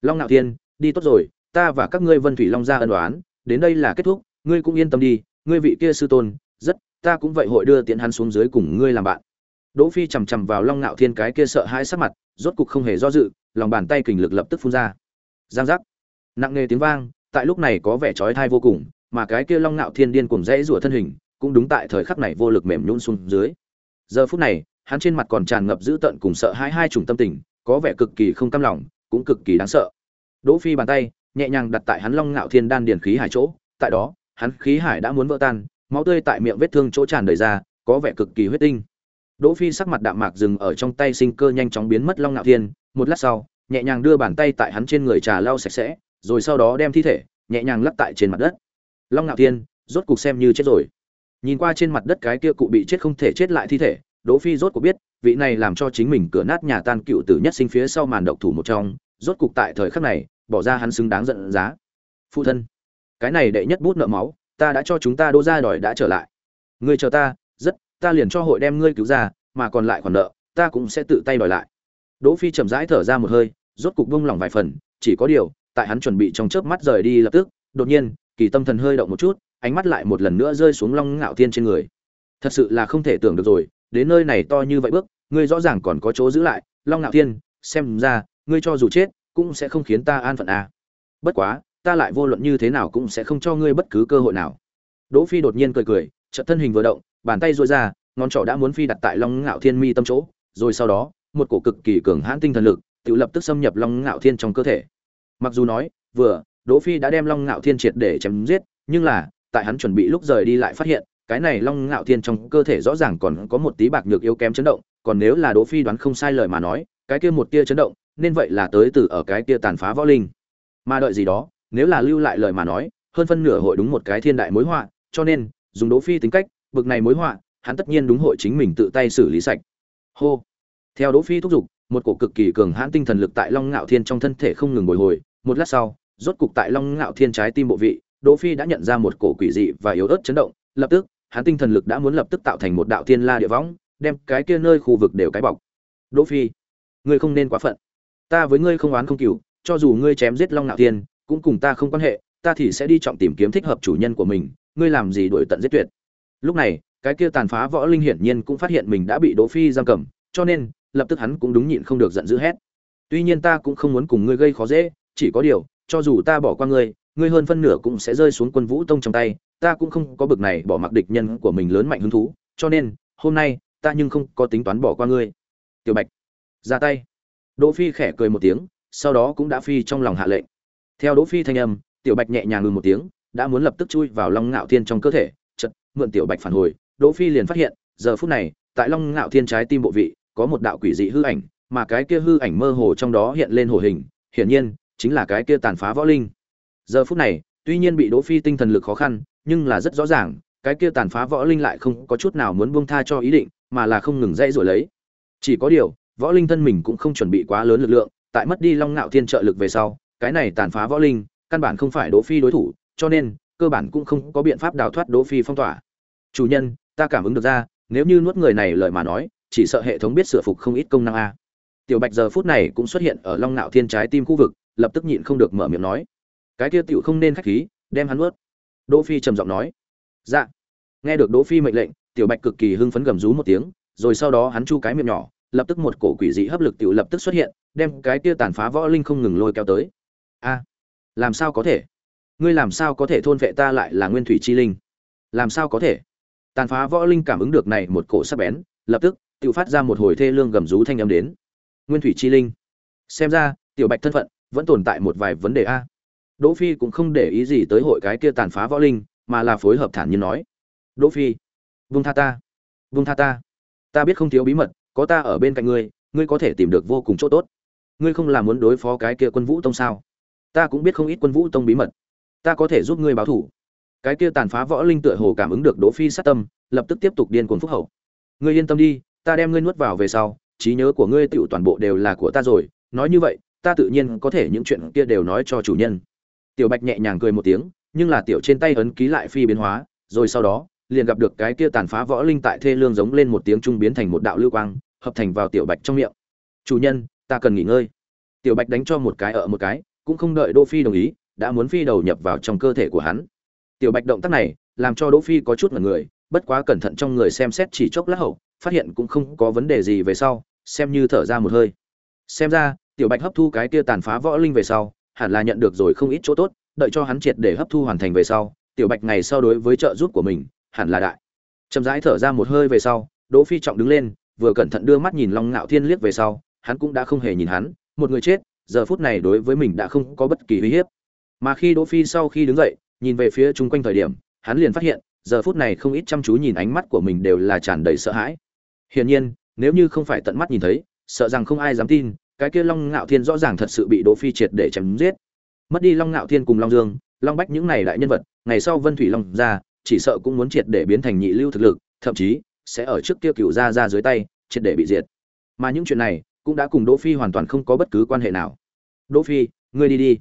Long ngạo thiên, đi tốt rồi, ta và các ngươi vân thủy long gia ân oán, đến đây là kết thúc ngươi cũng yên tâm đi, ngươi vị kia sư tôn, rất, ta cũng vậy hội đưa tiện hắn xuống dưới cùng ngươi làm bạn. Đỗ phi chầm chầm vào long ngạo thiên cái kia sợ hãi sắc mặt, rốt cục không hề do dự, lòng bàn tay kình lực lập tức phun ra. Giang giác. Nặng nề tiếng vang, tại lúc này có vẻ chói tai vô cùng, mà cái kia long ngạo thiên điên cuồng rẽ rủa thân hình, cũng đúng tại thời khắc này vô lực mềm nhũn xuống dưới. Giờ phút này, hắn trên mặt còn tràn ngập dữ tợn cùng sợ hãi hai chủng tâm tình, có vẻ cực kỳ không cam lòng, cũng cực kỳ đáng sợ. Đỗ phi bàn tay, nhẹ nhàng đặt tại hắn long ngạo thiên đan điền khí hải chỗ, tại đó hắn khí hải đã muốn vỡ tan, máu tươi tại miệng vết thương chỗ tràn đầy ra, có vẻ cực kỳ huyết tinh. Đỗ phi sắc mặt đạm mạc dừng ở trong tay sinh cơ nhanh chóng biến mất long ngạo thiên, một lát sau, nhẹ nhàng đưa bàn tay tại hắn trên người trà lau sạch sẽ, rồi sau đó đem thi thể, nhẹ nhàng lắp tại trên mặt đất. Long ngạo thiên, rốt cục xem như chết rồi. Nhìn qua trên mặt đất cái kia cụ bị chết không thể chết lại thi thể, đỗ phi rốt cuộc biết, vị này làm cho chính mình cửa nát nhà tan cựu tử nhất sinh phía sau màn độc thủ một trong, rốt cục tại thời khắc này, bỏ ra hắn xứng đáng giận giá. Phụ thân cái này đệ nhất bút nợ máu, ta đã cho chúng ta đô ra đòi đã trở lại. Ngươi chờ ta, rất, ta liền cho hội đem ngươi cứu ra, mà còn lại khoản nợ, ta cũng sẽ tự tay đòi lại. Đỗ phi chậm rãi thở ra một hơi, rốt cục buông lỏng vài phần, chỉ có điều, tại hắn chuẩn bị trong chớp mắt rời đi lập tức, đột nhiên, kỳ tâm thần hơi động một chút, ánh mắt lại một lần nữa rơi xuống long ngạo thiên trên người. Thật sự là không thể tưởng được rồi, đến nơi này to như vậy bước, ngươi rõ ràng còn có chỗ giữ lại. Long ngạo thiên, xem ra, ngươi cho dù chết, cũng sẽ không khiến ta an phận à. bất quá ta lại vô luận như thế nào cũng sẽ không cho ngươi bất cứ cơ hội nào. Đỗ phi đột nhiên cười cười, chợt thân hình vừa động, bàn tay duỗi ra, ngón trỏ đã muốn phi đặt tại long ngạo thiên mi tâm chỗ, rồi sau đó, một cổ cực kỳ cường hãn tinh thần lực, tự lập tức xâm nhập long ngạo thiên trong cơ thể. Mặc dù nói, vừa, đỗ phi đã đem long ngạo thiên triệt để chém giết, nhưng là, tại hắn chuẩn bị lúc rời đi lại phát hiện, cái này long ngạo thiên trong cơ thể rõ ràng còn có một tí bạc nhược yếu kém chấn động, còn nếu là đỗ phi đoán không sai lời mà nói, cái kia một tia chấn động, nên vậy là tới từ ở cái kia tàn phá võ linh. Mà đợi gì đó nếu là lưu lại lời mà nói, hơn phân nửa hội đúng một cái thiên đại mối họa, cho nên, dùng đỗ phi tính cách, bực này mối họa, hắn tất nhiên đúng hội chính mình tự tay xử lý sạch. Hô. Theo đỗ phi thúc giục, một cổ cực kỳ cường hãn tinh thần lực tại long ngạo thiên trong thân thể không ngừng bồi hồi, một lát sau, rốt cục tại long ngạo thiên trái tim bộ vị, đỗ phi đã nhận ra một cổ quỷ dị và yếu ớt chấn động, lập tức, hắn tinh thần lực đã muốn lập tức tạo thành một đạo thiên la địa võng, đem cái kia nơi khu vực đều cái bọc. Đỗ phi, ngươi không nên quá phận. Ta với ngươi không oán không cừu, cho dù ngươi chém giết long ngạo thiên cũng cùng ta không quan hệ, ta thì sẽ đi trọng tìm kiếm thích hợp chủ nhân của mình, ngươi làm gì đuổi tận giết tuyệt. Lúc này, cái kia tàn phá võ linh hiển nhiên cũng phát hiện mình đã bị đỗ phi giam cầm, cho nên, lập tức hắn cũng đúng nhịn không được giận dữ hét. Tuy nhiên ta cũng không muốn cùng ngươi gây khó dễ, chỉ có điều, cho dù ta bỏ qua ngươi ngươi hơn phân nửa cũng sẽ rơi xuống quân vũ tông trong tay, ta cũng không có bực này bỏ mặc địch nhân của mình lớn mạnh hứng thú, cho nên, hôm nay, ta nhưng không có tính toán bỏ qua ngươi. Tiểu bạch, ra tay. Đỗ phi khẽ cười một tiếng, sau đó cũng đã phi trong lòng hạ lệnh theo đỗ phi thanh âm, tiểu bạch nhẹ nhàng ngừng một tiếng, đã muốn lập tức chui vào long ngạo thiên trong cơ thể, chợt, mượn tiểu bạch phản hồi, đỗ phi liền phát hiện, giờ phút này, tại long ngạo thiên trái tim bộ vị, có một đạo quỷ dị hư ảnh, mà cái kia hư ảnh mơ hồ trong đó hiện lên hồ hình, hiển nhiên, chính là cái kia tàn phá võ linh. Giờ phút này, tuy nhiên bị đỗ phi tinh thần lực khó khăn, nhưng là rất rõ ràng, cái kia tàn phá võ linh lại không có chút nào muốn buông tha cho ý định, mà là không ngừng dây rồi lấy. Chỉ có điều, võ linh thân mình cũng không chuẩn bị quá lớn lực lượng, tại mất đi long ngạo thiên trợ lực về sau cái này tàn phá võ linh, căn bản không phải đỗ phi đối thủ, cho nên, cơ bản cũng không có biện pháp đào thoát đỗ phi phong tỏa. Chủ nhân, ta cảm ứng được ra, nếu như nuốt người này lời mà nói, chỉ sợ hệ thống biết sửa phục không ít công năng a. Tiểu bạch giờ phút này cũng xuất hiện ở long nạo thiên trái tim khu vực, lập tức nhịn không được mở miệng nói. Cái kia tiểu không nên khách khí, đem hắn nuốt. Đỗ phi trầm giọng nói. Dạ. Nghe được đỗ phi mệnh lệnh, tiểu bạch cực kỳ hưng phấn gầm rú một tiếng, rồi sau đó hắn chu cái miệng nhỏ, lập tức một cổ quỷ dị hấp lực tiểu lập tức xuất hiện, đem cái kia tàn phá võ linh không ngừng lôi kéo tới a, làm sao có thể? Ngươi làm sao có thể thôn vệ ta lại là nguyên thủy chi linh? Làm sao có thể? Tàn phá võ linh cảm ứng được này một cổ sắc bén, lập tức tự phát ra một hồi thê lương gầm rú thanh âm đến. Nguyên thủy chi linh. Xem ra, tiểu bạch thân phận vẫn tồn tại một vài vấn đề a. Đỗ phi cũng không để ý gì tới hội cái kia tàn phá võ linh, mà là phối hợp thản nhiên nói. Đỗ phi, vung tha ta. Vung tha ta. Ta biết không thiếu bí mật, có ta ở bên cạnh ngươi ngươi có thể tìm được vô cùng chỗ tốt. Ngươi không làm muốn đối phó cái kia quân vũ tông sao? Ta cũng biết không ít quân vũ tông bí mật. Ta có thể giúp ngươi báo thủ. Cái kia tàn phá võ linh tựa hồ cảm ứng được đỗ phi sát tâm, lập tức tiếp tục điên cuồng phúc hậu. Ngươi yên tâm đi, ta đem ngươi nuốt vào về sau, trí nhớ của ngươi tựu toàn bộ đều là của ta rồi. Nói như vậy, ta tự nhiên có thể những chuyện kia đều nói cho chủ nhân. Tiểu bạch nhẹ nhàng cười một tiếng, nhưng là tiểu trên tay ấn ký lại phi biến hóa, rồi sau đó, liền gặp được cái kia tàn phá võ linh tại thê lương giống lên một tiếng trung biến thành một đạo lưu quang, hợp thành vào tiểu bạch trong miệng. Chủ nhân, ta cần nghỉ ngơi. Tiểu bạch đánh cho một cái ở một cái cũng không đợi đỗ phi đồng ý, đã muốn phi đầu nhập vào trong cơ thể của hắn. Tiểu bạch động tác này, làm cho đỗ phi có chút ngẩn người, bất quá cẩn thận trong người xem xét chỉ chốc lát hậu, phát hiện cũng không có vấn đề gì về sau, xem như thở ra một hơi. Xem ra, tiểu bạch hấp thu cái kia tàn phá võ linh về sau, hẳn là nhận được rồi không ít chỗ tốt, đợi cho hắn triệt để hấp thu hoàn thành về sau, tiểu bạch ngày sau đối với trợ giúp của mình, hẳn là đại. Chậm rãi thở ra một hơi về sau, đỗ phi trọng đứng lên, vừa cẩn thận đưa mắt nhìn long ngạo thiên liếc về sau, hắn cũng đã không hề nhìn hắn, một người chết giờ phút này đối với mình đã không có bất kỳ uy hiếp. Mà khi đỗ phi sau khi đứng dậy, nhìn về phía chung quanh thời điểm, hắn liền phát hiện, giờ phút này không ít chăm chú nhìn ánh mắt của mình đều là tràn đầy sợ hãi. Hiển nhiên, nếu như không phải tận mắt nhìn thấy, sợ rằng không ai dám tin, cái kia long ngạo thiên rõ ràng thật sự bị đỗ phi triệt để chém giết. Mất đi long ngạo thiên cùng long dương, long bách những này đại nhân vật, ngày sau vân thủy long ra, chỉ sợ cũng muốn triệt để biến thành nhị lưu thực lực, thậm chí sẽ ở trước kia Cửu ra ra dưới tay, triệt để bị diệt. Mà những chuyện này cũng đã cùng đỗ phi hoàn toàn không có bất cứ quan hệ nào đỗ phi, ngươi đi đi.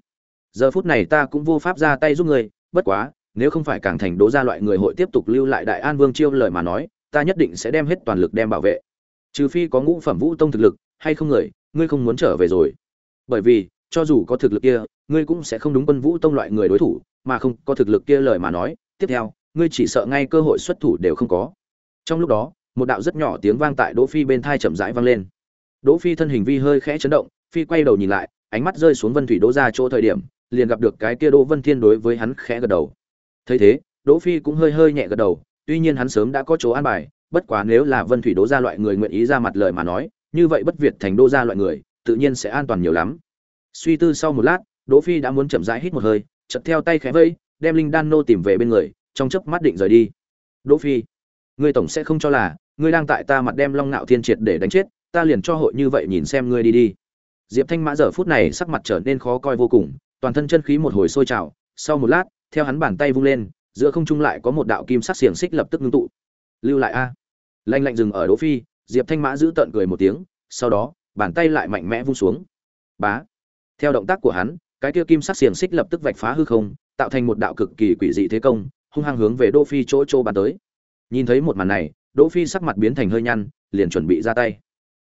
Giờ phút này ta cũng vô pháp ra tay giúp ngươi, bất quá, nếu không phải càng thành đố ra loại người hội tiếp tục lưu lại đại an vương chiêu lời mà nói, ta nhất định sẽ đem hết toàn lực đem bảo vệ. Trừ phi có ngũ phẩm vũ tông thực lực, hay không người, ngươi không muốn trở về rồi. Bởi vì, cho dù có thực lực kia, ngươi cũng sẽ không đúng quân vũ tông loại người đối thủ, mà không có thực lực kia lời mà nói, tiếp theo, ngươi chỉ sợ ngay cơ hội xuất thủ đều không có. Trong lúc đó, một đạo rất nhỏ tiếng vang tại đỗ phi bên thai chậm rãi vang lên. Đỗ phi thân hình vi hơi khẽ chấn động, phi quay đầu nhìn lại ánh mắt rơi xuống vân thủy đỗ ra chỗ thời điểm, liền gặp được cái kia đỗ vân thiên đối với hắn khẽ gật đầu. Thấy thế, đỗ phi cũng hơi hơi nhẹ gật đầu, tuy nhiên hắn sớm đã có chỗ an bài, bất quá nếu là vân thủy đỗ ra loại người nguyện ý ra mặt lời mà nói, như vậy bất việt thành đỗ ra loại người, tự nhiên sẽ an toàn nhiều lắm. Suy tư sau một lát, đỗ phi đã muốn chậm rãi hít một hơi, chợt theo tay khẽ vẫy, đem linh đan nô tìm về bên người, trong chớp mắt định rời đi. Đỗ phi, ngươi tổng sẽ không cho là, ngươi đang tại ta mặt đem long nạo thiên triệt để đánh chết, ta liền cho hội như vậy nhìn xem ngươi đi đi diệp thanh mã giờ phút này sắc mặt trở nên khó coi vô cùng, toàn thân chân khí một hồi sôi trào, sau một lát, theo hắn bàn tay vung lên, giữa không trung lại có một đạo kim sắc xiềng xích lập tức ngưng tụ. Lưu lại a. Lanh lạnh dừng ở đỗ phi, diệp thanh mã giữ tận cười một tiếng, sau đó, bàn tay lại mạnh mẽ vung xuống. Bá. Theo động tác của hắn, cái kia kim sắc xiềng xích lập tức vạch phá hư không, tạo thành một đạo cực kỳ quỷ dị thế công, hung hăng hướng về đỗ phi chỗ chỗ bàn tới. Nhìn thấy một màn này, đỗ phi sắc mặt biến thành hơi nhăn, liền chuẩn bị ra tay.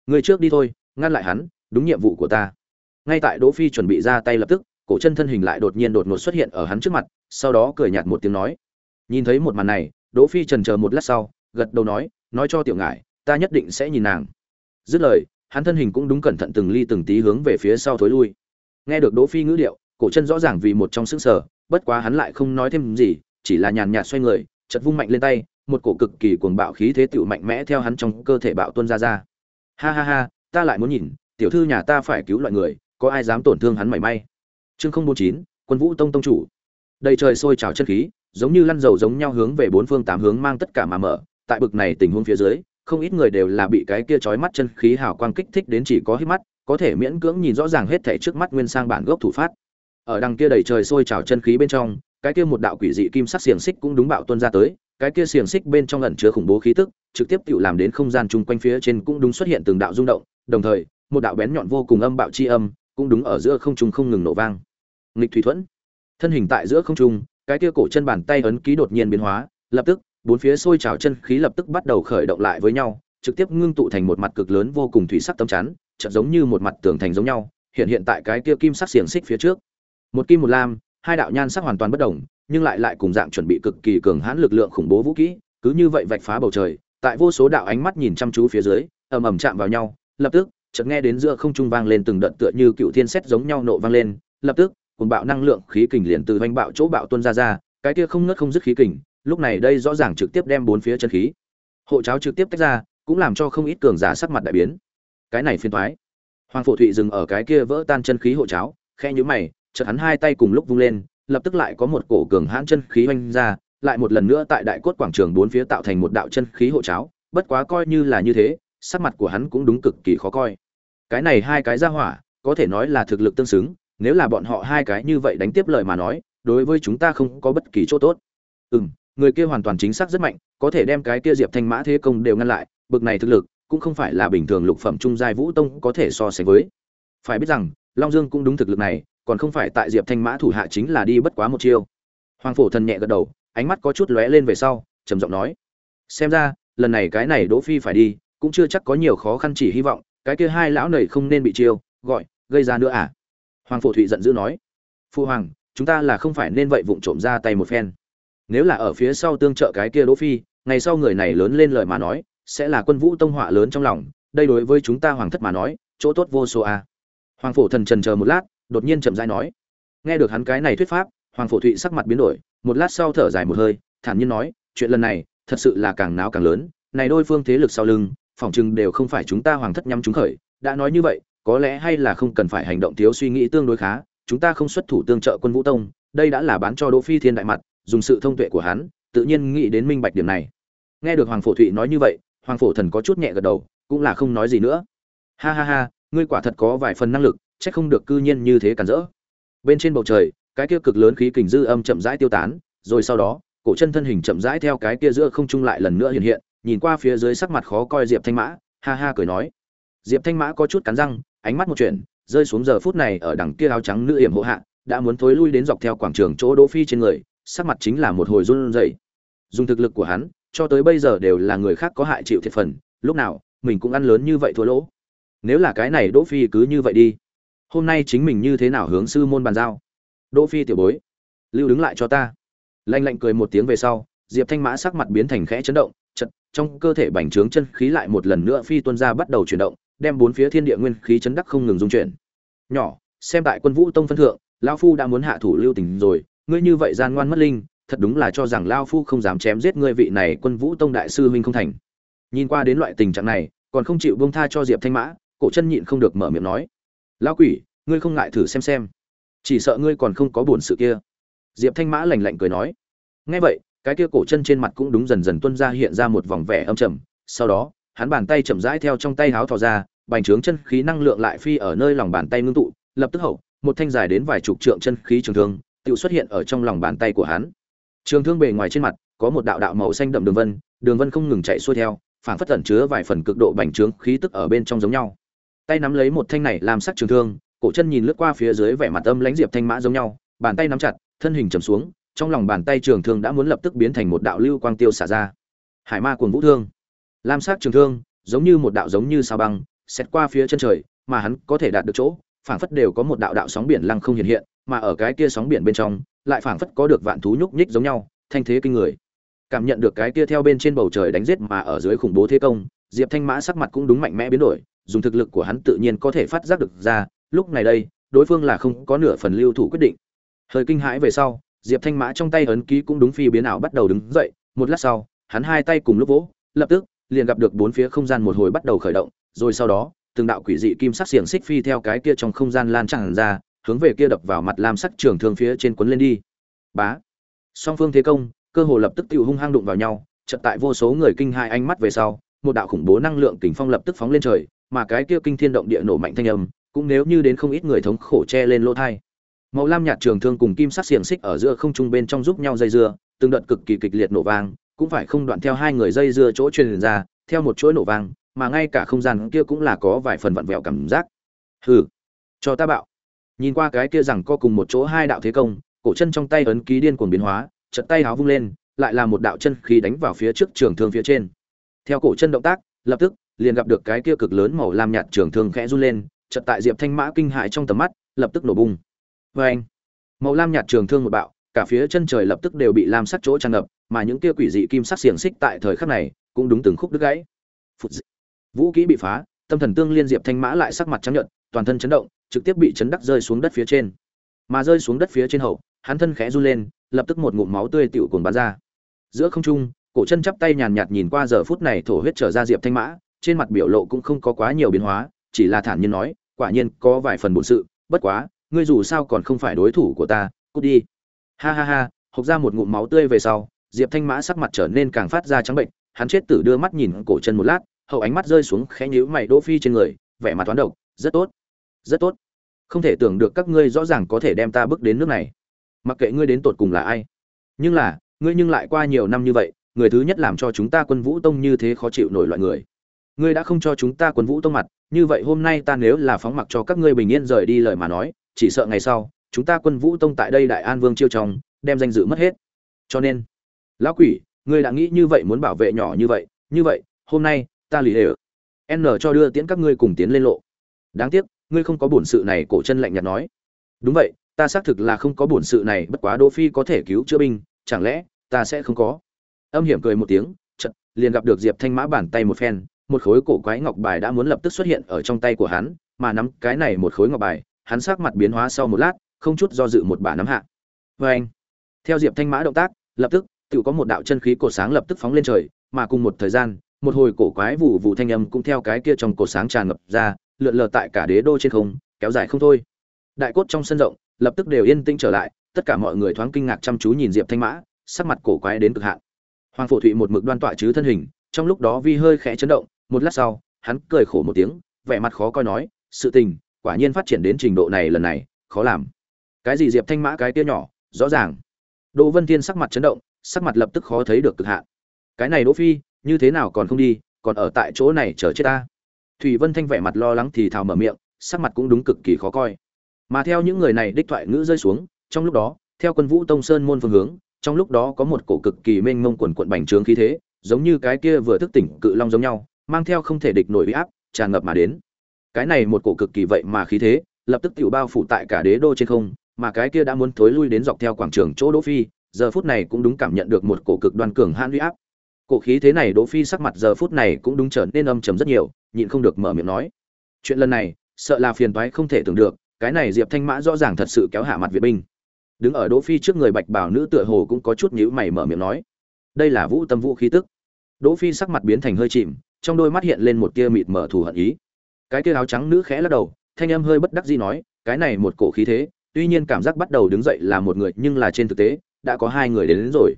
Người trước đi thôi, ngăn lại hắn đúng nhiệm vụ của ta. Ngay tại đỗ phi chuẩn bị ra tay lập tức, cổ chân thân hình lại đột nhiên đột ngột xuất hiện ở hắn trước mặt, sau đó cười nhạt một tiếng nói. Nhìn thấy một màn này, đỗ phi trần chờ một lát sau, gật đầu nói nói cho tiểu ngải, ta nhất định sẽ nhìn nàng. Dứt lời, hắn thân hình cũng đúng cẩn thận từng ly từng tí hướng về phía sau thối lui. Nghe được đỗ phi ngữ điệu, cổ chân rõ ràng vì một trong sức sở, bất quá hắn lại không nói thêm gì, chỉ là nhàn nhạt xoay người chật vung mạnh lên tay, một cổ cực kỳ cuồng bạo khí thế tựu mạnh mẽ theo hắn trong cơ thể bạo tuôn ra ra. Ha ha ha, ta lại muốn nhìn tiểu thư nhà ta phải cứu loại người, có ai dám tổn thương hắn mảy may? Chương không bốn chín, quân vũ tông tông chủ. Đầy trời sôi trào chân khí, giống như lăn dầu giống nhau hướng về bốn phương tám hướng mang tất cả mà mở. Tại bực này tình huống phía dưới, không ít người đều là bị cái kia chói mắt chân khí hào quang kích thích đến chỉ có hít mắt, có thể miễn cưỡng nhìn rõ ràng hết thảy trước mắt nguyên sang bản gốc thủ phát ở đằng kia đầy trời sôi trào chân khí bên trong, cái kia một đạo quỷ dị kim sắc xiềng xích cũng đúng bạo tuôn ra tới, cái kia xiềng xích bên trong ẩn chứa khủng bố khí tức, trực tiếp tự làm đến không gian chung quanh phía trên cũng đúng xuất hiện từng đạo rung động, đồng thời một đạo bén nhọn vô cùng âm bạo chi âm, cũng đúng ở giữa không trung không ngừng nổ vang. Nghịch thủy thuẫn. Thân hình tại giữa không trung, cái kia cổ chân bàn tay ấn ký đột nhiên biến hóa, lập tức, bốn phía sôi trào chân khí lập tức bắt đầu khởi động lại với nhau, trực tiếp ngưng tụ thành một mặt cực lớn vô cùng thủy sắc tấm chắn, chợt giống như một mặt tường thành giống nhau, hiện hiện tại cái kia kim sắc xiềng xích phía trước. Một kim một lam, hai đạo nhan sắc hoàn toàn bất đồng nhưng lại lại cùng dạng chuẩn bị cực kỳ cường hãn lực lượng khủng bố vũ kỹ, cứ như vậy vạch phá bầu trời, tại vô số đạo ánh mắt nhìn chăm chú phía dưới, ầm ầm chạm vào nhau, lập tức chợt nghe đến giữa không trung vang lên từng đợt tựa như cựu thiên xét giống nhau nộ vang lên, lập tức cùng bạo năng lượng khí kình liền từ hoành bạo chỗ bạo tuôn ra ra, cái kia không ngớt không dứt khí kình, lúc này đây rõ ràng trực tiếp đem bốn phía chân khí, hộ cháo trực tiếp tách ra, cũng làm cho không ít cường giả sắc mặt đại biến. Cái này phiền thoái hoàng phổ thụy dừng ở cái kia vỡ tan chân khí hộ cháo khe nhíu mày, chợt hắn hai tay cùng lúc vung lên, lập tức lại có một cổ cường hãn chân khí oanh ra, lại một lần nữa tại đại cốt quảng trường bốn phía tạo thành một đạo chân khí hộ cháo, bất quá coi như là như thế, sắc mặt của hắn cũng đúng cực kỳ khó coi cái này hai cái ra hỏa, có thể nói là thực lực tương xứng, nếu là bọn họ hai cái như vậy đánh tiếp lời mà nói, đối với chúng ta không có bất kỳ chỗ tốt. Ừ m người kia hoàn toàn chính xác rất mạnh, có thể đem cái kia diệp thanh mã thế công đều ngăn lại, bực này thực lực, cũng không phải là bình thường lục phẩm trung giai vũ tông có thể so sánh với. Phải biết rằng, long dương cũng đúng thực lực này, còn không phải tại diệp thanh mã thủ hạ chính là đi bất quá một chiêu. Hoàng phổ thần nhẹ gật đầu, ánh mắt có chút lóe lên về sau, trầm giọng nói, xem ra, lần này cái này đỗ phi phải đi, cũng chưa chắc có nhiều khó khăn chỉ hy vọng cái kia hai lão nầy không nên bị chiêu, gọi, gây ra nữa à? Hoàng phổ thụy giận dữ nói. Phu hoàng, chúng ta là không phải nên vậy vụng trộm ra tay một phen. Nếu là ở phía sau tương trợ cái kia đỗ phi, ngày sau người này lớn lên lời mà nói, sẽ là quân vũ tông họa lớn trong lòng, đây đối với chúng ta hoàng thất mà nói, chỗ tốt vô số à. hoàng phổ thần trần chờ một lát, đột nhiên chậm rãi nói. Nghe được hắn cái này thuyết pháp, hoàng phổ thụy sắc mặt biến đổi, một lát sau thở dài một hơi, thản nhiên nói, chuyện lần này, thật sự là càng náo càng lớn, này đôi phương thế lực sau lưng phỏng chừng đều không phải chúng ta hoàng thất nhắm chúng khởi, đã nói như vậy, có lẽ hay là không cần phải hành động thiếu suy nghĩ tương đối khá, chúng ta không xuất thủ tương trợ quân vũ tông, đây đã là bán cho đỗ phi thiên đại mặt, dùng sự thông tuệ của hắn, tự nhiên nghĩ đến minh bạch điểm này. Nghe được hoàng phổ thụy nói như vậy, hoàng phổ thần có chút nhẹ gật đầu, cũng là không nói gì nữa. Ha ha ha, ngươi quả thật có vài phần năng lực, chắc không được cư nhiên như thế cản rỡ. Bên trên bầu trời, cái kia cực lớn khí kình dư âm chậm rãi tiêu tán, rồi sau đó, cổ chân thân hình chậm rãi theo cái kia giữa không trung lại lần nữa hiện hiện nhìn qua phía dưới sắc mặt khó coi diệp thanh mã, ha ha cười nói. Diệp thanh mã có chút cắn răng, ánh mắt một chuyện rơi xuống giờ phút này ở đằng kia áo trắng nữ hiểm hộ hạ, đã muốn thối lui đến dọc theo quảng trường chỗ đỗ phi trên người, sắc mặt chính là một hồi run rẩy. Dùng thực lực của hắn, cho tới bây giờ đều là người khác có hại chịu thiệt phần, lúc nào, mình cũng ăn lớn như vậy thua lỗ. Nếu là cái này đỗ phi cứ như vậy đi. Hôm nay chính mình như thế nào hướng sư môn bàn giao? Đỗ phi tiểu bối, lưu đứng lại cho ta. Lanh lạnh cười một tiếng về sau, diệp thanh mã sắc mặt biến thành khẽ chấn động chật, trong cơ thể bành trướng chân khí lại một lần nữa phi tuôn ra bắt đầu chuyển động, đem bốn phía thiên địa nguyên khí chấn đắc không ngừng dung chuyển. Nhỏ, xem tại quân vũ tông phân thượng, lão phu đã muốn hạ thủ lưu tình rồi, ngươi như vậy gian ngoan mất linh, thật đúng là cho rằng lão phu không dám chém giết ngươi vị này quân vũ tông đại sư huynh không thành. Nhìn qua đến loại tình trạng này, còn không chịu buông tha cho diệp thanh mã, cổ chân nhịn không được mở miệng nói, lão quỷ, ngươi không ngại thử xem xem, chỉ sợ ngươi còn không có buồn sự kia. Diệp thanh mã lạnh lạnh cười nói, nghe vậy cái kia cổ chân trên mặt cũng đúng dần dần tuôn ra hiện ra một vòng vẻ âm trầm. Sau đó, hắn bàn tay chậm rãi theo trong tay háo thò ra, bành trướng chân khí năng lượng lại phi ở nơi lòng bàn tay ngưng tụ, lập tức hậu, một thanh dài đến vài chục trượng chân khí trường thương tự xuất hiện ở trong lòng bàn tay của hắn. Trường thương bề ngoài trên mặt, có một đạo đạo màu xanh đậm đường vân đường vân không ngừng chạy xuôi theo phản phất tẩn chứa vài phần cực độ bành trướng khí tức ở bên trong giống nhau. Tay nắm lấy một thanh này làm sắc trường thương, cổ chân nhìn lướt qua phía dưới vẻ mặt âm lãnh diệp thanh mã giống nhau, bàn tay nắm chặt, thân hình trầm xuống trong lòng bàn tay trường thương đã muốn lập tức biến thành một đạo lưu quang tiêu xả ra. Hải ma cuồng vũ thương. Lam sắc trường thương, giống như một đạo giống như sao băng xét qua phía chân trời, mà hắn có thể đạt được chỗ, phảng phất đều có một đạo đạo sóng biển lăng không hiện hiện, mà ở cái kia sóng biển bên trong, lại phảng phất có được vạn thú nhúc nhích giống nhau, thanh thế kinh người. Cảm nhận được cái kia theo bên trên bầu trời đánh giết mà ở dưới khủng bố thế công, diệp thanh mã sắc mặt cũng đúng mạnh mẽ biến đổi, dùng thực lực của hắn tự nhiên có thể phát giác được ra, lúc này đây, đối phương là không có nửa phần lưu thủ quyết định. Hơi kinh hãi về sau diệp thanh mã trong tay ấn ký cũng đúng phi biến ảo bắt đầu đứng dậy, một lát sau, hắn hai tay cùng lúc vỗ, lập tức, liền gặp được bốn phía không gian một hồi bắt đầu khởi động, rồi sau đó, từng đạo quỷ dị kim sắc xiềng xích phi theo cái kia trong không gian lan tràn ra, hướng về kia đập vào mặt lam sắc trường thương phía trên quấn lên đi. Bá! Song phương thế công, cơ hồ lập tức tiêu hung hăng đụng vào nhau, chợt tại vô số người kinh hai ánh mắt về sau, một đạo khủng bố năng lượng kình phong lập tức phóng lên trời, mà cái kia kinh thiên động địa nổ mạnh thanh âm, cũng nếu như đến không ít người thống khổ che lên lỗ thai màu lam nhạt trường thương cùng kim sắc xiềng xích ở giữa không trung bên trong giúp nhau dây dưa, từng đợt cực kỳ kịch liệt nổ vang, cũng phải không đoạn theo hai người dây dưa chỗ truyền ra, theo một chuỗi nổ vang, mà ngay cả không gian kia cũng là có vài phần vặn vẹo cảm giác. Hừ, cho ta bạo. Nhìn qua cái kia rằng co cùng một chỗ hai đạo thế công, cổ chân trong tay ấn ký điên cuồng biến hóa chật tay háo vung lên, lại là một đạo chân khí đánh vào phía trước trường thương phía trên. Theo cổ chân động tác, lập tức, liền gặp được cái kia cực lớn màu lam nhạt trường thương khẽ run lên, chợt tại diệp thanh mã kinh hại trong tầm mắt, lập tức nổ bung và anh. Màu lam nhạt trường thương một bạo, cả phía chân trời lập tức đều bị lam sắc chỗ tràn ngập, mà những kia quỷ dị kim sắc xiềng xích tại thời khắc này cũng đúng từng khúc đứt gãy. Phụt dị. vũ khí bị phá, tâm thần tương liên diệp thanh mã lại sắc mặt trắng nhợt, toàn thân chấn động, trực tiếp bị chấn đắc rơi xuống đất phía trên. Mà rơi xuống đất phía trên hậu, hắn thân khẽ run lên, lập tức một ngụm máu tươi tiểu cuồn bắn ra. Giữa không trung, cổ chân chắp tay nhàn nhạt nhìn qua giờ phút này thổ huyết trở ra diệp thanh mã, trên mặt biểu lộ cũng không có quá nhiều biến hóa, chỉ là thản nhiên nói, quả nhiên có vài phần bổn sự, bất quá ngươi dù sao còn không phải đối thủ của ta, cút đi. Ha ha ha, hộc ra một ngụm máu tươi về sau, diệp thanh mã sắc mặt trở nên càng phát ra trắng bệnh, hắn chết tử đưa mắt nhìn cổ chân một lát, hậu ánh mắt rơi xuống khẽ nhíu mày đỗ phi trên người, vẻ mặt toán độc, rất tốt rất tốt. Không thể tưởng được các ngươi rõ ràng có thể đem ta bước đến nước này. Mặc kệ ngươi đến tột cùng là ai. Nhưng là, ngươi nhưng lại qua nhiều năm như vậy, người thứ nhất làm cho chúng ta quân vũ tông như thế khó chịu nổi loại người. Ngươi đã không cho chúng ta quân vũ tông mặt, như vậy hôm nay ta nếu là phóng mặc cho các ngươi bình yên rời đi lời mà nói chỉ sợ ngày sau, chúng ta quân vũ tông tại đây đại an vương chiêu trong, đem danh dự mất hết. Cho nên, lão quỷ, ngươi đã nghĩ như vậy muốn bảo vệ nhỏ như vậy như vậy, hôm nay, ta lì đều n cho đưa tiễn các ngươi cùng tiến lên lộ. Đáng tiếc, ngươi không có bổn sự này, cổ chân lạnh nhạt nói. Đúng vậy, ta xác thực là không có bổn sự này, bất quá đỗ phi có thể cứu chữa binh, chẳng lẽ, ta sẽ không có? Âm hiểm cười một tiếng, chợt, liền gặp được diệp thanh mã bàn tay một phen, một khối cổ quái ngọc bài đã muốn lập tức xuất hiện ở trong tay của hắn, mà nắm cái này một khối ngọc bài hắn sắc mặt biến hóa sau một lát, không chút do dự một bà nắm hạ. Vê anh, theo diệp thanh mã động tác, lập tức tự có một đạo chân khí cổ sáng lập tức phóng lên trời, mà cùng một thời gian, một hồi cổ quái vụ vụ thanh âm cũng theo cái kia trong cổ sáng tràn ngập ra, lượn lờ tại cả đế đô trên không, kéo dài không thôi. Đại cốt trong sân rộng, lập tức đều yên tĩnh trở lại, tất cả mọi người thoáng kinh ngạc chăm chú nhìn diệp thanh mã, sắc mặt cổ quái đến cực hạn. Hoàng phổ thụy một mực đoan tọa chứ thân hình, trong lúc đó vi hơi khẽ chấn động, một lát sau, hắn cười khổ một tiếng, vẻ mặt khó coi nói, sự tình quả nhiên phát triển đến trình độ này lần này, khó làm. Cái gì diệp thanh mã cái kia nhỏ, rõ ràng. Đỗ vân thiên sắc mặt chấn động, sắc mặt lập tức khó thấy được cực hạn. Cái này đỗ phi, như thế nào còn không đi, còn ở tại chỗ này chờ chết ta. Thủy vân thanh vẻ mặt lo lắng thì thào mở miệng, sắc mặt cũng đúng cực kỳ khó coi. Mà theo những người này đích thoại ngữ rơi xuống, trong lúc đó, theo quân vũ tông sơn môn phương hướng, trong lúc đó có một cổ cực kỳ mênh mông quần cuộn bành trướng khí thế, giống như cái kia vừa thức tỉnh cự long giống nhau, mang theo không thể địch nổi uy áp, tràn ngập mà đến cái này một cổ cực kỳ vậy mà khí thế, lập tức tiểu bao phủ tại cả đế đô trên không, mà cái kia đã muốn thối lui đến dọc theo quảng trường chỗ đỗ phi, giờ phút này cũng đúng cảm nhận được một cổ cực đoan cường hãn uy áp. Cổ khí thế này đỗ phi sắc mặt giờ phút này cũng đúng trở nên âm trầm rất nhiều, nhịn không được mở miệng nói. Chuyện lần này, sợ là phiền toái không thể tưởng được, cái này diệp thanh mã rõ ràng thật sự kéo hạ mặt việt binh. Đứng ở đỗ phi trước người bạch bảo nữ tựa hồ cũng có chút nhíu mày mở miệng nói. Đây là vũ tâm vũ khí tức. Đỗ phi sắc mặt biến thành hơi chìm, trong đôi mắt hiện lên một tia mịt mở thù hận ý cái kia áo trắng nữ khẽ lắc đầu thanh âm hơi bất đắc dĩ nói cái này một cổ khí thế tuy nhiên cảm giác bắt đầu đứng dậy là một người nhưng là trên thực tế đã có hai người đến, đến rồi.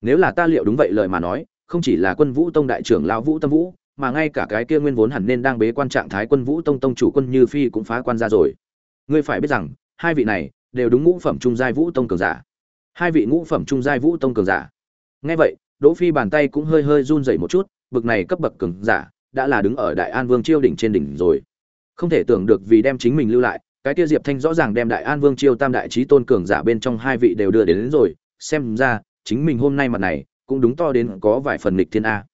Nếu là ta liệu đúng vậy lời mà nói không chỉ là quân vũ tông đại trưởng lão vũ tâm vũ mà ngay cả cái kia nguyên vốn hẳn nên đang bế quan trạng thái quân vũ tông tông chủ quân như phi cũng phá quan ra rồi. Ngươi phải biết rằng hai vị này đều đúng ngũ phẩm trung giai vũ tông cường giả. Hai vị ngũ phẩm trung giai vũ tông cường giả. Nghe vậy đỗ phi bàn tay cũng hơi hơi run rẩy một chút bực này cấp bậc cường giả đã là đứng ở đại an vương chiêu đỉnh trên đỉnh rồi. Không thể tưởng được vì đem chính mình lưu lại cái kia diệp thanh rõ ràng đem đại an vương chiêu tam đại trí tôn cường giả bên trong hai vị đều đưa đến, đến rồi. Xem ra chính mình hôm nay mặt này cũng đúng to đến có vài phần nghịch thiên a.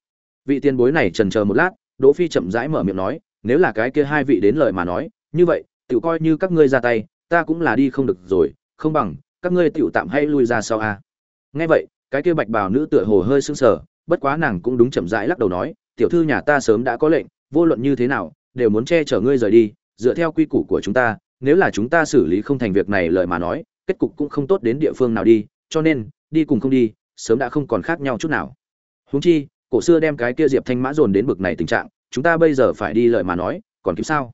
Vị tiền bối này trần chờ một lát đỗ phi chậm rãi mở miệng nói nếu là cái kia hai vị đến lời mà nói như vậy tự coi như các ngươi ra tay ta cũng là đi không được rồi không bằng các ngươi tiểu tạm hay lui ra sau a. Nghe vậy cái kia bạch bào nữ tựa hồ hơi sưng sờ bất quá nàng cũng đúng chậm rãi lắc đầu nói tiểu thư nhà ta sớm đã có lệnh, vô luận như thế nào, đều muốn che chở ngươi rời đi, dựa theo quy củ của chúng ta, nếu là chúng ta xử lý không thành việc này lời mà nói, kết cục cũng không tốt đến địa phương nào đi, cho nên, đi cùng không đi, sớm đã không còn khác nhau chút nào. Huống chi, cổ xưa đem cái kia diệp thanh mã dồn đến bực này tình trạng, chúng ta bây giờ phải đi lời mà nói, còn kịp sao?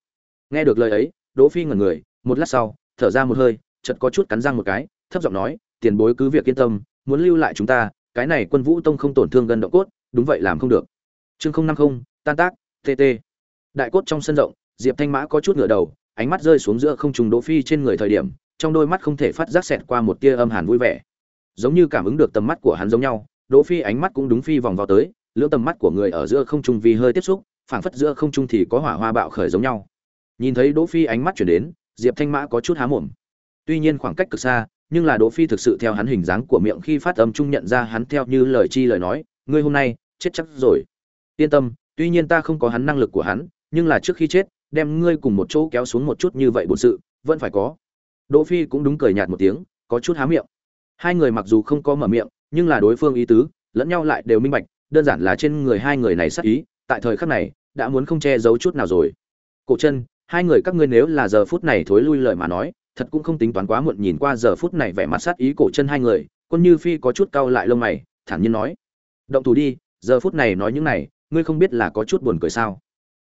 Nghe được lời ấy, đỗ phi ngẩn người, một lát sau, thở ra một hơi, chợt có chút cắn răng một cái, thấp giọng nói, tiền bối cứ việc yên tâm, muốn lưu lại chúng ta, cái này quân vũ tông không tổn thương gần động cốt, đúng vậy làm không được chương không năm không, tan tác tt đại cốt trong sân rộng, diệp thanh mã có chút ngửa đầu, ánh mắt rơi xuống giữa không trùng đỗ phi trên người thời điểm, trong đôi mắt không thể phát giác xẹt qua một tia âm hàn vui vẻ. Giống như cảm ứng được tầm mắt của hắn giống nhau, đỗ phi ánh mắt cũng đúng phi vòng vào tới, lưỡng tầm mắt của người ở giữa không trung vì hơi tiếp xúc, phảng phất giữa không trung thì có hỏa hoa bạo khởi giống nhau. Nhìn thấy đỗ phi ánh mắt chuyển đến, diệp thanh mã có chút há mồm. Tuy nhiên khoảng cách cực xa, nhưng là đỗ phi thực sự theo hắn hình dáng của miệng khi phát âm trung nhận ra hắn theo như lời chi lời nói, ngươi hôm nay chết chắc rồi yên tâm, tuy nhiên ta không có hắn năng lực của hắn, nhưng là trước khi chết, đem ngươi cùng một chỗ kéo xuống một chút như vậy bổn sự, vẫn phải có. Đỗ phi cũng đúng cười nhạt một tiếng, có chút há miệng. Hai người mặc dù không có mở miệng, nhưng là đối phương ý tứ, lẫn nhau lại đều minh bạch, đơn giản là trên người hai người này sát ý, tại thời khắc này, đã muốn không che giấu chút nào rồi. Cổ chân, hai người các ngươi nếu là giờ phút này thối lui lời mà nói, thật cũng không tính toán quá muộn nhìn qua giờ phút này vẻ mặt sát ý cổ chân hai người, quân như phi có chút cau lại lông mày, thản nhiên nói. Động thủ đi, giờ phút này nói những này ngươi không biết là có chút buồn cười sao?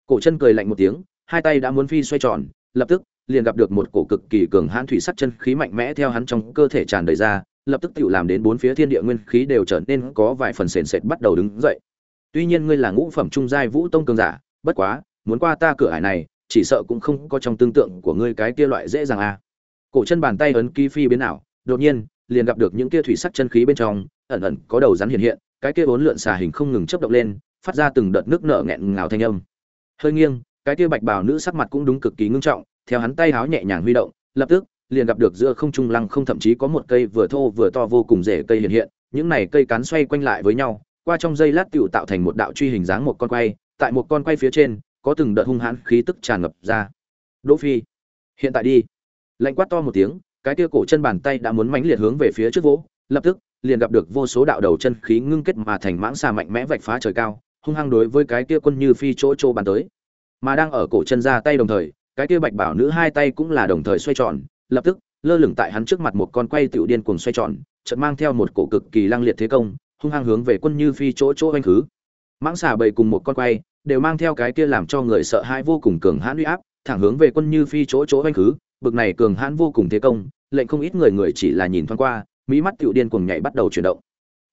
Cổ chân cười lạnh một tiếng, hai tay đã muốn phi xoay tròn, lập tức, liền gặp được một cổ cực kỳ cường hãn thủy sắc chân khí mạnh mẽ theo hắn trong cơ thể tràn đầy ra, lập tức tự làm đến bốn phía thiên địa nguyên khí đều trở nên có vài phần sền sệt bắt đầu đứng dậy. Tuy nhiên ngươi là ngũ phẩm trung giai vũ tông cường giả, bất quá, muốn qua ta cửa ải này, chỉ sợ cũng không có trong tương tượng của ngươi cái kia loại dễ dàng a cổ chân bàn tay ấn ký phi biến ảo, đột nhiên, liền gặp được những kia thủy sắc chân khí bên trong, ẩn ẩn có đầu rắn hiện hiện, cái kia bốn lượn xà hình không ngừng chớp động lên phát ra từng đợt nước nở nghẹn ngào thanh âm. Hơi nghiêng, cái kia bạch bào nữ sắc mặt cũng đúng cực kỳ ngưng trọng, theo hắn tay háo nhẹ nhàng huy động, lập tức, liền gặp được giữa không trung lăng không thậm chí có một cây vừa thô vừa to vô cùng rễ cây hiện hiện, những này cây cán xoay quanh lại với nhau, qua trong dây lát tựu tạo thành một đạo truy hình dáng một con quay, tại một con quay phía trên, có từng đợt hung hãn khí tức tràn ngập ra. Đỗ phi, hiện tại đi. Lạnh quát to một tiếng, cái kia cổ chân bàn tay đã muốn mãnh liệt hướng về phía trước vỗ, lập tức, liền gặp được vô số đạo đầu chân khí ngưng kết mà thành mãng xà mạnh mẽ vạch phá trời cao hung hăng đối với cái kia quân như phi chỗ chỗ bàn tới. Mà đang ở cổ chân ra tay đồng thời, cái kia bạch bảo nữ hai tay cũng là đồng thời xoay tròn, lập tức, lơ lửng tại hắn trước mặt một con quay tiểu điên cuồng xoay tròn, chợt mang theo một cổ cực kỳ lăng liệt thế công, hung hăng hướng về quân như phi chỗ chỗ anh khứ. Mãng xà bầy cùng một con quay, đều mang theo cái kia làm cho người sợ hãi vô cùng cường hãn uy áp, thẳng hướng về quân như phi chỗ chỗ anh khứ, bực này cường hãn vô cùng thế công, lệnh không ít người người chỉ là nhìn thoáng qua mỹ mắt tiểu điên cuồng nhảy bắt đầu chuyển động.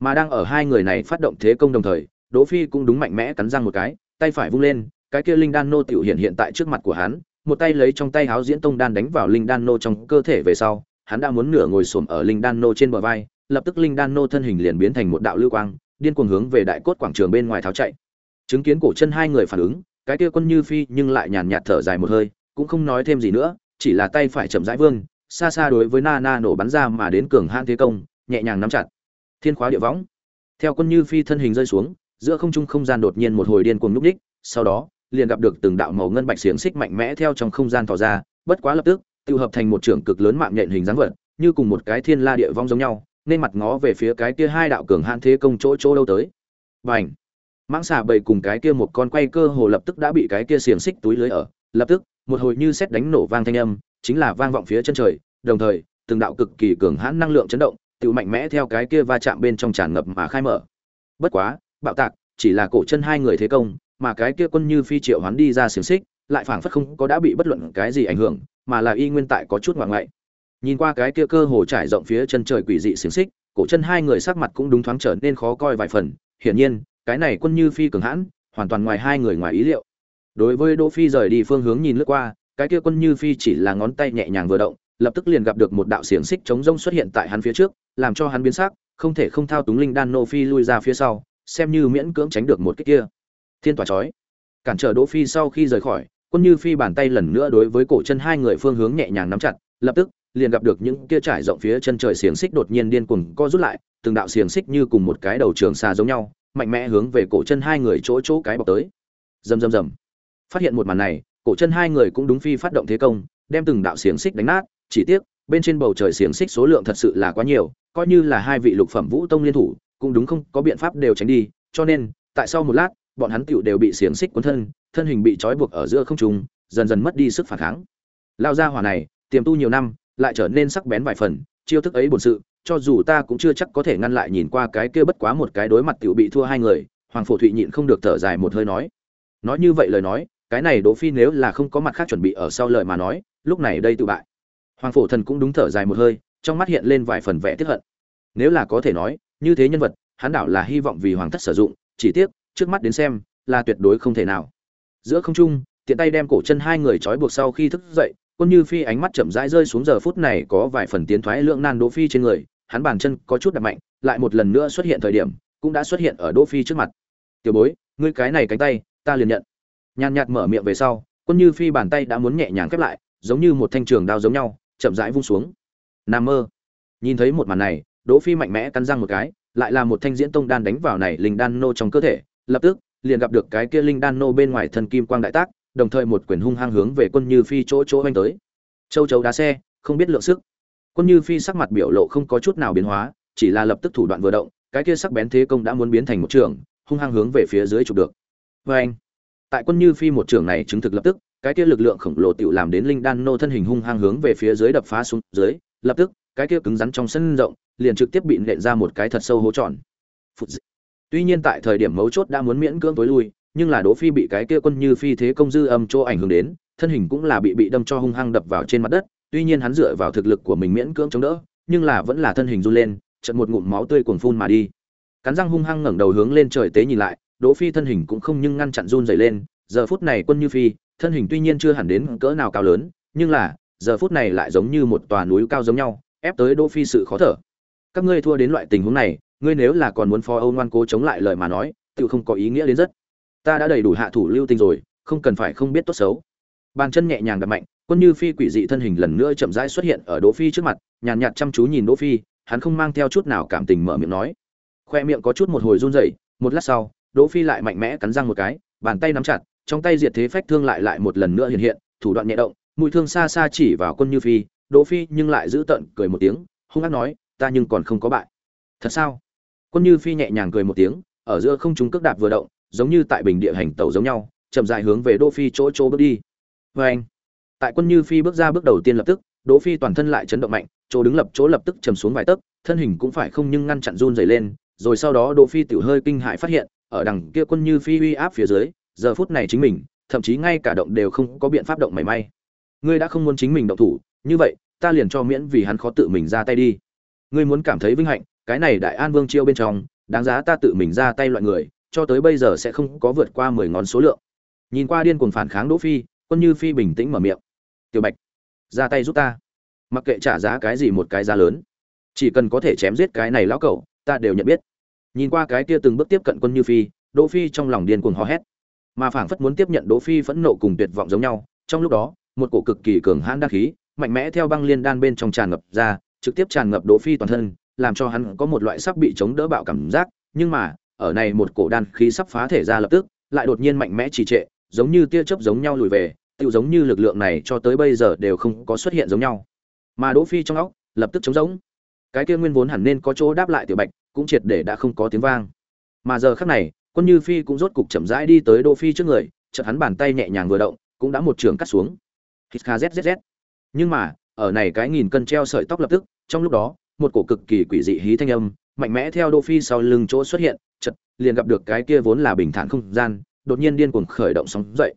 Mà đang ở hai người này phát động thế công đồng thời đỗ phi cũng đúng mạnh mẽ cắn răng một cái, tay phải vung lên, cái kia linh đan nô tiểu hiện hiện tại trước mặt của hắn, một tay lấy trong tay háo diễn tông đan đánh vào linh đan nô trong cơ thể về sau, hắn đã muốn nửa ngồi xổm ở linh đan nô trên bờ vai, lập tức linh đan nô thân hình liền biến thành một đạo lưu quang, điên cuồng hướng về đại cốt quảng trường bên ngoài tháo chạy. Chứng kiến cổ chân hai người phản ứng, cái kia quân như phi nhưng lại nhàn nhạt thở dài một hơi, cũng không nói thêm gì nữa, chỉ là tay phải chậm rãi vươn, xa xa đối với na na nổ bắn ra mà đến cường hãn thế công, nhẹ nhàng nắm chặt. Thiên khóa địa võng. Theo quân như phi thân hình rơi xuống giữa không trung không gian đột nhiên một hồi điên cuồng núp nhích, sau đó liền gặp được từng đạo màu ngân bạch xiềng xích mạnh mẽ theo trong không gian tỏ ra bất quá lập tức tự hợp thành một trưởng cực lớn mạng nhện hình dáng vật như cùng một cái thiên la địa vong giống nhau nên mặt ngó về phía cái kia hai đạo cường hãn thế công chỗ chỗ đâu tới. Bành! Mãng xà bầy cùng cái kia một con quay cơ hồ lập tức đã bị cái kia xiềng xích túi lưới ở lập tức một hồi như sét đánh nổ vang thanh âm chính là vang vọng phía chân trời đồng thời từng đạo cực kỳ cường hãn năng lượng chấn động tự mạnh mẽ theo cái kia va chạm bên trong tràn ngập mà khai mở. Bất quá bạo tạc, chỉ là cổ chân hai người thế công, mà cái kia quân như phi triệu hoán đi ra xiềng xích, lại phảng phất không có đã bị bất luận cái gì ảnh hưởng, mà là y nguyên tại có chút ngoại ngoại. Nhìn qua cái kia cơ hồ trải rộng phía chân trời quỷ dị xiềng xích, cổ chân hai người sắc mặt cũng đúng thoáng trở nên khó coi vài phần, hiển nhiên, cái này quân như phi cường hãn, hoàn toàn ngoài hai người ngoài ý liệu. Đối với đỗ phi rời đi phương hướng nhìn lướt qua, cái kia quân như phi chỉ là ngón tay nhẹ nhàng vừa động, lập tức liền gặp được một đạo xiềng xích chống rông xuất hiện tại hắn phía trước, làm cho hắn biến sắc, không thể không thao túng linh đan nô phi lui ra phía sau xem như miễn cưỡng tránh được một cái kia. Thiên tỏa chói. Cản trở đỗ phi sau khi rời khỏi, quân như phi bàn tay lần nữa đối với cổ chân hai người phương hướng nhẹ nhàng nắm chặt, lập tức, liền gặp được những kia trải rộng phía chân trời xiềng xích đột nhiên điên cuồng co rút lại, từng đạo xiềng xích như cùng một cái đầu trường xa giống nhau, mạnh mẽ hướng về cổ chân hai người chỗ chỗ cái bọc tới. Rầm rầm rầm. Phát hiện một màn này, cổ chân hai người cũng đúng phi phát động thế công, đem từng đạo xiềng xích đánh nát, chỉ tiếc, bên trên bầu trời xiềng xích số lượng thật sự là quá nhiều, coi như là hai vị lục phẩm vũ tông liên thủ cũng đúng không, có biện pháp đều tránh đi, cho nên, tại sau một lát, bọn hắn tựu đều bị xiềng xích cuốn thân thân hình bị trói buộc ở giữa không trung, dần dần mất đi sức phản kháng. Lao ra hỏa này, tiềm tu nhiều năm, lại trở nên sắc bén vài phần, chiêu thức ấy bổn sự, cho dù ta cũng chưa chắc có thể ngăn lại nhìn qua cái kia bất quá một cái đối mặt tựu bị thua hai người, hoàng phổ thụy nhịn không được thở dài một hơi nói. Nói như vậy lời nói, cái này đỗ phi nếu là không có mặt khác chuẩn bị ở sau lời mà nói, lúc này đây tự bại. Hoàng phổ thần cũng đúng thở dài một hơi, trong mắt hiện lên vài phần vẻ tiếc hận. Nếu là có thể nói như thế nhân vật, hắn đảo là hy vọng vì hoàng thất sử dụng, chỉ tiếc, trước mắt đến xem, là tuyệt đối không thể nào. Giữa không trung, tiện tay đem cổ chân hai người trói buộc sau khi thức dậy, quân như phi ánh mắt chậm rãi rơi xuống giờ phút này có vài phần tiến thoái lượng nan đỗ phi trên người, hắn bàn chân có chút đập mạnh, lại một lần nữa xuất hiện thời điểm, cũng đã xuất hiện ở đỗ phi trước mặt. Tiểu bối, ngươi cái này cánh tay, ta liền nhận. Nhàn nhạt mở miệng về sau, quân như phi bàn tay đã muốn nhẹ nhàng khép lại, giống như một thanh trường đao giống nhau, chậm rãi vung xuống. Nam mơ. Nhìn thấy một màn này đỗ phi mạnh mẽ cắn răng một cái, lại là một thanh diễn tông đan đánh vào này linh đan nô trong cơ thể, lập tức, liền gặp được cái kia linh đan nô bên ngoài thân kim quang đại tác, đồng thời một quyền hung hăng hướng về quân như phi chỗ chỗ anh tới. Châu chấu đá xe, không biết lượng sức. Quân như phi sắc mặt biểu lộ không có chút nào biến hóa, chỉ là lập tức thủ đoạn vừa động, cái kia sắc bén thế công đã muốn biến thành một trường, hung hăng hướng về phía dưới chụp được. Và anh, tại quân như phi một trường này chứng thực lập tức, cái kia lực lượng khổng lồ tiểu làm đến linh đan nô thân hình hung hăng hướng về phía dưới đập phá xuống dưới, lập tức, cái kia cứng rắn trong sân rộng liền trực tiếp bị nện ra một cái thật sâu hố tròn. Tuy nhiên tại thời điểm mấu chốt đã muốn miễn cưỡng tối lui, nhưng là đỗ phi bị cái kia quân như phi thế công dư âm cho ảnh hưởng đến, thân hình cũng là bị bị đâm cho hung hăng đập vào trên mặt đất, tuy nhiên hắn dựa vào thực lực của mình miễn cưỡng chống đỡ, nhưng là vẫn là thân hình run lên, chợt một ngụm máu tươi cuồng phun mà đi. Cắn răng hung hăng ngẩng đầu hướng lên trời tế nhìn lại, đỗ phi thân hình cũng không nhưng ngăn chặn run rẩy lên, giờ phút này quân như phi, thân hình tuy nhiên chưa hẳn đến cỡ nào cao lớn, nhưng là, giờ phút này lại giống như một tòa núi cao giống nhau, ép tới đỗ phi sự khó thở các ngươi thua đến loại tình huống này, ngươi nếu là còn muốn phó âu ngoan cố chống lại lời mà nói tự không có ý nghĩa đến rất. Ta đã đầy đủ hạ thủ lưu tình rồi, không cần phải không biết tốt xấu. Bàn chân nhẹ nhàng đập mạnh, quân như phi quỷ dị thân hình lần nữa chậm rãi xuất hiện ở đỗ phi trước mặt, nhàn nhạt chăm chú nhìn đỗ phi, hắn không mang theo chút nào cảm tình mở miệng nói. Khoe miệng có chút một hồi run rẩy, một lát sau, đỗ phi lại mạnh mẽ cắn răng một cái, bàn tay nắm chặt, trong tay diệt thế phách thương lại lại một lần nữa hiện hiện, thủ đoạn nhẹ động mũi thương xa xa chỉ vào quân như phi, đỗ phi nhưng lại giữ tận cười một tiếng, hung ác nói ta nhưng còn không có bại. Thật sao? Quân như phi nhẹ nhàng cười một tiếng, ở giữa không trung cước đạp vừa động, giống như tại bình địa hành tẩu giống nhau, chậm dài hướng về đỗ phi chỗ chỗ bước đi. Với anh, tại quân như phi bước ra bước đầu tiên lập tức, đỗ phi toàn thân lại chấn động mạnh, chỗ đứng lập chỗ lập tức trầm xuống vài tấc, thân hình cũng phải không nhưng ngăn chặn run rẩy lên, rồi sau đó đỗ phi tiểu hơi kinh hãi phát hiện, ở đằng kia quân như phi uy áp phía dưới, giờ phút này chính mình, thậm chí ngay cả động đều không có biện pháp động mảy may. Ngươi đã không muốn chính mình động thủ, như vậy, ta liền cho miễn vì hắn khó tự mình ra tay đi ngươi muốn cảm thấy vinh hạnh, cái này đại an vương chiêu bên trong, đáng giá ta tự mình ra tay loại người, cho tới bây giờ sẽ không có vượt qua mười ngón số lượng. Nhìn qua điên cuồng phản kháng đỗ phi, quân như phi bình tĩnh mở miệng. Tiểu bạch, ra tay giúp ta. Mặc kệ trả giá cái gì một cái giá lớn, chỉ cần có thể chém giết cái này lão cẩu, ta đều nhận biết. Nhìn qua cái kia từng bước tiếp cận quân như phi, đỗ phi trong lòng điên cuồng hò hét. Mà phảng phất muốn tiếp nhận đỗ phi phẫn nộ cùng tuyệt vọng giống nhau, trong lúc đó, một cổ cực kỳ cường hãn đa khí, mạnh mẽ theo băng liên đan bên trong tràn ngập ra trực tiếp tràn ngập đỗ phi toàn thân, làm cho hắn có một loại sắp bị chống đỡ bạo cảm giác. Nhưng mà, ở này một cổ đan khí sắp phá thể ra lập tức, lại đột nhiên mạnh mẽ trì trệ, giống như tia chớp giống nhau lùi về, tựu giống như lực lượng này cho tới bây giờ đều không có xuất hiện giống nhau. Mà đỗ phi trong óc, lập tức chống giống cái kia nguyên vốn hẳn nên có chỗ đáp lại tiểu bạch, cũng triệt để đã không có tiếng vang. Mà giờ khắc này, quân như phi cũng rốt cục chậm rãi đi tới đỗ phi trước người, chợt hắn bàn tay nhẹ nhàng vừa động, cũng đã một trường cắt xuống. Hít kha zzz nhưng mà ở này cái nghìn cân treo sợi tóc lập tức, trong lúc đó, một cổ cực kỳ quỷ dị hí thanh âm, mạnh mẽ theo đỗ phi sau lưng chỗ xuất hiện, chợt, liền gặp được cái kia vốn là bình thản không gian, đột nhiên điên cuồng khởi động sóng dậy.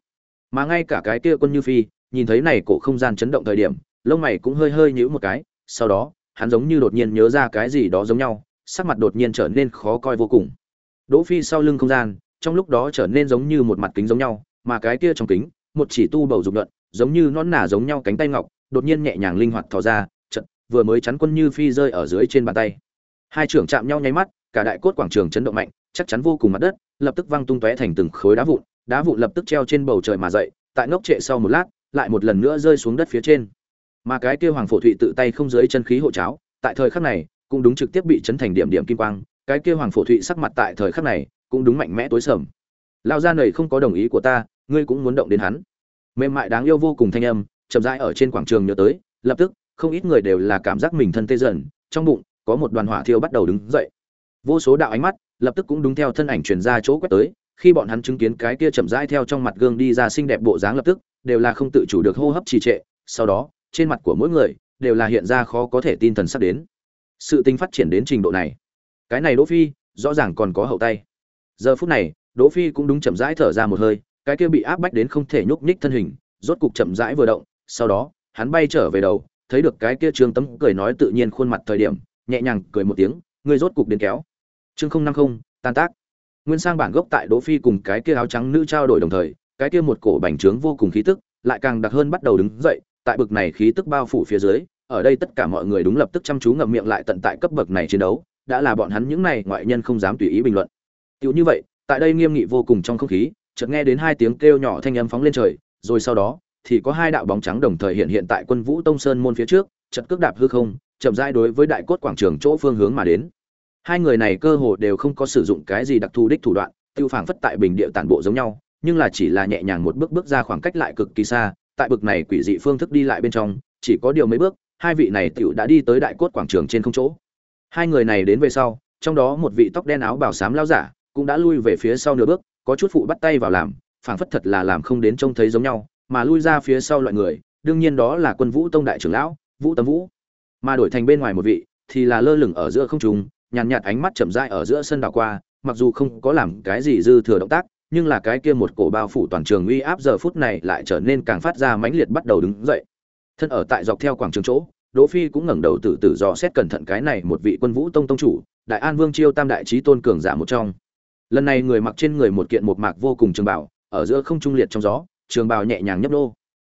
Mà ngay cả cái kia quân như phi, nhìn thấy này cổ không gian chấn động thời điểm, lông mày cũng hơi hơi nhíu một cái, sau đó, hắn giống như đột nhiên nhớ ra cái gì đó giống nhau, sắc mặt đột nhiên trở nên khó coi vô cùng. Đỗ phi sau lưng không gian, trong lúc đó trở nên giống như một mặt kính giống nhau, mà cái kia trong kính, một chỉ tu bầu dục luận giống như nón nả giống nhau cánh tay ngọc đột nhiên nhẹ nhàng linh hoạt thò ra trận vừa mới chắn quân như phi rơi ở dưới trên bàn tay. Hai trưởng chạm nhau nháy mắt, cả đại cốt quảng trường chấn động mạnh, chắc chắn vô cùng mặt đất, lập tức văng tung tóe thành từng khối đá vụn đá vụn lập tức treo trên bầu trời mà dậy, tại ngốc trệ sau một lát, lại một lần nữa rơi xuống đất phía trên. Mà cái kia hoàng phổ thụy tự tay không dưới chân khí hộ cháo, tại thời khắc này, cũng đúng trực tiếp bị chấn thành điểm điểm kim quang, cái kia hoàng phổ thụy sắc mặt tại thời khắc này, cũng đúng mạnh mẽ tối sầm. Lao ra này không có đồng ý của ta, ngươi cũng muốn động đến hắn. Mềm mại đáng yêu vô cùng thanh âm chậm rãi ở trên quảng trường nhớ tới, lập tức, không ít người đều là cảm giác mình thân tê dần, trong bụng, có một đoàn hỏa thiêu bắt đầu đứng dậy. Vô số đạo ánh mắt, lập tức cũng đúng theo thân ảnh truyền ra chỗ quét tới, khi bọn hắn chứng kiến cái kia chậm rãi theo trong mặt gương đi ra xinh đẹp bộ dáng lập tức, đều là không tự chủ được hô hấp trì trệ, sau đó, trên mặt của mỗi người, đều là hiện ra khó có thể tin thần sắp đến. Sự tinh phát triển đến trình độ này. Cái này đỗ phi, rõ ràng còn có hậu tay. Giờ phút này, đỗ phi cũng đúng chậm rãi thở ra một hơi, cái kia bị áp bách đến không thể nhúc nhích thân hình, rốt cục chậm rãi vừa động sau đó, hắn bay trở về đầu, thấy được cái kia trương tấm cười nói tự nhiên khuôn mặt thời điểm, nhẹ nhàng cười một tiếng, ngươi rốt cục đến kéo. Chương không năm không, tan tác. Nguyên sang bản gốc tại đỗ phi cùng cái kia áo trắng nữ trao đổi đồng thời, cái kia một cổ bành trướng vô cùng khí tức lại càng đặc hơn bắt đầu đứng dậy, tại bực này khí tức bao phủ phía dưới, ở đây tất cả mọi người đúng lập tức chăm chú ngậm miệng lại tận tại cấp bậc này chiến đấu, đã là bọn hắn những này ngoại nhân không dám tùy ý bình luận. Tiểu như vậy, tại đây nghiêm nghị vô cùng trong không khí, chợt nghe đến hai tiếng kêu nhỏ thanh âm phóng lên trời, rồi sau đó thì có hai đạo bóng trắng đồng thời hiện hiện tại quân vũ tông sơn môn phía trước, chật cước đạp hư không, chậm rãi đối với đại cốt quảng trường chỗ phương hướng mà đến. Hai người này cơ hồ đều không có sử dụng cái gì đặc thù đích thủ đoạn, tiêu phảng phất tại bình địa tản bộ giống nhau, nhưng là chỉ là nhẹ nhàng một bước bước ra khoảng cách lại cực kỳ xa, tại bực này quỷ dị phương thức đi lại bên trong, chỉ có điều mấy bước, hai vị này tiểu đã đi tới đại cốt quảng trường trên không chỗ. Hai người này đến về sau, trong đó một vị tóc đen áo bào sám lao giả cũng đã lui về phía sau nửa bước, có chút phụ bắt tay vào làm, phảng phất thật là làm không đến trông thấy giống nhau mà lui ra phía sau loại người, đương nhiên đó là quân vũ tông đại trưởng lão, vũ Tâm vũ. Mà đổi thành bên ngoài một vị, thì là lơ lửng ở giữa không trung, nhàn nhạt ánh mắt chậm rãi ở giữa sân đảo qua, mặc dù không có làm cái gì dư thừa động tác, nhưng là cái kia một cổ bao phủ toàn trường uy áp giờ phút này lại trở nên càng phát ra mãnh liệt bắt đầu đứng dậy. Thân ở tại dọc theo quảng trường chỗ, đỗ phi cũng ngẩng đầu tự tử dò xét cẩn thận cái này một vị quân vũ tông tông chủ, đại an vương chiêu tam đại chí tôn cường giả một trong. Lần này người mặc trên người một kiện một mạc vô cùng trường bảo, ở giữa không trung liệt trong gió trường bào nhẹ nhàng nhấp nô.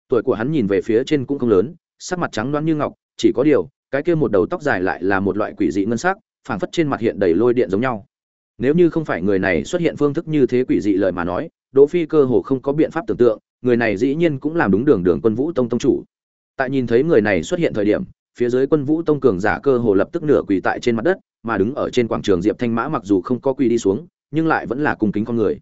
Tuổi của hắn nhìn về phía trên cũng không lớn, sắc mặt trắng đoán như ngọc, chỉ có điều, cái kia một đầu tóc dài lại là một loại quỷ dị ngân sắc, phảng phất trên mặt hiện đầy lôi điện giống nhau. Nếu như không phải người này xuất hiện phương thức như thế quỷ dị lời mà nói, đỗ phi cơ hồ không có biện pháp tưởng tượng, người này dĩ nhiên cũng làm đúng đường đường quân vũ tông tông chủ. Tại nhìn thấy người này xuất hiện thời điểm, phía dưới quân vũ tông cường giả cơ hồ lập tức nửa quỳ tại trên mặt đất, mà đứng ở trên quảng trường diệp thanh mã mặc dù không có quỳ đi xuống, nhưng lại vẫn là cung kính con người.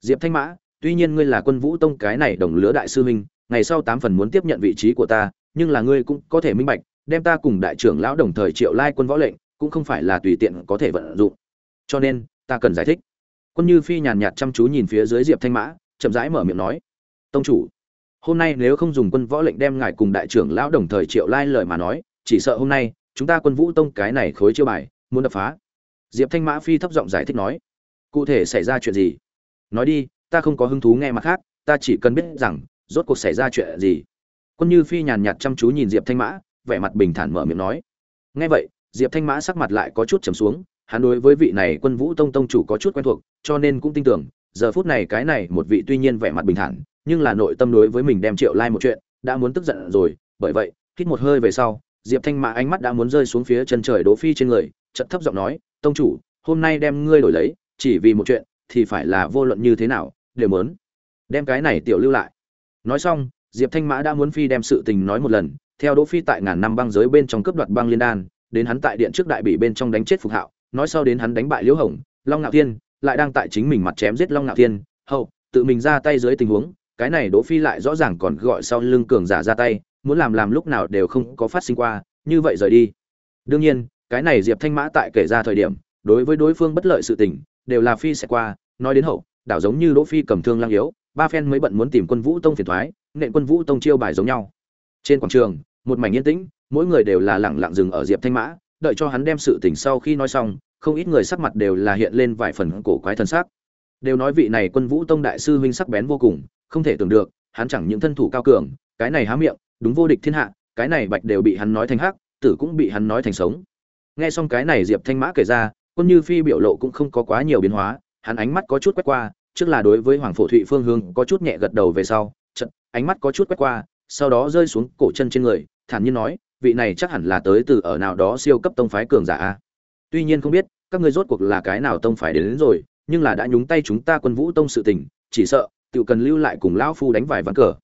Diệp thanh mã tuy nhiên ngươi là quân vũ tông cái này đồng lứa đại sư huynh, ngày sau tám phần muốn tiếp nhận vị trí của ta, nhưng là ngươi cũng có thể minh bạch, đem ta cùng đại trưởng lão đồng thời triệu lai quân võ lệnh, cũng không phải là tùy tiện có thể vận dụng. Cho nên, ta cần giải thích. Quân như phi nhàn nhạt chăm chú nhìn phía dưới diệp thanh mã, chậm rãi mở miệng nói, tông chủ, hôm nay nếu không dùng quân võ lệnh đem ngài cùng đại trưởng lão đồng thời triệu lai lời mà nói, chỉ sợ hôm nay, chúng ta quân vũ tông cái này khối chiêu bài, muốn đập phá. Diệp thanh mã phi thấp giọng giải thích nói, cụ thể xảy ra chuyện gì? Nói đi ta không có hứng thú nghe mặt khác, ta chỉ cần biết rằng, rốt cuộc xảy ra chuyện gì. Quân như phi nhàn nhạt chăm chú nhìn diệp thanh mã, vẻ mặt bình thản mở miệng nói. Nghe vậy, diệp thanh mã sắc mặt lại có chút trầm xuống, hắn đối với vị này quân vũ tông tông chủ có chút quen thuộc, cho nên cũng tin tưởng, giờ phút này cái này một vị tuy nhiên vẻ mặt bình thản, nhưng là nội tâm đối với mình đem triệu lai like một chuyện, đã muốn tức giận rồi. Bởi vậy, hít một hơi về sau, diệp thanh mã ánh mắt đã muốn rơi xuống phía chân trời đỗ phi trên người, chợt thấp giọng nói, tông chủ, hôm nay đem ngươi đổi lấy, chỉ vì một chuyện, thì phải là vô luận như thế nào đều muốn. Đem cái này tiểu lưu lại. Nói xong, diệp thanh mã đã muốn phi đem sự tình nói một lần, theo đỗ phi tại ngàn năm băng giới bên trong cướp đoạt băng liên đan, đến hắn tại điện trước đại bị bên trong đánh chết phục hạo, nói sau đến hắn đánh bại liễu hồng, long ngạo thiên, lại đang tại chính mình mặt chém giết long ngạo thiên, hậu, tự mình ra tay dưới tình huống, cái này đỗ phi lại rõ ràng còn gọi sau lưng cường giả ra tay, muốn làm làm lúc nào đều không có phát sinh qua, như vậy rời đi. Đương nhiên, cái này diệp thanh mã tại kể ra thời điểm, đối với đối phương bất lợi sự tình, đều là phi sẽ qua, nói đến hậu đảo giống như đỗ phi cầm thương lang yếu ba phen mới bận muốn tìm quân vũ tông phiền toái, nện quân vũ tông chiêu bài giống nhau. Trên quảng trường một mảnh yên tĩnh mỗi người đều là lặng lặng dừng ở diệp thanh mã đợi cho hắn đem sự tình sau khi nói xong không ít người sắc mặt đều là hiện lên vài phần cổ quái thần sắc. Đều nói vị này quân vũ tông đại sư huynh sắc bén vô cùng không thể tưởng được hắn chẳng những thân thủ cao cường cái này há miệng đúng vô địch thiên hạ cái này bạch đều bị hắn nói thành hắc tử cũng bị hắn nói thành sống. Nghe xong cái này diệp thanh mã kể ra quân như phi biểu lộ cũng không có quá nhiều biến hóa hắn ánh mắt có chút quét qua trước là đối với hoàng phổ thụy phương hương có chút nhẹ gật đầu về sau chợt ánh mắt có chút quét qua sau đó rơi xuống cổ chân trên người thản nhiên nói vị này chắc hẳn là tới từ ở nào đó siêu cấp tông phái cường giả a. Tuy nhiên không biết các ngươi rốt cuộc là cái nào tông phái đến, đến rồi nhưng là đã nhúng tay chúng ta quân vũ tông sự tình chỉ sợ tiểu cần lưu lại cùng lão phu đánh vài ván cờ.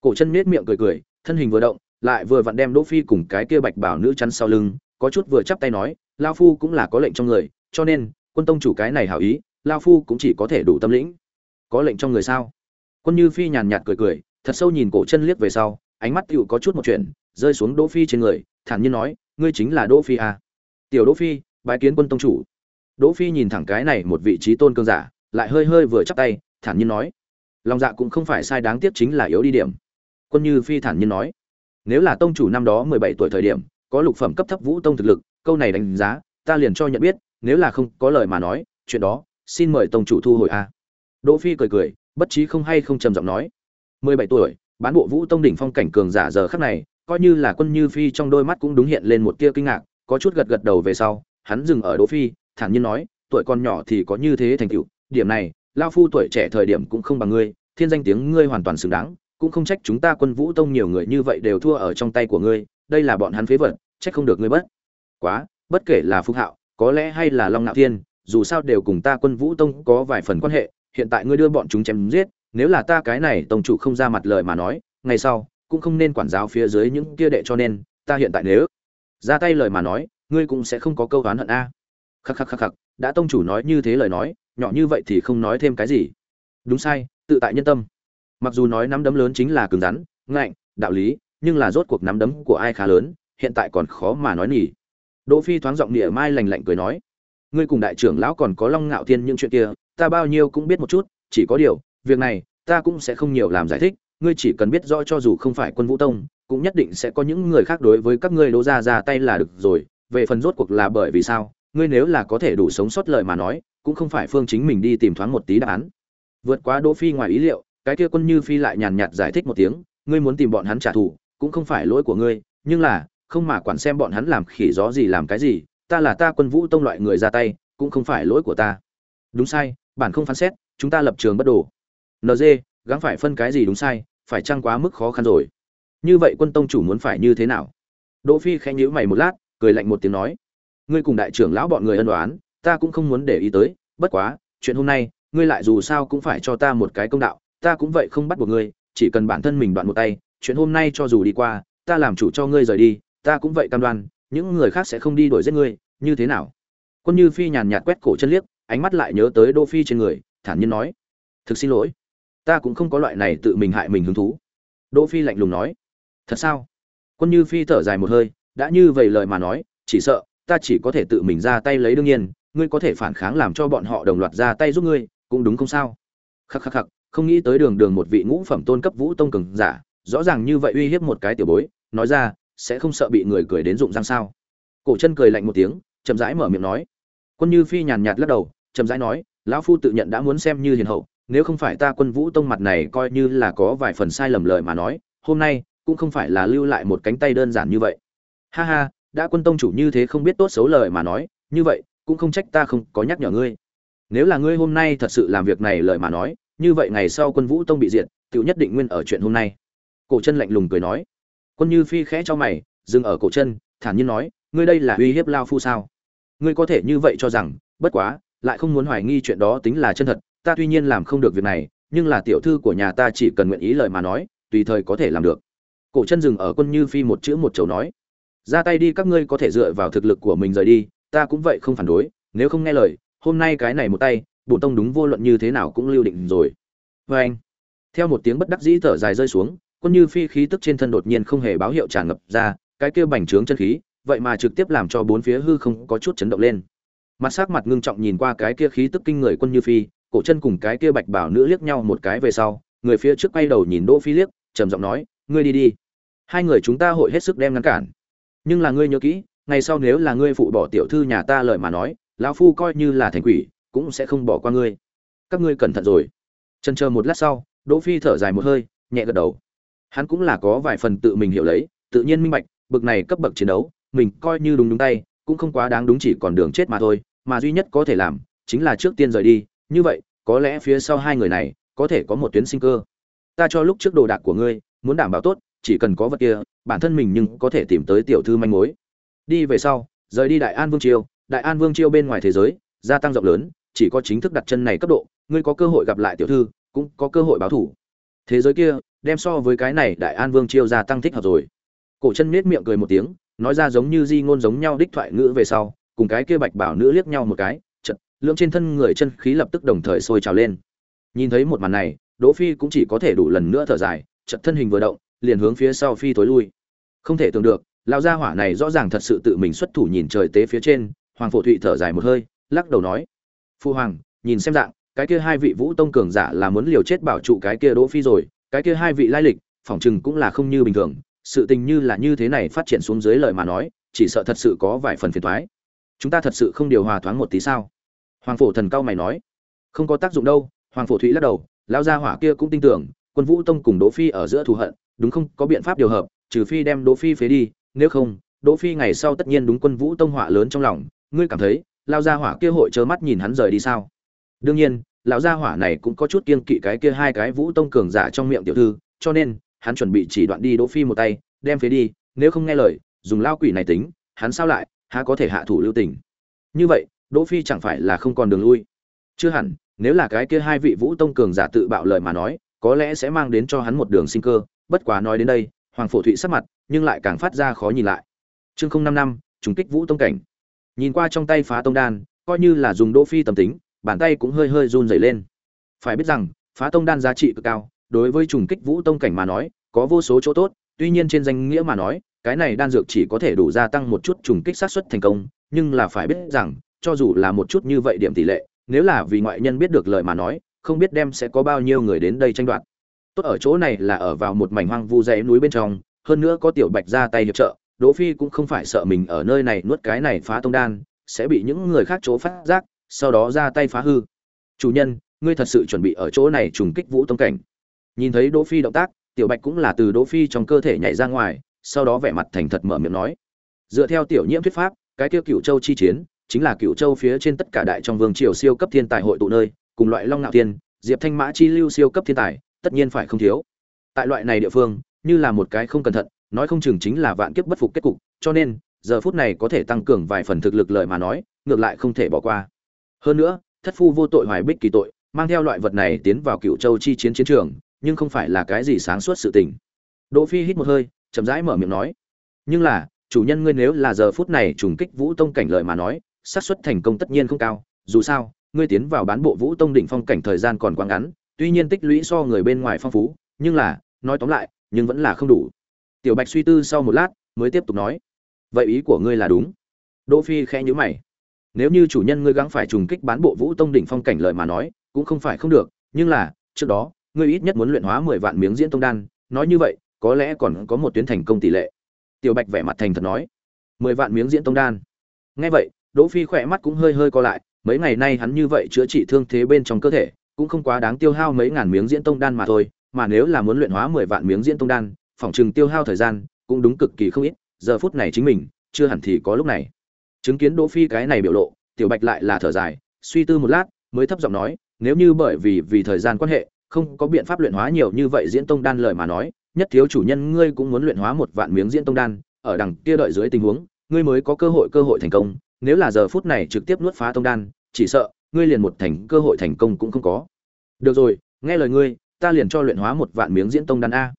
Cổ chân nhếch miệng cười cười thân hình vừa động lại vừa vặn đem đỗ phi cùng cái kia bạch bảo nữ chắn sau lưng có chút vừa chắp tay nói lão phu cũng là có lệnh trong người cho nên quân tông chủ cái này hảo ý lão phu cũng chỉ có thể đủ tâm lĩnh. Có lệnh trong người sao? Quân như phi nhàn nhạt cười cười, thật sâu nhìn cổ chân liếc về sau, ánh mắt tựu có chút một chuyện, rơi xuống đỗ phi trên người, thản nhiên nói, ngươi chính là đỗ phi à. tiểu đỗ phi, bái kiến quân tông chủ. Đỗ phi nhìn thẳng cái này một vị trí tôn cương giả, lại hơi hơi vừa chắp tay, thản nhiên nói, lòng dạ cũng không phải sai đáng tiếc chính là yếu đi điểm. Quân như phi thản nhiên nói, nếu là tông chủ năm đó mười bảy tuổi thời điểm, có lục phẩm cấp thấp vũ tông thực lực, câu này đánh giá, ta liền cho nhận biết, nếu là không có lời mà nói, chuyện đó xin mời tông chủ thu hồi a. Đỗ phi cười cười, bất trí không hay không trầm giọng nói. Mười bảy tuổi, bán bộ vũ tông đỉnh phong cảnh cường giả giờ khắc này, coi như là quân như phi trong đôi mắt cũng đúng hiện lên một tia kinh ngạc, có chút gật gật đầu về sau, hắn dừng ở đỗ phi, thản nhiên nói, tuổi còn nhỏ thì có như thế thành tựu, điểm này lao phu tuổi trẻ thời điểm cũng không bằng ngươi, thiên danh tiếng ngươi hoàn toàn xứng đáng, cũng không trách chúng ta quân vũ tông nhiều người như vậy đều thua ở trong tay của ngươi, đây là bọn hắn phế vật, trách không được ngươi bất. Quá, bất kể là phúc hạo, có lẽ hay là long nạo thiên dù sao đều cùng ta quân vũ tông có vài phần quan hệ, hiện tại ngươi đưa bọn chúng chém giết, nếu là ta cái này tông chủ không ra mặt lời mà nói, ngày sau, cũng không nên quản giáo phía dưới những kia đệ cho nên, ta hiện tại nếu ra tay lời mà nói, ngươi cũng sẽ không có câu oán hận a. Khắc khắc khắc khắc, đã tông chủ nói như thế lời nói, nhỏ như vậy thì không nói thêm cái gì. Đúng sai, tự tại nhân tâm. Mặc dù nói nắm đấm lớn chính là cứng rắn, ngạnh, đạo lý, nhưng là rốt cuộc nắm đấm của ai khá lớn, hiện tại còn khó mà nói nhỉ? đỗ phi thoáng giọng địa mai lành lạnh cười nói ngươi cùng đại trưởng lão còn có long ngạo thiên những chuyện kia, ta bao nhiêu cũng biết một chút, chỉ có điều, việc này, ta cũng sẽ không nhiều làm giải thích, ngươi chỉ cần biết rõ cho dù không phải quân vũ tông, cũng nhất định sẽ có những người khác đối với các ngươi đỗ ra ra tay là được rồi, về phần rốt cuộc là bởi vì sao, ngươi nếu là có thể đủ sống sót lời mà nói, cũng không phải phương chính mình đi tìm thoáng một tí đáp án. Vượt quá đỗ phi ngoài ý liệu, cái kia quân như phi lại nhàn nhạt giải thích một tiếng, ngươi muốn tìm bọn hắn trả thù, cũng không phải lỗi của ngươi, nhưng là, không mà quản xem bọn hắn làm khỉ gió gì làm cái gì ta là ta quân vũ tông loại người ra tay, cũng không phải lỗi của ta. Đúng sai, bản không phán xét, chúng ta lập trường bất đồ. Nd gắng phải phân cái gì đúng sai, phải chăng quá mức khó khăn rồi? Như vậy quân tông chủ muốn phải như thế nào? Đỗ phi khẽ nhíu mày một lát, cười lạnh một tiếng nói. Ngươi cùng đại trưởng lão bọn người ân đoán ta cũng không muốn để ý tới, bất quá, chuyện hôm nay, ngươi lại dù sao cũng phải cho ta một cái công đạo, ta cũng vậy không bắt buộc ngươi, chỉ cần bản thân mình đoạn một tay, chuyện hôm nay cho dù đi qua, ta làm chủ cho ngươi rời đi, ta cũng vậy cam đoan những người khác sẽ không đi đuổi giết ngươi, như thế nào? Quân như phi nhàn nhạt quét cổ chân liếc, ánh mắt lại nhớ tới đỗ phi trên người, thản nhiên nói, thực xin lỗi, ta cũng không có loại này tự mình hại mình hứng thú. Đỗ phi lạnh lùng nói, thật sao? Quân như phi thở dài một hơi, đã như vậy lời mà nói, chỉ sợ, ta chỉ có thể tự mình ra tay lấy đương nhiên, ngươi có thể phản kháng làm cho bọn họ đồng loạt ra tay giúp ngươi, cũng đúng không sao? Khắc khắc khắc, không nghĩ tới đường đường một vị ngũ phẩm tôn cấp vũ tông cường giả, rõ ràng như vậy uy hiếp một cái tiểu bối, nói ra sẽ không sợ bị người cười đến rụng răng sao? Cổ chân cười lạnh một tiếng, chậm rãi mở miệng nói. Quân như phi nhàn nhạt lắc đầu, chậm rãi nói, lão phu tự nhận đã muốn xem như hiền hậu, nếu không phải ta quân vũ tông mặt này coi như là có vài phần sai lầm lời mà nói, hôm nay cũng không phải là lưu lại một cánh tay đơn giản như vậy. Ha ha, đã quân tông chủ như thế không biết tốt xấu lời mà nói, như vậy cũng không trách ta không có nhắc nhở ngươi. Nếu là ngươi hôm nay thật sự làm việc này lời mà nói, như vậy ngày sau quân vũ tông bị diệt, tiểu nhất định nguyên ở chuyện hôm nay. Cổ chân lạnh lùng cười nói quân như phi khẽ cho mày, dừng ở cổ chân, thản nhiên nói, ngươi đây là uy hiếp lao phu sao? Ngươi có thể như vậy cho rằng, bất quá, lại không muốn hoài nghi chuyện đó tính là chân thật, ta tuy nhiên làm không được việc này, nhưng là tiểu thư của nhà ta chỉ cần nguyện ý lời mà nói, tùy thời có thể làm được. Cổ chân dừng ở quân như phi một chữ một chầu nói, ra tay đi, các ngươi có thể dựa vào thực lực của mình rời đi, ta cũng vậy không phản đối, nếu không nghe lời, hôm nay cái này một tay, bổn tông đúng vô luận như thế nào cũng lưu định rồi. Vê anh theo một tiếng bất đắc dĩ thở dài rơi xuống quân như phi khí tức trên thân đột nhiên không hề báo hiệu tràn ngập ra, cái kia bành trướng chân khí, vậy mà trực tiếp làm cho bốn phía hư không có chút chấn động lên. Mặt sắc mặt ngưng trọng nhìn qua cái kia khí tức kinh người quân như phi, cổ chân cùng cái kia bạch bảo nữ liếc nhau một cái về sau, người phía trước quay đầu nhìn đỗ phi liếc, trầm giọng nói, ngươi đi đi. Hai người chúng ta hội hết sức đem ngăn cản. Nhưng là ngươi nhớ kỹ, ngày sau nếu là ngươi phụ bỏ tiểu thư nhà ta lời mà nói, lão phu coi như là thành quỷ, cũng sẽ không bỏ qua ngươi. Các ngươi cẩn thận rồi. Chân chờ một lát sau, đỗ phi thở dài một hơi, nhẹ gật đầu hắn cũng là có vài phần tự mình hiểu lấy, tự nhiên minh bạch, bực này cấp bậc chiến đấu, mình coi như đúng đúng tay, cũng không quá đáng đúng chỉ còn đường chết mà thôi, mà duy nhất có thể làm, chính là trước tiên rời đi. Như vậy, có lẽ phía sau hai người này, có thể có một tuyến sinh cơ. Ta cho lúc trước đồ đạc của ngươi, muốn đảm bảo tốt, chỉ cần có vật kia, bản thân mình nhưng có thể tìm tới tiểu thư manh mối. Đi về sau, rời đi đại an vương triều. Đại an vương triều bên ngoài thế giới, gia tăng rộng lớn, chỉ có chính thức đặt chân này cấp độ, ngươi có cơ hội gặp lại tiểu thư, cũng có cơ hội báo thủ. Thế giới kia đem so với cái này đại an vương chiêu gia tăng thích hợp rồi. Cổ chân nết miệng cười một tiếng, nói ra giống như di ngôn giống nhau đích thoại ngữ về sau, cùng cái kia bạch bảo nữ liếc nhau một cái chật lưỡng trên thân người chân khí lập tức đồng thời sôi trào lên. Nhìn thấy một màn này, đỗ phi cũng chỉ có thể đủ lần nữa thở dài chật thân hình vừa động, liền hướng phía sau phi tối lui. Không thể tưởng được, lão gia hỏa này rõ ràng thật sự tự mình xuất thủ nhìn trời tế phía trên, hoàng phổ thụy thở dài một hơi, lắc đầu nói, phu hoàng, nhìn xem dạng, cái kia hai vị vũ tông cường giả là muốn liều chết bảo trụ cái kia đỗ phi rồi cái kia hai vị lai lịch, phỏng chừng cũng là không như bình thường, sự tình như là như thế này phát triển xuống dưới lời mà nói, chỉ sợ thật sự có vài phần phiền toái. Chúng ta thật sự không điều hòa thoáng một tí sao? Hoàng phổ thần cao mày nói. Không có tác dụng đâu, hoàng phổ thụy lắc đầu lao gia hỏa kia cũng tin tưởng, quân vũ tông cùng đỗ phi ở giữa thù hận, đúng không, có biện pháp điều hợp, trừ phi đem đỗ phi phế đi, nếu không, đỗ phi ngày sau tất nhiên đúng quân vũ tông họa lớn trong lòng, ngươi cảm thấy lao gia hỏa kia hội trơ mắt nhìn hắn rời đi sao? Đương nhiên lão gia hỏa này cũng có chút kiên kỵ cái kia hai cái vũ tông cường giả trong miệng tiểu thư, cho nên, hắn chuẩn bị chỉ đoạn đi đỗ phi một tay, đem phế đi, nếu không nghe lời, dùng lao quỷ này tính, hắn sao lại, há có thể hạ thủ lưu tình. Như vậy, đỗ phi chẳng phải là không còn đường lui. Chưa hẳn, nếu là cái kia hai vị vũ tông cường giả tự bạo lời mà nói, có lẽ sẽ mang đến cho hắn một đường sinh cơ, bất quá nói đến đây, hoàng phổ thụy sắc mặt, nhưng lại càng phát ra khó nhìn lại. Chương không năm năm, trùng kích vũ tông cảnh. Nhìn qua trong tay phá tông đan, coi như là dùng đỗ phi tầm tính bàn tay cũng hơi hơi run rẩy lên. Phải biết rằng, phá tông đan giá trị cực cao, đối với trùng kích vũ tông cảnh mà nói, có vô số chỗ tốt, tuy nhiên trên danh nghĩa mà nói, cái này đan dược chỉ có thể đủ gia tăng một chút trùng kích xác suất thành công, nhưng là phải biết rằng, cho dù là một chút như vậy điểm tỷ lệ, nếu là vì ngoại nhân biết được lời mà nói, không biết đem sẽ có bao nhiêu người đến đây tranh đoạt. Tốt ở chỗ này là ở vào một mảnh hoang vu dãy núi bên trong, hơn nữa có tiểu bạch ra tay hiệp trợ, đỗ phi cũng không phải sợ mình ở nơi này nuốt cái này phá tông đan, sẽ bị những người khác chỗ phát giác sau đó ra tay phá hư. Chủ nhân, ngươi thật sự chuẩn bị ở chỗ này trùng kích vũ tông cảnh. Nhìn thấy đỗ phi động tác, tiểu bạch cũng là từ đỗ phi trong cơ thể nhảy ra ngoài, sau đó vẻ mặt thành thật mở miệng nói. Dựa theo tiểu nhiễm thuyết pháp, cái kia cựu châu chi chiến, chính là cựu châu phía trên tất cả đại trong vương triều siêu cấp thiên tài hội tụ nơi, cùng loại long ngạo thiên, diệp thanh mã chi lưu siêu cấp thiên tài, tất nhiên phải không thiếu. Tại loại này địa phương, như là một cái không cẩn thận, nói không chừng chính là vạn kiếp bất phục kết cục, cho nên, giờ phút này có thể tăng cường vài phần thực lực lợi mà nói, ngược lại không thể bỏ qua hơn nữa, thất phu vô tội hoài bích kỳ tội, mang theo loại vật này tiến vào cựu châu chi chiến chiến trường, nhưng không phải là cái gì sáng suốt sự tình. Đỗ phi hít một hơi, chậm rãi mở miệng nói, nhưng là, chủ nhân ngươi nếu là giờ phút này trùng kích vũ tông cảnh lợi mà nói, xác suất thành công tất nhiên không cao, dù sao, ngươi tiến vào bán bộ vũ tông đỉnh phong cảnh thời gian còn quá ngắn, tuy nhiên tích lũy so người bên ngoài phong phú, nhưng là, nói tóm lại, nhưng vẫn là không đủ. Tiểu bạch suy tư sau một lát, mới tiếp tục nói, vậy ý của ngươi là đúng. Đỗ phi khẽ nhíu mày nếu như chủ nhân ngươi gắng phải trùng kích bán bộ vũ tông đỉnh phong cảnh lợi mà nói, cũng không phải không được, nhưng là, trước đó, ngươi ít nhất muốn luyện hóa mười vạn miếng diễn tông đan, nói như vậy, có lẽ còn có một tuyến thành công tỷ lệ. Tiểu bạch vẻ mặt thành thật nói. Mười vạn miếng diễn tông đan. Nghe vậy, đỗ phi khỏe mắt cũng hơi hơi co lại, mấy ngày nay hắn như vậy chữa trị thương thế bên trong cơ thể, cũng không quá đáng tiêu hao mấy ngàn miếng diễn tông đan mà thôi, mà nếu là muốn luyện hóa mười vạn miếng diễn tông đan, phỏng chừng tiêu hao thời gian cũng đúng cực kỳ không ít, giờ phút này chính mình, chưa hẳn thì có lúc này chứng kiến đỗ phi cái này biểu lộ, tiểu bạch lại là thở dài, suy tư một lát, mới thấp giọng nói, nếu như bởi vì vì thời gian quan hệ, không có biện pháp luyện hóa nhiều như vậy diễn tông đan lời mà nói, nhất thiếu chủ nhân ngươi cũng muốn luyện hóa một vạn miếng diễn tông đan, ở đằng kia đợi dưới tình huống, ngươi mới có cơ hội cơ hội thành công, nếu là giờ phút này trực tiếp nuốt phá tông đan, chỉ sợ, ngươi liền một thành cơ hội thành công cũng không có. Được rồi, nghe lời ngươi, ta liền cho luyện hóa một vạn miếng diễn tông đan a.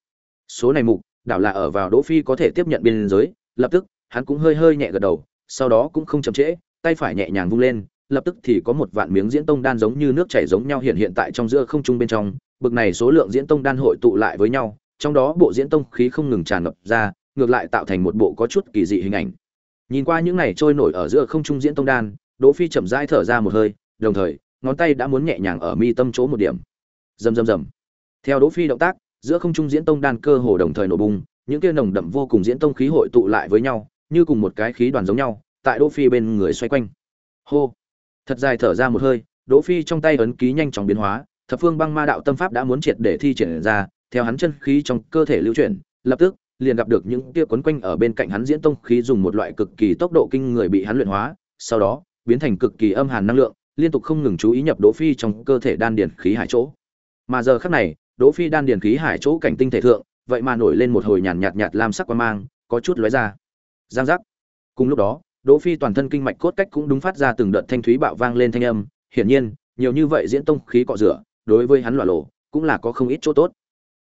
Số này mục, đảo là ở vào đỗ phi có thể tiếp nhận biên giới, lập tức, hắn cũng hơi hơi nhẹ gật đầu sau đó cũng không chậm trễ, tay phải nhẹ nhàng vung lên, lập tức thì có một vạn miếng diễn tông đan giống như nước chảy giống nhau hiện hiện tại trong giữa không trung bên trong, bực này số lượng diễn tông đan hội tụ lại với nhau, trong đó bộ diễn tông khí không ngừng tràn ngập ra, ngược lại tạo thành một bộ có chút kỳ dị hình ảnh. Nhìn qua những này trôi nổi ở giữa không trung diễn tông đan, đỗ phi chậm rãi thở ra một hơi, đồng thời, ngón tay đã muốn nhẹ nhàng ở mi tâm chỗ một điểm. Rầm rầm rầm. Theo đỗ phi động tác, giữa không trung diễn tông đan cơ hồ đồng thời nổ bùng, những kia nồng đậm vô cùng diễn tông khí hội tụ lại với nhau như cùng một cái khí đoàn giống nhau, tại đỗ phi bên người xoay quanh. Hô! Thật dài thở ra một hơi, đỗ phi trong tay ấn ký nhanh chóng biến hóa, thập phương băng ma đạo tâm pháp đã muốn triệt để thi triển ra, theo hắn chân khí trong cơ thể lưu chuyển, lập tức, liền gặp được những kia quấn quanh ở bên cạnh hắn diễn tông khí dùng một loại cực kỳ tốc độ kinh người bị hắn luyện hóa, sau đó, biến thành cực kỳ âm hàn năng lượng, liên tục không ngừng chú ý nhập đỗ phi trong cơ thể đan điền khí hải chỗ. Mà giờ khắc này, đỗ phi đan điền khí hải chỗ cảnh tinh thể thượng, vậy mà nổi lên một hồi nhàn nhạt nhạt lam sắc quang mang, có chút lóe ra giang giác. Cùng lúc đó, đỗ phi toàn thân kinh mạch cốt cách cũng đúng phát ra từng đợt thanh thúy bạo vang lên thanh âm. Hiển nhiên, nhiều như vậy diễn tông khí cọ rửa, đối với hắn lọa lộ, cũng là có không ít chỗ tốt.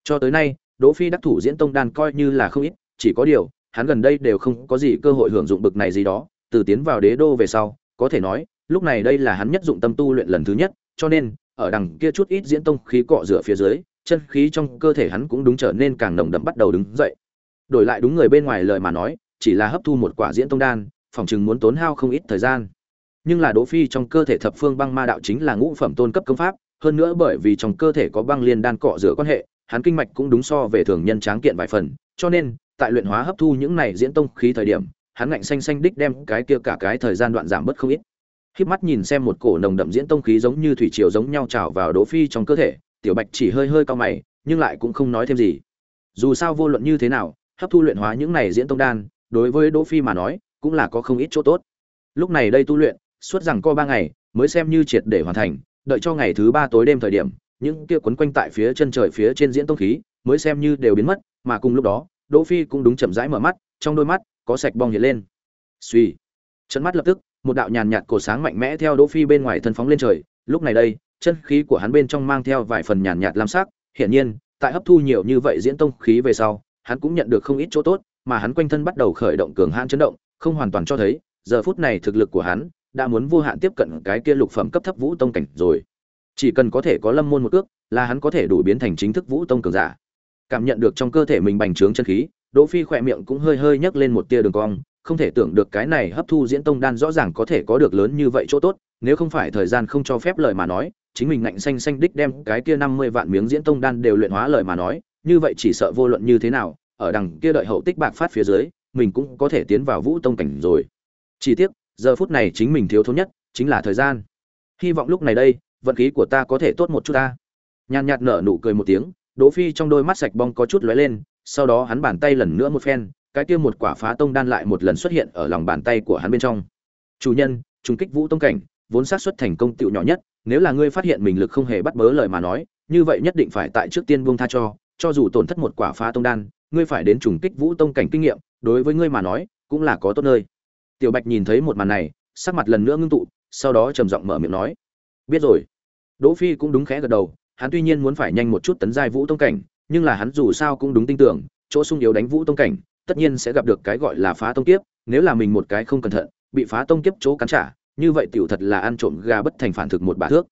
Cho tới nay, đỗ phi đắc thủ diễn tông đan coi như là không ít, chỉ có điều, hắn gần đây đều không có gì cơ hội hưởng dụng bực này gì đó. Từ tiến vào đế đô về sau, có thể nói, lúc này đây là hắn nhất dụng tâm tu luyện lần thứ nhất, cho nên, ở đằng kia chút ít diễn tông khí cọ rửa phía dưới, chân khí trong cơ thể hắn cũng đúng trở nên càng nồng đậm bắt đầu đứng dậy. Đổi lại đúng người bên ngoài lời mà nói chỉ là hấp thu một quả diễn tông đan, phòng chừng muốn tốn hao không ít thời gian. Nhưng là đỗ phi trong cơ thể thập phương băng ma đạo chính là ngũ phẩm tôn cấp công pháp, hơn nữa bởi vì trong cơ thể có băng liên đan cọ rửa quan hệ, hắn kinh mạch cũng đúng so về thường nhân tráng kiện vài phần, cho nên, tại luyện hóa hấp thu những này diễn tông khí thời điểm, hắn ngạnh xanh xanh đích đem cái kia cả cái thời gian đoạn giảm bớt không ít. Khiếp mắt nhìn xem một cổ nồng đậm diễn tông khí giống như thủy triều giống nhau trào vào đỗ phi trong cơ thể, tiểu bạch chỉ hơi hơi cao mày, nhưng lại cũng không nói thêm gì. Dù sao vô luận như thế nào, hấp thu luyện hóa những này diễn tông đan đối với đỗ phi mà nói, cũng là có không ít chỗ tốt. Lúc này đây tu luyện, suốt rằng co ba ngày, mới xem như triệt để hoàn thành, đợi cho ngày thứ ba tối đêm thời điểm, những kia quấn quanh tại phía chân trời phía trên diễn tông khí, mới xem như đều biến mất, mà cùng lúc đó, đỗ phi cũng đúng chậm rãi mở mắt, trong đôi mắt, có sạch bong hiện lên. Suy chân mắt lập tức, một đạo nhàn nhạt cổ sáng mạnh mẽ theo đỗ phi bên ngoài thân phóng lên trời, lúc này đây, chân khí của hắn bên trong mang theo vài phần nhàn nhạt lam sắc, hiển nhiên, tại hấp thu nhiều như vậy diễn tông khí về sau, hắn cũng nhận được không ít chỗ tốt mà hắn quanh thân bắt đầu khởi động cường hãn chấn động, không hoàn toàn cho thấy, giờ phút này thực lực của hắn đã muốn vô hạn tiếp cận cái kia lục phẩm cấp thấp vũ tông cảnh rồi. Chỉ cần có thể có lâm môn một cước, là hắn có thể đủ biến thành chính thức vũ tông cường giả. Cảm nhận được trong cơ thể mình bành trướng chân khí, đỗ phi khỏe miệng cũng hơi hơi nhấc lên một tia đường cong, không thể tưởng được cái này hấp thu diễn tông đan rõ ràng có thể có được lớn như vậy chỗ tốt, nếu không phải thời gian không cho phép lời mà nói, chính mình ngạnh xanh xanh đích đem cái kia 50 vạn miếng diễn tông đan đều luyện hóa lời mà nói, như vậy chỉ sợ vô luận như thế nào ở đằng kia đợi hậu tích bạc phát phía dưới, mình cũng có thể tiến vào vũ tông cảnh rồi. Chỉ tiếc, giờ phút này chính mình thiếu thốn nhất chính là thời gian. Hy vọng lúc này đây, vận khí của ta có thể tốt một chút ta. Nhàn nhạt nở nụ cười một tiếng, đỗ phi trong đôi mắt sạch bong có chút lóe lên, sau đó hắn bàn tay lần nữa một phen, cái kia một quả phá tông đan lại một lần xuất hiện ở lòng bàn tay của hắn bên trong. Chủ nhân, trùng kích vũ tông cảnh, vốn xác suất thành công tựu nhỏ nhất, nếu là ngươi phát hiện mình lực không hề bắt bớ lời mà nói, như vậy nhất định phải tại trước tiên buông tha cho cho dù tổn thất một quả phá tông đan ngươi phải đến trùng kích vũ tông cảnh kinh nghiệm, đối với ngươi mà nói, cũng là có tốt nơi. Tiểu bạch nhìn thấy một màn này, sắc mặt lần nữa ngưng tụ, sau đó trầm giọng mở miệng nói, biết rồi. Đỗ phi cũng đúng khẽ gật đầu, hắn tuy nhiên muốn phải nhanh một chút tấn giai vũ tông cảnh, nhưng là hắn dù sao cũng đúng tin tưởng, chỗ sung yếu đánh vũ tông cảnh, tất nhiên sẽ gặp được cái gọi là phá tông kiếp, nếu là mình một cái không cẩn thận, bị phá tông kiếp chỗ cắn trả, như vậy tiểu thật là ăn trộm gà bất thành phản thực một bà thước.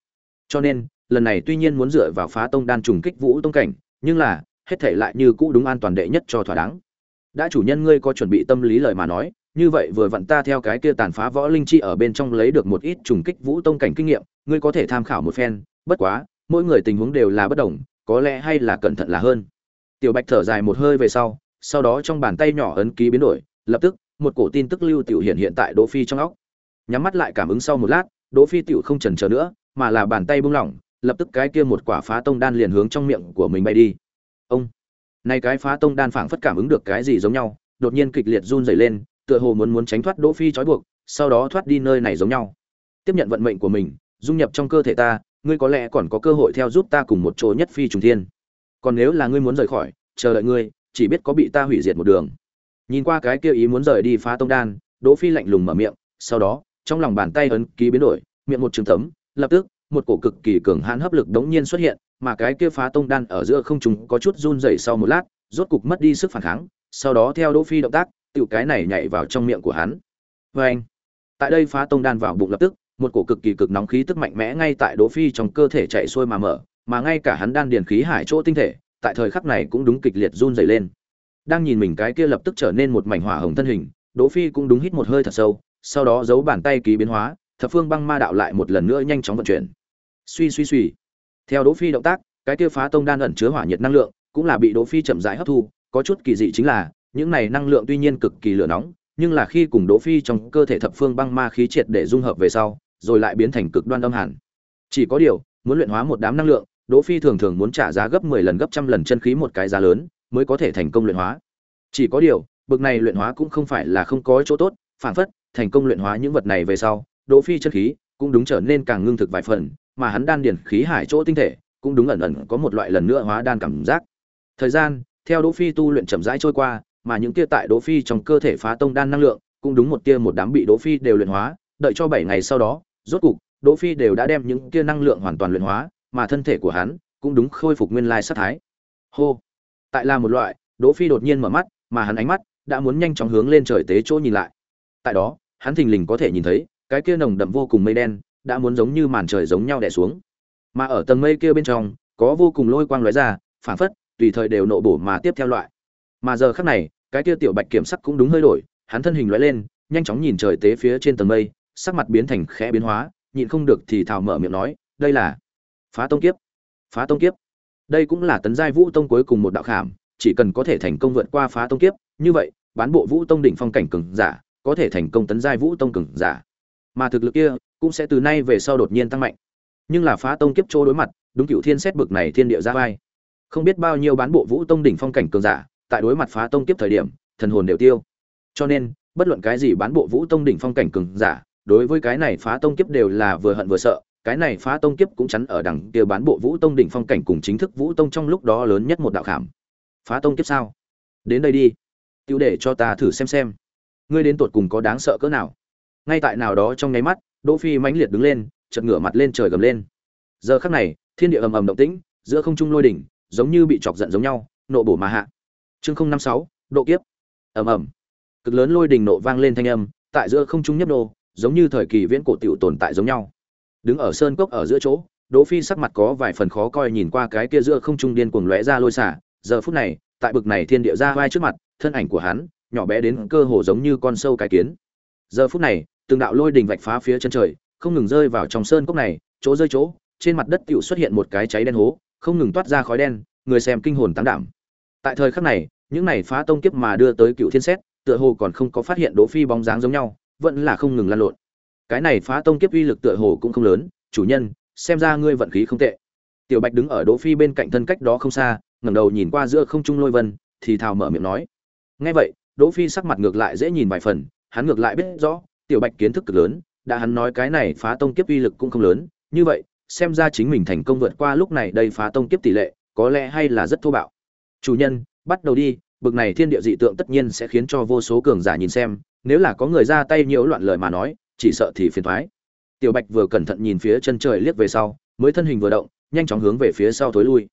Cho nên, lần này tuy nhiên muốn dựa vào phá tông đan trùng kích vũ tông cảnh, nhưng là hết thể lại như cũ đúng an toàn đệ nhất cho thỏa đáng. Đã chủ nhân ngươi có chuẩn bị tâm lý lời mà nói, như vậy vừa vặn ta theo cái kia tàn phá võ linh chi ở bên trong lấy được một ít trùng kích vũ tông cảnh kinh nghiệm, ngươi có thể tham khảo một phen, bất quá, mỗi người tình huống đều là bất đồng, có lẽ hay là cẩn thận là hơn. Tiểu bạch thở dài một hơi về sau sau đó trong bàn tay nhỏ ấn ký biến đổi, lập tức, một cổ tin tức lưu tiểu hiện hiện tại đỗ phi trong óc. Nhắm mắt lại cảm ứng sau một lát, đỗ phi tiểu không chần chờ nữa, mà là bàn tay buông lỏng, lập tức cái kia một quả phá tông đan liền hướng trong miệng của mình bay đi ông. Này cái phá tông đan phảng phất cảm ứng được cái gì giống nhau, đột nhiên kịch liệt run rẩy lên, tựa hồ muốn muốn tránh thoát đỗ phi trói buộc, sau đó thoát đi nơi này giống nhau. Tiếp nhận vận mệnh của mình, dung nhập trong cơ thể ta, ngươi có lẽ còn có cơ hội theo giúp ta cùng một chỗ nhất phi trùng thiên. Còn nếu là ngươi muốn rời khỏi, chờ đợi ngươi, chỉ biết có bị ta hủy diệt một đường. Nhìn qua cái kia ý muốn rời đi phá tông đan, đỗ phi lạnh lùng mở miệng, sau đó, trong lòng bàn tay ấn ký biến đổi, miệng một trường tấm lập tức, một cổ cực kỳ cường hãn hấp lực đống nhiên xuất hiện mà cái kia phá tông đan ở giữa không trung có chút run rẩy sau một lát, rốt cục mất đi sức phản kháng, sau đó theo đỗ phi động tác, tiểu cái này nhảy vào trong miệng của hắn. Với anh tại đây phá tông đan vào bụng lập tức, một cổ cực kỳ cực nóng khí tức mạnh mẽ ngay tại đỗ phi trong cơ thể chạy xuôi mà mở, mà ngay cả hắn đan điền khí hải chỗ tinh thể, tại thời khắc này cũng đúng kịch liệt run rẩy lên. Đang nhìn mình cái kia lập tức trở nên một mảnh hỏa hồng thân hình, đỗ phi cũng đúng hít một hơi thật sâu, sau đó giấu bàn tay ký biến hóa, thập phương băng ma đạo lại một lần nữa nhanh chóng vận chuyển. Suy suy suy theo đỗ phi động tác, cái kia phá tông đan ẩn chứa hỏa nhiệt năng lượng cũng là bị đỗ phi chậm rãi hấp thu, có chút kỳ dị chính là, những này năng lượng tuy nhiên cực kỳ lửa nóng, nhưng là khi cùng đỗ phi trong cơ thể thập phương băng ma khí triệt để dung hợp về sau, rồi lại biến thành cực đoan âm hàn. Chỉ có điều, muốn luyện hóa một đám năng lượng, đỗ phi thường thường muốn trả giá gấp 10 lần gấp trăm lần chân khí một cái giá lớn mới có thể thành công luyện hóa. Chỉ có điều, bực này luyện hóa cũng không phải là không có chỗ tốt, phản phất, thành công luyện hóa những vật này về sau, đỗ phi chân khí cũng đúng trở nên càng ngưng thực vài phần mà hắn đan điền khí hải chỗ tinh thể, cũng đúng ẩn ẩn có một loại lần nữa hóa đan cảm giác. Thời gian, theo đỗ phi tu luyện chậm rãi trôi qua, mà những tia tại đỗ phi trong cơ thể phá tông đan năng lượng, cũng đúng một tia một đám bị đỗ phi đều luyện hóa. Đợi cho 7 ngày sau đó, rốt cục, đỗ phi đều đã đem những tia năng lượng hoàn toàn luyện hóa, mà thân thể của hắn cũng đúng khôi phục nguyên lai sát thái. Hô! Tại là một loại, đỗ phi đột nhiên mở mắt, mà hắn ánh mắt đã muốn nhanh chóng hướng lên trời tế chỗ nhìn lại. Tại đó, hắn thình lình có thể nhìn thấy cái kia nồng đậm vô cùng mây đen đã muốn giống như màn trời giống nhau đè xuống. Mà ở tầng mây kia bên trong, có vô cùng lôi quang lóe ra, phản phất, tùy thời đều nộ bổ mà tiếp theo loại. Mà giờ khắc này, cái kia tiểu bạch kiểm sắc cũng đúng hơi đổi, hắn thân hình lóe lên, nhanh chóng nhìn trời tế phía trên tầng mây, sắc mặt biến thành khẽ biến hóa, nhịn không được thì thào mở miệng nói, đây là phá tông kiếp. Phá tông kiếp. Đây cũng là tấn giai vũ tông cuối cùng một đạo khảm, chỉ cần có thể thành công vượt qua phá tông kiếp, như vậy, bán bộ vũ tông đỉnh phong cảnh cường giả, có thể thành công tấn giai vũ tông cường giả. Mà thực lực kia cũng sẽ từ nay về sau đột nhiên tăng mạnh. Nhưng là phá tông kiếp chỗ đối mặt, đúng cựu thiên xét bực này thiên địa ra vai. Không biết bao nhiêu bán bộ vũ tông đỉnh phong cảnh cường giả, tại đối mặt phá tông kiếp thời điểm, thần hồn đều tiêu. Cho nên, bất luận cái gì bán bộ vũ tông đỉnh phong cảnh cường giả, đối với cái này phá tông kiếp đều là vừa hận vừa sợ, cái này phá tông kiếp cũng chắn ở đằng kia bán bộ vũ tông đỉnh phong cảnh cùng chính thức vũ tông trong lúc đó lớn nhất một đạo khảm. Phá tông kiếp sao? Đến đây đi. Tiêu để cho ta thử xem xem. Ngươi đến tột cùng có đáng sợ cỡ nào? Ngay tại nào đó trong nháy mắt đỗ phi mãnh liệt đứng lên chợt ngửa mặt lên trời gầm lên. Giờ khắc này thiên địa ầm ầm động tĩnh giữa không trung lôi đỉnh giống như bị chọc giận giống nhau nộ bổ mà hạ. Chương không năm sáu độ kiếp. Ầm ầm. Cực lớn lôi đỉnh nộ vang lên thanh âm tại giữa không trung nhấp đồ, giống như thời kỳ viễn cổ tiểu tồn tại giống nhau. Đứng ở sơn cốc ở giữa chỗ đỗ phi sắc mặt có vài phần khó coi nhìn qua cái kia giữa không trung điên cuồng lóe ra lôi xả. Giờ phút này tại bực này thiên địa ra vai trước mặt thân ảnh của hắn nhỏ bé đến cơ hồ giống như con sâu cái kiến. Giờ phút này từng đạo lôi đình vạch phá phía chân trời, không ngừng rơi vào trong sơn cốc này, chỗ rơi chỗ, trên mặt đất tựu xuất hiện một cái cháy đen hố, không ngừng toát ra khói đen, người xem kinh hồn tán đảm. Tại thời khắc này, những này phá tông kiếp mà đưa tới cựu thiên xét, tựa hồ còn không có phát hiện đỗ phi bóng dáng giống nhau, vẫn là không ngừng lan lộn. Cái này phá tông kiếp uy lực tựa hồ cũng không lớn, chủ nhân, xem ra ngươi vận khí không tệ. Tiểu bạch đứng ở đỗ phi bên cạnh thân cách đó không xa, ngẩng đầu nhìn qua giữa không trung lôi vân, thì thào mở miệng nói. Nghe vậy, đỗ phi sắc mặt ngược lại dễ nhìn vài phần, hắn ngược lại biết rõ tiểu bạch kiến thức cực lớn, đã hắn nói cái này phá tông kiếp uy lực cũng không lớn, như vậy, xem ra chính mình thành công vượt qua lúc này đây phá tông kiếp tỷ lệ, có lẽ hay là rất thô bạo. Chủ nhân, bắt đầu đi, bực này thiên địa dị tượng tất nhiên sẽ khiến cho vô số cường giả nhìn xem, nếu là có người ra tay nhiễu loạn lời mà nói, chỉ sợ thì phiền thoái. Tiểu bạch vừa cẩn thận nhìn phía chân trời liếc về sau, mới thân hình vừa động, nhanh chóng hướng về phía sau thối lui.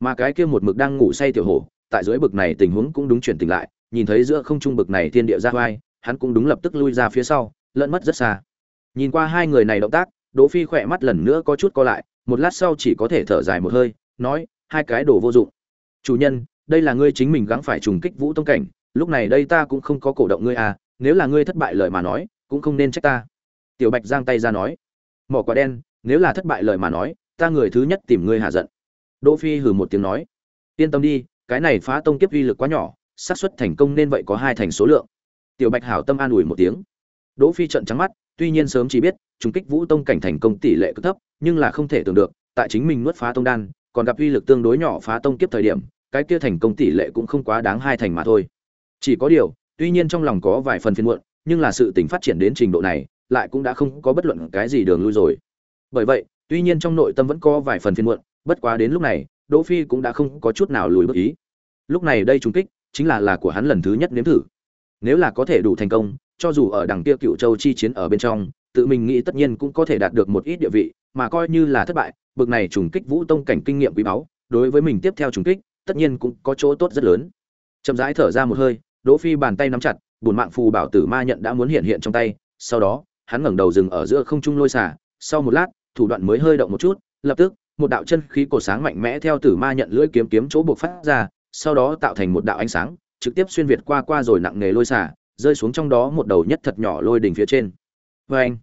Mà cái kia một mực đang ngủ say tiểu hổ, tại dưới bực này tình huống cũng đúng chuyển tỉnh lại, nhìn thấy giữa không trung bực này thiên địa ra vai hắn cũng đúng lập tức lui ra phía sau, lẫn mất rất xa. Nhìn qua hai người này động tác, đỗ phi khỏe mắt lần nữa có chút co lại, một lát sau chỉ có thể thở dài một hơi, nói, hai cái đồ vô dụng. Chủ nhân, đây là ngươi chính mình gắng phải trùng kích vũ tông cảnh, lúc này đây ta cũng không có cổ động ngươi à nếu là ngươi thất bại lời mà nói, cũng không nên trách ta. Tiểu bạch giang tay ra nói, mỏ quả đen, nếu là thất bại lời mà nói, ta người thứ nhất tìm ngươi hạ giận. Đỗ phi hừ một tiếng nói, yên tâm đi, cái này phá tông kiếp uy lực quá nhỏ, xác suất thành công nên vậy có hai thành số lượng tiểu bạch hảo tâm an ủi một tiếng. Đỗ phi trợn trắng mắt, tuy nhiên sớm chỉ biết, trùng kích vũ tông cảnh thành công tỷ lệ cực thấp, nhưng là không thể tưởng được, tại chính mình nuốt phá tông đan, còn gặp uy lực tương đối nhỏ phá tông kiếp thời điểm, cái kia thành công tỷ lệ cũng không quá đáng hai thành mà thôi. Chỉ có điều, tuy nhiên trong lòng có vài phần phiền muộn, nhưng là sự tình phát triển đến trình độ này, lại cũng đã không có bất luận cái gì đường lui rồi. Bởi vậy, tuy nhiên trong nội tâm vẫn có vài phần phiền muộn, bất quá đến lúc này, đỗ phi cũng đã không có chút nào lùi bước ý. Lúc này đây trùng kích, chính là là của hắn lần thứ nhất nếm thử nếu là có thể đủ thành công, cho dù ở đằng kia cựu châu chi chiến ở bên trong, tự mình nghĩ tất nhiên cũng có thể đạt được một ít địa vị, mà coi như là thất bại, bực này trùng kích vũ tông cảnh kinh nghiệm quý báu, đối với mình tiếp theo trùng kích, tất nhiên cũng có chỗ tốt rất lớn. Chậm rãi thở ra một hơi, đỗ phi bàn tay nắm chặt bùn mạng phù bảo tử ma nhận đã muốn hiện hiện trong tay, sau đó, hắn ngẩng đầu dừng ở giữa không trung lôi xả, sau một lát, thủ đoạn mới hơi động một chút, lập tức, một đạo chân khí cổ sáng mạnh mẽ theo tử ma nhận lưỡi kiếm kiếm chỗ buộc phát ra, sau đó tạo thành một đạo ánh sáng trực tiếp xuyên việt qua qua rồi nặng nghề lôi xả, rơi xuống trong đó một đầu nhất thật nhỏ lôi đỉnh phía trên. Vê anh,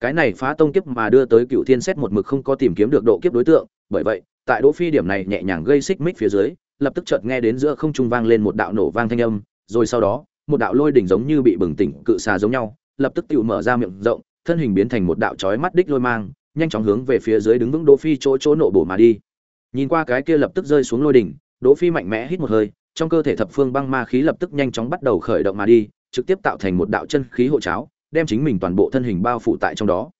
cái này phá tông kiếp mà đưa tới cựu thiên xét một mực không có tìm kiếm được độ kiếp đối tượng, bởi vậy, tại đỗ phi điểm này nhẹ nhàng gây xích mích phía dưới, lập tức chợt nghe đến giữa không trung vang lên một đạo nổ vang thanh âm, rồi sau đó, một đạo lôi đỉnh giống như bị bừng tỉnh cự xà giống nhau, lập tức tự mở ra miệng rộng, thân hình biến thành một đạo chói mắt đích lôi mang, nhanh chóng hướng về phía dưới đứng vững đỗ phi chỗ chỗ nộ bổ mà đi. Nhìn qua cái kia lập tức rơi xuống lôi đỉnh, đỗ phi mạnh mẽ hít một hơi trong cơ thể thập phương băng ma khí lập tức nhanh chóng bắt đầu khởi động mà đi, trực tiếp tạo thành một đạo chân khí hộ cháo, đem chính mình toàn bộ thân hình bao phủ tại trong đó.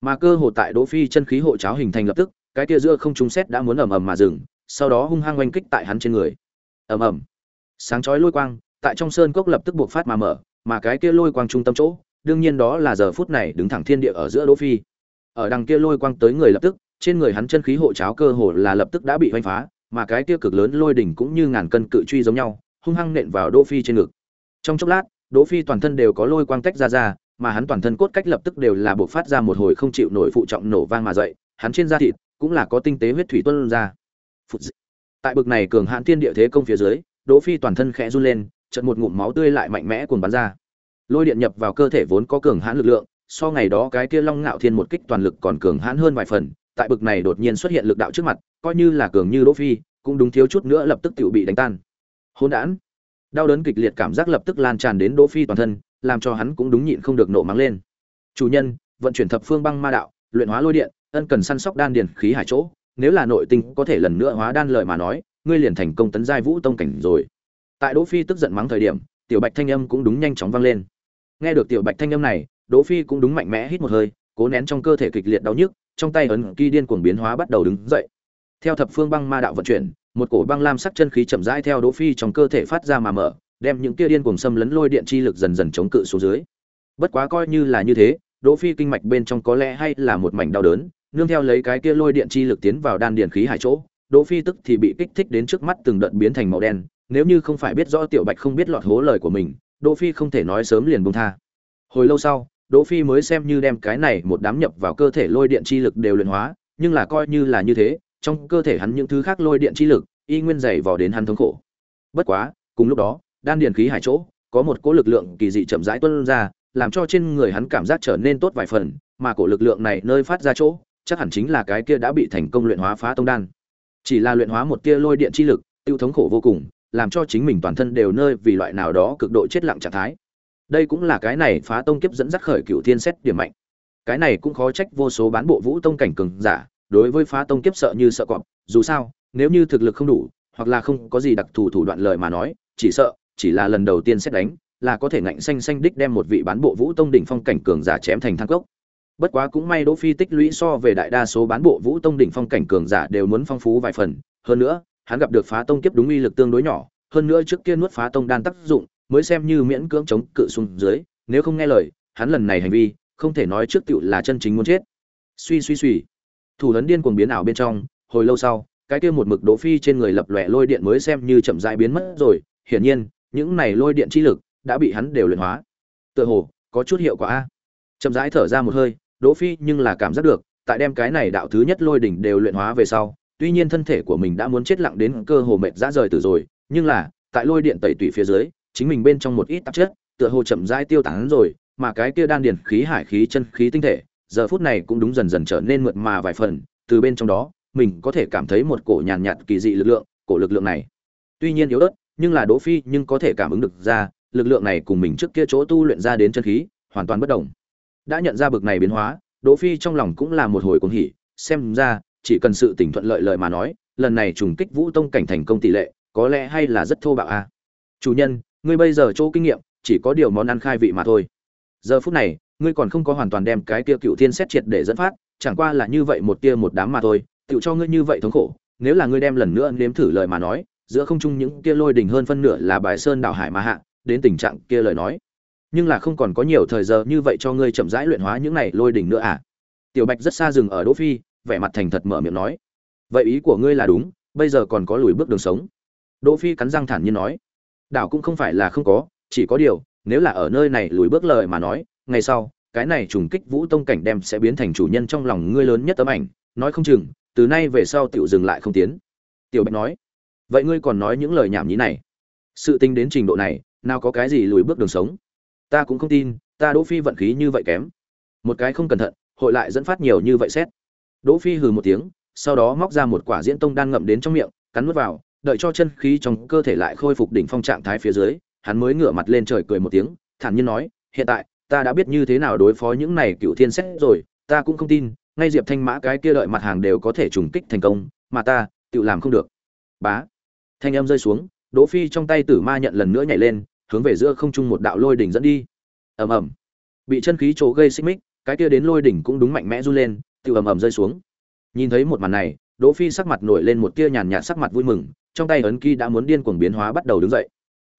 Mà cơ hồ tại đỗ phi chân khí hộ cháo hình thành lập tức, cái kia giữa không trung xét đã muốn ầm ầm mà dừng, sau đó hung hăng oanh kích tại hắn trên người. Ầm ầm. Sáng chói lôi quang, tại trong sơn cốc lập tức buộc phát mà mở, mà cái kia lôi quang trung tâm chỗ, đương nhiên đó là giờ phút này đứng thẳng thiên địa ở giữa đỗ phi. Ở đằng kia lôi quang tới người lập tức, trên người hắn chân khí hộ cháo cơ hồ là lập tức đã bị hoành phá mà cái kia cực lớn lôi đỉnh cũng như ngàn cân cự truy giống nhau, hung hăng nện vào đỗ phi trên ngực. Trong chốc lát, đỗ phi toàn thân đều có lôi quang tách ra ra, mà hắn toàn thân cốt cách lập tức đều là bộc phát ra một hồi không chịu nổi phụ trọng nổ vang mà dậy, hắn trên da thịt cũng là có tinh tế huyết thủy tuôn ra. Tại bực này cường hãn thiên địa thế công phía dưới, đỗ phi toàn thân khẽ run lên, chợt một ngụm máu tươi lại mạnh mẽ cuồn bắn ra. Lôi điện nhập vào cơ thể vốn có cường hãn lực lượng, so ngày đó cái kia long ngạo thiên một kích toàn lực còn cường hãn hơn vài phần tại bực này đột nhiên xuất hiện lực đạo trước mặt, coi như là cường như đỗ phi, cũng đúng thiếu chút nữa lập tức tự bị đánh tan. Hỗn đản. Đau đớn kịch liệt cảm giác lập tức lan tràn đến đỗ phi toàn thân, làm cho hắn cũng đúng nhịn không được nộ mắng lên. Chủ nhân, vận chuyển thập phương băng ma đạo, luyện hóa lôi điện, ân cần săn sóc đan điền khí hải chỗ, nếu là nội tinh có thể lần nữa hóa đan lợi mà nói, ngươi liền thành công tấn giai vũ tông cảnh rồi. Tại đỗ phi tức giận mắng thời điểm, tiểu bạch thanh âm cũng đúng nhanh chóng vang lên. Nghe được tiểu bạch thanh âm này, đỗ phi cũng đúng mạnh mẽ hít một hơi, cố nén trong cơ thể kịch liệt đau nhức trong tay ấn kỳ điên cuồng biến hóa bắt đầu đứng dậy. Theo thập phương băng ma đạo vận chuyển, một cổ băng lam sắc chân khí chậm rãi theo đỗ phi trong cơ thể phát ra mà mở, đem những kia điên cuồng xâm lấn lôi điện chi lực dần dần chống cự xuống dưới. Bất quá coi như là như thế, đỗ phi kinh mạch bên trong có lẽ hay là một mảnh đau đớn, nương theo lấy cái kia lôi điện chi lực tiến vào đan điền khí hải chỗ, đỗ phi tức thì bị kích thích đến trước mắt từng đợt biến thành màu đen, nếu như không phải biết rõ tiểu bạch không biết lọt hố lời của mình, đỗ phi không thể nói sớm liền buông tha. Hồi lâu sau đỗ phi mới xem như đem cái này một đám nhập vào cơ thể lôi điện chi lực đều luyện hóa, nhưng là coi như là như thế, trong cơ thể hắn những thứ khác lôi điện chi lực, y nguyên dày vò đến hắn thống khổ. Bất quá, cùng lúc đó, đan điền khí hải chỗ, có một cỗ lực lượng kỳ dị chậm rãi tuôn ra, làm cho trên người hắn cảm giác trở nên tốt vài phần, mà cổ lực lượng này nơi phát ra chỗ, chắc hẳn chính là cái kia đã bị thành công luyện hóa phá tông đan. Chỉ là luyện hóa một tia lôi điện chi lực, tiêu thống khổ vô cùng, làm cho chính mình toàn thân đều nơi vì loại nào đó cực độ chết lặng trạng thái đây cũng là cái này phá tông kiếp dẫn dắt khởi cựu thiên xét điểm mạnh. Cái này cũng khó trách vô số bán bộ vũ tông cảnh cường giả, đối với phá tông kiếp sợ như sợ cọp. Dù sao, nếu như thực lực không đủ, hoặc là không có gì đặc thù thủ đoạn lời mà nói, chỉ sợ, chỉ là lần đầu tiên xét đánh, là có thể ngạnh xanh xanh đích đem một vị bán bộ vũ tông đỉnh phong cảnh cường giả chém thành thang cốc. Bất quá cũng may đỗ phi tích lũy so về đại đa số bán bộ vũ tông đỉnh phong cảnh cường giả đều muốn phong phú vài phần. Hơn nữa, hắn gặp được phá tông kiếp đúng uy lực tương đối nhỏ, hơn nữa trước kia nuốt phá tông đan tác dụng mới xem như miễn cưỡng chống cự xuống dưới, nếu không nghe lời, hắn lần này hành vi, không thể nói trước tựu là chân chính muốn chết. Suy suy suy. Thủ lấn điên cuồng biến ảo bên trong, hồi lâu sau, cái kia một mực đỗ phi trên người lập lòe lôi điện mới xem như chậm rãi biến mất rồi. Hiển nhiên, những này lôi điện chi lực đã bị hắn đều luyện hóa. Tựa hồ, có chút hiệu quả a. Chậm rãi thở ra một hơi, đỗ phi nhưng là cảm giác được, tại đem cái này đạo thứ nhất lôi đỉnh đều luyện hóa về sau, tuy nhiên thân thể của mình đã muốn chết lặng đến cơ hồ mệt rã rời từ rồi, nhưng là, tại lôi điện tẩy tủy phía dưới chính mình bên trong một ít tạp chất tựa hồ chậm rãi tiêu tán rồi mà cái kia đan điền khí hải khí chân khí tinh thể giờ phút này cũng đúng dần dần trở nên mượt mà vài phần từ bên trong đó mình có thể cảm thấy một cổ nhàn nhạt, nhạt kỳ dị lực lượng cổ lực lượng này. Tuy nhiên yếu ớt nhưng là đỗ phi nhưng có thể cảm ứng được ra lực lượng này cùng mình trước kia chỗ tu luyện ra đến chân khí hoàn toàn bất động đã nhận ra bực này biến hóa đỗ phi trong lòng cũng là một hồi cuồng hỉ xem ra chỉ cần sự tỉnh thuận lợi lợi mà nói lần này trùng kích vũ tông cảnh thành công tỷ lệ có lẽ hay là rất thô bạo a. Chủ nhân ngươi bây giờ chỗ kinh nghiệm, chỉ có điều món ăn khai vị mà thôi. Giờ phút này, ngươi còn không có hoàn toàn đem cái kia cựu thiên xét triệt để dẫn phát, chẳng qua là như vậy một tia một đám mà thôi tựu cho ngươi như vậy thống khổ, nếu là ngươi đem lần nữa nếm thử lời mà nói, giữa không trung những kia lôi đỉnh hơn phân nửa là bài sơn đảo hải mà hạ, đến tình trạng kia lời nói. Nhưng là không còn có nhiều thời giờ như vậy cho ngươi chậm rãi luyện hóa những này lôi đỉnh nữa à? Tiểu bạch rất xa rừng ở đỗ phi, vẻ mặt thành thật mở miệng nói. Vậy ý của ngươi là đúng, bây giờ còn có lùi bước đường sống. Đỗ phi cắn răng thản nhiên nói đảo cũng không phải là không có, chỉ có điều, nếu là ở nơi này lùi bước lời mà nói, ngày sau, cái này trùng kích vũ tông cảnh đem sẽ biến thành chủ nhân trong lòng ngươi lớn nhất tấm ảnh. Nói không chừng, từ nay về sau tiểu dừng lại không tiến. Tiểu bạch nói, vậy ngươi còn nói những lời nhảm nhí này. Sự tính đến trình độ này, nào có cái gì lùi bước đường sống. Ta cũng không tin, ta đỗ phi vận khí như vậy kém. Một cái không cẩn thận, hội lại dẫn phát nhiều như vậy xét. Đỗ phi hừ một tiếng, sau đó móc ra một quả diễn tông đang ngậm đến trong miệng, cắn nuốt vào đợi cho chân khí trong cơ thể lại khôi phục đỉnh phong trạng thái phía dưới, hắn mới ngửa mặt lên trời cười một tiếng, thản nhiên nói, hiện tại, ta đã biết như thế nào đối phó những này cựu thiên xét rồi, ta cũng không tin, ngay diệp thanh mã cái kia đợi mặt hàng đều có thể trùng kích thành công, mà ta, tự làm không được. Bá. Thanh âm rơi xuống, đỗ phi trong tay tử ma nhận lần nữa nhảy lên, hướng về giữa không trung một đạo lôi đỉnh dẫn đi. Ầm ầm. Bị chân khí chỗ gây xích mích, cái kia đến lôi đỉnh cũng đúng mạnh mẽ du lên, tự ầm ầm rơi xuống. Nhìn thấy một màn này đỗ phi sắc mặt nổi lên một tia nhàn nhạt sắc mặt vui mừng, trong tay ấn ký đã muốn điên cuồng biến hóa bắt đầu đứng dậy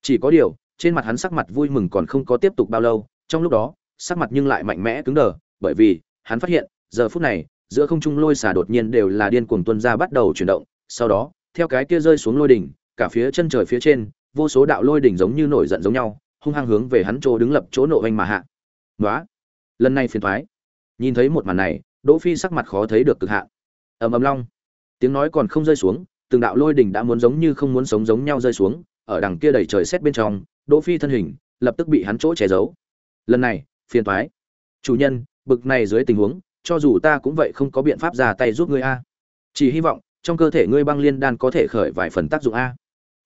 chỉ có điều, trên mặt hắn sắc mặt vui mừng còn không có tiếp tục bao lâu, trong lúc đó, sắc mặt nhưng lại mạnh mẽ cứng đờ, bởi vì, hắn phát hiện, giờ phút này, giữa không trung lôi xả đột nhiên đều là điên cuồng tuân ra bắt đầu chuyển động, sau đó, theo cái kia rơi xuống lôi đỉnh, cả phía chân trời phía trên, vô số đạo lôi đỉnh giống như nổi giận giống nhau, hung hăng hướng về hắn chỗ đứng lập chỗ nộ anh mà hạ Ngoá. lần này phiền toái. nhìn thấy một màn này, đỗ phi sắc mặt khó thấy được cực hạn ầm ầm long tiếng nói còn không rơi xuống, từng đạo lôi đỉnh đã muốn giống như không muốn sống giống nhau rơi xuống, ở đằng kia đầy trời xét bên trong, đỗ phi thân hình lập tức bị hắn chỗ che giấu. Lần này, phiền toái. Chủ nhân, bực này dưới tình huống, cho dù ta cũng vậy không có biện pháp ra tay giúp ngươi a. Chỉ hy vọng, trong cơ thể ngươi băng liên đan có thể khởi vài phần tác dụng a.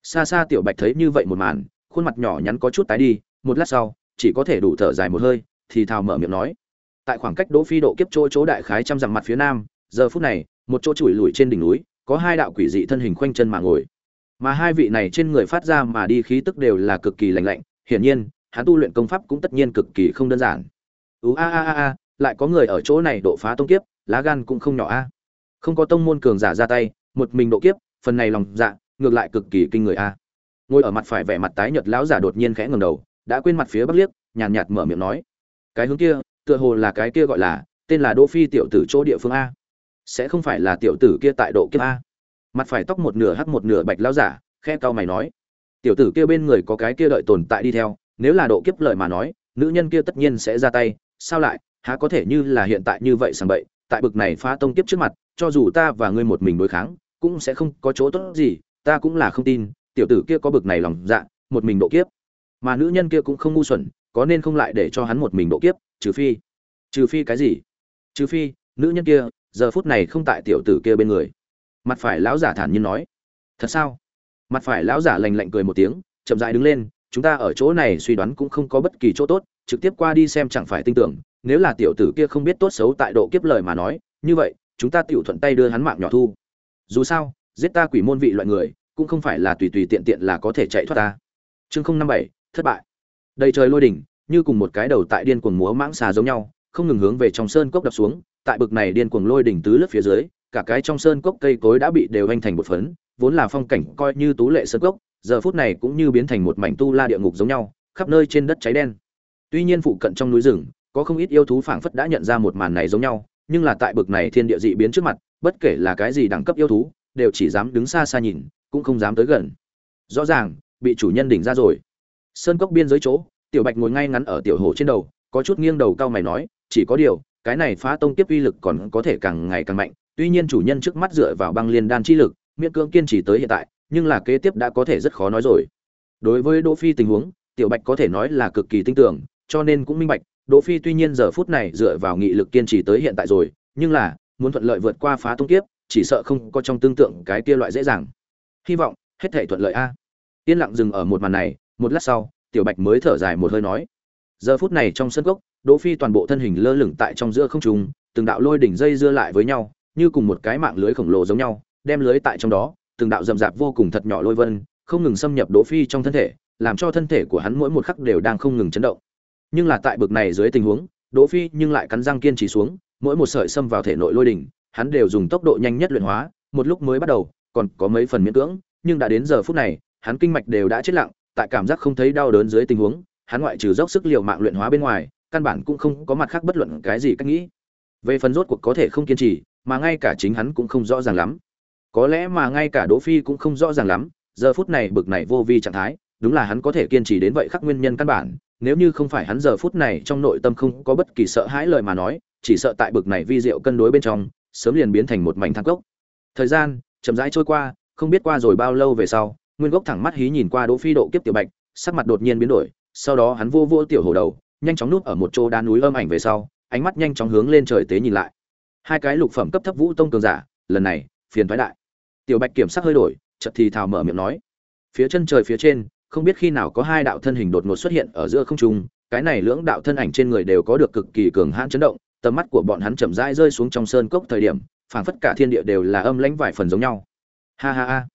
Xa xa tiểu bạch thấy như vậy một màn, khuôn mặt nhỏ nhắn có chút tái đi, một lát sau, chỉ có thể đủ thở dài một hơi, thì thào mở miệng nói. Tại khoảng cách đỗ phi độ kiếp chỗ chỗ đại khái trăm dặm mặt phía nam giờ phút này, một chỗ chùi lùi trên đỉnh núi, có hai đạo quỷ dị thân hình khoanh chân mà ngồi. Mà hai vị này trên người phát ra mà đi khí tức đều là cực kỳ lạnh lạnh, hiển nhiên, hắn tu luyện công pháp cũng tất nhiên cực kỳ không đơn giản. Ú a a a a, lại có người ở chỗ này độ phá tông kiếp, lá gan cũng không nhỏ a. Không có tông môn cường giả ra tay, một mình độ kiếp, phần này lòng dạ ngược lại cực kỳ kinh người a. Ngồi ở mặt phải vẻ mặt tái nhợt lão giả đột nhiên khẽ ngẩng đầu, đã quên mặt phía bắc liếc, nhàn nhạt mở miệng nói. Cái hướng kia, tựa hồ là cái kia gọi là, tên là đỗ phi tiểu tử chỗ địa phương a sẽ không phải là tiểu tử kia tại độ kiếp a. Mặt phải tóc một nửa hắc một nửa bạch lao giả khe cao mày nói. Tiểu tử kia bên người có cái kia đợi tồn tại đi theo, nếu là độ kiếp lợi mà nói, nữ nhân kia tất nhiên sẽ ra tay. Sao lại? Há có thể như là hiện tại như vậy sàng bậy, tại bực này phá tông kiếp trước mặt, cho dù ta và ngươi một mình đối kháng, cũng sẽ không có chỗ tốt gì, ta cũng là không tin, tiểu tử kia có bực này lòng dạ một mình độ kiếp. Mà nữ nhân kia cũng không ngu xuẩn, có nên không lại để cho hắn một mình độ kiếp, trừ phi trừ phi cái gì? Trừ phi, nữ nhân kia giờ phút này không tại tiểu tử kia bên người. Mặt phải lão giả thản nhiên nói, thật sao? Mặt phải lão giả lành lạnh cười một tiếng, chậm dại đứng lên, chúng ta ở chỗ này suy đoán cũng không có bất kỳ chỗ tốt, trực tiếp qua đi xem chẳng phải tin tưởng, nếu là tiểu tử kia không biết tốt xấu tại độ kiếp lời mà nói, như vậy, chúng ta tiểu thuận tay đưa hắn mạng nhỏ thu. Dù sao, giết ta quỷ môn vị loại người, cũng không phải là tùy tùy tiện tiện là có thể chạy thoát ta. Chương không năm bảy, thất bại. Đầy trời lôi đỉnh, như cùng một cái đầu tại điên cuồng múa mãng xà giống nhau không ngừng hướng về trong sơn cốc đập xuống, tại bực này điên cuồng lôi đỉnh tứ lớp phía dưới, cả cái trong sơn cốc cây cối đã bị đều anh thành một phấn, vốn là phong cảnh coi như tú lệ sơn cốc, giờ phút này cũng như biến thành một mảnh tu la địa ngục giống nhau, khắp nơi trên đất cháy đen. Tuy nhiên phụ cận trong núi rừng, có không ít yêu thú phảng phất đã nhận ra một màn này giống nhau, nhưng là tại bực này thiên địa dị biến trước mặt, bất kể là cái gì đẳng cấp yêu thú, đều chỉ dám đứng xa xa nhìn, cũng không dám tới gần. Rõ ràng, bị chủ nhân đỉnh ra rồi. Sơn cốc biên giới chỗ, tiểu bạch ngồi ngay ngắn ở tiểu hồ trên đầu, có chút nghiêng đầu cao mày nói chỉ có điều, cái này phá tông tiếp uy lực còn có thể càng ngày càng mạnh, tuy nhiên chủ nhân trước mắt dựa vào băng liên đan chi lực, miễn cưỡng kiên trì tới hiện tại, nhưng là kế tiếp đã có thể rất khó nói rồi. Đối với đỗ phi tình huống, tiểu bạch có thể nói là cực kỳ tin tưởng, cho nên cũng minh bạch, đỗ phi tuy nhiên giờ phút này dựa vào nghị lực kiên trì tới hiện tại rồi, nhưng là, muốn thuận lợi vượt qua phá tông kiếp, chỉ sợ không có trong tương tượng cái kia loại dễ dàng. Hy vọng, hết thảy thuận lợi a. Yên lặng dừng ở một màn này, một lát sau, tiểu bạch mới thở dài một hơi nói giờ phút này trong sân cốc đỗ phi toàn bộ thân hình lơ lửng tại trong giữa không trung, từng đạo lôi đỉnh dây dưa lại với nhau, như cùng một cái mạng lưới khổng lồ giống nhau, đem lưới tại trong đó, từng đạo rậm rạp vô cùng thật nhỏ lôi vân, không ngừng xâm nhập đỗ phi trong thân thể, làm cho thân thể của hắn mỗi một khắc đều đang không ngừng chấn động. Nhưng là tại bực này dưới tình huống, đỗ phi nhưng lại cắn răng kiên trì xuống, mỗi một sợi xâm vào thể nội lôi đỉnh, hắn đều dùng tốc độ nhanh nhất luyện hóa, một lúc mới bắt đầu, còn có mấy phần miễn cưỡng, nhưng đã đến giờ phút này, hắn kinh mạch đều đã chết lặng, tại cảm giác không thấy đau đớn dưới tình huống hắn ngoại trừ dốc sức liều mạng luyện hóa bên ngoài, căn bản cũng không có mặt khác bất luận cái gì cách nghĩ. Về phần rốt cuộc có thể không kiên trì, mà ngay cả chính hắn cũng không rõ ràng lắm. Có lẽ mà ngay cả đỗ phi cũng không rõ ràng lắm, giờ phút này bực này vô vi trạng thái, đúng là hắn có thể kiên trì đến vậy khắc nguyên nhân căn bản, nếu như không phải hắn giờ phút này trong nội tâm không có bất kỳ sợ hãi lời mà nói, chỉ sợ tại bực này vi diệu cân đối bên trong, sớm liền biến thành một mảnh thang cốc. Thời gian chậm rãi trôi qua, không biết qua rồi bao lâu về sau, nguyên gốc thẳng mắt hí nhìn qua đỗ phi độ kiếp tiểu bạch, sắc mặt đột nhiên biến đổi sau đó hắn vô vô tiểu hổ đầu, nhanh chóng núp ở một chỗ đá núi âm ảnh về sau, ánh mắt nhanh chóng hướng lên trời tế nhìn lại. Hai cái lục phẩm cấp thấp vũ tông cường giả, lần này, phiền thoái đại. Tiểu bạch kiểm sắc hơi đổi chật thì thào mở miệng nói, phía chân trời phía trên, không biết khi nào có hai đạo thân hình đột ngột xuất hiện ở giữa không trung, cái này lưỡng đạo thân ảnh trên người đều có được cực kỳ cường hãn chấn động, tầm mắt của bọn hắn chậm rãi rơi xuống trong sơn cốc thời điểm, phảng phất cả thiên địa đều là âm lãnh vài phần giống nhau. Ha ha ha.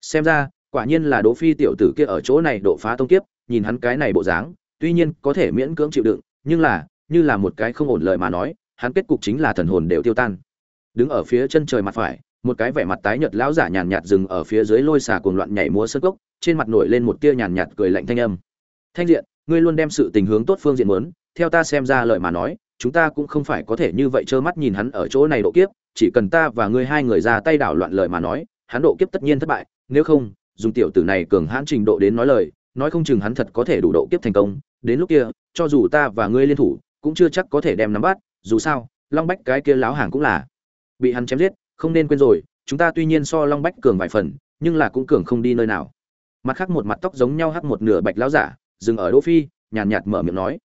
Xem ra, quả nhiên là đỗ phi tiểu tử kia ở chỗ này độ phá tông kiếp nhìn hắn cái này bộ dáng, tuy nhiên có thể miễn cưỡng chịu đựng, nhưng là, như là một cái không ổn lợi mà nói, hắn kết cục chính là thần hồn đều tiêu tan. Đứng ở phía chân trời mặt phải, một cái vẻ mặt tái nhợt lão giả nhàn nhạt dừng ở phía dưới lôi xà cuồng loạn nhảy múa sơn cốc, trên mặt nổi lên một tia nhàn nhạt cười lạnh thanh âm. Thanh diện, ngươi luôn đem sự tình hướng tốt phương diện muốn, theo ta xem ra lời mà nói, chúng ta cũng không phải có thể như vậy trơ mắt nhìn hắn ở chỗ này độ kiếp, chỉ cần ta và ngươi hai người ra tay đảo loạn lời mà nói, hắn độ kiếp tất nhiên thất bại, nếu không, dùng tiểu tử này cường hãn trình độ đến nói lời nói không chừng hắn thật có thể đủ độ kiếp thành công đến lúc kia cho dù ta và ngươi liên thủ cũng chưa chắc có thể đem nắm bắt dù sao long bách cái kia láo hàng cũng là bị hắn chém giết không nên quên rồi chúng ta tuy nhiên so long bách cường vài phần nhưng là cũng cường không đi nơi nào. Mặt khác một mặt tóc giống nhau hắc một nửa bạch láo giả dừng ở đỗ phi nhàn nhạt, nhạt mở miệng nói.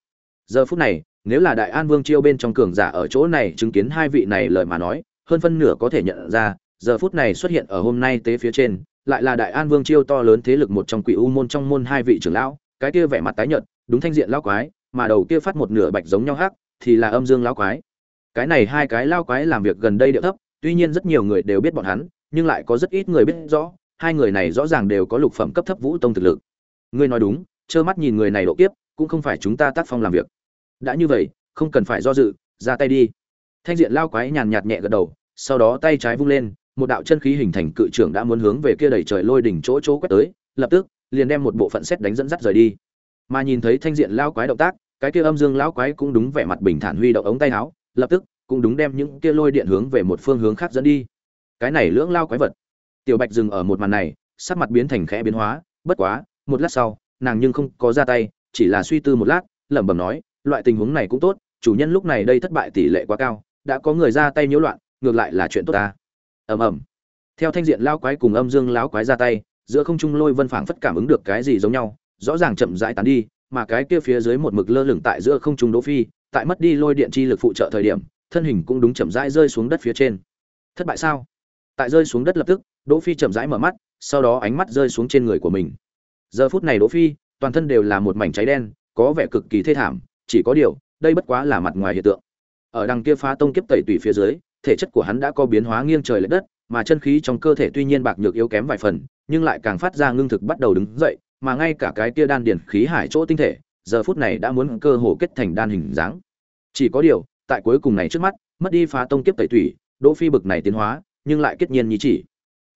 Giờ phút này nếu là đại an vương chiêu bên trong cường giả ở chỗ này chứng kiến hai vị này lời mà nói hơn phân nửa có thể nhận ra giờ phút này xuất hiện ở hôm nay tế phía trên lại là đại an vương chiêu to lớn thế lực một trong quỷ u môn trong môn hai vị trưởng lão, cái kia vẻ mặt tái nhợt, đúng thanh diện lão quái, mà đầu kia phát một nửa bạch giống nhau hắc, thì là âm dương lão quái. Cái này hai cái lão quái làm việc gần đây địa thấp, tuy nhiên rất nhiều người đều biết bọn hắn, nhưng lại có rất ít người biết rõ, hai người này rõ ràng đều có lục phẩm cấp thấp vũ tông thực lực. Ngươi nói đúng, trơ mắt nhìn người này độ kiếp, cũng không phải chúng ta tác phong làm việc. Đã như vậy, không cần phải do dự, ra tay đi. Thanh diện lao quái nhàn nhạt nhẹ gật đầu, sau đó tay trái vung lên một đạo chân khí hình thành cự trưởng đã muốn hướng về kia đẩy trời lôi đỉnh chỗ chỗ quét tới, lập tức, liền đem một bộ phận xét đánh dẫn dắt rời đi. Mà nhìn thấy thanh diện lao quái động tác, cái kia âm dương lão quái cũng đúng vẻ mặt bình thản huy động ống tay áo, lập tức, cũng đúng đem những kia lôi điện hướng về một phương hướng khác dẫn đi. Cái này lưỡng lao quái vật. Tiểu bạch dừng ở một màn này, sắc mặt biến thành khẽ biến hóa, bất quá, một lát sau, nàng nhưng không có ra tay, chỉ là suy tư một lát, lẩm bẩm nói, loại tình huống này cũng tốt, chủ nhân lúc này đây thất bại tỷ lệ quá cao, đã có người ra tay nhiễu loạn, ngược lại là chuyện tốt ta ầm ầm. Theo thanh diện lao quái cùng âm dương lão quái ra tay, giữa không trung lôi vân phảng phất cảm ứng được cái gì giống nhau, rõ ràng chậm rãi tán đi, mà cái kia phía dưới một mực lơ lửng tại giữa không trung đỗ phi, tại mất đi lôi điện chi lực phụ trợ thời điểm, thân hình cũng đúng chậm rãi rơi xuống đất phía trên. Thất bại sao? Tại rơi xuống đất lập tức, đỗ phi chậm rãi mở mắt, sau đó ánh mắt rơi xuống trên người của mình. Giờ phút này đỗ phi, toàn thân đều là một mảnh cháy đen, có vẻ cực kỳ thê thảm, chỉ có điều, đây bất quá là mặt ngoài hiện tượng. Ở đằng kia phá tông kiếp tẩy tủy phía dưới thể chất của hắn đã có biến hóa nghiêng trời lệch đất, mà chân khí trong cơ thể tuy nhiên bạc nhược yếu kém vài phần, nhưng lại càng phát ra ngưng thực bắt đầu đứng dậy, mà ngay cả cái kia đan điển khí hải chỗ tinh thể, giờ phút này đã muốn cơ hồ kết thành đan hình dáng. Chỉ có điều, tại cuối cùng này trước mắt, mất đi phá tông kiếp tẩy thủy đỗ phi bực này tiến hóa, nhưng lại kết nhiên như chỉ.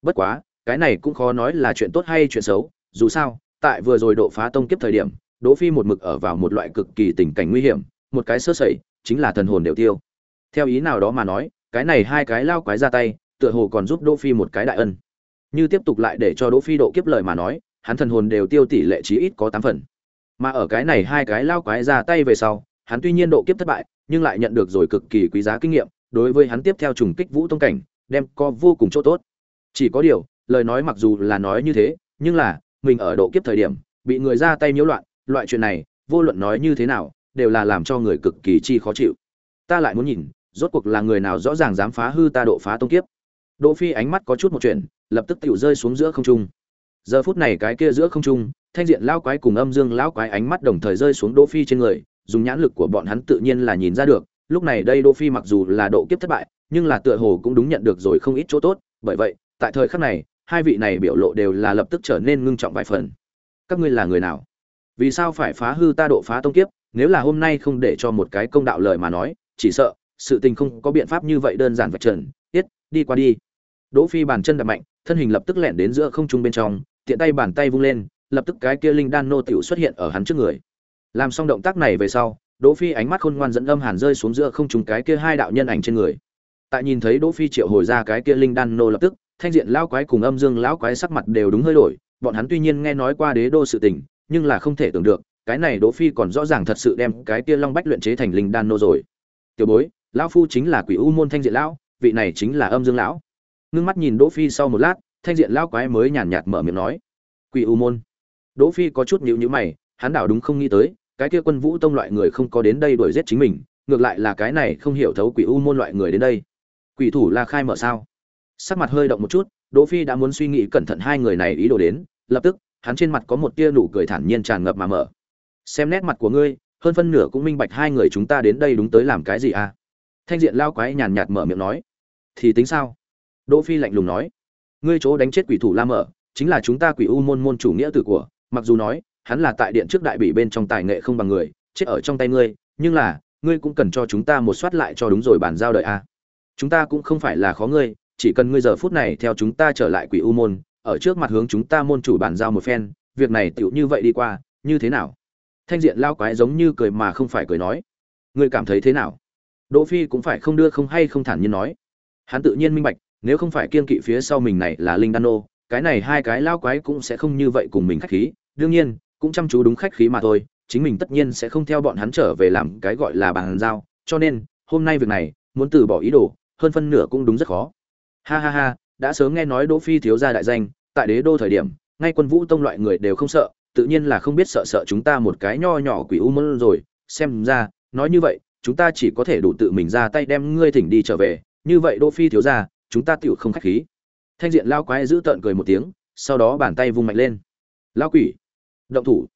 Bất quá, cái này cũng khó nói là chuyện tốt hay chuyện xấu, dù sao, tại vừa rồi độ phá tông kiếp thời điểm, đỗ phi một mực ở vào một loại cực kỳ tình cảnh nguy hiểm, một cái sơ sẩy, chính là thần hồn đều tiêu. Theo ý nào đó mà nói cái này hai cái lao quái ra tay, tựa hồ còn giúp đỗ phi một cái đại ân. Như tiếp tục lại để cho đỗ phi độ kiếp lời mà nói, hắn thần hồn đều tiêu tỷ lệ chí ít có tám phần. Mà ở cái này hai cái lao quái ra tay về sau, hắn tuy nhiên độ kiếp thất bại, nhưng lại nhận được rồi cực kỳ quý giá kinh nghiệm, đối với hắn tiếp theo trùng kích vũ tông cảnh, đem có vô cùng chỗ tốt. Chỉ có điều, lời nói mặc dù là nói như thế, nhưng là, mình ở độ kiếp thời điểm, bị người ra tay nhiễu loạn, loại chuyện này, vô luận nói như thế nào, đều là làm cho người cực kỳ chi khó chịu. Ta lại muốn nhìn rốt cuộc là người nào rõ ràng dám phá hư ta độ phá tông kiếp? Đỗ phi ánh mắt có chút một chuyện lập tức tiểu rơi xuống giữa không trung. Giờ phút này cái kia giữa không trung, thanh diện lão quái cùng âm dương lão quái ánh mắt đồng thời rơi xuống đỗ phi trên người, dùng nhãn lực của bọn hắn tự nhiên là nhìn ra được. Lúc này đây đỗ phi mặc dù là độ kiếp thất bại, nhưng là tựa hồ cũng đúng nhận được rồi không ít chỗ tốt. Bởi vậy, tại thời khắc này, hai vị này biểu lộ đều là lập tức trở nên ngưng trọng vài phần. Các ngươi là người nào? Vì sao phải phá hư ta độ phá tông kiếp? Nếu là hôm nay không để cho một cái công đạo lời mà nói, chỉ sợ sự tình không có biện pháp như vậy đơn giản vạch trần, tiết, đi qua đi. Đỗ phi bàn chân đập mạnh, thân hình lập tức lẻn đến giữa không trung bên trong, tiện tay bàn tay vung lên, lập tức cái kia linh đan nô tiểu xuất hiện ở hắn trước người. Làm xong động tác này về sau, đỗ phi ánh mắt khôn ngoan dẫn âm hàn rơi xuống giữa không trung cái kia hai đạo nhân ảnh trên người. Tại nhìn thấy đỗ phi triệu hồi ra cái kia linh đan nô lập tức, thanh diện lão quái cùng âm dương lão quái sắc mặt đều đúng hơi đổi, bọn hắn tuy nhiên nghe nói qua đế đô sự tình, nhưng là không thể tưởng được, cái này đỗ phi còn rõ ràng thật sự đem cái kia long bách luyện chế thành linh đan nô rồi. Tiểu bối lão phu chính là quỷ u môn thanh diện lão, vị này chính là âm dương lão. Ngưng mắt nhìn đỗ phi sau một lát, thanh diện lão quái mới nhàn nhạt mở miệng nói, quỷ u môn. Đỗ phi có chút nhíu nhíu mày, hắn đảo đúng không nghĩ tới, cái kia quân vũ tông loại người không có đến đây đuổi giết chính mình, ngược lại là cái này không hiểu thấu quỷ u môn loại người đến đây. Quỷ thủ là khai mở sao? Sắc mặt hơi động một chút, đỗ phi đã muốn suy nghĩ cẩn thận hai người này ý đồ đến, lập tức, hắn trên mặt có một tia nụ cười thản nhiên tràn ngập mà mở. Xem nét mặt của ngươi, hơn phân nửa cũng minh bạch hai người chúng ta đến đây đúng tới làm cái gì à? Thanh diện lao quái nhàn nhạt mở miệng nói, thì tính sao? Đỗ phi lạnh lùng nói, ngươi chỗ đánh chết quỷ thủ la mở, chính là chúng ta quỷ u môn môn chủ nghĩa tử của, mặc dù nói, hắn là tại điện trước đại bỉ bên trong tài nghệ không bằng người, chết ở trong tay ngươi, nhưng là, ngươi cũng cần cho chúng ta một soát lại cho đúng rồi bàn giao đợi a. À. chúng ta cũng không phải là khó ngươi, chỉ cần ngươi giờ phút này theo chúng ta trở lại quỷ u môn, ở trước mặt hướng chúng ta môn chủ bàn giao một phen, việc này tựu như vậy đi qua, như thế nào? Thanh diện lao quái giống như cười mà không phải cười nói, ngươi cảm thấy thế nào? Đỗ phi cũng phải không đưa không hay không thản nhiên nói. Hắn tự nhiên minh bạch, nếu không phải kiên kỵ phía sau mình này là linh đan nô, cái này hai cái lao quái cũng sẽ không như vậy cùng mình khách khí. Đương nhiên, cũng chăm chú đúng khách khí mà thôi, chính mình tất nhiên sẽ không theo bọn hắn trở về làm cái gọi là bàn giao. Cho nên, hôm nay việc này, muốn từ bỏ ý đồ, hơn phân nửa cũng đúng rất khó. Ha ha ha, đã sớm nghe nói đỗ phi thiếu gia đại danh, tại đế đô thời điểm, ngay quân vũ tông loại người đều không sợ, tự nhiên là không biết sợ sợ chúng ta một cái nho nhỏ quỷ u môn rồi. Xem ra, nói như vậy chúng ta chỉ có thể đủ tự mình ra tay đem ngươi thỉnh đi trở về, như vậy đỗ phi thiếu gia, chúng ta tựu không khách khí. Thanh diện lao quái giữ tợn cười một tiếng, sau đó bàn tay vung mạnh lên. Lao quỷ, động thủ.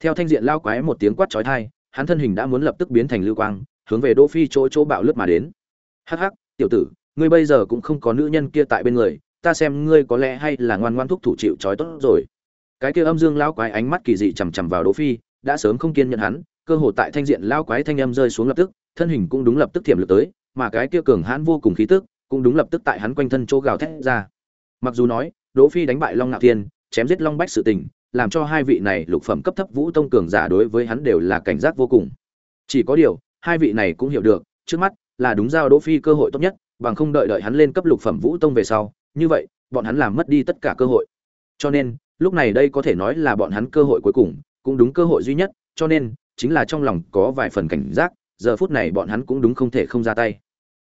Theo thanh diện lao quái một tiếng quát chói tai, hắn thân hình đã muốn lập tức biến thành lưu quang, hướng về đỗ phi chỗ chỗ bạo lướt mà đến. Hắc hắc, tiểu tử, ngươi bây giờ cũng không có nữ nhân kia tại bên người, ta xem ngươi có lẽ hay là ngoan ngoan thúc thủ chịu trói tốt rồi. Cái kia âm dương lao quái ánh mắt kỳ dị chằm chằm vào đỗ phi, đã sớm không kiên nhẫn hắn cơ hồ tại thanh diện lao quái thanh âm rơi xuống lập tức, thân hình cũng đúng lập tức thiểm lực tới, mà cái kia cường hãn vô cùng khí tức cũng đúng lập tức tại hắn quanh thân chỗ gào thét ra. Mặc dù nói, đỗ phi đánh bại long ngạo thiên, chém giết long bách sự tình, làm cho hai vị này lục phẩm cấp thấp vũ tông cường giả đối với hắn đều là cảnh giác vô cùng. Chỉ có điều, hai vị này cũng hiểu được, trước mắt là đúng giao đỗ phi cơ hội tốt nhất, bằng không đợi đợi hắn lên cấp lục phẩm vũ tông về sau, như vậy, bọn hắn làm mất đi tất cả cơ hội. Cho nên, lúc này đây có thể nói là bọn hắn cơ hội cuối cùng, cũng đúng cơ hội duy nhất, cho nên chính là trong lòng có vài phần cảnh giác, giờ phút này bọn hắn cũng đúng không thể không ra tay.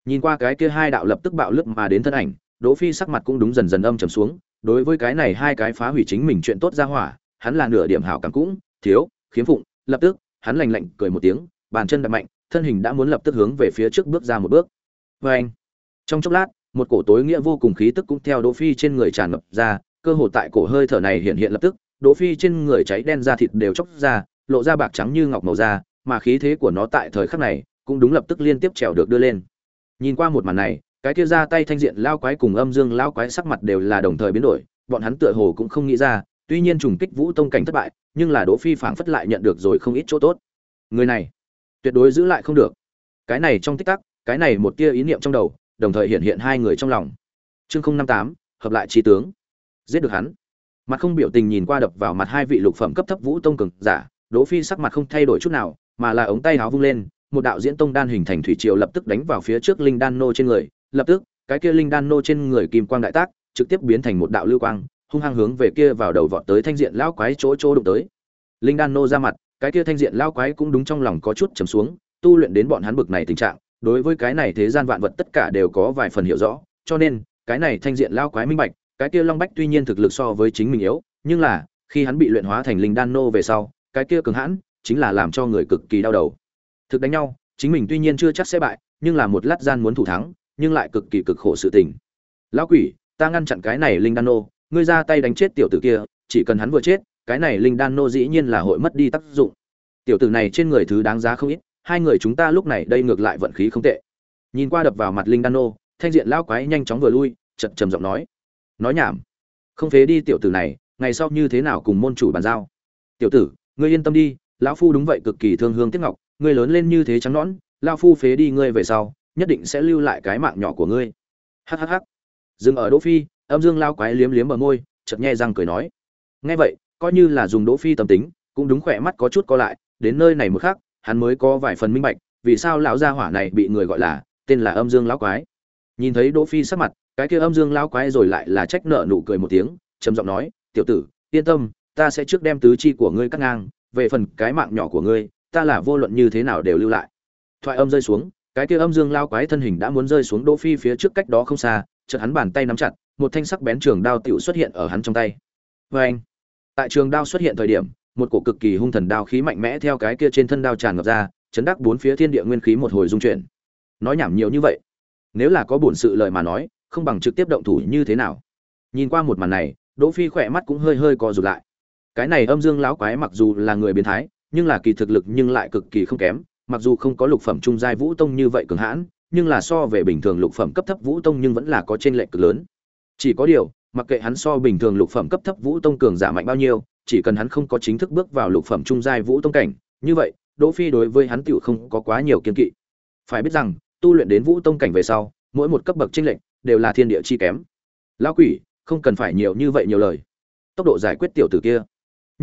Nhìn qua cái kia hai đạo lập tức bạo lực mà đến thân ảnh, đỗ phi sắc mặt cũng đúng dần dần âm trầm xuống, đối với cái này hai cái phá hủy chính mình chuyện tốt ra hỏa, hắn là nửa điểm hảo cảm cũng, thiếu, khiếm phụng, lập tức, hắn lạnh lạnh cười một tiếng, bàn chân đập mạnh, thân hình đã muốn lập tức hướng về phía trước bước ra một bước. Với anh trong chốc lát, một cổ tối nghĩa vô cùng khí tức cũng theo đỗ phi trên người tràn ngập ra, cơ hồ tại cổ hơi thở này hiện hiện lập tức, đỗ phi trên người cháy đen da thịt đều chốc ra lộ ra bạc trắng như ngọc màu da, mà khí thế của nó tại thời khắc này cũng đúng lập tức liên tiếp trèo được đưa lên. Nhìn qua một màn này, cái kia ra tay thanh diện lao quái cùng âm dương lao quái sắc mặt đều là đồng thời biến đổi, bọn hắn tựa hồ cũng không nghĩ ra, tuy nhiên trùng kích vũ tông cảnh thất bại, nhưng là đỗ phi phảng phất lại nhận được rồi không ít chỗ tốt. Người này, tuyệt đối giữ lại không được. Cái này trong tích tắc, cái này một tia ý niệm trong đầu, đồng thời hiện hiện hai người trong lòng. Chương năm tám, hợp lại chi tướng. Giết được hắn. Mặt không biểu tình nhìn qua đập vào mặt hai vị lục phẩm cấp thấp vũ tông cường giả đỗ phi sắc mặt không thay đổi chút nào, mà là ống tay áo vung lên, một đạo diễn tông đan hình thành thủy triều lập tức đánh vào phía trước linh đan nô trên người, lập tức, cái kia linh đan nô trên người kim quang đại tác, trực tiếp biến thành một đạo lưu quang, hung hăng hướng về kia vào đầu vọt tới thanh diện lão quái chỗ chỗ đụng tới. Linh đan nô ra mặt, cái kia thanh diện lão quái cũng đúng trong lòng có chút trầm xuống, tu luyện đến bọn hắn bực này tình trạng, đối với cái này thế gian vạn vật tất cả đều có vài phần hiểu rõ, cho nên, cái này thanh diện lão quái minh bạch, cái kia long bách tuy nhiên thực lực so với chính mình yếu, nhưng là, khi hắn bị luyện hóa thành linh đan nô về sau cái kia cường hãn, chính là làm cho người cực kỳ đau đầu. Thực đánh nhau, chính mình tuy nhiên chưa chắc sẽ bại, nhưng là một lát gian muốn thủ thắng, nhưng lại cực kỳ cực khổ sự tình. Lão quỷ, ta ngăn chặn cái này linh đan nô, ngươi ra tay đánh chết tiểu tử kia, chỉ cần hắn vừa chết, cái này linh đan nô dĩ nhiên là hội mất đi tác dụng. Tiểu tử này trên người thứ đáng giá không ít, hai người chúng ta lúc này đây ngược lại vận khí không tệ. Nhìn qua đập vào mặt linh đan nô, thanh diện lão quái nhanh chóng vừa lui chật trầm giọng nói. Nói nhảm. Không phế đi tiểu tử này, ngày sau như thế nào cùng môn chủ bàn giao? Tiểu tử ngươi yên tâm đi, lão phu đúng vậy cực kỳ thương hương tiếc ngọc, ngươi lớn lên như thế trắng nõn, lão phu phế đi ngươi về sau, nhất định sẽ lưu lại cái mạng nhỏ của ngươi. Hhh dừng ở đỗ phi, âm dương lao quái liếm liếm bờ môi, chợt nghe răng cười nói. Nghe vậy, coi như là dùng đỗ phi tâm tính, cũng đúng khỏe mắt có chút co lại, đến nơi này một khắc, hắn mới có vài phần minh bạch, vì sao lão gia hỏa này bị người gọi là, tên là âm dương lão quái. Nhìn thấy đỗ phi sắc mặt, cái kia âm dương lão quái rồi lại là trách nợ nụ cười một tiếng, trầm giọng nói, tiểu tử, yên tâm ta sẽ trước đem tứ chi của ngươi cắt ngang, về phần cái mạng nhỏ của ngươi, ta là vô luận như thế nào đều lưu lại. Thoại âm rơi xuống, cái kia âm dương lao quái thân hình đã muốn rơi xuống đỗ phi phía trước cách đó không xa, chợt hắn bàn tay nắm chặt, một thanh sắc bén trường đao tiểu xuất hiện ở hắn trong tay. Với anh tại trường đao xuất hiện thời điểm, một cổ cực kỳ hung thần đao khí mạnh mẽ theo cái kia trên thân đao tràn ngập ra, chấn đắc bốn phía thiên địa nguyên khí một hồi dung chuyển. Nói nhảm nhiều như vậy, nếu là có bổn sự lời mà nói, không bằng trực tiếp động thủ như thế nào? Nhìn qua một màn này, đỗ phi khỏe mắt cũng hơi hơi co rụt lại cái này âm dương lão quái mặc dù là người biến thái, nhưng là kỳ thực lực nhưng lại cực kỳ không kém, mặc dù không có lục phẩm trung giai vũ tông như vậy cường hãn, nhưng là so về bình thường lục phẩm cấp thấp vũ tông nhưng vẫn là có trên lệch cực lớn. Chỉ có điều, mặc kệ hắn so bình thường lục phẩm cấp thấp vũ tông cường giả mạnh bao nhiêu, chỉ cần hắn không có chính thức bước vào lục phẩm trung giai vũ tông cảnh, như vậy, đỗ phi đối với hắn tiểu không có quá nhiều kiên kỵ. Phải biết rằng, tu luyện đến vũ tông cảnh về sau, mỗi một cấp bậc trên lệch đều là thiên địa chi kém. Lão quỷ, không cần phải nhiều như vậy nhiều lời. Tốc độ giải quyết tiểu tử kia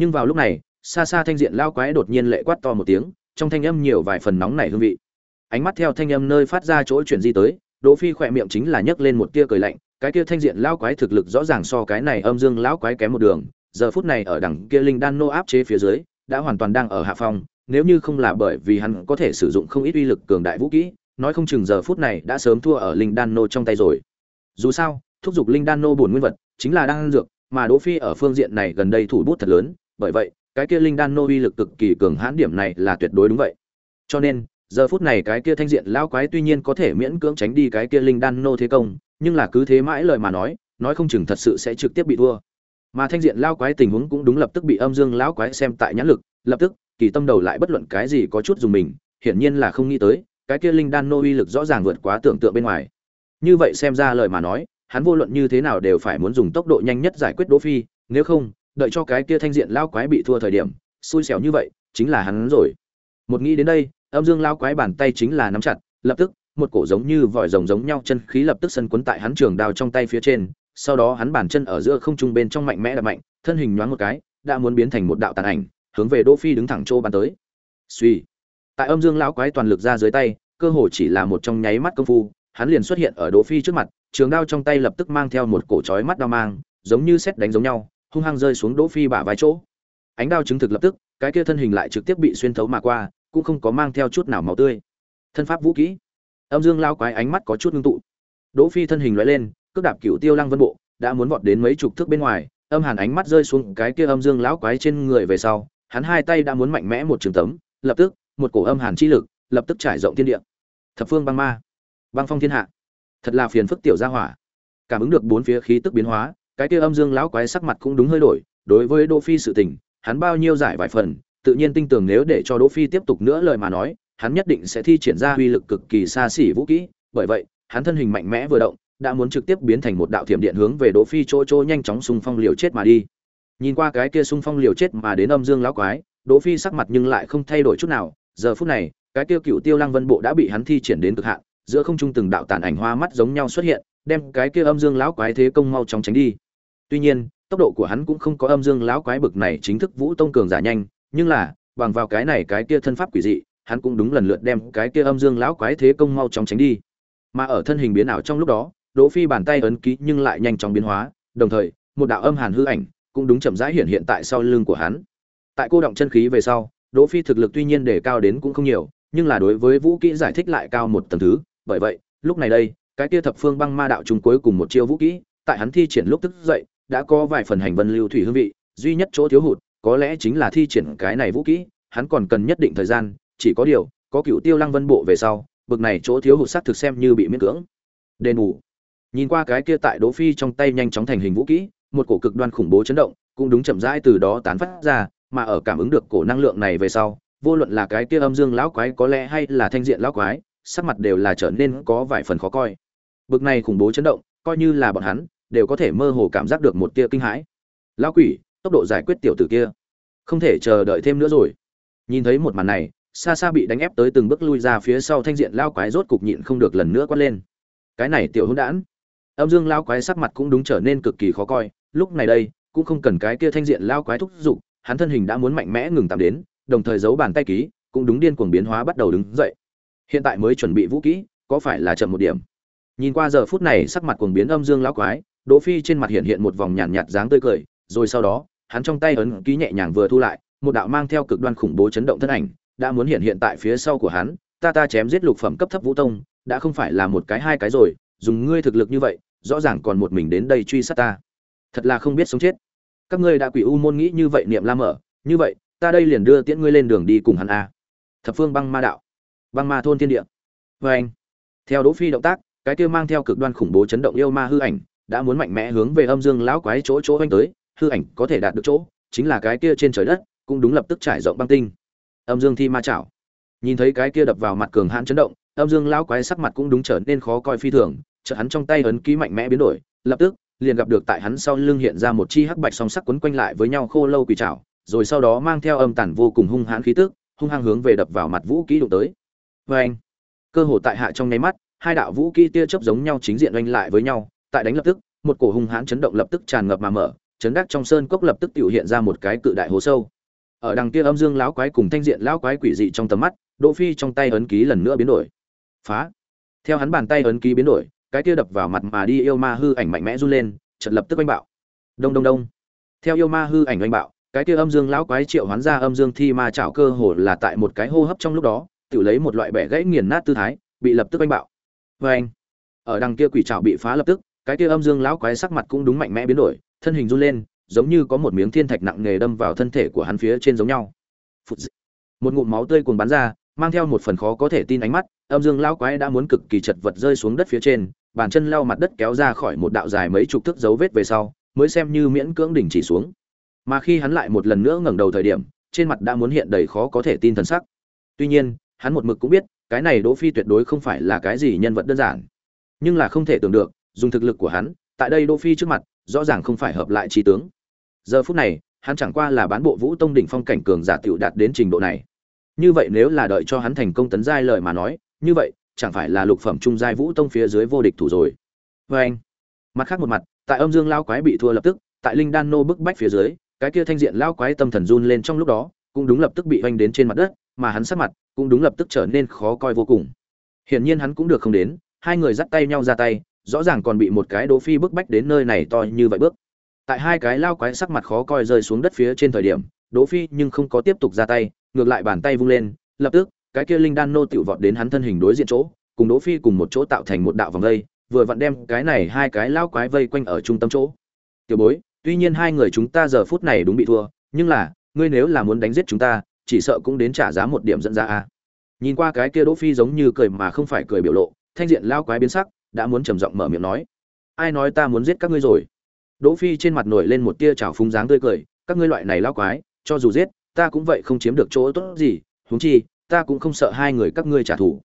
nhưng vào lúc này, xa xa thanh diện lao quái đột nhiên lệ quát to một tiếng, trong thanh âm nhiều vài phần nóng nảy hương vị. Ánh mắt theo thanh âm nơi phát ra chỗ chuyển di tới, đỗ phi khỏe miệng chính là nhấc lên một tia cười lạnh, cái kia thanh diện lao quái thực lực rõ ràng so cái này âm dương lão quái kém một đường, giờ phút này ở đằng kia linh đan nô áp chế phía dưới, đã hoàn toàn đang ở hạ phong, nếu như không là bởi vì hắn có thể sử dụng không ít uy lực cường đại vũ kỹ, nói không chừng giờ phút này đã sớm thua ở linh đan nô trong tay rồi. Dù sao, thúc giục linh đan nô bổn nguyên vật chính là đan dược, mà đỗ phi ở phương diện này gần đây thủ bút thật lớn bởi vậy, cái kia linh đan nô uy lực cực kỳ cường hãn điểm này là tuyệt đối đúng vậy. Cho nên, giờ phút này cái kia thanh diện lão quái tuy nhiên có thể miễn cưỡng tránh đi cái kia linh đan nô thế công, nhưng là cứ thế mãi lời mà nói nói không chừng thật sự sẽ trực tiếp bị thua. Mà thanh diện lão quái tình huống cũng đúng lập tức bị âm dương lão quái xem tại nhãn lực, lập tức, kỳ tâm đầu lại bất luận cái gì có chút dùng mình, hiển nhiên là không nghĩ tới, cái kia linh đan nô uy lực rõ ràng vượt quá tưởng tượng bên ngoài. Như vậy xem ra lời mà nói, hắn vô luận như thế nào đều phải muốn dùng tốc độ nhanh nhất giải quyết đỗ phi, nếu không đợi cho cái kia thanh diện lao quái bị thua thời điểm, xui xẻo như vậy, chính là hắn rồi. Một nghĩ đến đây, âm dương lao quái bàn tay chính là nắm chặt, lập tức, một cổ giống như vòi rồng giống nhau chân khí lập tức sân cuốn tại hắn trường đao trong tay phía trên, sau đó hắn bàn chân ở giữa không trung bên trong mạnh mẽ đập mạnh, thân hình nhoáng một cái, đã muốn biến thành một đạo tàn ảnh, hướng về đỗ phi đứng thẳng chỗ bàn tới. Suy tại âm dương lão quái toàn lực ra dưới tay, cơ hồ chỉ là một trong nháy mắt công phu, hắn liền xuất hiện ở đỗ phi trước mặt, trường đao trong tay lập tức mang theo một cổ chói mắt đao mang, giống như xét đánh giống nhau hung hăng rơi xuống Đỗ Phi bả vai chỗ. Ánh đao chứng thực lập tức, cái kia thân hình lại trực tiếp bị xuyên thấu mà qua, cũng không có mang theo chút nào máu tươi. Thân pháp vũ kỹ. Âm Dương lao quái ánh mắt có chút ngưng tụ. Đỗ Phi thân hình lóe lên, cước đạp cửu tiêu lăng vân bộ, đã muốn vọt đến mấy chục thước bên ngoài, âm hàn ánh mắt rơi xuống cái kia âm dương lão quái trên người về sau, hắn hai tay đã muốn mạnh mẽ một trường tấm, lập tức, một cổ âm hàn chi lực, lập tức trải rộng thiên địa. Thập phương băng ma, băng phong thiên hạ. Thật là phiền phức tiểu gia hỏa. Cảm ứng được bốn phía khí tức biến hóa, cái kia âm dương lão quái sắc mặt cũng đúng hơi đổi, đối với đỗ phi sự tình, hắn bao nhiêu giải vài phần, tự nhiên tin tưởng nếu để cho đỗ phi tiếp tục nữa lời mà nói, hắn nhất định sẽ thi triển ra uy lực cực kỳ xa xỉ vũ kỹ, bởi vậy, hắn thân hình mạnh mẽ vừa động, đã muốn trực tiếp biến thành một đạo thiểm điện hướng về đỗ phi chỗ chỗ nhanh chóng xung phong liều chết mà đi. Nhìn qua cái kia xung phong liều chết mà đến âm dương lão quái, đỗ phi sắc mặt nhưng lại không thay đổi chút nào, giờ phút này, cái kia cựu tiêu lăng vân bộ đã bị hắn thi triển đến cực hạn, giữa không trung từng đạo tàn ảnh hoa mắt giống nhau xuất hiện, đem cái kia âm dương lão quái thế công mau chóng tránh đi tuy nhiên, tốc độ của hắn cũng không có âm dương lão quái bực này chính thức vũ tông cường giả nhanh, nhưng là, bằng vào cái này cái kia thân pháp quỷ dị, hắn cũng đúng lần lượt đem cái kia âm dương lão quái thế công mau chóng tránh đi. Mà ở thân hình biến ảo trong lúc đó, đỗ phi bàn tay ấn ký nhưng lại nhanh chóng biến hóa, đồng thời, một đạo âm hàn hư ảnh cũng đúng chậm rãi hiện hiện tại sau lưng của hắn. Tại cô động chân khí về sau, đỗ phi thực lực tuy nhiên để cao đến cũng không nhiều, nhưng là đối với vũ kỹ giải thích lại cao một tầng thứ. Bởi vậy, lúc này đây, cái kia thập phương băng ma đạo trung cuối cùng một chiêu vũ kỹ, tại hắn thi triển lúc tức dậy đã có vài phần hành vân lưu thủy hương vị, duy nhất chỗ thiếu hụt có lẽ chính là thi triển cái này vũ kỹ, hắn còn cần nhất định thời gian, chỉ có điều, có cựu tiêu lăng vân bộ về sau, bực này chỗ thiếu hụt sắc thực xem như bị miễn cưỡng. Đền bù. Nhìn qua cái kia tại đỗ phi trong tay nhanh chóng thành hình vũ kỹ, một cổ cực đoan khủng bố chấn động, cũng đúng chậm rãi từ đó tán phát ra, mà ở cảm ứng được cổ năng lượng này về sau, vô luận là cái kia âm dương lão quái có lẽ hay là thanh diện lão quái, sắc mặt đều là trở nên có vài phần khó coi. Bực này khủng bố chấn động, coi như là bọn hắn đều có thể mơ hồ cảm giác được một tia kinh hãi. Lão quỷ, tốc độ giải quyết tiểu tử kia. Không thể chờ đợi thêm nữa rồi. Nhìn thấy một màn này xa xa bị đánh ép tới từng bước lui ra phía sau thanh diện lao quái rốt cục nhịn không được lần nữa quát lên. Cái này tiểu hỗn đản. Âm dương lao quái sắc mặt cũng đúng trở nên cực kỳ khó coi. Lúc này đây, cũng không cần cái kia thanh diện lao quái thúc giục, hắn thân hình đã muốn mạnh mẽ ngừng tạm đến, đồng thời giấu bàn tay ký, cũng đúng điên cuồng biến hóa bắt đầu đứng dậy. Hiện tại mới chuẩn bị vũ kỹ, có phải là chậm một điểm? Nhìn qua giờ phút này, sắc mặt cuồng biến âm dương lão quái đỗ phi trên mặt hiện hiện một vòng nhàn nhạt, nhạt dáng tươi cười rồi sau đó hắn trong tay ấn ký nhẹ nhàng vừa thu lại một đạo mang theo cực đoan khủng bố chấn động thân ảnh đã muốn hiện hiện tại phía sau của hắn ta ta chém giết lục phẩm cấp thấp vũ tông đã không phải là một cái hai cái rồi dùng ngươi thực lực như vậy rõ ràng còn một mình đến đây truy sát ta. Thật là không biết sống chết. Các ngươi đã quỷ u môn nghĩ như vậy niệm la mở, như vậy ta đây liền đưa tiễn ngươi lên đường đi cùng hắn a. Thập phương băng ma đạo. Băng ma thôn thiên địa. Và anh theo đỗ phi động tác cái kia mang theo cực đoan khủng bố chấn động yêu ma hư ảnh đã muốn mạnh mẽ hướng về âm dương lão quái chỗ chỗ anh tới, hư ảnh có thể đạt được chỗ, chính là cái kia trên trời đất, cũng đúng lập tức trải rộng băng tinh. Âm dương thi ma chảo. Nhìn thấy cái kia đập vào mặt cường hãn chấn động, âm dương lão quái sắc mặt cũng đúng trở nên khó coi phi thường, chợt hắn trong tay ấn ký mạnh mẽ biến đổi, lập tức, liền gặp được tại hắn sau lưng hiện ra một chi hắc bạch song sắc quấn quanh lại với nhau khô lâu quỷ chảo, rồi sau đó mang theo âm tản vô cùng hung hãn khí tức, hung hăng hướng về đập vào mặt vũ kỹ đụng tới. Vê anh cơ hồ tại hạ trong nháy mắt, hai đạo vũ kỹ tia chớp giống nhau chính diện oanh lại với nhau tại đánh lập tức, một cổ hung hãn chấn động lập tức tràn ngập mà mở, chấn đắc trong sơn cốc lập tức tiểu hiện ra một cái cự đại hố sâu. Ở đằng kia âm dương lão quái cùng thanh diện lão quái quỷ dị trong tầm mắt, đỗ phi trong tay ấn ký lần nữa biến đổi. Phá! Theo hắn bàn tay ấn ký biến đổi, cái kia đập vào mặt mà đi yêu ma hư ảnh mạnh mẽ run lên, chợt lập tức oanh bạo. Đông đông đông! Theo yêu ma hư ảnh oanh bạo, cái kia âm dương lão quái triệu hoán ra âm dương thi ma chảo cơ hồ là tại một cái hô hấp trong lúc đó tự lấy một loại bẻ gãy nghiền nát tư thái, bị lập tức oanh bạo. Vê anh ở đằng kia quỷ chảo bị phá lập tức cái kia âm dương lão quái sắc mặt cũng đúng mạnh mẽ biến đổi, thân hình run lên, giống như có một miếng thiên thạch nặng nề đâm vào thân thể của hắn phía trên giống nhau. Một ngụm máu tươi cuồng bắn ra, mang theo một phần khó có thể tin ánh mắt, âm dương lão quái đã muốn cực kỳ chật vật rơi xuống đất phía trên, bàn chân lau mặt đất kéo ra khỏi một đạo dài mấy chục thước dấu vết về sau, mới xem như miễn cưỡng đỉnh chỉ xuống. Mà khi hắn lại một lần nữa ngẩng đầu thời điểm, trên mặt đã muốn hiện đầy khó có thể tin thần sắc. Tuy nhiên, hắn một mực cũng biết, cái này đỗ phi tuyệt đối không phải là cái gì nhân vật đơn giản. Nhưng là không thể tưởng được dùng thực lực của hắn, tại đây đỗ phi trước mặt, rõ ràng không phải hợp lại trí tướng. Giờ phút này, hắn chẳng qua là bán bộ vũ tông đỉnh phong cảnh cường giả tiểu đạt đến trình độ này. Như vậy nếu là đợi cho hắn thành công tấn giai lời mà nói, như vậy, chẳng phải là lục phẩm trung giai vũ tông phía dưới vô địch thủ rồi. Vê anh, mặt khác một mặt, tại âm dương lao quái bị thua lập tức, tại linh đan nô bức bách phía dưới, cái kia thanh diện lao quái tâm thần run lên trong lúc đó, cũng đúng lập tức bị oanh đến trên mặt đất, mà hắn sát mặt cũng đúng lập tức trở nên khó coi vô cùng. Hiển nhiên hắn cũng được không đến, hai người dắt tay nhau ra tay rõ ràng còn bị một cái đỗ phi bức bách đến nơi này to như vậy bước. Tại hai cái lao quái sắc mặt khó coi rơi xuống đất phía trên thời điểm, đỗ phi nhưng không có tiếp tục ra tay, ngược lại bàn tay vung lên, lập tức, cái kia linh đan nô tiểu vọt đến hắn thân hình đối diện chỗ, cùng đỗ phi cùng một chỗ tạo thành một đạo vòng vây, vừa vặn đem cái này hai cái lao quái vây quanh ở trung tâm chỗ. Tiểu bối, tuy nhiên hai người chúng ta giờ phút này đúng bị thua, nhưng là, ngươi nếu là muốn đánh giết chúng ta, chỉ sợ cũng đến trả giá một điểm dẫn ra a. Nhìn qua cái kia đỗ phi giống như cười mà không phải cười biểu lộ, thanh diện lao quái biến sắc đã muốn trầm giọng mở miệng nói, ai nói ta muốn giết các ngươi rồi? Đỗ phi trên mặt nổi lên một tia trào phúng dáng tươi cười, các ngươi loại này lao quái, cho dù giết, ta cũng vậy không chiếm được chỗ tốt gì, huống chi, ta cũng không sợ hai người các ngươi trả thù.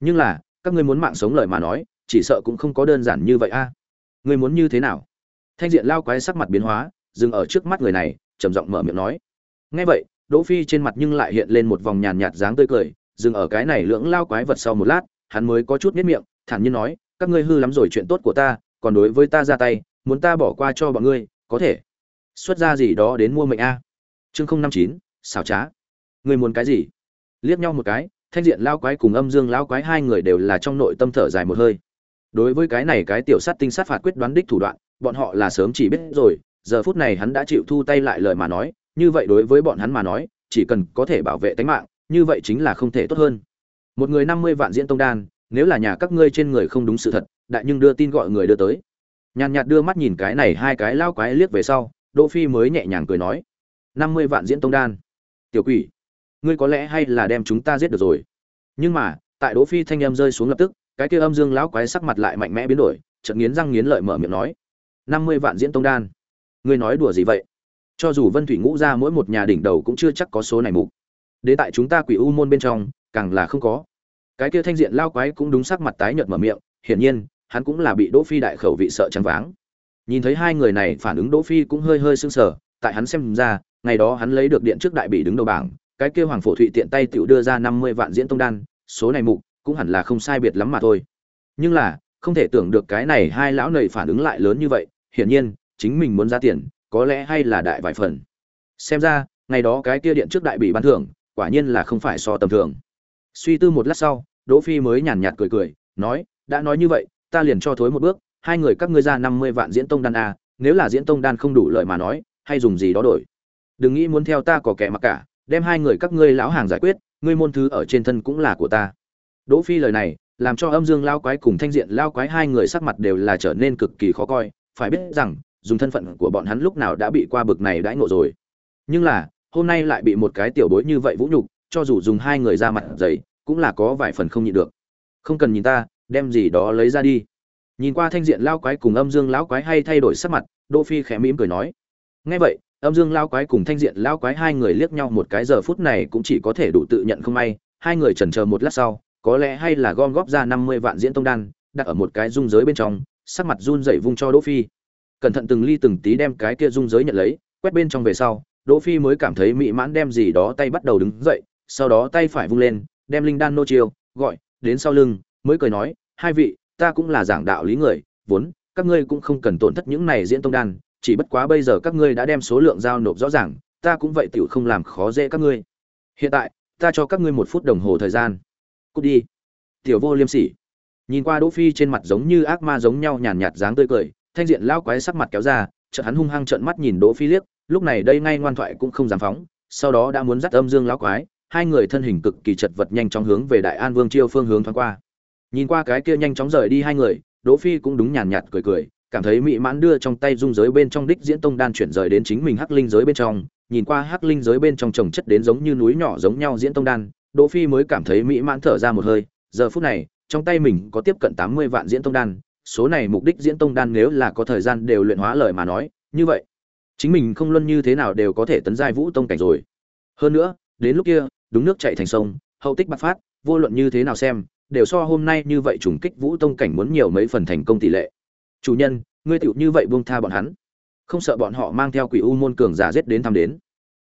Nhưng là, các ngươi muốn mạng sống lời mà nói, chỉ sợ cũng không có đơn giản như vậy a. Ngươi muốn như thế nào? Thanh diện lao quái sắc mặt biến hóa, dừng ở trước mắt người này, trầm giọng mở miệng nói. Nghe vậy, đỗ phi trên mặt nhưng lại hiện lên một vòng nhàn nhạt dáng tươi cười, dừng ở cái này lưỡng lao quái vật sau một lát, hắn mới có chút miết miệng, thản nhiên nói các ngươi hư lắm rồi, chuyện tốt của ta, còn đối với ta ra tay, muốn ta bỏ qua cho bọn ngươi, có thể. Xuất ra gì đó đến mua mệnh a. Chương không năm chín, xảo trá. Ngươi muốn cái gì? Liếc nhau một cái, thanh diện lao quái cùng âm dương lao quái hai người đều là trong nội tâm thở dài một hơi. Đối với cái này cái tiểu sát tinh sát phạt quyết đoán đích thủ đoạn, bọn họ là sớm chỉ biết rồi, giờ phút này hắn đã chịu thu tay lại lời mà nói, như vậy đối với bọn hắn mà nói, chỉ cần có thể bảo vệ tính mạng, như vậy chính là không thể tốt hơn. Một người năm mươi vạn diễn tông đan nếu là nhà các ngươi trên người không đúng sự thật, đại nhưng đưa tin gọi người đưa tới. Nhàn nhạt đưa mắt nhìn cái này hai cái lao quái liếc về sau, đỗ phi mới nhẹ nhàng cười nói, năm mươi vạn diễn tông đan. Tiểu quỷ, ngươi có lẽ hay là đem chúng ta giết được rồi. Nhưng mà, tại đỗ phi thanh âm rơi xuống lập tức, cái kia âm dương lão quái sắc mặt lại mạnh mẽ biến đổi, chợt nghiến răng nghiến lợi mở miệng nói, năm mươi vạn diễn tông đan? Ngươi nói đùa gì vậy? Cho dù vân thủy ngũ ra mỗi một nhà đỉnh đầu cũng chưa chắc có số này mục. Đến tại chúng ta quỷ u môn bên trong, càng là không có cái kia thanh diện lao quái cũng đúng sắc mặt tái nhợt mở miệng, hiển nhiên, hắn cũng là bị đỗ phi đại khẩu vị sợ trắng váng. Nhìn thấy hai người này phản ứng đỗ phi cũng hơi hơi sưng sờ, tại hắn xem ra, ngày đó hắn lấy được điện trước đại bị đứng đầu bảng, cái kia hoàng phổ thụy tiện tay tiểu đưa ra 50 vạn diễn tông đan, số này mục cũng hẳn là không sai biệt lắm mà thôi. Nhưng là, không thể tưởng được cái này hai lão nầy phản ứng lại lớn như vậy, hiển nhiên, chính mình muốn ra tiền, có lẽ hay là đại vài phần. Xem ra, ngày đó cái kia điện trước đại bị ban thưởng, quả nhiên là không phải so tầm thường suy tư một lát sau, đỗ phi mới nhàn nhạt cười cười, nói, đã nói như vậy, ta liền cho thối một bước, hai người các ngươi ra năm mươi vạn diễn tông đan a, nếu là diễn tông đan không đủ lợi mà nói, hay dùng gì đó đổi. Đừng nghĩ muốn theo ta có kẻ mặc cả, đem hai người các ngươi lão hàng giải quyết, ngươi môn thứ ở trên thân cũng là của ta. Đỗ phi lời này, làm cho âm dương lao quái cùng thanh diện lao quái hai người sắc mặt đều là trở nên cực kỳ khó coi, phải biết rằng, dùng thân phận của bọn hắn lúc nào đã bị qua bực này đãi ngộ rồi. Nhưng là, hôm nay lại bị một cái tiểu bối như vậy vũ nhục cho dù dùng hai người ra mặt dày, cũng là có vài phần không nhịn được. Không cần nhìn ta, đem gì đó lấy ra đi. Nhìn qua thanh diện lao quái cùng âm dương lão quái hay thay đổi sắc mặt, đỗ phi khẽ mỉm cười nói. Nghe vậy, âm dương lao quái cùng thanh diện lao quái hai người liếc nhau một cái giờ phút này cũng chỉ có thể đủ tự nhận không may. Hai người chần chờ một lát sau, có lẽ hay là gom góp ra năm mươi vạn diễn tông đan, đặt ở một cái dung giới bên trong, sắc mặt run rẩy vung cho đỗ phi. Cẩn thận từng ly từng tí đem cái kia dung giới nhận lấy, quét bên trong về sau, đỗ phi mới cảm thấy mỹ mãn đem gì đó tay bắt đầu đứng dậy sau đó tay phải vung lên, đem linh đan nô chiêu, gọi, đến sau lưng, mới cười nói, hai vị, ta cũng là giảng đạo lý người, vốn, các ngươi cũng không cần tổn thất những này diễn tông đan, chỉ bất quá bây giờ các ngươi đã đem số lượng giao nộp rõ ràng, ta cũng vậy tiểu không làm khó dễ các ngươi. Hiện tại, ta cho các ngươi một phút đồng hồ thời gian. Cút đi. Tiểu vô liêm sỉ. Nhìn qua đỗ phi trên mặt giống như ác ma giống nhau nhàn nhạt dáng tươi cười, thanh diện lao quái sắc mặt kéo ra, chợt hắn hung hăng trợn mắt nhìn đỗ phi liếc, lúc này đây ngay ngoan thoại cũng không dám phóng, sau đó đã muốn dắt âm dương lão quái hai người thân hình cực kỳ chật vật nhanh chóng hướng về đại an vương chiêu phương hướng thoáng qua. Nhìn qua cái kia nhanh chóng rời đi hai người, đỗ phi cũng đúng nhàn nhạt cười cười, cảm thấy mỹ mãn đưa trong tay dung giới bên trong đích diễn tông đan chuyển rời đến chính mình hắc linh giới bên trong. Nhìn qua hắc linh giới bên trong trồng chất đến giống như núi nhỏ giống nhau diễn tông đan, đỗ phi mới cảm thấy mỹ mãn thở ra một hơi. Giờ phút này, trong tay mình có tiếp cận 80 vạn diễn tông đan, số này mục đích diễn tông đan nếu là có thời gian đều luyện hóa lời mà nói, như vậy, chính mình không luân như thế nào đều có thể tấn giai vũ tông cảnh rồi. Hơn nữa, đến lúc kia đúng nước chảy thành sông, hậu tích bạc phát, vô luận như thế nào xem, đều so hôm nay như vậy trùng kích vũ tông cảnh muốn nhiều mấy phần thành công tỷ lệ. Chủ nhân, ngươi tiểu như vậy buông tha bọn hắn. Không sợ bọn họ mang theo quỷ u môn cường giả giết đến thăm đến.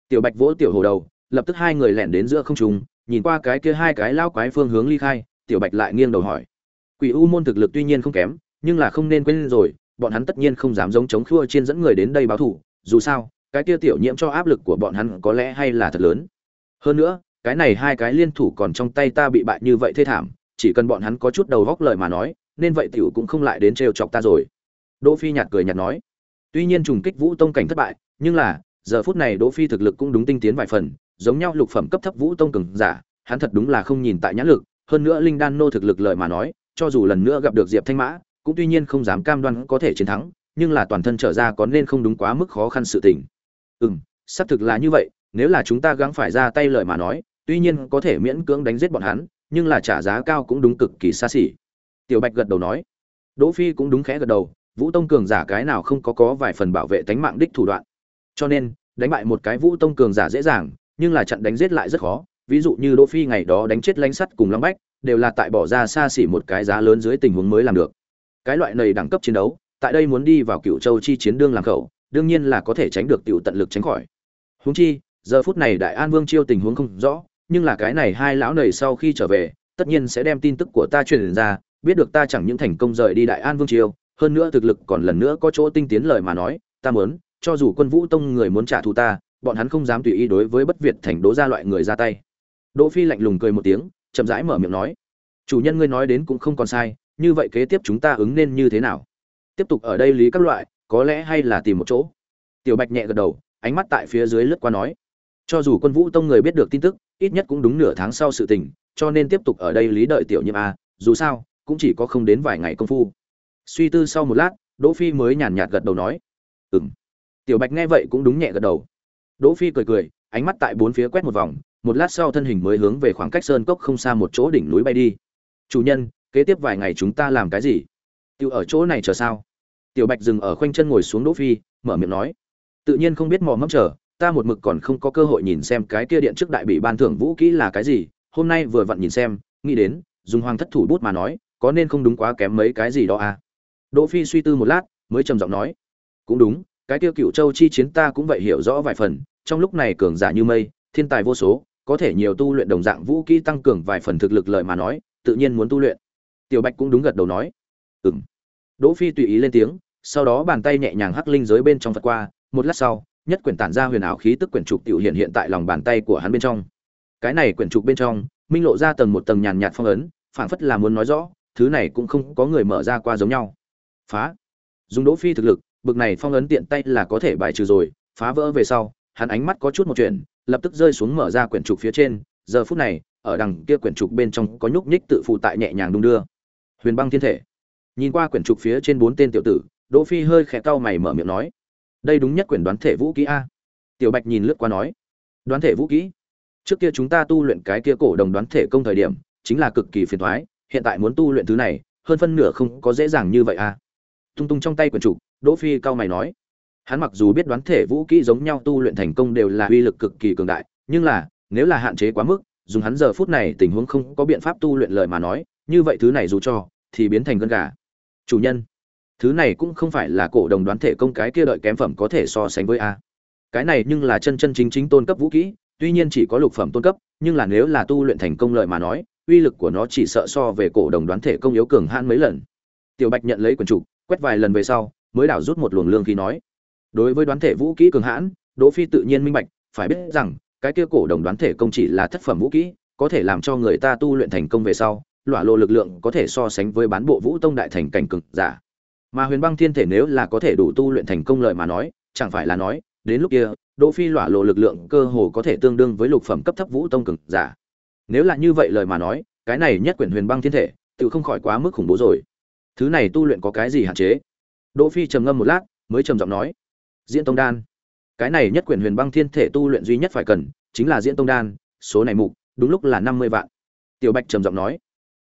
Tiểu bạch vỗ tiểu hồ đầu, lập tức hai người lẻn đến giữa không trung, nhìn qua cái kia hai cái lao quái phương hướng ly khai, tiểu bạch lại nghiêng đầu hỏi. Quỷ u môn thực lực tuy nhiên không kém, nhưng là không nên quên rồi, bọn hắn tất nhiên không dám giống chống khua trên dẫn người đến đây báo thủ dù sao, cái kia tiểu nhiễm cho áp lực của bọn hắn có lẽ hay là thật lớn. Hơn nữa cái này hai cái liên thủ còn trong tay ta bị bại như vậy thê thảm, chỉ cần bọn hắn có chút đầu góc lời mà nói, nên vậy tiểu cũng không lại đến trêu chọc ta rồi. Đỗ phi nhạt cười nhạt nói. Tuy nhiên trùng kích vũ tông cảnh thất bại, nhưng là, giờ phút này đỗ phi thực lực cũng đúng tinh tiến vài phần, giống nhau lục phẩm cấp thấp vũ tông cường giả, hắn thật đúng là không nhìn tại nhãn lực, hơn nữa linh đan nô thực lực lời mà nói, cho dù lần nữa gặp được diệp thanh mã, cũng tuy nhiên không dám cam đoan có thể chiến thắng, nhưng là toàn thân trở ra có nên không đúng quá mức khó khăn sự tình. Ừm, xác thực là như vậy, nếu là chúng ta gắng phải ra tay lời mà nói tuy nhiên có thể miễn cưỡng đánh giết bọn hắn, nhưng là trả giá cao cũng đúng cực kỳ xa xỉ. Tiểu bạch gật đầu nói. Đỗ phi cũng đúng khẽ gật đầu, vũ tông cường giả cái nào không có có vài phần bảo vệ tánh mạng đích thủ đoạn. Cho nên, đánh bại một cái vũ tông cường giả dễ dàng, nhưng là chặn đánh giết lại rất khó. Ví dụ như đỗ phi ngày đó đánh chết Lánh sắt cùng long bách, đều là tại bỏ ra xa xỉ một cái giá lớn dưới tình huống mới làm được. Cái loại này đẳng cấp chiến đấu, tại đây muốn đi vào cựu châu chi chiến đương làm khẩu, đương nhiên là có thể tránh được tiểu tận lực tránh khỏi. Huống chi, giờ phút này đại an vương chiêu tình huống không rõ nhưng là cái này hai lão nầy sau khi trở về, tất nhiên sẽ đem tin tức của ta truyền ra, biết được ta chẳng những thành công rời đi đại an vương triều, hơn nữa thực lực còn lần nữa có chỗ tinh tiến lời mà nói, ta muốn, cho dù quân vũ tông người muốn trả thù ta, bọn hắn không dám tùy ý đối với bất việt thành đố ra loại người ra tay. Đỗ phi lạnh lùng cười một tiếng, chậm rãi mở miệng nói, chủ nhân ngươi nói đến cũng không còn sai, như vậy kế tiếp chúng ta ứng nên như thế nào? Tiếp tục ở đây lý các loại, có lẽ hay là tìm một chỗ. Tiểu bạch nhẹ gật đầu, ánh mắt tại phía dưới lướt qua nói, cho dù quân vũ tông người biết được tin tức ít nhất cũng đúng nửa tháng sau sự tình, cho nên tiếp tục ở đây lý đợi tiểu nhiệm a, dù sao, cũng chỉ có không đến vài ngày công phu. Suy tư sau một lát, đỗ phi mới nhàn nhạt gật đầu nói, ừm. Tiểu bạch nghe vậy cũng đúng nhẹ gật đầu. Đỗ phi cười cười, ánh mắt tại bốn phía quét một vòng, một lát sau thân hình mới hướng về khoảng cách sơn cốc không xa một chỗ đỉnh núi bay đi. Chủ nhân, kế tiếp vài ngày chúng ta làm cái gì? Tiêu ở chỗ này chờ sao? Tiểu bạch dừng ở khoanh chân ngồi xuống đỗ phi, mở miệng nói, tự nhiên không biết mò mẫm chờ ta một mực còn không có cơ hội nhìn xem cái kia điện trước đại bị ban thưởng vũ kỹ là cái gì, hôm nay vừa vặn nhìn xem, nghĩ đến, dùng hoàng thất thủ bút mà nói, có nên không đúng quá kém mấy cái gì đó à? Đỗ phi suy tư một lát, mới trầm giọng nói, cũng đúng, cái kia cựu châu chi chiến ta cũng vậy hiểu rõ vài phần, trong lúc này cường giả như mây, thiên tài vô số, có thể nhiều tu luyện đồng dạng vũ kỹ tăng cường vài phần thực lực lợi mà nói, tự nhiên muốn tu luyện. Tiểu bạch cũng đúng gật đầu nói, ừm. Đỗ phi tùy ý lên tiếng, sau đó bàn tay nhẹ nhàng hắc linh giới bên trong phật qua, một lát sau nhất quyển tản ra huyền ảo khí tức quyển trục tiểu hiện hiện tại lòng bàn tay của hắn bên trong. Cái này quyển trục bên trong, minh lộ ra tầng một tầng nhàn nhạt phong ấn, phảng phất là muốn nói rõ, thứ này cũng không có người mở ra qua giống nhau. Phá. Dùng đỗ phi thực lực, bực này phong ấn tiện tay là có thể bài trừ rồi, phá vỡ về sau, hắn ánh mắt có chút một chuyện, lập tức rơi xuống mở ra quyển trục phía trên, giờ phút này, ở đằng kia quyển trục bên trong có nhúc nhích tự phụ tại nhẹ nhàng đung đưa. Huyền băng thiên thể. Nhìn qua quyển trục phía trên bốn tên tiểu tử, đỗ phi hơi khẽ cau mày mở miệng nói đây đúng nhất quyển đoán thể vũ kỹ a. Tiểu bạch nhìn lướt qua nói, đoán thể vũ kỹ? Trước kia chúng ta tu luyện cái kia cổ đồng đoán thể công thời điểm, chính là cực kỳ phiền toái, hiện tại muốn tu luyện thứ này, hơn phân nửa không có dễ dàng như vậy a. Tung tung trong tay quyển trục, đỗ phi cao mày nói, hắn mặc dù biết đoán thể vũ kỹ giống nhau tu luyện thành công đều là uy lực cực kỳ cường đại, nhưng là, nếu là hạn chế quá mức, dùng hắn giờ phút này tình huống không có biện pháp tu luyện lời mà nói, như vậy thứ này dù cho, thì biến thành gân gà. Chủ nhân thứ này cũng không phải là cổ đồng đoán thể công cái kia đợi kém phẩm có thể so sánh với a. Cái này nhưng là chân chân chính chính tôn cấp vũ kỹ, tuy nhiên chỉ có lục phẩm tôn cấp, nhưng là nếu là tu luyện thành công lợi mà nói, uy lực của nó chỉ sợ so về cổ đồng đoán thể công yếu cường hãn mấy lần. Tiểu bạch nhận lấy quần trục, quét vài lần về sau, mới đảo rút một luồng lương khí nói, đối với đoán thể vũ kỹ cường hãn, đỗ phi tự nhiên minh bạch, phải biết rằng, cái kia cổ đồng đoán thể công chỉ là thất phẩm vũ kỹ, có thể làm cho người ta tu luyện thành công về sau, lỏa lộ lực lượng có thể so sánh với bán bộ vũ tông đại thành cảnh cực giả mà huyền băng thiên thể nếu là có thể đủ tu luyện thành công lợi mà nói, chẳng phải là nói, đến lúc kia, đỗ phi lỏa lộ lực lượng cơ hồ có thể tương đương với lục phẩm cấp thấp vũ tông cường giả. Nếu là như vậy lời mà nói, cái này nhất quyển huyền băng thiên thể, tự không khỏi quá mức khủng bố rồi. Thứ này tu luyện có cái gì hạn chế? Đỗ phi trầm ngâm một lát, mới trầm giọng nói, diễn tông đan, cái này nhất quyển huyền băng thiên thể tu luyện duy nhất phải cần, chính là diễn tông đan, số này mục, đúng lúc là năm mươi vạn. Tiểu bạch trầm giọng nói.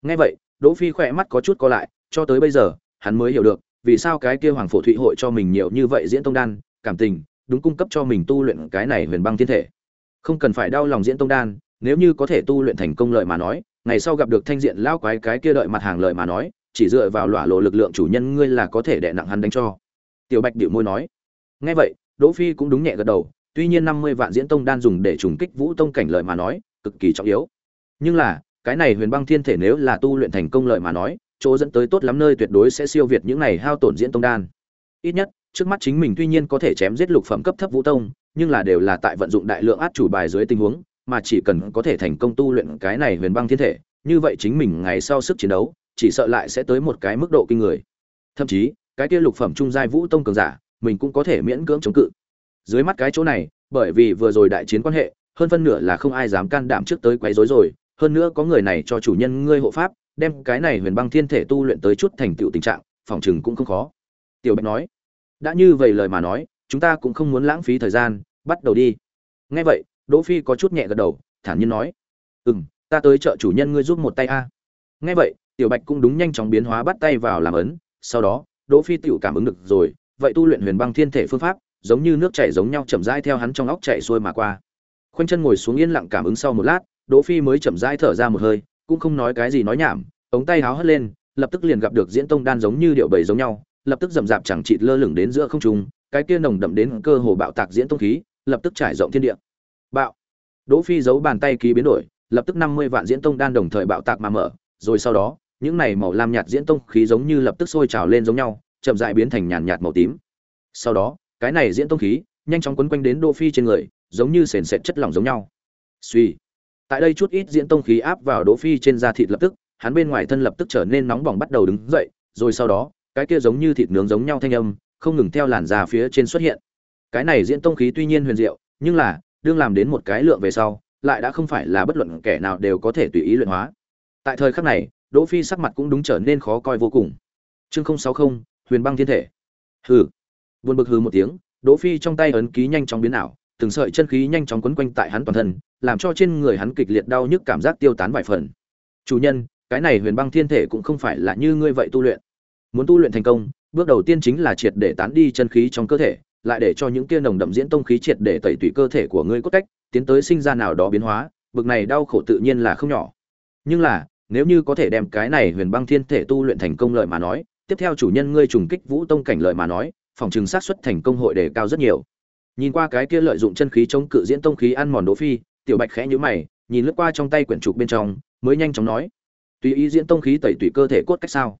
Nghe vậy, đỗ phi khỏe mắt có chút co lại, cho tới bây giờ, hắn mới hiểu được vì sao cái kia hoàng phổ thụy hội cho mình nhiều như vậy diễn tông đan, cảm tình, đúng cung cấp cho mình tu luyện cái này huyền băng thiên thể. Không cần phải đau lòng diễn tông đan, nếu như có thể tu luyện thành công lợi mà nói, ngày sau gặp được thanh diện lao quái cái kia đợi mặt hàng lợi mà nói, chỉ dựa vào lỏa lộ lực lượng chủ nhân ngươi là có thể đè nặng hắn đánh cho. Tiểu bạch điệu môi nói. Nghe vậy, đỗ phi cũng đúng nhẹ gật đầu, tuy nhiên năm mươi vạn diễn tông đan dùng để trùng kích vũ tông cảnh lợi mà nói, cực kỳ trọng yếu. Nhưng là, cái này huyền băng thiên thể nếu là tu luyện thành công lợi mà nói chỗ dẫn tới tốt lắm nơi tuyệt đối sẽ siêu việt những này hao tổn diễn tông đan. Ít nhất, trước mắt chính mình tuy nhiên có thể chém giết lục phẩm cấp thấp vũ tông, nhưng là đều là tại vận dụng đại lượng át chủ bài dưới tình huống, mà chỉ cần có thể thành công tu luyện cái này huyền băng thiên thể, như vậy chính mình ngày sau sức chiến đấu, chỉ sợ lại sẽ tới một cái mức độ kinh người. Thậm chí, cái kia lục phẩm trung giai vũ tông cường giả, mình cũng có thể miễn cưỡng chống cự. Dưới mắt cái chỗ này, bởi vì vừa rồi đại chiến quan hệ, hơn phân nửa là không ai dám can đảm trước tới quấy rối rồi, hơn nữa có người này cho chủ nhân ngươi hộ pháp đem cái này huyền băng thiên thể tu luyện tới chút thành tựu tình trạng, phòng chừng cũng không khó. Tiểu bạch nói, đã như vậy lời mà nói, chúng ta cũng không muốn lãng phí thời gian, bắt đầu đi. Nghe vậy, đỗ phi có chút nhẹ gật đầu, thản nhiên nói, ừm, ta tới chợ chủ nhân ngươi giúp một tay a. Nghe vậy, tiểu bạch cũng đúng nhanh chóng biến hóa bắt tay vào làm ấn, sau đó, đỗ phi tiểu cảm ứng được rồi, vậy tu luyện huyền băng thiên thể phương pháp, giống như nước chảy giống nhau chậm rãi theo hắn trong óc chảy xuôi mà qua. Khoanh chân ngồi xuống yên lặng cảm ứng sau một lát, đỗ phi mới chậm rãi thở ra một hơi cũng không nói cái gì nói nhảm ống tay háo hất lên lập tức liền gặp được diễn tông đan giống như điệu bầy giống nhau lập tức rầm rạp chẳng chịt lơ lửng đến giữa không trung cái kia nồng đậm đến cơ hồ bạo tạc diễn tông khí lập tức trải rộng thiên địa bạo Đỗ Phi giấu bàn tay ký biến đổi, lập tức 50 vạn diễn tông đan đồng thời bạo tạc mà mở, rồi sau đó, những này màu lam nhạt diễn tông khí giống như lập tức sôi trào lên giống nhau, chậm rãi biến thành nhàn nhạt màu tím. Sau đó, cái này diễn tông khí nhanh chóng quấn quanh đến Đỗ Phi trên người, giống như sền sệt chất lỏng giống nhau. Suy. Tại đây chút ít diễn tông khí áp vào Đỗ Phi trên da thịt lập tức, hắn bên ngoài thân lập tức trở nên nóng bỏng bắt đầu đứng dậy, rồi sau đó, cái kia giống như thịt nướng giống nhau thanh âm, không ngừng theo làn da phía trên xuất hiện. Cái này diễn tông khí tuy nhiên huyền diệu, nhưng là, đương làm đến một cái lượng về sau, lại đã không phải là bất luận kẻ nào đều có thể tùy ý luyện hóa. Tại thời khắc này, Đỗ Phi sắc mặt cũng đúng trở nên khó coi vô cùng. Chương 060, Huyền Băng Thiên Thể. Hừ. Buồn bực hừ một tiếng, Đỗ Phi trong tay ấn ký nhanh chóng biến ảo, từng sợi chân khí nhanh chóng quấn quanh tại hắn toàn thân, làm cho trên người hắn kịch liệt đau nhức cảm giác tiêu tán vài phần. Chủ nhân, cái này Huyền Băng Thiên Thể cũng không phải là như ngươi vậy tu luyện. Muốn tu luyện thành công, bước đầu tiên chính là triệt để tán đi chân khí trong cơ thể, lại để cho những kia nồng đậm diễn tông khí triệt để tẩy tủy cơ thể của ngươi cốt cách, tiến tới sinh ra nào đó biến hóa, bực này đau khổ tự nhiên là không nhỏ. Nhưng là, nếu như có thể đem cái này Huyền Băng Thiên Thể tu luyện thành công lợi mà nói, tiếp theo chủ nhân ngươi trùng kích Vũ Tông cảnh lợi mà nói, phòng trường sát suất thành công hội đề cao rất nhiều. Nhìn qua cái kia lợi dụng chân khí chống cự diễn tông khí ăn mòn Đỗ Phi, Tiểu Bạch khẽ nhíu mày, nhìn lướt qua trong tay quyển trục bên trong, mới nhanh chóng nói: "Tùy ý diễn tông khí tẩy tủy cơ thể cốt cách sao?"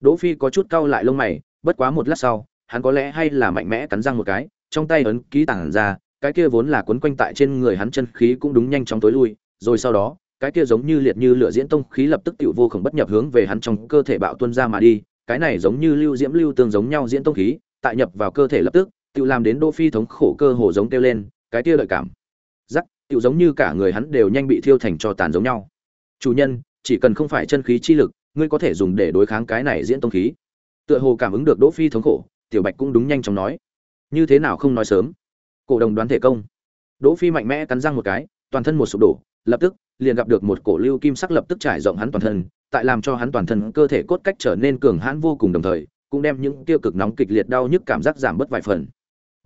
Đỗ Phi có chút cau lại lông mày, bất quá một lát sau, hắn có lẽ hay là mạnh mẽ cắn răng một cái, trong tay ấn ký tản ra, cái kia vốn là quấn quanh tại trên người hắn chân khí cũng đúng nhanh chóng tối lui, rồi sau đó, cái kia giống như liệt như lửa diễn tông khí lập tức tiểu vô cùng bất nhập hướng về hắn trong cơ thể bạo tuôn ra mà đi, cái này giống như lưu diễm lưu tương giống nhau diễn tông khí, tại nhập vào cơ thể lập tức, tiểu làm đến Đỗ Phi thống khổ cơ hồ giống kêu lên, cái kia lợi cảm. Rắc, tiểu giống như cả người hắn đều nhanh bị thiêu thành cho tàn giống nhau. Chủ nhân, chỉ cần không phải chân khí chi lực, ngươi có thể dùng để đối kháng cái này diễn tông khí. Tựa hồ cảm ứng được Đỗ Phi thống khổ, Tiểu Bạch cũng đúng nhanh chóng nói như thế nào không nói sớm cổ đồng đoán thể công đỗ phi mạnh mẽ cắn răng một cái toàn thân một sụp đổ lập tức liền gặp được một cổ lưu kim sắc lập tức trải rộng hắn toàn thân tại làm cho hắn toàn thân cơ thể cốt cách trở nên cường hãn vô cùng đồng thời cũng đem những tiêu cực nóng kịch liệt đau nhức cảm giác giảm bớt vài phần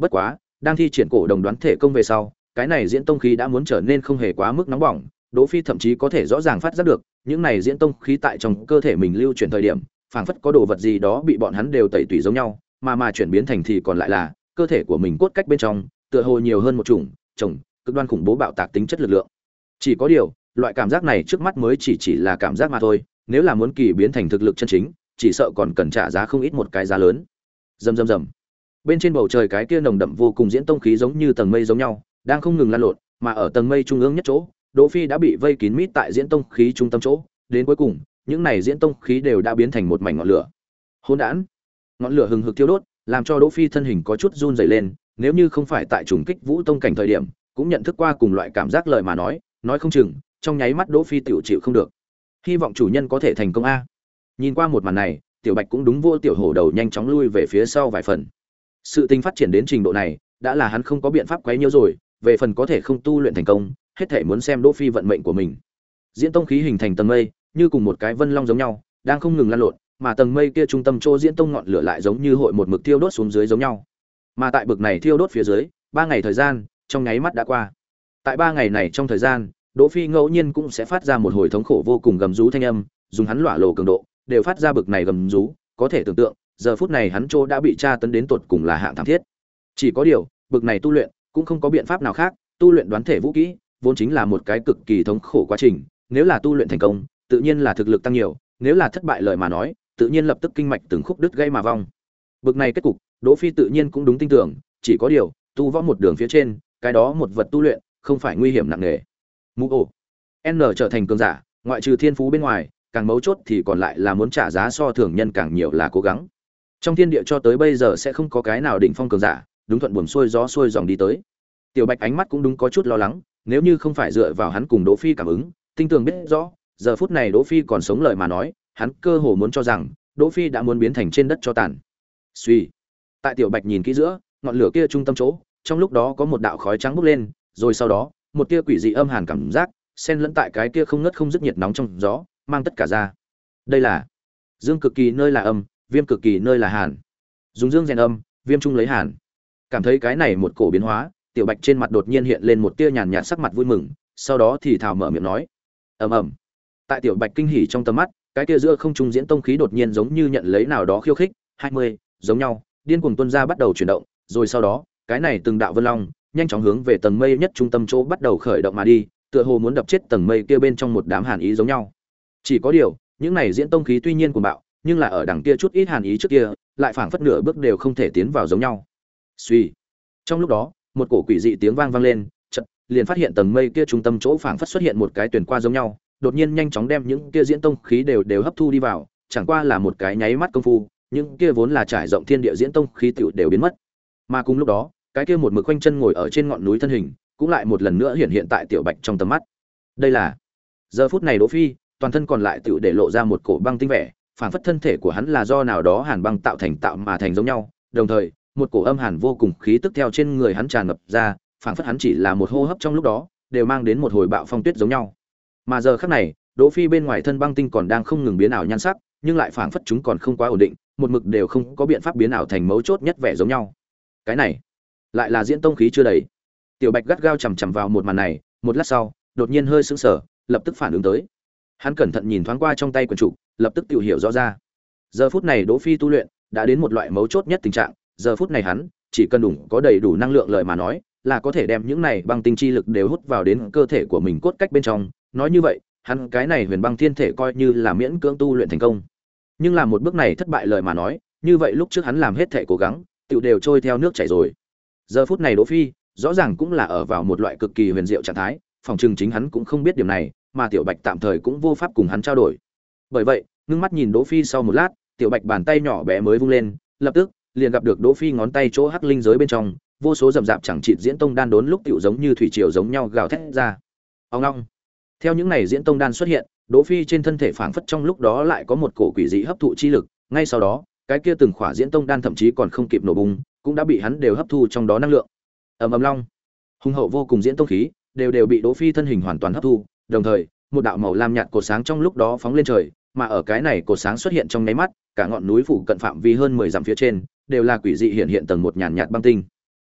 bất quá, đang thi triển cổ đồng đoán thể công về sau, cái này diễn tông khí đã muốn trở nên không hề quá mức nóng bỏng, đỗ phi thậm chí có thể rõ ràng phát giác được, những này diễn tông khí tại trong cơ thể mình lưu chuyển thời điểm, phảng phất có đồ vật gì đó bị bọn hắn đều tẩy tủy giống nhau, mà mà chuyển biến thành thì còn lại là, cơ thể của mình cốt cách bên trong, tựa hồ nhiều hơn một chủng, chồng, cực đoan khủng bố bạo tạc tính chất lực lượng. Chỉ có điều, loại cảm giác này trước mắt mới chỉ chỉ là cảm giác mà thôi, nếu là muốn kỳ biến thành thực lực chân chính, chỉ sợ còn cần trả giá không ít một cái giá lớn. Rầm rầm rầm bên trên bầu trời cái kia nồng đậm vô cùng diễn tông khí giống như tầng mây giống nhau đang không ngừng lan lộn mà ở tầng mây trung ương nhất chỗ đỗ phi đã bị vây kín mít tại diễn tông khí trung tâm chỗ đến cuối cùng những này diễn tông khí đều đã biến thành một mảnh ngọn lửa hỗn đản ngọn lửa hừng hực thiêu đốt làm cho Đỗ Phi thân hình có chút run rẩy lên, nếu như không phải tại trùng kích Vũ Tông cảnh thời điểm, cũng nhận thức qua cùng loại cảm giác lời mà nói, nói không chừng, trong nháy mắt Đỗ Phi tiểu chịu không được. Hy vọng chủ nhân có thể thành công a. Nhìn qua một màn này, Tiểu Bạch cũng đúng vô tiểu hổ đầu nhanh chóng lui về phía sau vài phần. Sự tình phát triển đến trình độ này, đã là hắn không có biện pháp quấy nhiễu rồi, về phần có thể không tu luyện thành công, hết thể muốn xem Đỗ Phi vận mệnh của mình. Diễn tông khí hình thành tầng mây, như cùng một cái vân long giống nhau, đang không ngừng lan lộn, mà tầng mây kia trung tâm chỗ diễn tông ngọn lửa lại giống như hội một mực thiêu đốt xuống dưới giống nhau. Mà tại bực này thiêu đốt phía dưới, ba ngày thời gian, trong nháy mắt đã qua. Tại ba ngày này trong thời gian, Đỗ Phi ngẫu nhiên cũng sẽ phát ra một hồi thống khổ vô cùng gầm rú thanh âm, dùng hắn lỏa lồ cường độ, đều phát ra bực này gầm rú, có thể tưởng tượng, giờ phút này hắn chỗ đã bị tra tấn đến tột cùng là hạng thảm thiết. Chỉ có điều, bực này tu luyện cũng không có biện pháp nào khác, tu luyện đoán thể vũ kỹ, vốn chính là một cái cực kỳ thống khổ quá trình, nếu là tu luyện thành công, tự nhiên là thực lực tăng nhiều, nếu là thất bại lời mà nói, tự nhiên lập tức kinh mạch từng khúc đứt gây mà vong. Bực này kết cục, Đỗ Phi tự nhiên cũng đúng tin tưởng, chỉ có điều, tu võ một đường phía trên, cái đó một vật tu luyện, không phải nguy hiểm nặng nề. Mũ ổ. N trở thành cường giả, ngoại trừ thiên phú bên ngoài, càng mấu chốt thì còn lại là muốn trả giá so thường nhân càng nhiều là cố gắng. Trong thiên địa cho tới bây giờ sẽ không có cái nào đỉnh phong cường giả, đúng thuận buồm xuôi gió xuôi dòng đi tới. Tiểu Bạch ánh mắt cũng đúng có chút lo lắng, nếu như không phải dựa vào hắn cùng Đỗ Phi cảm ứng, tinh tường biết rõ, giờ phút này Đỗ Phi còn sống lời mà nói, hắn cơ hồ muốn cho rằng Đỗ Phi đã muốn biến thành trên đất cho tàn. Suy. Tại Tiểu Bạch nhìn kỹ giữa, ngọn lửa kia trung tâm chỗ, trong lúc đó có một đạo khói trắng bốc lên, rồi sau đó, một tia quỷ dị âm hàn cảm giác, xen lẫn tại cái kia không ngớt không dứt nhiệt nóng trong gió, mang tất cả ra. Đây là dương cực kỳ nơi là âm, viêm cực kỳ nơi là hàn. Dùng dương rèn âm, viêm trung lấy hàn. Cảm thấy cái này một cổ biến hóa, Tiểu Bạch trên mặt đột nhiên hiện lên một tia nhàn nhạt sắc mặt vui mừng, sau đó thì Thảo mở miệng nói: "Ầm ầm." Tại Tiểu Bạch kinh hỉ trong tầm mắt, cái kia giữa không trung diễn tông khí đột nhiên giống như nhận lấy nào đó khiêu khích, hai mươi, giống nhau, điên cuồng tuân ra bắt đầu chuyển động, rồi sau đó, cái này từng đạo vân long, nhanh chóng hướng về tầng mây nhất trung tâm chỗ bắt đầu khởi động mà đi tựa hồ muốn đập chết tầng mây kia bên trong một đám hàn ý giống nhau chỉ có điều những này diễn tông khí tuy nhiên của bạo nhưng là ở đằng kia chút ít hàn ý trước kia, lại phảng phất nửa bước đều không thể tiến vào giống nhau. Suy. Trong lúc đó, một cổ quỷ dị tiếng vang vang lên, chợt, liền phát hiện tầng mây kia trung tâm chỗ phảng phất xuất hiện một cái tuyển qua giống nhau, đột nhiên nhanh chóng đem những kia diễn tông khí đều đều hấp thu đi vào, chẳng qua là một cái nháy mắt công phu, những kia vốn là trải rộng thiên địa diễn tông khí tựu đều biến mất. Mà cùng lúc đó, cái kia một mực quanh chân ngồi ở trên ngọn núi thân hình, cũng lại một lần nữa hiện hiện tại tiểu bạch trong tầm mắt. Đây là giờ phút này đỗ phi, toàn thân còn lại tựu để lộ ra một cổ băng tinh vẻ phản phất thân thể của hắn là do nào đó hàn băng tạo thành tạo mà thành giống nhau. Đồng thời, một cổ âm hàn vô cùng khí tức theo trên người hắn tràn ngập ra phản phất hắn chỉ là một hô hấp trong lúc đó, đều mang đến một hồi bạo phong tuyết giống nhau. Mà giờ khắc này, đỗ phi bên ngoài thân băng tinh còn đang không ngừng biến ảo nhan sắc, nhưng lại phản phất chúng còn không quá ổn định, một mực đều không có biện pháp biến ảo thành mấu chốt nhất vẻ giống nhau. Cái này, lại là diễn tông khí chưa đầy. Tiểu bạch gắt gao chằm chằm vào một màn này, một lát sau, đột nhiên hơi sững sờ, lập tức phản ứng tới. Hắn cẩn thận nhìn thoáng qua trong tay quần trụ lập tức tự hiểu rõ ra. Giờ phút này đỗ phi tu luyện đã đến một loại mấu chốt nhất tình trạng, giờ phút này hắn chỉ cần đủ, có đầy đủ năng lượng lời mà nói, là có thể đem những này băng tinh chi lực đều hút vào đến cơ thể của mình cốt cách bên trong. Nói như vậy, hắn cái này huyền băng thiên thể coi như là miễn cưỡng tu luyện thành công. Nhưng làm một bước này thất bại lời mà nói, như vậy lúc trước hắn làm hết thể cố gắng tựu đều trôi theo nước chảy rồi. Giờ phút này đỗ phi rõ ràng cũng là ở vào một loại cực kỳ huyền diệu trạng thái, phòng trừng chính hắn cũng không biết điểm này, mà tiểu bạch tạm thời cũng vô pháp cùng hắn trao đổi. Bởi vậy ngưng mắt nhìn đỗ phi sau một lát, tiểu bạch bàn tay nhỏ bé mới vung lên, lập tức, liền gặp được đỗ phi ngón tay chỗ hắc linh giới bên trong, vô số dầm rạp chẳng chịt diễn tông đan đốn lúc tiểu giống như thủy triều giống nhau gào thét ra. Ông long theo những này diễn tông đan xuất hiện, đỗ phi trên thân thể phảng phất trong lúc đó lại có một cổ quỷ dị hấp thụ chi lực, ngay sau đó, cái kia từng khỏa diễn tông đan thậm chí còn không kịp nổ bùng, cũng đã bị hắn đều hấp thu trong đó năng lượng. Ầm ầm long. Hung hậu vô cùng diễn tông khí, đều đều bị đỗ phi thân hình hoàn toàn hấp thu, đồng thời, một đạo màu lam nhạt cổ sáng trong lúc đó phóng lên trời mà ở cái này cột sáng xuất hiện trong nháy mắt, cả ngọn núi phủ cận phạm vi hơn mười dặm phía trên, đều là quỷ dị hiện hiện tầng một nhàn nhạt băng tinh.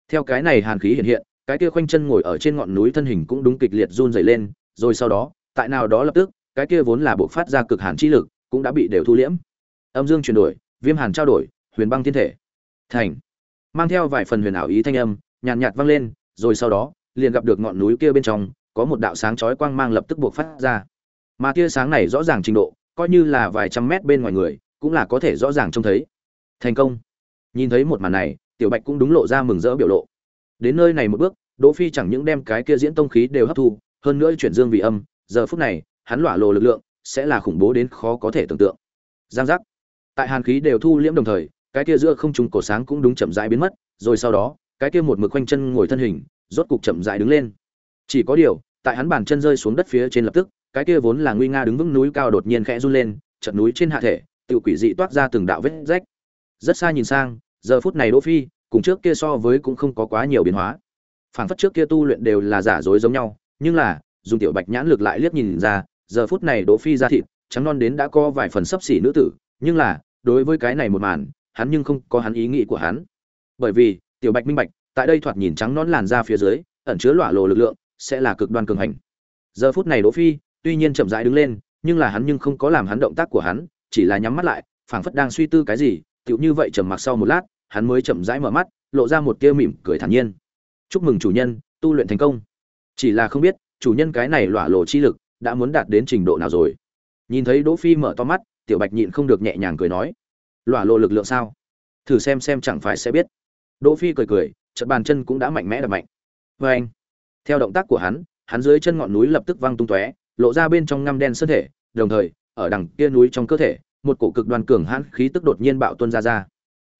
Theo cái này hàn khí hiện hiện, cái kia khoanh chân ngồi ở trên ngọn núi thân hình cũng đúng kịch liệt run rẩy lên, rồi sau đó, tại nào đó lập tức, cái kia vốn là bộ phát ra cực hàn chi lực, cũng đã bị đều thu liễm. Âm dương chuyển đổi, viêm hàn trao đổi, huyền băng thiên thể. Thành. Mang theo vài phần huyền ảo ý thanh âm, nhàn nhạt vang lên, rồi sau đó, liền gặp được ngọn núi kia bên trong, có một đạo sáng chói quang mang lập tức buộc phát ra. Mà tia sáng này rõ ràng trình độ coi như là vài trăm mét bên ngoài người, cũng là có thể rõ ràng trông thấy. Thành công. Nhìn thấy một màn này, tiểu bạch cũng đúng lộ ra mừng rỡ biểu lộ. Đến nơi này một bước, đỗ phi chẳng những đem cái kia diễn tông khí đều hấp thu, hơn nữa chuyển dương vị âm, giờ phút này, hắn lỏa lộ lực lượng, sẽ là khủng bố đến khó có thể tưởng tượng. Giang giác. Tại hàn khí đều thu liễm đồng thời, cái kia giữa không trung cổ sáng cũng đúng chậm rãi biến mất, rồi sau đó, cái kia một mực quanh chân ngồi thân hình, rốt cục chậm rãi đứng lên. Chỉ có điều, tại hắn bàn chân rơi xuống đất phía trên lập tức cái kia vốn là nguy nga đứng vững núi cao đột nhiên khẽ run lên, chợt núi trên hạ thể tự quỷ dị toát ra từng đạo vết rách. Rất xa nhìn sang, giờ phút này đỗ phi, cùng trước kia so với cũng không có quá nhiều biến hóa. Phảng phất trước kia tu luyện đều là giả dối giống nhau, nhưng là, dùng tiểu bạch nhãn lực lại liếc nhìn ra, giờ phút này đỗ phi ra thịt, trắng non đến đã có vài phần sấp xỉ nữ tử, nhưng là, đối với cái này một màn, hắn nhưng không có hắn ý nghĩ của hắn. Bởi vì, tiểu bạch minh bạch, tại đây thoạt nhìn trắng non làn ra phía dưới, ẩn chứa lỏa lồ lực lượng, sẽ là cực đoan cường hành. Giờ phút này đỗ phi tuy nhiên chậm rãi đứng lên, nhưng là hắn nhưng không có làm hắn động tác của hắn, chỉ là nhắm mắt lại, phảng phất đang suy tư cái gì, tựu như vậy trầm mặc sau một lát, hắn mới chậm rãi mở mắt, lộ ra một tia mỉm cười thản nhiên. Chúc mừng chủ nhân, tu luyện thành công. Chỉ là không biết, chủ nhân cái này lỏa lộ chi lực đã muốn đạt đến trình độ nào rồi. Nhìn thấy đỗ phi mở to mắt, tiểu bạch nhịn không được nhẹ nhàng cười nói, lỏa lộ lực lượng sao? Thử xem xem chẳng phải sẽ biết. Đỗ phi cười cười, chợt bàn chân cũng đã mạnh mẽ đập mạnh. Với anh theo động tác của hắn hắn dưới chân ngọn núi lập tức văng tung tóe lộ ra bên trong ngăm đen sơn thể đồng thời ở đằng kia núi trong cơ thể một cổ cực đoan cường hãn khí tức đột nhiên bạo tuôn ra ra.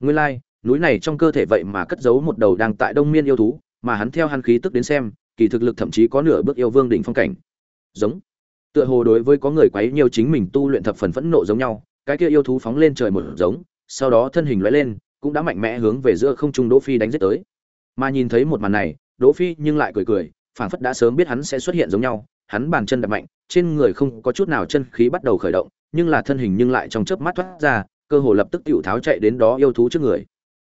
Nguyên lai like, núi này trong cơ thể vậy mà cất giấu một đầu đang tại đông miên yêu thú mà hắn theo hắn khí tức đến xem kỳ thực lực thậm chí có nửa bước yêu vương đỉnh phong cảnh. Giống. Tựa hồ đối với có người quấy nhiều chính mình tu luyện thập phần phẫn nộ giống nhau cái kia yêu thú phóng lên trời một giống sau đó thân hình lóe lên cũng đã mạnh mẽ hướng về giữa không trung đỗ phi đánh giết tới. Mà nhìn thấy một màn này đỗ phi nhưng lại cười cười phảng phất đã sớm biết hắn sẽ xuất hiện giống nhau hắn bàn chân đập mạnh, trên người không có chút nào chân khí bắt đầu khởi động, nhưng là thân hình nhưng lại trong chớp mắt thoát ra, cơ hồ lập tức tiểu tháo chạy đến đó yêu thú trước người.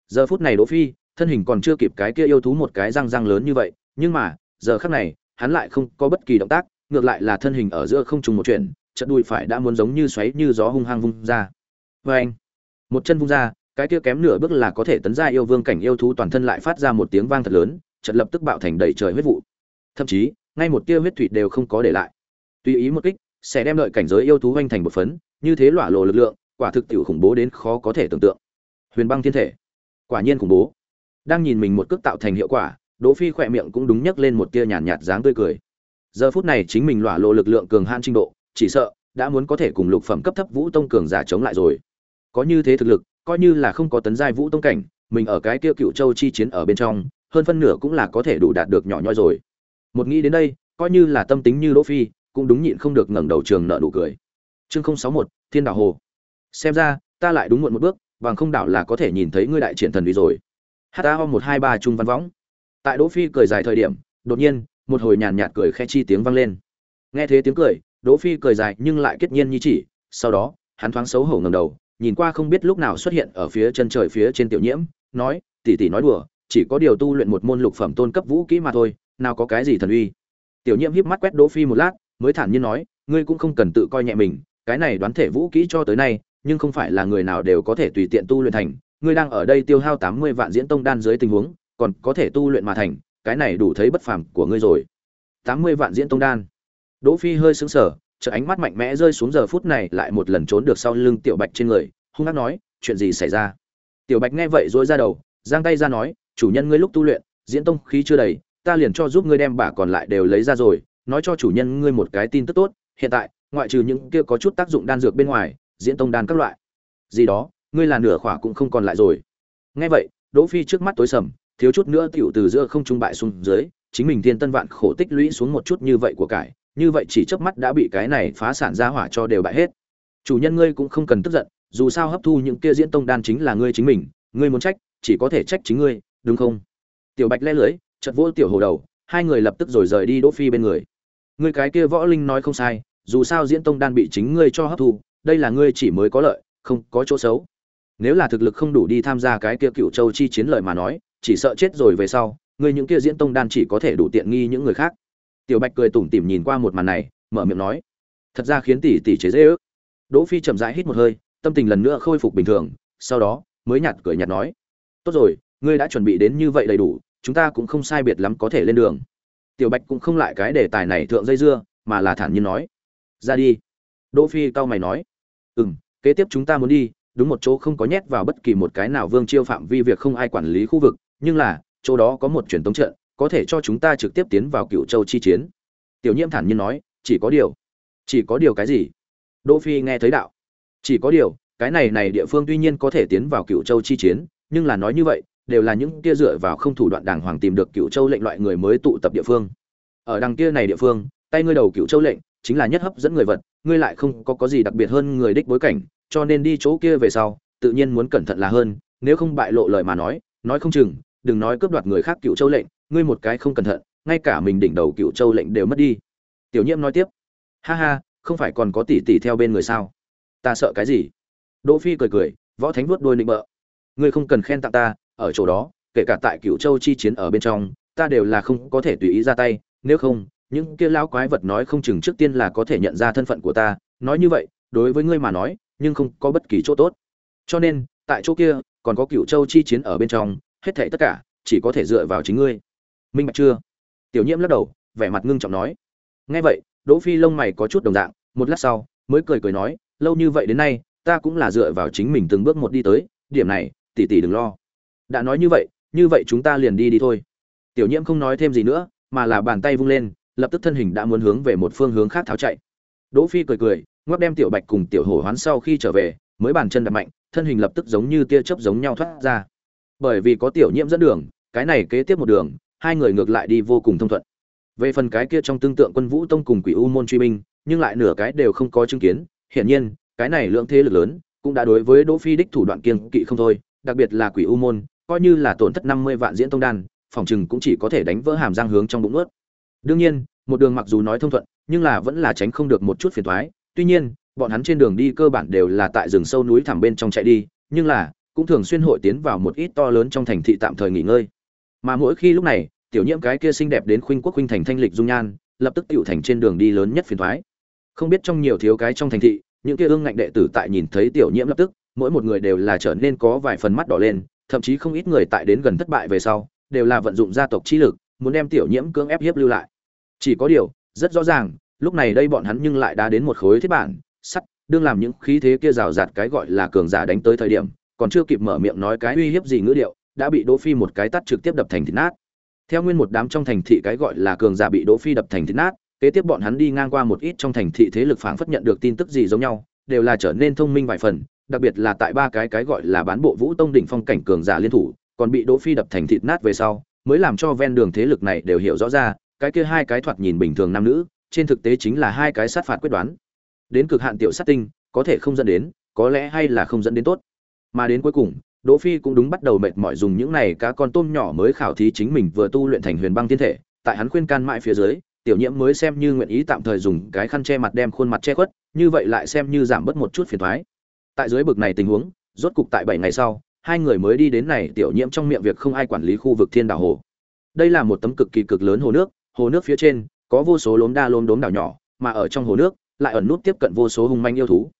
Giờ phút này đỗ phi, thân hình còn chưa kịp cái kia yêu thú một cái răng răng lớn như vậy, nhưng mà, giờ khắc này, hắn lại không có bất kỳ động tác, ngược lại là thân hình ở giữa không trùng một chuyện trận đùi phải đã muốn giống như xoáy như gió hung hăng vung ra. Vê anh một chân vung ra, cái kia kém nửa bước là có thể tấn ra yêu vương cảnh yêu thú toàn thân lại phát ra một tiếng vang thật lớn, chợt lập tức bạo thành đầy trời huyết vụ. Thậm chí ngay một tia huyết thủy đều không có để lại. Tùy ý một kích, sẽ đem lợi cảnh giới yêu thú hoành thành một phấn, như thế lỏa lộ lực lượng, quả thực tiểu khủng bố đến khó có thể tưởng tượng. Huyền băng thiên thể. Quả nhiên khủng bố. Đang nhìn mình một cước tạo thành hiệu quả, đỗ phi khỏe miệng cũng đúng nhấc lên một tia nhàn nhạt dáng tươi cười. Giờ phút này chính mình lỏa lộ lực lượng cường han trình độ, chỉ sợ đã muốn có thể cùng lục phẩm cấp thấp vũ tông cường giả chống lại rồi. Có như thế thực lực, coi như là không có tấn giai vũ tông cảnh, mình ở cái kia cựu châu chi chiến ở bên trong, hơn phân nửa cũng là có thể đủ đạt được nhỏ nhoi rồi một nghĩ đến đây, coi như là tâm tính như đỗ phi, cũng đúng nhịn không được ngẩng đầu trường nợ nụ cười. Chương không sáu một, thiên đảo hồ. Xem ra, ta lại đúng muộn một bước, bằng không đảo là có thể nhìn thấy ngươi đại triển thần uy rồi. Ha một hai ba trung văn võng. Tại đỗ phi cười dài thời điểm, đột nhiên, một hồi nhàn nhạt cười khẽ chi tiếng vang lên. Nghe thế tiếng cười, đỗ phi cười dài nhưng lại kết nhiên như chỉ, sau đó, hắn thoáng xấu hổ ngẩng đầu, nhìn qua không biết lúc nào xuất hiện ở phía chân trời phía trên tiểu nhiễm, nói, tỷ tỷ nói đùa, chỉ có điều tu luyện một môn lục phẩm tôn cấp vũ kỹ mà thôi nào có cái gì thần uy. Tiểu nhiễm híp mắt quét đỗ phi một lát, mới thản nhiên nói, ngươi cũng không cần tự coi nhẹ mình, cái này đoán thể vũ kỹ cho tới nay, nhưng không phải là người nào đều có thể tùy tiện tu luyện thành. Ngươi đang ở đây tiêu hao tám mươi vạn diễn tông đan dưới tình huống, còn có thể tu luyện mà thành, cái này đủ thấy bất phàm của ngươi rồi. tám mươi vạn diễn tông đan. Đỗ phi hơi sững sờ, chợt ánh mắt mạnh mẽ rơi xuống giờ phút này lại một lần trốn được sau lưng tiểu bạch trên người, hung hăng nói, chuyện gì xảy ra? Tiểu bạch nghe vậy rối ra đầu, giang tay ra nói, chủ nhân ngươi lúc tu luyện, diễn tông khí chưa đầy ta liền cho giúp ngươi đem bả còn lại đều lấy ra rồi, nói cho chủ nhân ngươi một cái tin tức tốt, hiện tại, ngoại trừ những kia có chút tác dụng đan dược bên ngoài, diễn tông đan các loại. Gì đó, ngươi là nửa khỏa cũng không còn lại rồi. Nghe vậy, đỗ phi trước mắt tối sầm, thiếu chút nữa tiểu từ giữa không trung bại xuống dưới, chính mình thiên tân vạn khổ tích lũy xuống một chút như vậy của cải, như vậy chỉ chớp mắt đã bị cái này phá sản ra hỏa cho đều bại hết. Chủ nhân ngươi cũng không cần tức giận, dù sao hấp thu những kia diễn tông đan chính là ngươi chính mình, ngươi muốn trách, chỉ có thể trách chính ngươi, đúng không? Tiểu bạch le lưới chật vỗ tiểu hồ đầu, hai người lập tức rồi rời đi đỗ phi bên người. Người cái kia võ linh nói không sai, dù sao diễn tông đan bị chính ngươi cho hấp thu, đây là ngươi chỉ mới có lợi, không có chỗ xấu. Nếu là thực lực không đủ đi tham gia cái kia cựu châu chi chiến lợi mà nói, chỉ sợ chết rồi về sau, ngươi những kia diễn tông đan chỉ có thể đủ tiện nghi những người khác. Tiểu bạch cười tủm tỉm nhìn qua một màn này, mở miệng nói, thật ra khiến tỷ tỷ chế dễ ước. Đỗ phi chậm rãi hít một hơi, tâm tình lần nữa khôi phục bình thường, sau đó mới nhạt cười nhạt nói, tốt rồi, ngươi đã chuẩn bị đến như vậy đầy đủ chúng ta cũng không sai biệt lắm có thể lên đường. Tiểu bạch cũng không lại cái đề tài này thượng dây dưa, mà là thản nhiên nói. Ra đi. Đỗ phi cao mày nói. Ừm, kế tiếp chúng ta muốn đi, đúng một chỗ không có nhét vào bất kỳ một cái nào vương chiêu phạm vi việc không ai quản lý khu vực, nhưng là, chỗ đó có một truyền tống trận, có thể cho chúng ta trực tiếp tiến vào cựu châu chi chiến. Tiểu nhiễm thản nhiên nói, chỉ có điều, chỉ có điều cái gì? Đỗ phi nghe thấy đạo, chỉ có điều, cái này này địa phương tuy nhiên có thể tiến vào cựu châu chi chiến, nhưng là nói như vậy đều là những kia dựa vào không thủ đoạn đàng hoàng tìm được cựu châu lệnh loại người mới tụ tập địa phương. Ở đằng kia này địa phương, tay ngươi đầu cựu châu lệnh, chính là nhất hấp dẫn người vật, ngươi lại không có có gì đặc biệt hơn người đích bối cảnh, cho nên đi chỗ kia về sau, tự nhiên muốn cẩn thận là hơn, nếu không bại lộ lời mà nói nói không chừng, đừng nói cướp đoạt người khác cựu châu lệnh, ngươi một cái không cẩn thận, ngay cả mình đỉnh đầu cựu châu lệnh đều mất đi. Tiểu nhiễm nói tiếp, ha ha, không phải còn có tỷ tỷ theo bên người sao? Ta sợ cái gì? Đỗ phi cười cười, võ thánh vuốt đuôi nịnh bợ. Ngươi không cần khen tặng ta ở chỗ đó, kể cả tại cựu châu chi chiến ở bên trong, ta đều là không có thể tùy ý ra tay, nếu không, những kia lão quái vật nói không chừng trước tiên là có thể nhận ra thân phận của ta, nói như vậy, đối với ngươi mà nói, nhưng không có bất kỳ chỗ tốt. Cho nên, tại chỗ kia, còn có cựu châu chi chiến ở bên trong, hết thảy tất cả, chỉ có thể dựa vào chính ngươi. Minh bạch chưa? Tiểu nhiễm lắc đầu, vẻ mặt ngưng trọng nói. Nghe vậy, đỗ phi lông mày có chút đồng dạng, một lát sau, mới cười cười nói, lâu như vậy đến nay, ta cũng là dựa vào chính mình từng bước một đi tới, điểm này, tỷ tỷ đừng lo đã nói như vậy như vậy chúng ta liền đi đi thôi. Tiểu nhiễm không nói thêm gì nữa, mà là bàn tay vung lên, lập tức thân hình đã muốn hướng về một phương hướng khác tháo chạy. Đỗ phi cười cười, ngoắc đem tiểu bạch cùng tiểu hổ hoán sau khi trở về, mới bàn chân đập mạnh, thân hình lập tức giống như tia chớp giống nhau thoát ra. Bởi vì có tiểu nhiễm dẫn đường, cái này kế tiếp một đường, hai người ngược lại đi vô cùng thông thuận. Về phần cái kia trong tương tượng quân vũ tông cùng quỷ u môn truy binh, nhưng lại nửa cái đều không có chứng kiến, hiển nhiên, cái này lượng thế lực lớn, cũng đã đối với đỗ phi đích thủ đoạn kiên kỵ không thôi, đặc biệt là quỷ u môn coi như là tổn thất năm mươi vạn diễn tông đan, phòng trừng cũng chỉ có thể đánh vỡ hàm răng hướng trong bụng nuốt. đương nhiên, một đường mặc dù nói thông thuận, nhưng là vẫn là tránh không được một chút phiền toái. Tuy nhiên, bọn hắn trên đường đi cơ bản đều là tại rừng sâu núi thẳm bên trong chạy đi, nhưng là, cũng thường xuyên hội tiến vào một ít to lớn trong thành thị tạm thời nghỉ ngơi. Mà mỗi khi lúc này, tiểu nhiễm cái kia xinh đẹp đến khuynh quốc khuynh thành thanh lịch dung nhan, lập tức tiểu thành trên đường đi lớn nhất phiền toái. Không biết trong nhiều thiếu cái trong thành thị, những kia ương ngạnh đệ tử tại nhìn thấy tiểu nhiễm lập tức, mỗi một người đều là trở nên có vài phần mắt đỏ lên thậm chí không ít người tại đến gần thất bại về sau, đều là vận dụng gia tộc chi lực, muốn đem tiểu nhiễm cưỡng ép hiếp lưu lại. Chỉ có điều, rất rõ ràng, lúc này đây bọn hắn nhưng lại đã đến một khối thiết bản, sắt, đương làm những khí thế kia rào rạt cái gọi là cường giả đánh tới thời điểm, còn chưa kịp mở miệng nói cái uy hiếp gì ngữ điệu, đã bị đỗ phi một cái tát trực tiếp đập thành thịt nát. Theo nguyên một đám trong thành thị cái gọi là cường giả bị đỗ phi đập thành thịt nát, kế tiếp bọn hắn đi ngang qua một ít trong thành thị thế lực phảng phất nhận được tin tức gì giống nhau, đều là trở nên thông minh vài phần đặc biệt là tại ba cái cái gọi là bán bộ vũ tông đỉnh phong cảnh cường giả liên thủ, còn bị đỗ phi đập thành thịt nát về sau, mới làm cho ven đường thế lực này đều hiểu rõ ra, cái kia hai cái thoạt nhìn bình thường nam nữ, trên thực tế chính là hai cái sát phạt quyết đoán. Đến cực hạn tiểu sát tinh, có thể không dẫn đến, có lẽ hay là không dẫn đến tốt. Mà đến cuối cùng, đỗ phi cũng đúng bắt đầu mệt mỏi dùng những này cá con tôm nhỏ mới khảo thí chính mình vừa tu luyện thành huyền băng thiên thể, tại hắn khuyên can mãi phía dưới, tiểu nhiễm mới xem như nguyện ý tạm thời dùng cái khăn che mặt đem khuôn mặt che khuất, như vậy lại xem như giảm bớt một chút phiền toái tại dưới bực này tình huống, rốt cục tại bảy ngày sau, hai người mới đi đến này tiểu nhiễm trong miệng việc không ai quản lý khu vực thiên đảo hồ. Đây là một tấm cực kỳ cực lớn hồ nước hồ nước phía trên, có vô số lốm đa lốm đốm đảo nhỏ, mà ở trong hồ nước, lại ẩn nút tiếp cận vô số hung manh yêu thú.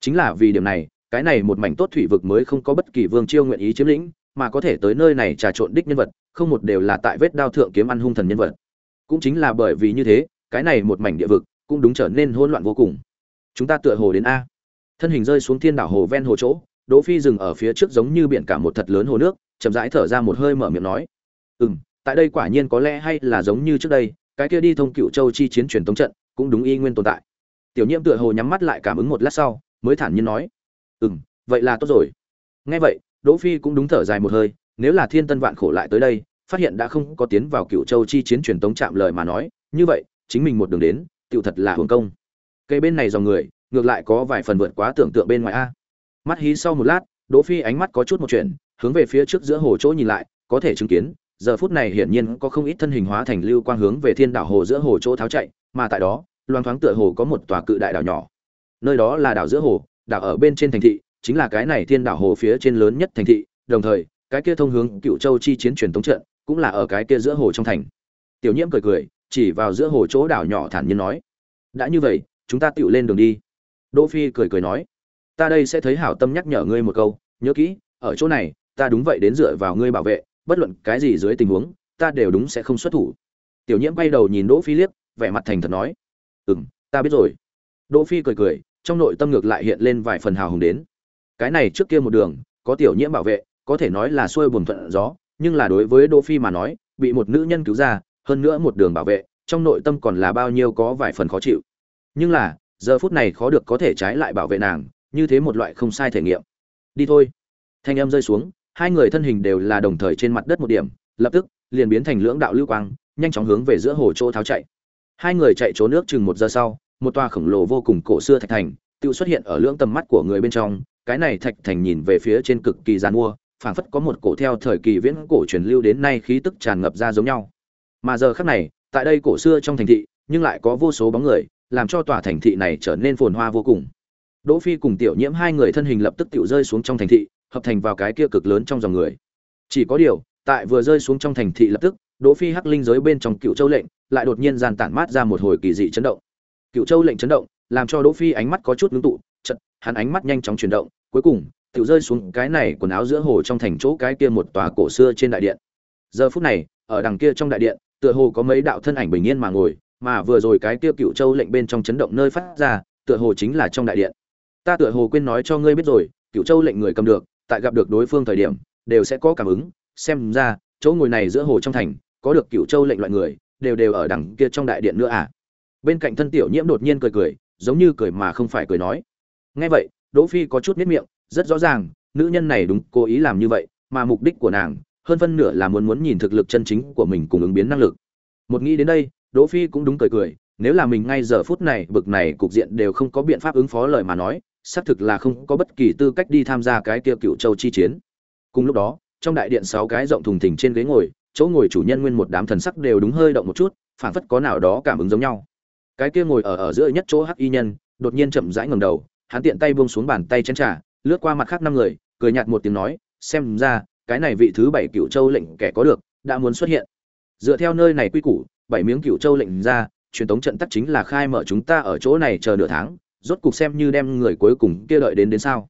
Chính là vì điểm này, cái này một mảnh tốt thủy vực mới không có bất kỳ vương chiêu nguyện ý chiếm lĩnh, mà có thể tới nơi này trà trộn đích nhân vật, không một đều là tại vết đao thượng kiếm ăn hung thần nhân vật. Cũng chính là bởi vì như thế, cái này một mảnh địa vực cũng đúng trở nên hỗn loạn vô cùng. Chúng ta tựa hồ đến a thân hình rơi xuống thiên đảo hồ ven hồ chỗ, đỗ phi dừng ở phía trước giống như biển cả một thật lớn hồ nước, chậm rãi thở ra một hơi mở miệng nói, ừm, tại đây quả nhiên có lẽ hay là giống như trước đây, cái kia đi thông cựu châu chi chiến truyền tống trận, cũng đúng y nguyên tồn tại. Tiểu nhiễm tựa hồ nhắm mắt lại cảm ứng một lát sau, mới thản nhiên nói, ừm, vậy là tốt rồi. Nghe vậy, đỗ phi cũng đúng thở dài một hơi, nếu là thiên tân vạn khổ lại tới đây, phát hiện đã không có tiến vào cựu châu chi chiến truyền tống chạm lời mà nói, như vậy, chính mình một đường đến, tựu thật là hưởng công. Cây bên này dòng người ngược lại có vài phần vượt quá tưởng tượng bên ngoài a. Mắt hí sau một lát, đỗ phi ánh mắt có chút một chuyện hướng về phía trước giữa hồ chỗ nhìn lại, có thể chứng kiến, giờ phút này hiển nhiên có không ít thân hình hóa thành lưu quang hướng về thiên đảo hồ giữa hồ chỗ tháo chạy, mà tại đó, loang thoáng tựa hồ có một tòa cự đại đảo nhỏ. Nơi đó là đảo giữa hồ, đảo ở bên trên thành thị, chính là cái này thiên đảo hồ phía trên lớn nhất thành thị, đồng thời, cái kia thông hướng cựu châu chi chiến truyền thống trận, cũng là ở cái kia giữa hồ trong thành. Tiểu nhiễm cười cười, chỉ vào giữa hồ chỗ đảo nhỏ thản nhiên nói, đã như vậy, chúng ta tựu lên đường đi đỗ phi cười cười nói, ta đây sẽ thấy hảo tâm nhắc nhở ngươi một câu, nhớ kỹ, ở chỗ này, ta đúng vậy đến dựa vào ngươi bảo vệ, bất luận cái gì dưới tình huống, ta đều đúng sẽ không xuất thủ. Tiểu nhiễm bay đầu nhìn đỗ phi liếc, vẻ mặt thành thật nói, ừm, ta biết rồi. Đỗ phi cười cười, trong nội tâm ngược lại hiện lên vài phần hào hùng đến. Cái này trước kia một đường, có tiểu nhiễm bảo vệ, có thể nói là xuôi buồn thuận gió, nhưng là đối với đỗ phi mà nói, bị một nữ nhân cứu ra, hơn nữa một đường bảo vệ, trong nội tâm còn là bao nhiêu có vài phần khó chịu. Nhưng là giờ phút này khó được có thể trái lại bảo vệ nàng, như thế một loại không sai thể nghiệm. Đi thôi. Thanh âm rơi xuống, hai người thân hình đều là đồng thời trên mặt đất một điểm, lập tức, liền biến thành lưỡng đạo lưu quang, nhanh chóng hướng về giữa hồ chỗ tháo chạy. Hai người chạy trốn nước chừng một giờ sau, một tòa khổng lồ vô cùng cổ xưa thạch thành, tự xuất hiện ở lưỡng tầm mắt của người bên trong, cái này thạch thành nhìn về phía trên cực kỳ gian mua, phảng phất có một cổ theo thời kỳ viễn cổ truyền lưu đến nay khí tức tràn ngập ra giống nhau. Mà giờ khắc này, tại đây cổ xưa trong thành thị, nhưng lại có vô số bóng người làm cho tòa thành thị này trở nên phồn hoa vô cùng. Đỗ phi cùng tiểu nhiễm hai người thân hình lập tức tiểu rơi xuống trong thành thị, hợp thành vào cái kia cực lớn trong dòng người. Chỉ có điều, tại vừa rơi xuống trong thành thị lập tức, đỗ phi hắc linh giới bên trong cựu châu lệnh lại đột nhiên giàn tản mát ra một hồi kỳ dị chấn động. Cựu châu lệnh chấn động, làm cho đỗ phi ánh mắt có chút ngưng tụ, chợt, hắn ánh mắt nhanh chóng chuyển động, cuối cùng, tiểu rơi xuống cái này quần áo giữa hồ trong thành chỗ cái kia một tòa cổ xưa trên đại điện. Giờ phút này, ở đằng kia trong đại điện, tựa hồ có mấy đạo thân ảnh bình yên mà ngồi mà vừa rồi cái kia cựu châu lệnh bên trong chấn động nơi phát ra, tựa hồ chính là trong đại điện. Ta tựa hồ quên nói cho ngươi biết rồi, cựu châu lệnh người cầm được, tại gặp được đối phương thời điểm, đều sẽ có cảm ứng. Xem ra, chỗ ngồi này giữa hồ trong thành, có được cựu châu lệnh loại người, đều đều ở đằng kia trong đại điện nữa à? Bên cạnh thân tiểu nhiễm đột nhiên cười cười, giống như cười mà không phải cười nói. Nghe vậy, đỗ phi có chút miết miệng, rất rõ ràng, nữ nhân này đúng, cố ý làm như vậy, mà mục đích của nàng, hơn phân nửa là muốn muốn nhìn thực lực chân chính của mình cùng ứng biến năng lực. Một nghĩ đến đây đỗ phi cũng đúng cười cười, nếu là mình ngay giờ phút này, bực này, cục diện đều không có biện pháp ứng phó lời mà nói, xác thực là không có bất kỳ tư cách đi tham gia cái kia cựu châu chi chiến. Cùng lúc đó, trong đại điện sáu cái rộng thùng thình trên ghế ngồi, chỗ ngồi chủ nhân nguyên một đám thần sắc đều đúng hơi động một chút phản phất có nào đó cảm ứng giống nhau. Cái kia ngồi ở ở giữa nhất chỗ hắc y nhân, đột nhiên chậm rãi ngẩng đầu, hắn tiện tay buông xuống bàn tay chén trà, lướt qua mặt khác năm người, cười nhạt một tiếng nói, xem ra, cái này vị thứ bảy cựu châu lệnh kẻ có được, đã muốn xuất hiện. Dựa theo nơi này quy củ bảy miếng cựu châu lệnh ra, truyền tống trận tắc chính là khai mở chúng ta ở chỗ này chờ nửa tháng, rốt cục xem như đem người cuối cùng kia đợi đến đến sao.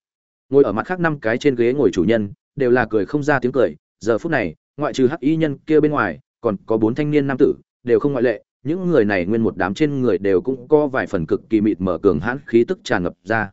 Ngồi ở mặt khác năm cái trên ghế ngồi chủ nhân, đều là cười không ra tiếng cười, giờ phút này, ngoại trừ hắc y nhân kia bên ngoài, còn có bốn thanh niên nam tử, đều không ngoại lệ, những người này nguyên một đám trên người đều cũng có vài phần cực kỳ mịt mở cường hãn khí tức tràn ngập ra.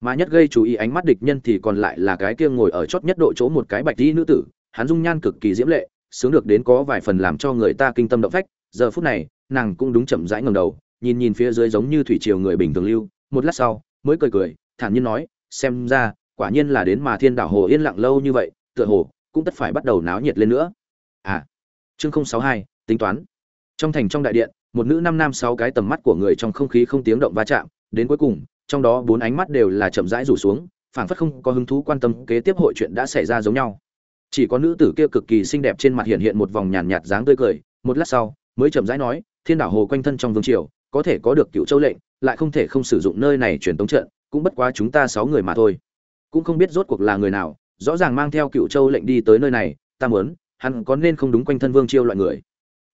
Mà nhất gây chú ý ánh mắt địch nhân thì còn lại là cái kia ngồi ở chót nhất độ chỗ một cái bạch y nữ tử, hắn dung nhan cực kỳ diễm lệ, sướng được đến có vài phần làm cho người ta kinh tâm động phách giờ phút này, nàng cũng đúng chậm rãi ngầm đầu, nhìn nhìn phía dưới giống như thủy triều người bình thường lưu, một lát sau, mới cười cười, thản nhiên nói, xem ra, quả nhiên là đến mà thiên đảo hồ yên lặng lâu như vậy, tựa hồ cũng tất phải bắt đầu náo nhiệt lên nữa. À chương không sáu hai, tính toán. Trong thành trong đại điện, một nữ năm nam sáu cái tầm mắt của người trong không khí không tiếng động va chạm, đến cuối cùng, trong đó bốn ánh mắt đều là chậm rãi rủ xuống, phảng phất không có hứng thú quan tâm kế tiếp hội chuyện đã xảy ra giống nhau. Chỉ có nữ tử kia cực kỳ xinh đẹp trên mặt hiện hiện một vòng nhàn nhạt dáng tươi cười, một lát sau mới chậm rãi nói, thiên đảo hồ quanh thân trong vương triều, có thể có được cựu châu lệnh, lại không thể không sử dụng nơi này truyền tống trận, cũng bất quá chúng ta sáu người mà thôi. Cũng không biết rốt cuộc là người nào, rõ ràng mang theo cựu châu lệnh đi tới nơi này, ta muốn, hắn có nên không đúng quanh thân vương chiêu loại người?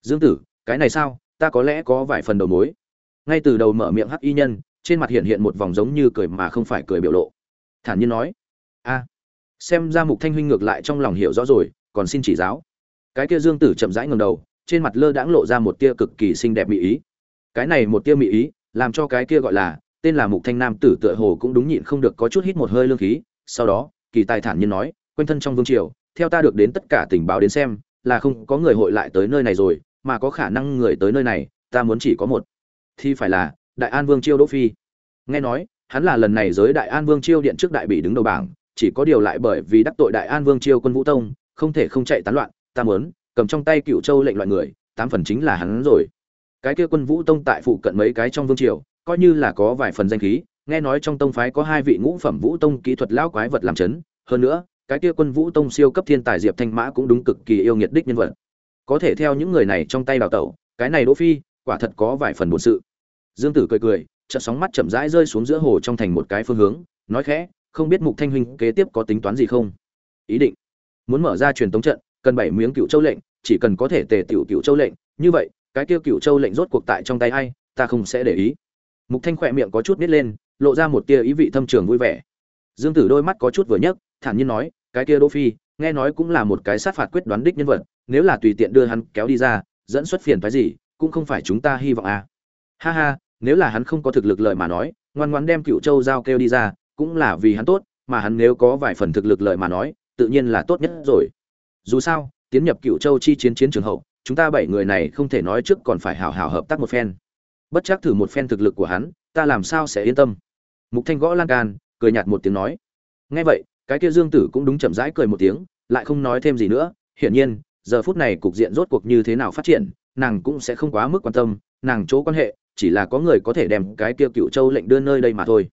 Dương tử, cái này sao? Ta có lẽ có vài phần đầu mối. Ngay từ đầu mở miệng hắc y nhân, trên mặt hiện hiện một vòng giống như cười mà không phải cười biểu lộ. Thản nhiên nói, a, xem ra mục thanh huynh ngược lại trong lòng hiểu rõ rồi, còn xin chỉ giáo. Cái kia dương tử chậm rãi ngẩng đầu trên mặt lơ đãng lộ ra một tia cực kỳ xinh đẹp mỹ ý. Cái này một tia mỹ ý, làm cho cái kia gọi là, tên là mục thanh nam tử tựa hồ cũng đúng nhịn không được có chút hít một hơi lương khí. Sau đó, kỳ tài thản nhiên nói, quanh thân trong vương triều, theo ta được đến tất cả tình báo đến xem, là không có người hội lại tới nơi này rồi, mà có khả năng người tới nơi này, ta muốn chỉ có một. Thì phải là, đại an vương chiêu đỗ phi. Nghe nói, hắn là lần này giới đại an vương chiêu điện trước đại bị đứng đầu bảng, chỉ có điều lại bởi vì đắc tội đại an vương chiêu quân vũ tông, không thể không chạy tán loạn, ta muốn cầm trong tay cựu châu lệnh loại người, tám phần chính là hắn rồi. Cái kia quân vũ tông tại phụ cận mấy cái trong vương triều, coi như là có vài phần danh khí, nghe nói trong tông phái có hai vị ngũ phẩm vũ tông kỹ thuật lão quái vật làm chấn, hơn nữa, cái kia quân vũ tông siêu cấp thiên tài diệp thanh mã cũng đúng cực kỳ yêu nghiệt đích nhân vật. Có thể theo những người này trong tay đào tẩu, cái này đỗ phi, quả thật có vài phần buồn sự. Dương tử cười cười, chợt sóng mắt chậm rãi rơi xuống giữa hồ trong thành một cái phương hướng, nói khẽ, không biết mục thanh huynh kế tiếp có tính toán gì không? Ý định. Muốn mở ra truyền tống trận, cần bảy miếng cựu châu lệnh chỉ cần có thể tề tiểu cựu châu lệnh, như vậy, cái kia cựu châu lệnh rốt cuộc tại trong tay ai, ta không sẽ để ý. Mục thanh khỏe miệng có chút nít lên, lộ ra một tia ý vị thâm trường vui vẻ. Dương tử đôi mắt có chút vừa nhấc, thản nhiên nói, cái kia đỗ phi, nghe nói cũng là một cái sát phạt quyết đoán đích nhân vật, nếu là tùy tiện đưa hắn kéo đi ra, dẫn xuất phiền phái gì, cũng không phải chúng ta hy vọng à. Ha ha, nếu là hắn không có thực lực lợi mà nói, ngoan ngoãn đem cựu châu giao kêu đi ra, cũng là vì hắn tốt, mà hắn nếu có vài phần thực lực lợi mà nói, tự nhiên là tốt nhất rồi. Dù sao tiến nhập cựu châu chi chiến chiến trường hậu, chúng ta bảy người này không thể nói trước còn phải hào hào hợp tác một phen. Bất chắc thử một phen thực lực của hắn, ta làm sao sẽ yên tâm? Mục thanh gõ lan can, cười nhạt một tiếng nói. Nghe vậy, cái kia dương tử cũng đúng chậm rãi cười một tiếng, lại không nói thêm gì nữa. Hiển nhiên, giờ phút này cục diện rốt cuộc như thế nào phát triển, nàng cũng sẽ không quá mức quan tâm. Nàng chỗ quan hệ, chỉ là có người có thể đem cái kia cựu châu lệnh đưa nơi đây mà thôi.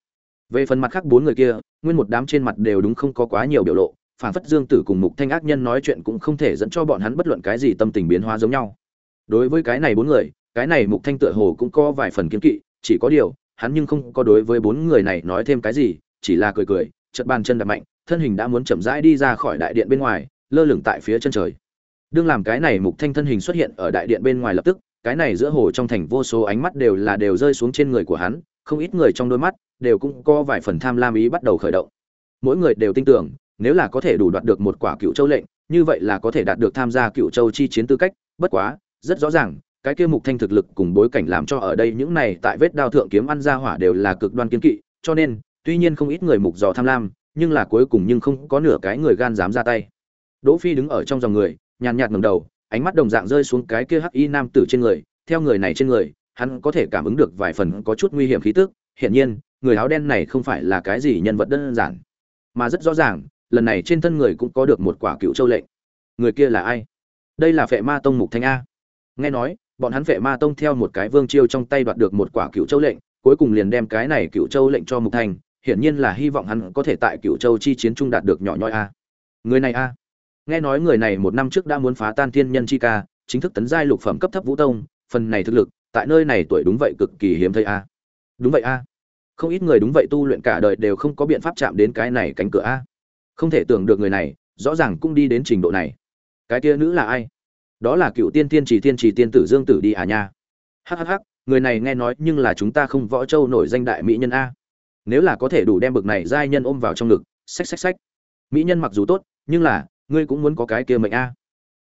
Về phần mặt khác bốn người kia, nguyên một đám trên mặt đều đúng không có quá nhiều biểu lộ phản phất dương tử cùng mục thanh ác nhân nói chuyện cũng không thể dẫn cho bọn hắn bất luận cái gì tâm tình biến hóa giống nhau. Đối với cái này bốn người, cái này mục thanh tựa hồ cũng có vài phần kiến kỵ, chỉ có điều, hắn nhưng không có đối với bốn người này nói thêm cái gì, chỉ là cười cười chật bàn chân đập mạnh, thân hình đã muốn chậm rãi đi ra khỏi đại điện bên ngoài, lơ lửng tại phía chân trời. Đương làm cái này mục thanh thân hình xuất hiện ở đại điện bên ngoài lập tức, cái này giữa hồ trong thành vô số ánh mắt đều là đều rơi xuống trên người của hắn, không ít người trong đôi mắt đều cũng có vài phần tham lam ý bắt đầu khởi động. Mỗi người đều tin tưởng nếu là có thể đủ đoạt được một quả cựu châu lệnh, như vậy là có thể đạt được tham gia cựu châu chi chiến tư cách. Bất quá, rất rõ ràng, cái kia mục thanh thực lực cùng bối cảnh làm cho ở đây những này tại vết đao thượng kiếm ăn ra hỏa đều là cực đoan kiên kỵ, cho nên, tuy nhiên không ít người mục dò tham lam, nhưng là cuối cùng nhưng không có nửa cái người gan dám ra tay. Đỗ phi đứng ở trong dòng người, nhàn nhạt ngẩng đầu, ánh mắt đồng dạng rơi xuống cái kia hắc y nam tử trên người. Theo người này trên người, hắn có thể cảm ứng được vài phần có chút nguy hiểm khí tức. Hiển nhiên, người áo đen này không phải là cái gì nhân vật đơn giản, mà rất rõ ràng lần này trên thân người cũng có được một quả cựu châu lệnh. Người kia là ai? Đây là phệ ma tông mục thanh a. Nghe nói, bọn hắn phệ ma tông theo một cái vương chiêu trong tay đoạt được một quả cựu châu lệnh, cuối cùng liền đem cái này cựu châu lệnh cho mục thanh, hiển nhiên là hy vọng hắn có thể tại cựu châu chi chiến trung đạt được nhỏ nhoi a. Người này a. Nghe nói người này một năm trước đã muốn phá tan thiên nhân chi ca, chính thức tấn giai lục phẩm cấp thấp vũ tông, phần này thực lực, tại nơi này tuổi đúng vậy cực kỳ hiếm thấy a. Đúng vậy a. Không ít người đúng vậy tu luyện cả đời đều không có biện pháp chạm đến cái này cánh cửa a không thể tưởng được người này, rõ ràng cũng đi đến trình độ này. Cái kia nữ là ai? Đó là cựu tiên tiên chỉ tiên chỉ tiên tử dương tử đi à nha? Hhh người này nghe nói nhưng là chúng ta không võ châu nổi danh đại mỹ nhân a. Nếu là có thể đủ đem bực này giai nhân ôm vào trong ngực, xách xách xách. Mỹ nhân mặc dù tốt, nhưng là, ngươi cũng muốn có cái kia mệnh a.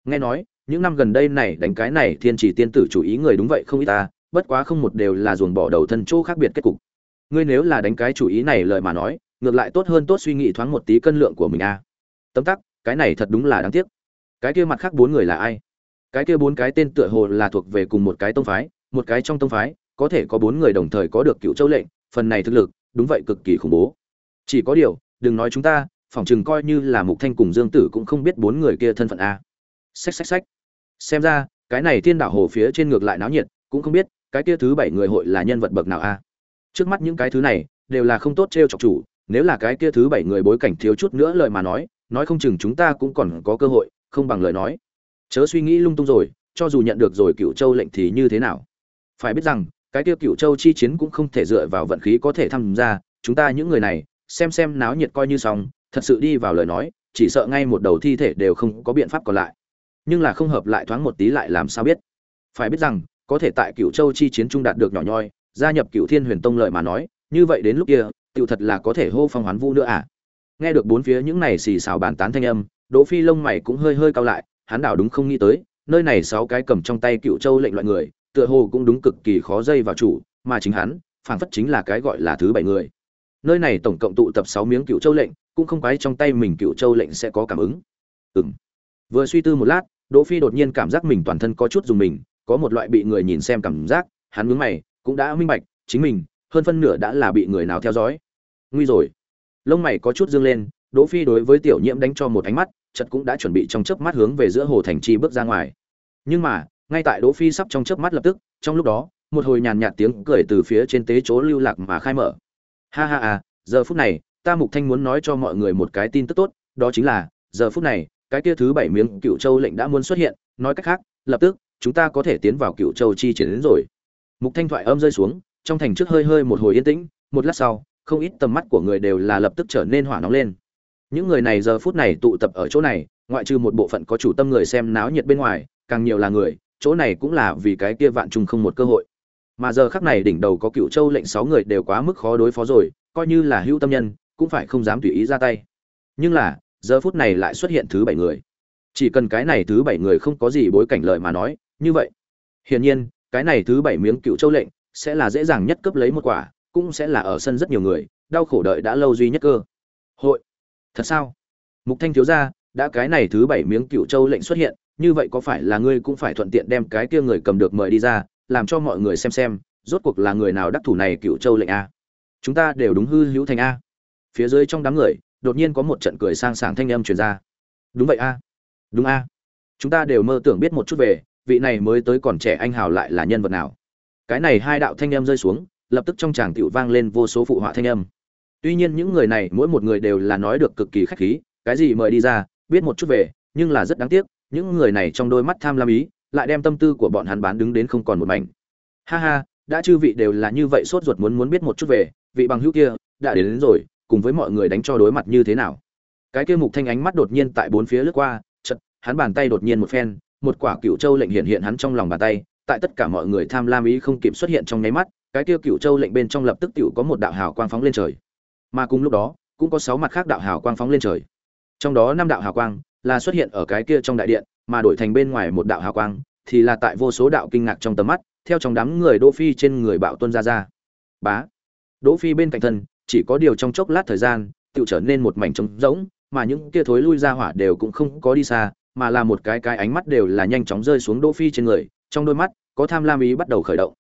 Nghe nói, những năm gần đây này đánh cái này thiên chỉ tiên tử chủ ý người đúng vậy không ít ta, bất quá không một đều là dồn bỏ đầu thân chỗ khác biệt kết cục. Ngươi nếu là đánh cái chủ ý này lời mà nói ngược lại tốt hơn tốt suy nghĩ thoáng một tí cân lượng của mình a à. tấm tắc, cái này thật đúng là đáng tiếc. Cái kia mặt khác bốn người là ai? Cái kia bốn cái tên tựa hồ là thuộc về cùng một cái tông phái, một cái trong tông phái, có thể có bốn người đồng thời có được cựu châu lệnh, phần này thực lực, đúng vậy cực kỳ khủng bố. Chỉ có điều, đừng nói chúng ta, phỏng chừng coi như là mục thanh cùng dương tử cũng không biết bốn người kia thân phận a xách xách xách. Xem ra, cái này thiên đảo hồ phía trên ngược lại náo nhiệt, cũng không biết, cái kia thứ bảy người hội là nhân vật bậc nào a trước mắt những cái thứ này, đều là không tốt t r e o chọc chủ nếu là cái kia thứ bảy người bối cảnh thiếu chút nữa lời mà nói nói không chừng chúng ta cũng còn có cơ hội, không bằng lời nói. Chớ suy nghĩ lung tung rồi, cho dù nhận được rồi cựu châu lệnh thì như thế nào? Phải biết rằng, cái kia cựu châu chi chiến cũng không thể dựa vào vận khí có thể tham gia, chúng ta những người này, xem xem náo nhiệt coi như xong, thật sự đi vào lời nói, chỉ sợ ngay một đầu thi thể đều không có biện pháp còn lại. Nhưng là không hợp lại thoáng một tí lại làm sao biết? Phải biết rằng, có thể tại cựu châu chi chiến trung đạt được nhỏ nhoi, gia nhập cựu thiên huyền tông lợi mà nói, như vậy đến lúc kia tựu thật là có thể hô phong hoán vũ nữa à? Nghe được bốn phía những này xì xào bàn tán thanh âm, đỗ phi lông mày cũng hơi hơi cao lại, hắn đảo đúng không nghĩ tới, nơi này sáu cái cầm trong tay cựu châu lệnh loại người, tựa hồ cũng đúng cực kỳ khó dây vào chủ, mà chính hắn, phảng phất chính là cái gọi là thứ bảy người. Nơi này tổng cộng tụ tập sáu miếng cựu châu lệnh, cũng không quái trong tay mình cựu châu lệnh sẽ có cảm ứng. Ừm. Vừa suy tư một lát, đỗ phi đột nhiên cảm giác mình toàn thân có chút dùng mình, có một loại bị người nhìn xem cảm giác, hắn nhướng mày, cũng đã minh bạch, chính mình hơn phân nửa đã là bị người nào theo dõi. Nguy rồi. Lông mày có chút dương lên, đỗ phi đối với tiểu nhiễm đánh cho một ánh mắt, chợt cũng đã chuẩn bị trong chớp mắt hướng về giữa hồ thành chi bước ra ngoài. Nhưng mà, ngay tại đỗ phi sắp trong chớp mắt lập tức, trong lúc đó, một hồi nhàn nhạt tiếng cười từ phía trên tế chỗ lưu lạc mà khai mở. Ha ha à giờ phút này, ta mục thanh muốn nói cho mọi người một cái tin tức tốt, đó chính là, giờ phút này, cái kia thứ bảy miếng cựu châu lệnh đã muốn xuất hiện, nói cách khác, lập tức, chúng ta có thể tiến vào cựu châu chi chiến đến rồi. Mục thanh thoại âm rơi xuống trong thành trước hơi hơi một hồi yên tĩnh, một lát sau, không ít tầm mắt của người đều là lập tức trở nên hỏa nóng lên. Những người này giờ phút này tụ tập ở chỗ này, ngoại trừ một bộ phận có chủ tâm người xem náo nhiệt bên ngoài, càng nhiều là người, chỗ này cũng là vì cái kia vạn trùng không một cơ hội. Mà giờ khắc này đỉnh đầu có cựu châu lệnh sáu người đều quá mức khó đối phó rồi, coi như là hữu tâm nhân, cũng phải không dám tùy ý ra tay. Nhưng là, giờ phút này lại xuất hiện thứ bảy người. Chỉ cần cái này thứ bảy người không có gì bối cảnh lợi mà nói, như vậy. Hiển nhiên, cái này thứ bảy miếng cựu châu lệnh sẽ là dễ dàng nhất cấp lấy một quả, cũng sẽ là ở sân rất nhiều người, đau khổ đợi đã lâu duy nhất cơ. Hội. Thật sao? Mục thanh thiếu gia, đã cái này thứ bảy miếng cựu châu lệnh xuất hiện, như vậy có phải là ngươi cũng phải thuận tiện đem cái kia người cầm được mời đi ra, làm cho mọi người xem xem, rốt cuộc là người nào đắc thủ này cựu châu lệnh a? Chúng ta đều đúng hư hữu thành a. Phía dưới trong đám người, đột nhiên có một trận cười sang sảng thanh âm truyền ra. Đúng vậy a. Đúng a. Chúng ta đều mơ tưởng biết một chút về, vị này mới tới còn trẻ anh hào lại là nhân vật nào? Cái này hai đạo thanh âm rơi xuống lập tức trong tràng tiểu vang lên vô số phụ họa thanh âm. Tuy nhiên những người này mỗi một người đều là nói được cực kỳ khách khí cái gì mời đi ra biết một chút về nhưng là rất đáng tiếc những người này trong đôi mắt tham lam ý lại đem tâm tư của bọn hắn bán đứng đến không còn một mảnh. Ha ha đã chư vị đều là như vậy sốt ruột muốn muốn biết một chút về vị bằng hữu kia đã đến, đến rồi cùng với mọi người đánh cho đối mặt như thế nào. Cái kia mục thanh ánh mắt đột nhiên tại bốn phía lướt qua chật hắn bàn tay đột nhiên một phen một quả cựu châu lệnh hiện hiện hắn trong lòng bàn tay tại tất cả mọi người tham lam ý không kịp xuất hiện trong nháy mắt, cái kia cựu châu lệnh bên trong lập tức tiểu có một đạo hào quang phóng lên trời. Mà cùng lúc đó, cũng có sáu mặt khác đạo hào quang phóng lên trời. Trong đó năm đạo hào quang là xuất hiện ở cái kia trong đại điện, mà đổi thành bên ngoài một đạo hào quang thì là tại vô số đạo kinh ngạc trong tầm mắt, theo trong đám người đỗ phi trên người bạo tuân ra ra. Bá! Đỗ phi bên cạnh thân, chỉ có điều trong chốc lát thời gian, tiểu trở nên một mảnh trống rỗng, mà những kia thối lui ra hỏa đều cũng không có đi xa, mà là một cái cái ánh mắt đều là nhanh chóng rơi xuống đỗ phi trên người trong đôi mắt, có tham lam ý bắt đầu khởi động.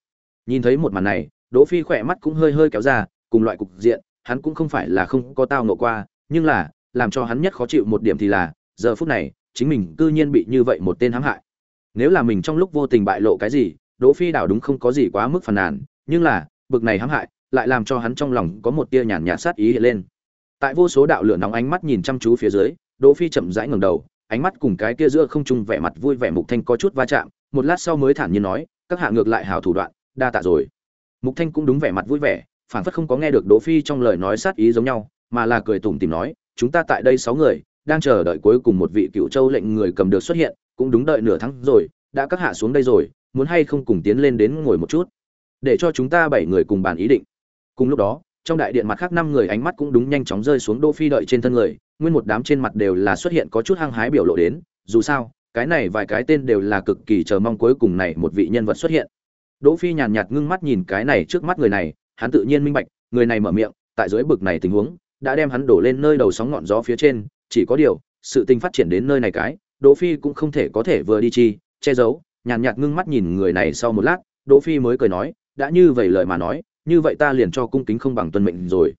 Nhìn thấy một màn này, đỗ phi khỏe mắt cũng hơi hơi kéo ra, cùng loại cục diện, hắn cũng không phải là không có tao ngộ qua, nhưng là, làm cho hắn nhất khó chịu một điểm thì là, giờ phút này, chính mình cư nhiên bị như vậy một tên hãm hại. Nếu là mình trong lúc vô tình bại lộ cái gì, đỗ phi đảo đúng không có gì quá mức phàn nàn, nhưng là, bực này hãm hại, lại làm cho hắn trong lòng có một tia nhàn nhạt sát ý hiện lên. Tại vô số đạo lửa nóng ánh mắt nhìn chăm chú phía dưới, đỗ phi chậm rãi ngẩng đầu, ánh mắt cùng cái kia giữa không trung vẻ mặt vui vẻ mục thanh có chút va chạm một lát sau mới thản nhiên nói, các hạ ngược lại hào thủ đoạn, đa tạ rồi. Mục thanh cũng đúng vẻ mặt vui vẻ phản phất không có nghe được đỗ phi trong lời nói sát ý giống nhau, mà là cười tủm tỉm nói, chúng ta tại đây sáu người, đang chờ đợi cuối cùng một vị cựu châu lệnh người cầm được xuất hiện, cũng đúng đợi nửa tháng rồi, đã các hạ xuống đây rồi, muốn hay không cùng tiến lên đến ngồi một chút. Để cho chúng ta bảy người cùng bàn ý định. Cùng lúc đó, trong đại điện mặt khác năm người ánh mắt cũng đúng nhanh chóng rơi xuống đỗ phi đợi trên thân người, nguyên một đám trên mặt đều là xuất hiện có chút hăng hái biểu lộ đến, dù sao cái này vài cái tên đều là cực kỳ chờ mong cuối cùng này một vị nhân vật xuất hiện. Đỗ phi nhàn nhạt ngưng mắt nhìn cái này trước mắt người này, hắn tự nhiên minh bạch, người này mở miệng, tại dưới bực này tình huống, đã đem hắn đổ lên nơi đầu sóng ngọn gió phía trên, chỉ có điều, sự tình phát triển đến nơi này cái, đỗ phi cũng không thể có thể vừa đi chi, che giấu, nhàn nhạt ngưng mắt nhìn người này sau một lát, đỗ phi mới cười nói, đã như vậy lời mà nói, như vậy ta liền cho cung kính không bằng tuân mệnh rồi.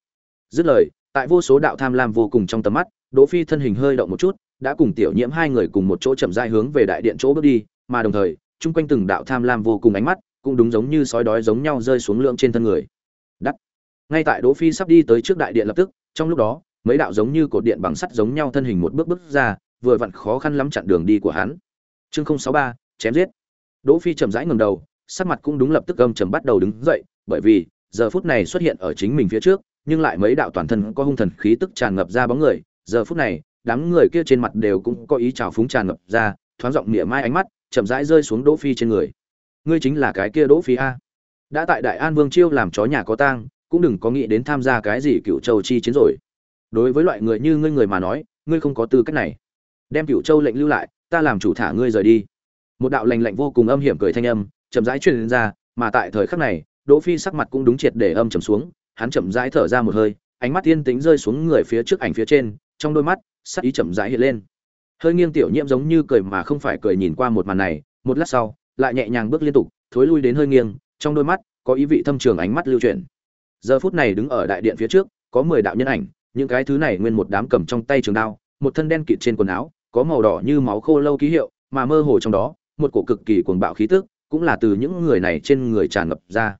Dứt lời, tại vô số đạo tham lam vô cùng trong tầm mắt, đỗ phi thân hình hơi động một chút đã cùng tiểu nhiễm hai người cùng một chỗ chậm rãi hướng về đại điện chỗ bước đi mà đồng thời chung quanh từng đạo tham lam vô cùng ánh mắt cũng đúng giống như sói đói giống nhau rơi xuống lượng trên thân người. Đắt ngay tại đỗ phi sắp đi tới trước đại điện lập tức trong lúc đó mấy đạo giống như cột điện bằng sắt giống nhau thân hình một bước bước ra vừa vặn khó khăn lắm chặn đường đi của hắn. Chương 063, chém giết. Đỗ phi chậm rãi ngẩng đầu sắc mặt cũng đúng lập tức âm trầm bắt đầu đứng dậy bởi vì giờ phút này xuất hiện ở chính mình phía trước nhưng lại mấy đạo toàn thân có hung thần khí tức tràn ngập ra bóng người giờ phút này đám người kia trên mặt đều cũng có ý trào phúng tràn ngập ra, thoáng giọng mỉa mai ánh mắt, chậm rãi rơi xuống đỗ phi trên người. Ngươi chính là cái kia đỗ phi a. Đã tại đại an vương chiêu làm chó nhà có tang, cũng đừng có nghĩ đến tham gia cái gì cựu châu chi chiến rồi. Đối với loại người như ngươi người mà nói, ngươi không có tư cách này. Đem cựu châu lệnh lưu lại, ta làm chủ thả ngươi rời đi. Một đạo lành lạnh vô cùng âm hiểm cười thanh âm, chậm rãi truyền ra, mà tại thời khắc này, đỗ phi sắc mặt cũng đúng triệt để âm trầm xuống, hắn chậm rãi thở ra một hơi, ánh mắt yên tĩnh rơi xuống người phía trước ảnh phía trên, trong đôi mắt sắc ý chậm rãi hiện lên. Hơi nghiêng tiểu nhiễm giống như cười mà không phải cười nhìn qua một màn này, một lát sau, lại nhẹ nhàng bước liên tục, thối lui đến hơi nghiêng, trong đôi mắt, có ý vị thâm trường ánh mắt lưu chuyển. Giờ phút này đứng ở đại điện phía trước, có mười đạo nhân ảnh, những cái thứ này nguyên một đám cầm trong tay trường đao, một thân đen kịt trên quần áo, có màu đỏ như máu khô lâu ký hiệu, mà mơ hồ trong đó, một cổ cực kỳ cuồng bạo khí tức, cũng là từ những người này trên người tràn ngập ra.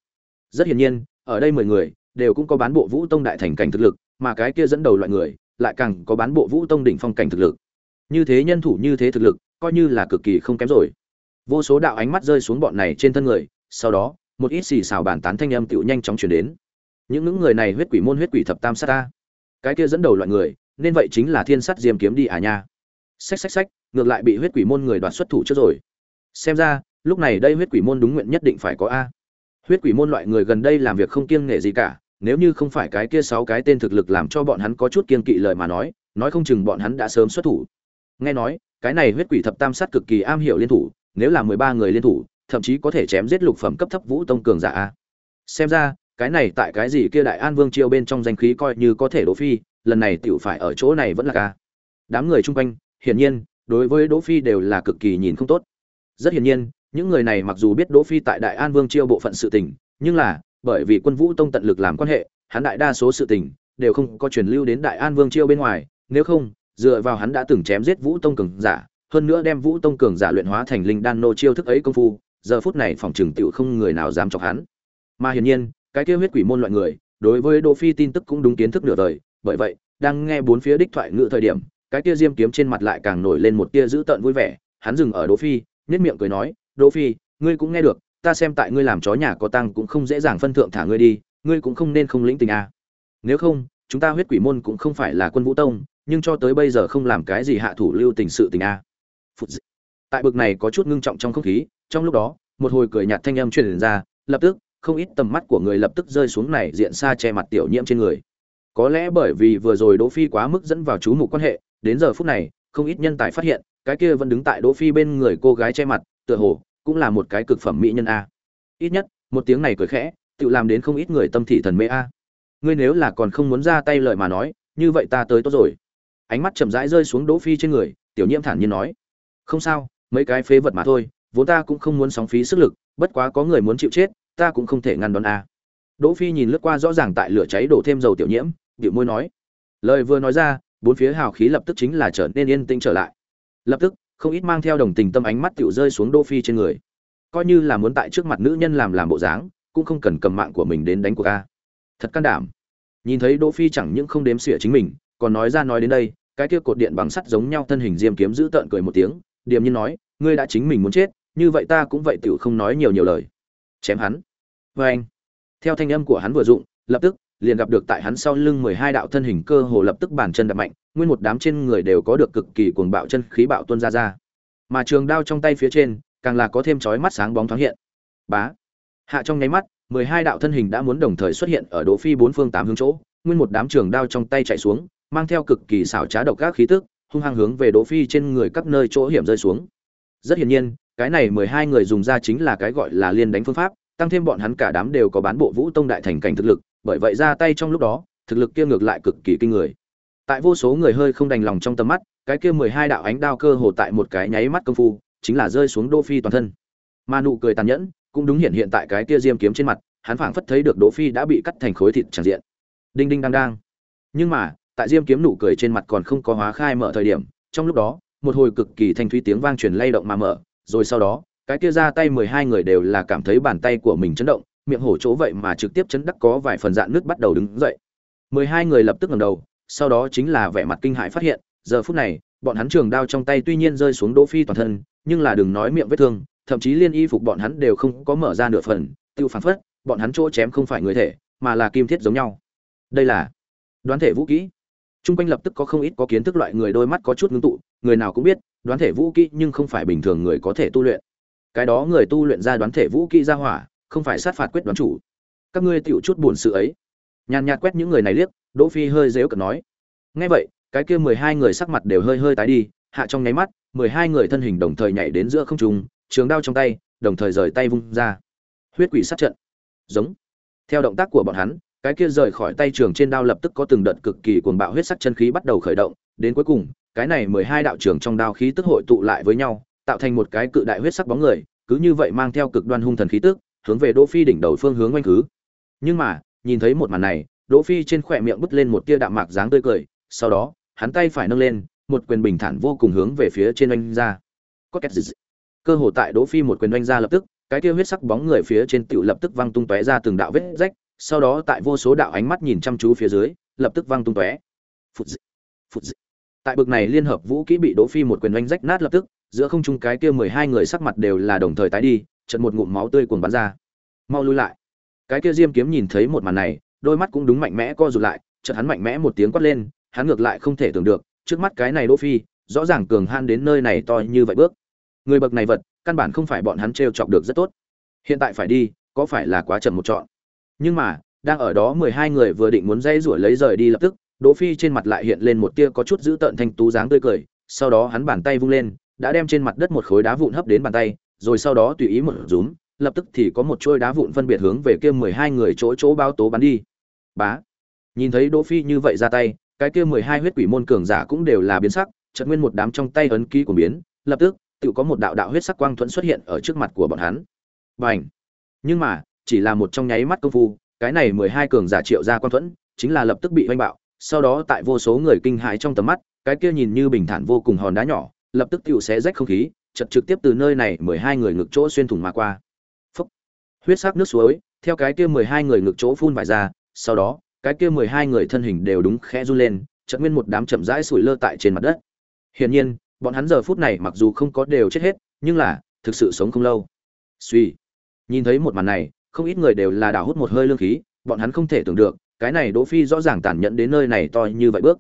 Rất hiển nhiên, ở đây mười người, đều cũng có bán bộ vũ tông đại thành cảnh thực lực, mà cái kia dẫn đầu loại người lại càng có bán bộ vũ tông đỉnh phong cảnh thực lực. Như thế nhân thủ như thế thực lực, coi như là cực kỳ không kém rồi. Vô số đạo ánh mắt rơi xuống bọn này trên thân người, sau đó, một ít xì xào bàn tán thanh âm tựu nhanh chóng chuyển đến. Những những người này huyết quỷ môn huyết quỷ thập tam sát ta. Cái kia dẫn đầu loại người, nên vậy chính là thiên sát diêm kiếm đi à nha. Xách xách xách, ngược lại bị huyết quỷ môn người đoạt xuất thủ trước rồi. Xem ra, lúc này đây huyết quỷ môn đúng nguyện nhất định phải có a. Huyết quỷ môn loại người gần đây làm việc không kiêng nghệ gì cả nếu như không phải cái kia sáu cái tên thực lực làm cho bọn hắn có chút kiên kỵ lời mà nói nói không chừng bọn hắn đã sớm xuất thủ. Nghe nói, cái này huyết quỷ thập tam sát cực kỳ am hiểu liên thủ, nếu là mười ba người liên thủ, thậm chí có thể chém giết lục phẩm cấp thấp vũ tông cường giả a. Xem ra, cái này tại cái gì kia đại an vương chiêu bên trong danh khí coi như có thể đỗ phi, lần này tiểu phải ở chỗ này vẫn là ca. Đám người chung quanh, hiển nhiên, đối với đỗ phi đều là cực kỳ nhìn không tốt. Rất hiển nhiên, những người này mặc dù biết đỗ phi tại đại an vương chiêu bộ phận sự tình, nhưng là bởi vì quân vũ tông tận lực làm quan hệ, hắn đại đa số sự tình đều không có truyền lưu đến đại an vương chiêu bên ngoài, nếu không, dựa vào hắn đã từng chém giết vũ tông cường giả, hơn nữa đem vũ tông cường giả luyện hóa thành linh đan nô chiêu thức ấy công phu, giờ phút này phòng trường tiểu không người nào dám chọc hắn. Mà hiển nhiên, cái kia huyết quỷ môn loại người, đối với đỗ phi tin tức cũng đúng kiến thức nửa đời, bởi vậy, đang nghe bốn phía đích thoại ngữ thời điểm, cái kia diêm kiếm trên mặt lại càng nổi lên một tia dữ tợn vui vẻ, hắn dừng ở đỗ phi nhất miệng cười nói, đỗ phi, ngươi cũng nghe được ta xem tại ngươi làm chó nhà có tăng cũng không dễ dàng phân thượng thả ngươi đi, ngươi cũng không nên không lĩnh tình a à. nếu không, chúng ta huyết quỷ môn cũng không phải là quân vũ tông, nhưng cho tới bây giờ không làm cái gì hạ thủ lưu tình sự tình a à. tại bực này có chút ngưng trọng trong không khí, trong lúc đó, một hồi cười nhạt thanh âm truyền ra, lập tức, không ít tầm mắt của người lập tức rơi xuống này diện xa che mặt tiểu nhiễm trên người có lẽ bởi vì vừa rồi đỗ phi quá mức dẫn vào chú mục quan hệ, đến giờ phút này, không ít nhân tài phát hiện, cái kia vẫn đứng tại đỗ phi bên người cô gái che mặt, tựa hồ cũng là một cái cực phẩm mỹ nhân a. Ít nhất, một tiếng này cười khẽ, tự làm đến không ít người tâm thị thần mê a. Ngươi nếu là còn không muốn ra tay lợi mà nói, như vậy ta tới tốt rồi. Ánh mắt chậm rãi rơi xuống đỗ phi trên người, tiểu nhiễm thản nhiên nói. Không sao, mấy cái phế vật mà thôi, vốn ta cũng không muốn sóng phí sức lực, bất quá có người muốn chịu chết, ta cũng không thể ngăn đón a. Đỗ phi nhìn lướt qua rõ ràng tại lửa cháy đổ thêm dầu tiểu nhiễm điệu môi nói. Lời vừa nói ra, bốn phía hào khí lập tức chính là trở nên yên tĩnh trở lại. Lập tức không ít mang theo đồng tình tâm ánh mắt tiểu rơi xuống đỗ phi trên người. Coi như là muốn tại trước mặt nữ nhân làm làm bộ dáng, cũng không cần cầm mạng của mình đến đánh cuộc a thật can đảm. Nhìn thấy đỗ phi chẳng những không đếm xỉa chính mình, còn nói ra nói đến đây, cái kia cột điện bằng sắt giống nhau thân hình diêm kiếm giữ tợn cười một tiếng, điềm nhiên nói, ngươi đã chính mình muốn chết, như vậy ta cũng vậy tiểu không nói nhiều nhiều lời. Chém hắn. Với anh theo thanh âm của hắn vừa dụng, lập tức liền gặp được tại hắn sau lưng mười hai đạo thân hình cơ hồ lập tức bàn chân đập mạnh, nguyên một đám trên người đều có được cực kỳ cuồng bạo chân khí bạo tuôn ra ra. Mà trường đao trong tay phía trên, càng là có thêm chói mắt sáng bóng thoáng hiện. Bá! Hạ trong nháy mắt, mười hai đạo thân hình đã muốn đồng thời xuất hiện ở đỗ phi bốn phương tám hướng chỗ, nguyên một đám trường đao trong tay chạy xuống, mang theo cực kỳ xảo trá độc các khí tức, hung hăng hướng về đỗ phi trên người các nơi chỗ hiểm rơi xuống. Rất hiển nhiên, cái này mười hai người dùng ra chính là cái gọi là liên đánh phương pháp, tăng thêm bọn hắn cả đám đều có bán bộ vũ tông đại thành cảnh thực lực bởi vậy ra tay trong lúc đó, thực lực kia ngược lại cực kỳ kinh người. Tại vô số người hơi không đành lòng trong tầm mắt, cái kia mười hai đạo ánh đao cơ hồ tại một cái nháy mắt công phu, chính là rơi xuống đỗ phi toàn thân. Mà nụ cười tàn nhẫn, cũng đúng hiện hiện tại cái kia diêm kiếm trên mặt, hắn phảng phất thấy được đỗ phi đã bị cắt thành khối thịt tràn diện. Đinh đinh đang đang. Nhưng mà, tại diêm kiếm nụ cười trên mặt còn không có hóa khai mở thời điểm, trong lúc đó, một hồi cực kỳ thanh thúy tiếng vang truyền lay động mà mở, rồi sau đó, cái kia ra tay mười hai người đều là cảm thấy bàn tay của mình chấn động miệng hổ chỗ vậy mà trực tiếp chấn đắc có vài phần dạn nước bắt đầu đứng dậy. Mười hai người lập tức ngẩng đầu sau đó chính là vẻ mặt kinh hãi phát hiện giờ phút này bọn hắn trường đao trong tay tuy nhiên rơi xuống đỗ phi toàn thân nhưng là đừng nói miệng vết thương thậm chí liên y phục bọn hắn đều không có mở ra nửa phần tiêu phản phất bọn hắn chỗ chém không phải người thể mà là kim thiết giống nhau. Đây là đoán thể vũ kỹ. Trung quanh lập tức có không ít có kiến thức loại người đôi mắt có chút ngưng tụ, người nào cũng biết, đoán thể vũ kỹ nhưng không phải bình thường người có thể tu luyện. Cái đó người tu luyện ra đoán thể vũ kỹ ra hỏa, không phải sát phạt quyết đoán chủ. Các ngươi tiểu chút buồn sự ấy. Nhàn nhạt quét những người này liếc, Đỗ Phi hơi giễu cợt nói. Nghe vậy, cái kia mười hai người sắc mặt đều hơi hơi tái đi, hạ trong nháy mắt, mười hai người thân hình đồng thời nhảy đến giữa không trung, trường đao trong tay, đồng thời rời tay vung ra. Huyết quỷ sát trận. Giống. Theo động tác của bọn hắn, cái kia rời khỏi tay trường trên đao lập tức có từng đợt cực kỳ cuồng bạo huyết sắc chân khí bắt đầu khởi động, đến cuối cùng, cái này mười hai đạo trường trong đao khí tức hội tụ lại với nhau, tạo thành một cái cự đại huyết sắc bóng người, cứ như vậy mang theo cực đoan hung thần khí tức, hướng về Đỗ Phi đỉnh đầu phương hướng quanh cứ. Nhưng mà, nhìn thấy một màn này, Đỗ Phi trên khóe miệng bứt lên một tia đạm mạc dáng tươi cười, sau đó, hắn tay phải nâng lên, một quyền bình thản vô cùng hướng về phía trên oanh ra. Có két dịch. Cơ hồ tại Đỗ Phi một quyền oanh ra lập tức, cái kia huyết sắc bóng người phía trên tiểu lập tức văng tung tóe ra từng đạo vết rách, sau đó tại vô số đạo ánh mắt nhìn chăm chú phía dưới lập tức văng tung tóe phụt dịch. phụt dịch. tại bực này liên hợp vũ kỹ bị đỗ phi một quyền oanh rách nát lập tức giữa không trung cái kia mười hai người sắc mặt đều là đồng thời tái đi chợt một ngụm máu tươi cuồn bắn ra. Mau lui lại. Cái kia diêm kiếm nhìn thấy một màn này, đôi mắt cũng đúng mạnh mẽ co rụt lại, chợt hắn mạnh mẽ một tiếng quát lên, hắn ngược lại không thể tưởng được, trước mắt cái này đỗ phi, rõ ràng cường han đến nơi này to như vậy bước. Người bậc này vật, căn bản không phải bọn hắn trêu chọc được rất tốt. Hiện tại phải đi, có phải là quá chậm một chọn nhưng mà, đang ở đó mười hai người vừa định muốn dây rủa lấy rời đi lập tức, đỗ phi trên mặt lại hiện lên một tia có chút dữ tợn thanh tú dáng tươi cười, sau đó hắn bàn tay vung lên, đã đem trên mặt đất một khối đá vụn hấp đến bàn tay rồi sau đó tùy ý một rúm lập tức thì có một chuôi đá vụn phân biệt hướng về kia mười hai người chỗ chỗ bao tố bắn đi. Bá. Nhìn thấy đỗ phi như vậy ra tay cái kia mười hai huyết quỷ môn cường giả cũng đều là biến sắc chợt nguyên một đám trong tay ấn ký của biến lập tức tự có một đạo đạo huyết sắc quang thuẫn xuất hiện ở trước mặt của bọn hắn. Bành. Nhưng mà chỉ là một trong nháy mắt công phu, cái này mười hai cường giả triệu ra quan thuẫn, chính là lập tức bị hoành bạo, sau đó tại vô số người kinh hãi trong tầm mắt, cái kia nhìn như bình thản vô cùng hòn đá nhỏ, lập tức tiểu xé rách không khí, chật trực tiếp từ nơi này mười hai người ngực chỗ xuyên thủng mà qua. Phốc. Huyết sắc nước suối, theo cái kia mười hai người ngực chỗ phun vải ra, sau đó, cái kia mười hai người thân hình đều đúng khẽ run lên, chợt nguyên một đám chậm rãi sủi lơ tại trên mặt đất. Hiển nhiên, bọn hắn giờ phút này mặc dù không có đều chết hết, nhưng là thực sự sống không lâu. Suy. Nhìn thấy một màn này, không ít người đều là đảo hút một hơi lương khí bọn hắn không thể tưởng được cái này đỗ phi rõ ràng tàn nhẫn đến nơi này to như vậy bước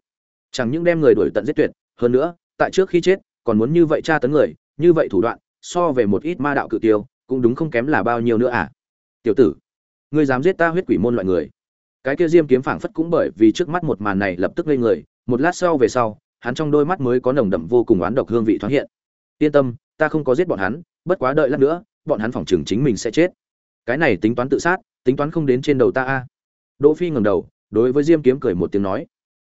chẳng những đem người đuổi tận giết tuyệt hơn nữa tại trước khi chết còn muốn như vậy tra tấn người như vậy thủ đoạn, so về một ít ma đạo cự tiêu, cũng đúng không kém là bao nhiêu nữa à? Tiểu tử, ngươi dám giết ta huyết quỷ môn loại người. Cái kia diêm kiếm phảng phất cũng bởi vì trước mắt một màn này lập tức lên người, một lát sau về sau, hắn trong đôi mắt mới có nồng đậm vô cùng oán độc hương vị thoáng hiện. Yên tâm, ta không có giết bọn hắn, bất quá đợi lát nữa, bọn hắn phỏng chừng chính mình sẽ chết. Cái này tính toán tự sát, tính toán không đến trên đầu ta a. Đỗ phi ngẩng đầu, đối với diêm kiếm cười một tiếng nói.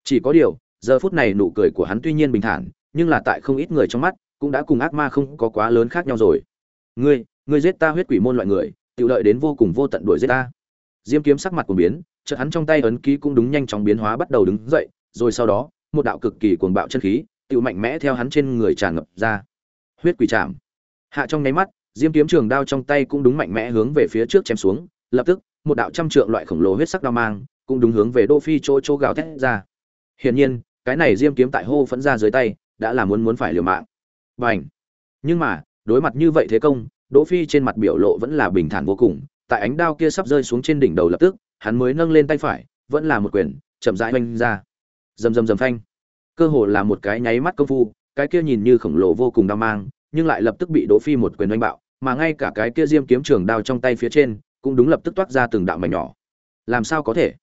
Chỉ có điều, giờ phút này nụ cười của hắn tuy nhiên bình thản, nhưng là tại không ít người trong mắt cũng đã cùng ác ma không có quá lớn khác nhau rồi. Ngươi ngươi giết ta huyết quỷ môn loại người tự lợi đến vô cùng vô tận đuổi giết ta. Diêm kiếm sắc mặt của biến, chợt hắn trong tay ấn ký cũng đúng nhanh chóng biến hóa bắt đầu đứng dậy, rồi sau đó, một đạo cực kỳ cuồng bạo chân khí tự mạnh mẽ theo hắn trên người tràn ngập ra. Huyết quỷ chạm. Hạ trong nháy mắt, diêm kiếm trường đao trong tay cũng đúng mạnh mẽ hướng về phía trước chém xuống, lập tức, một đạo trăm trượng loại khổng lồ huyết sắc đao mang, cũng đúng hướng về đô phi chỗ chỗ gào thét ra. Hiển nhiên, cái này diêm kiếm tại hô phẫn ra dưới tay, đã là muốn muốn phải liều mạng. Bành. nhưng mà đối mặt như vậy thế công đỗ phi trên mặt biểu lộ vẫn là bình thản vô cùng tại ánh đao kia sắp rơi xuống trên đỉnh đầu lập tức hắn mới nâng lên tay phải vẫn là một quyền chậm rãi oanh ra rầm rầm rầm phanh cơ hồ là một cái nháy mắt công phu cái kia nhìn như khổng lồ vô cùng đau mang nhưng lại lập tức bị Đỗ Phi một quyền đánh bạo, mà ngay cả cái kia diêm kiếm trường đao trong tay phía trên, cũng đúng lập tức toát ra từng đạo mảnh nhỏ. Làm sao có thể?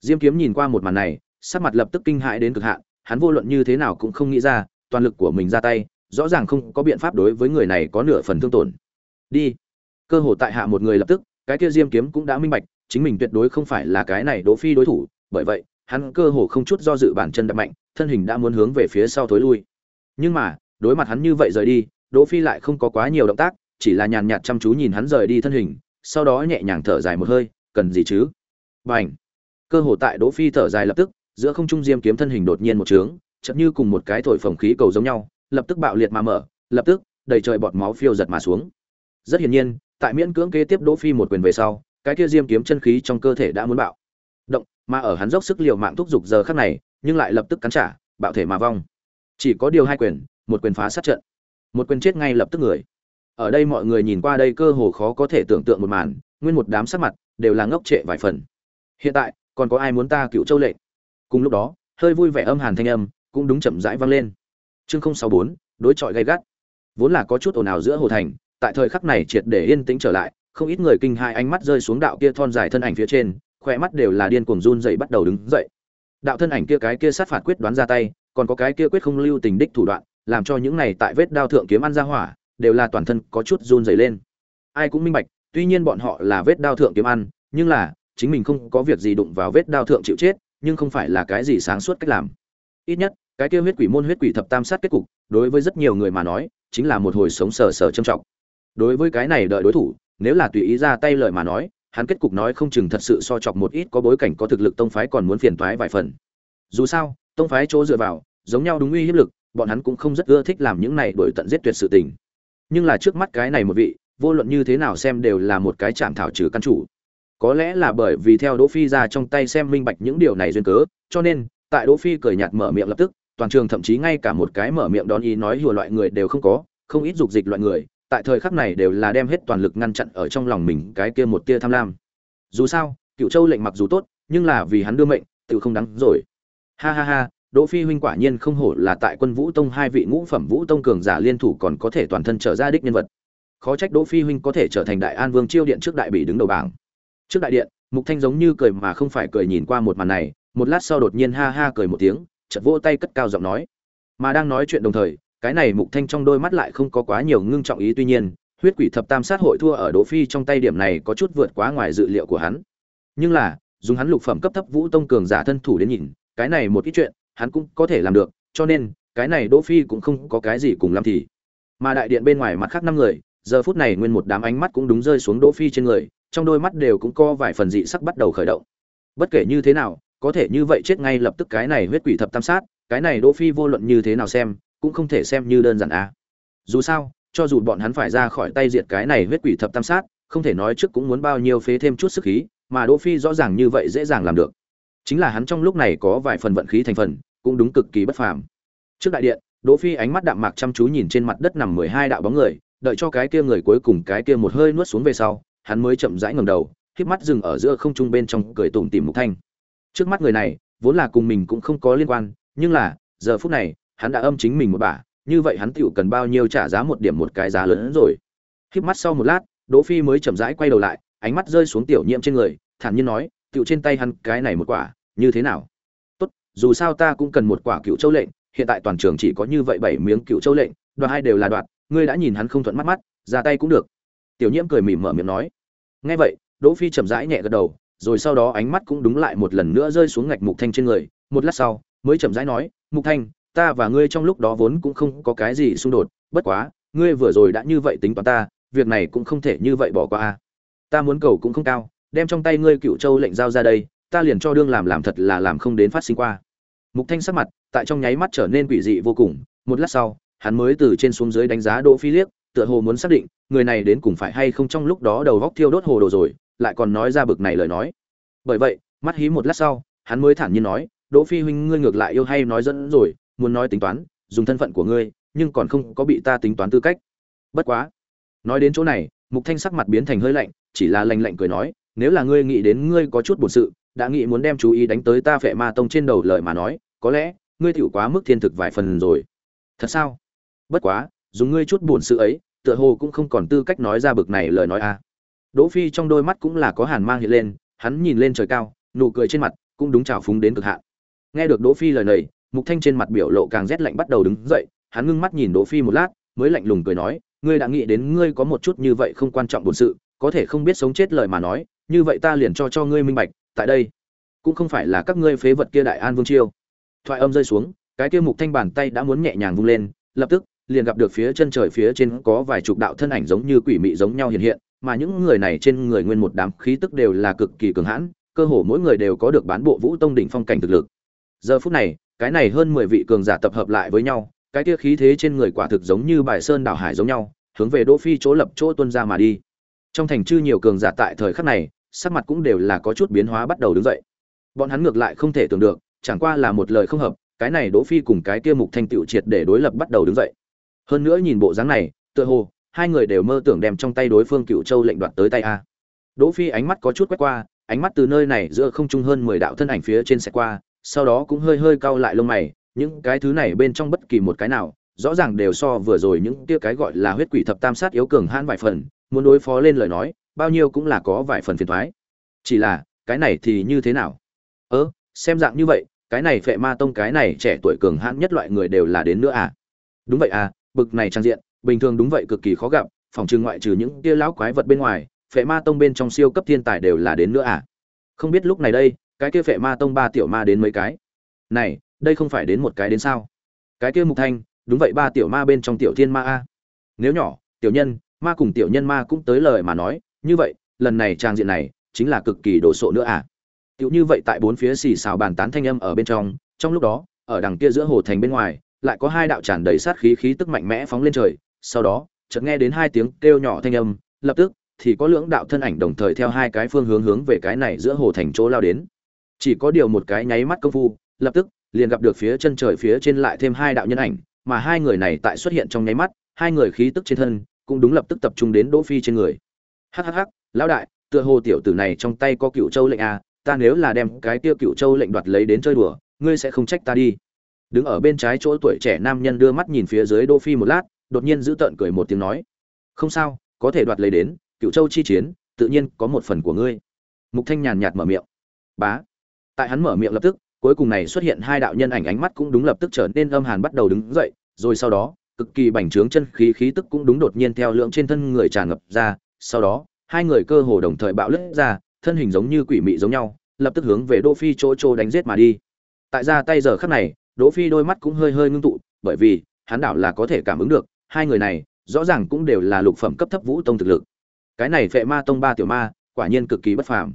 Diêm kiếm nhìn qua một màn này, sắc mặt lập tức kinh hãi đến cực hạn, hắn vô luận như thế nào cũng không nghĩ ra, toàn lực của mình ra tay, rõ ràng không có biện pháp đối với người này có nửa phần thương tổn. Đi. Cơ hồ tại hạ một người lập tức, cái kia diêm kiếm cũng đã minh bạch, chính mình tuyệt đối không phải là cái này đỗ phi đối thủ, bởi vậy, hắn cơ hồ không chút do dự bản chân đập mạnh, thân hình đã muốn hướng về phía sau thối lui. Nhưng mà, đối mặt hắn như vậy rời đi, đỗ phi lại không có quá nhiều động tác, chỉ là nhàn nhạt chăm chú nhìn hắn rời đi thân hình, sau đó nhẹ nhàng thở dài một hơi, cần gì chứ? Bành. Cơ hồ tại đỗ phi thở dài lập tức, giữa không trung diêm kiếm thân hình đột nhiên một trướng, chợt như cùng một cái thổi phồng khí cầu giống nhau lập tức bạo liệt mà mở, lập tức, đầy trời bọt máu phiêu giật mà xuống. Rất hiển nhiên, tại miễn cưỡng kế tiếp đỗ phi một quyền về sau, cái kia diêm kiếm chân khí trong cơ thể đã muốn bạo. Động, mà ở hắn dốc sức liều mạng thúc giục giờ khắc này, nhưng lại lập tức cắn trả, bạo thể mà vong. Chỉ có điều hai quyền, một quyền phá sát trận. Một quyền chết ngay lập tức người. Ở đây mọi người nhìn qua đây cơ hồ khó có thể tưởng tượng một màn, nguyên một đám sắc mặt đều là ngốc trệ vài phần. Hiện tại, còn có ai muốn ta cựu châu lệnh cùng lúc đó, hơi vui vẻ âm hàn thanh âm cũng đúng chậm rãi vang lên chương không sáu bốn, đối chọi gay gắt. Vốn là có chút ồn ào giữa hồ thành, tại thời khắc này triệt để yên tĩnh trở lại, không ít người kinh hai ánh mắt rơi xuống đạo kia thon dài thân ảnh phía trên, khỏe mắt đều là điên cuồng run dậy bắt đầu đứng dậy. Đạo thân ảnh kia cái kia sát phạt quyết đoán ra tay, còn có cái kia quyết không lưu tình đích thủ đoạn, làm cho những này tại vết đao thượng kiếm ăn ra hỏa, đều là toàn thân có chút run dày lên. Ai cũng minh bạch, tuy nhiên bọn họ là vết đao thượng kiếm ăn, nhưng là, chính mình không có việc gì đụng vào vết đao thượng chịu chết, nhưng không phải là cái gì sáng suốt cách làm. Ít nhất cái kia huyết quỷ môn huyết quỷ thập tam sát kết cục, đối với rất nhiều người mà nói, chính là một hồi sống sờ sờ trầm trọng. Đối với cái này đợi đối thủ, nếu là tùy ý ra tay lời mà nói, hắn kết cục nói không chừng thật sự so chọc một ít có bối cảnh có thực lực tông phái còn muốn phiền toái vài phần. Dù sao, tông phái chỗ dựa vào, giống nhau đúng uy hiếp lực, bọn hắn cũng không rất ưa thích làm những này đổi tận giết tuyệt sự tình. Nhưng là trước mắt cái này một vị, vô luận như thế nào xem đều là một cái chạm thảo trừ căn chủ. Có lẽ là bởi vì theo đỗ phi ra trong tay xem minh bạch những điều này duyên cớ, cho nên, tại đỗ phi cười nhạt mở miệng lập tức toàn trường thậm chí ngay cả một cái mở miệng đón ý nói hùa loại người đều không có, không ít dục dịch loại người, tại thời khắc này đều là đem hết toàn lực ngăn chặn ở trong lòng mình cái kia một tia tham lam. Dù sao, cựu châu lệnh mặc dù tốt, nhưng là vì hắn đưa mệnh tự không đáng rồi. Ha ha ha, đỗ phi huynh quả nhiên không hổ là tại quân vũ tông hai vị ngũ phẩm vũ tông cường giả liên thủ còn có thể toàn thân trở ra đích nhân vật. Khó trách đỗ phi huynh có thể trở thành đại an vương chiêu điện trước đại bị đứng đầu bảng. Trước đại điện, mục thanh giống như cười mà không phải cười nhìn qua một màn này, một lát sau đột nhiên ha ha cười một tiếng chợt vỗ tay cất cao giọng nói. Mà đang nói chuyện đồng thời, cái này mục thanh trong đôi mắt lại không có quá nhiều ngưng trọng ý, tuy nhiên, huyết quỷ thập tam sát hội thua ở đỗ phi trong tay điểm này có chút vượt quá ngoài dự liệu của hắn. Nhưng là, dùng hắn lục phẩm cấp thấp vũ tông cường giả thân thủ đến nhìn, cái này một ít chuyện, hắn cũng có thể làm được, cho nên, cái này đỗ phi cũng không có cái gì cùng làm thì. Mà đại điện bên ngoài mặt khác năm người, giờ phút này nguyên một đám ánh mắt cũng đúng rơi xuống đỗ phi trên người, trong đôi mắt đều cũng có vài phần dị sắc bắt đầu khởi động. Bất kể như thế nào có thể như vậy chết ngay lập tức cái này huyết quỷ thập tam sát, cái này đỗ phi vô luận như thế nào xem, cũng không thể xem như đơn giản à. Dù sao, cho dù bọn hắn phải ra khỏi tay diệt cái này huyết quỷ thập tam sát, không thể nói trước cũng muốn bao nhiêu phế thêm chút sức khí, mà đỗ phi rõ ràng như vậy dễ dàng làm được. Chính là hắn trong lúc này có vài phần vận khí thành phần, cũng đúng cực kỳ bất phàm. Trước đại điện, đỗ phi ánh mắt đạm mạc chăm chú nhìn trên mặt đất nằm mười hai đạo bóng người, đợi cho cái kia người cuối cùng cái kia một hơi nuốt xuống về sau, hắn mới chậm rãi ngẩng đầu khép mắt dừng ở giữa không trung bên trong, cười tủm tỉm mục thanh trước mắt người này, vốn là cùng mình cũng không có liên quan, nhưng là, giờ phút này, hắn đã âm chính mình một bả, như vậy hắn tựu cần bao nhiêu trả giá một điểm một cái giá lớn hơn rồi. Híp mắt sau một lát, đỗ phi mới chậm rãi quay đầu lại, ánh mắt rơi xuống tiểu nhiễm trên người, thản nhiên nói tựu trên tay hắn cái này một quả, như thế nào? Tốt, dù sao ta cũng cần một quả cựu châu lệnh, hiện tại toàn trường chỉ có như vậy bảy miếng cựu châu lệnh, đoạt hai đều là đoạt, ngươi đã nhìn hắn không thuận mắt mắt, ra tay cũng được. Tiểu nhiễm cười mỉm mở miệng nói. Nghe vậy, đỗ phi chậm rãi nhẹ gật đầu rồi sau đó ánh mắt cũng đúng lại một lần nữa rơi xuống ngạch mục thanh trên người. Một lát sau, mới chậm rãi nói, mục thanh, ta và ngươi trong lúc đó vốn cũng không có cái gì xung đột, bất quá, ngươi vừa rồi đã như vậy tính toán ta, việc này cũng không thể như vậy bỏ qua ta muốn cầu cũng không cao, đem trong tay ngươi cựu châu lệnh giao ra đây, ta liền cho đương làm làm thật là làm không đến phát sinh qua. Mục thanh sắc mặt, tại trong nháy mắt trở nên quỷ dị vô cùng. Một lát sau, hắn mới từ trên xuống dưới đánh giá đỗ phi liếc, tựa hồ muốn xác định, người này đến cùng phải hay không trong lúc đó đầu góc thiêu đốt hồ đồ rồi lại còn nói ra bực này lời nói. Bởi vậy, mắt hí một lát sau, hắn mới thản nhiên nói, đỗ phi huynh, ngươi ngược lại yêu hay nói dẫn rồi, muốn nói tính toán, dùng thân phận của ngươi, nhưng còn không có bị ta tính toán tư cách. Bất quá, nói đến chỗ này, mục thanh sắc mặt biến thành hơi lạnh, chỉ là lạnh lạnh cười nói, nếu là ngươi nghĩ đến ngươi có chút buồn sự, đã nghĩ muốn đem chú ý đánh tới ta phệ ma tông trên đầu lời mà nói, có lẽ ngươi thiểu quá mức thiên thực vài phần rồi. Thật sao? Bất quá, dùng ngươi chút buồn sự ấy, tựa hồ cũng không còn tư cách nói ra bực này lời nói a à đỗ phi trong đôi mắt cũng là có hàn mang hiện lên, hắn nhìn lên trời cao, nụ cười trên mặt cũng đúng trào phúng đến cực hạn. Nghe được đỗ phi lời này, mục thanh trên mặt biểu lộ càng rét lạnh bắt đầu đứng dậy, hắn ngưng mắt nhìn đỗ phi một lát, mới lạnh lùng cười nói, ngươi đã nghĩ đến ngươi có một chút như vậy không quan trọng bổn sự, có thể không biết sống chết lời mà nói, như vậy ta liền cho cho ngươi minh bạch, tại đây cũng không phải là các ngươi phế vật kia đại an vương chiêu. Thoại âm rơi xuống, cái kia mục thanh bàn tay đã muốn nhẹ nhàng vung lên, lập tức liền gặp được phía chân trời phía trên có vài chục đạo thân ảnh giống như quỷ mị giống nhau hiện hiện mà những người này trên người nguyên một đám khí tức đều là cực kỳ cường hãn, cơ hồ mỗi người đều có được bán bộ vũ tông đỉnh phong cảnh thực lực. Giờ phút này, cái này hơn mười vị cường giả tập hợp lại với nhau, cái kia khí thế trên người quả thực giống như bài sơn đảo hải giống nhau, hướng về đỗ phi chỗ lập chỗ tuân ra mà đi. Trong thành chư nhiều cường giả tại thời khắc này, sắc mặt cũng đều là có chút biến hóa bắt đầu đứng dậy. Bọn hắn ngược lại không thể tưởng được, chẳng qua là một lời không hợp, cái này đỗ phi cùng cái kia mục thanh tựu triệt để đối lập bắt đầu đứng dậy. Hơn nữa nhìn bộ dáng này, tựa hồ hai người đều mơ tưởng đem trong tay đối phương cựu châu lệnh đoạt tới tay a. Đỗ phi ánh mắt có chút quét qua, ánh mắt từ nơi này giữa không trung hơn mười đạo thân ảnh phía trên sẽ qua, sau đó cũng hơi hơi cau lại lông mày, những cái thứ này bên trong bất kỳ một cái nào, rõ ràng đều so vừa rồi những kia cái gọi là huyết quỷ thập tam sát yếu cường hãn vài phần, muốn đối phó lên lời nói, bao nhiêu cũng là có vài phần phiền toái. Chỉ là, cái này thì như thế nào? Ơ, xem dạng như vậy, cái này phệ ma tông cái này trẻ tuổi cường hãn nhất loại người đều là đến nữa à? Đúng vậy à bực này trang diện bình thường đúng vậy cực kỳ khó gặp, phòng trừ ngoại trừ những kia lão quái vật bên ngoài, phệ ma tông bên trong siêu cấp thiên tài đều là đến nữa à? Không biết lúc này đây, cái kia phệ ma tông ba tiểu ma đến mấy cái? Này, đây không phải đến một cái đến sao? Cái kia mục thanh, đúng vậy ba tiểu ma bên trong tiểu thiên ma a. Nếu nhỏ, tiểu nhân, ma cùng tiểu nhân ma cũng tới lời mà nói, như vậy, lần này trang diện này, chính là cực kỳ đồ sộ nữa à? Tiểu như vậy tại bốn phía xì xào bàn tán thanh âm ở bên trong trong lúc đó, ở đằng kia giữa hồ thành bên ngoài, lại có hai đạo tràn đầy sát khí khí tức mạnh mẽ phóng lên trời sau đó, chợt nghe đến hai tiếng kêu nhỏ thanh âm, lập tức thì có lưỡng đạo thân ảnh đồng thời theo hai cái phương hướng hướng về cái này giữa hồ thành chỗ lao đến. Chỉ có điều một cái nháy mắt công phu, lập tức liền gặp được phía chân trời phía trên lại thêm hai đạo nhân ảnh, mà hai người này tại xuất hiện trong nháy mắt, hai người khí tức trên thân cũng đúng lập tức tập trung đến đỗ phi trên người. Hhh lão đại, tựa hồ tiểu tử này trong tay có cựu châu lệnh a ta nếu là đem cái tiêu cựu châu lệnh đoạt lấy đến chơi đùa, ngươi sẽ không trách ta đi. Đứng ở bên trái chỗ tuổi trẻ nam nhân đưa mắt nhìn phía dưới đỗ phi một lát đột nhiên giữ tợn cười một tiếng nói, không sao, có thể đoạt lấy đến, cựu châu chi chiến, tự nhiên có một phần của ngươi. Mục thanh nhàn nhạt mở miệng, bá. Tại hắn mở miệng lập tức, cuối cùng này xuất hiện hai đạo nhân ảnh ánh mắt cũng đúng lập tức trở nên âm hàn bắt đầu đứng dậy, rồi sau đó, cực kỳ bành trướng chân khí khí tức cũng đúng đột nhiên theo lượng trên thân người tràn ngập ra, sau đó, hai người cơ hồ đồng thời bạo lướt ra, thân hình giống như quỷ mị giống nhau, lập tức hướng về đỗ phi chỗ chỗ đánh giết mà đi. Tại ra tay giờ khắc này, đỗ phi đôi mắt cũng hơi hơi ngưng tụ, bởi vì, hắn đảo là có thể cảm ứng được hai người này rõ ràng cũng đều là lục phẩm cấp thấp vũ tông thực lực. Cái này phệ ma tông ba tiểu ma, quả nhiên cực kỳ bất phàm.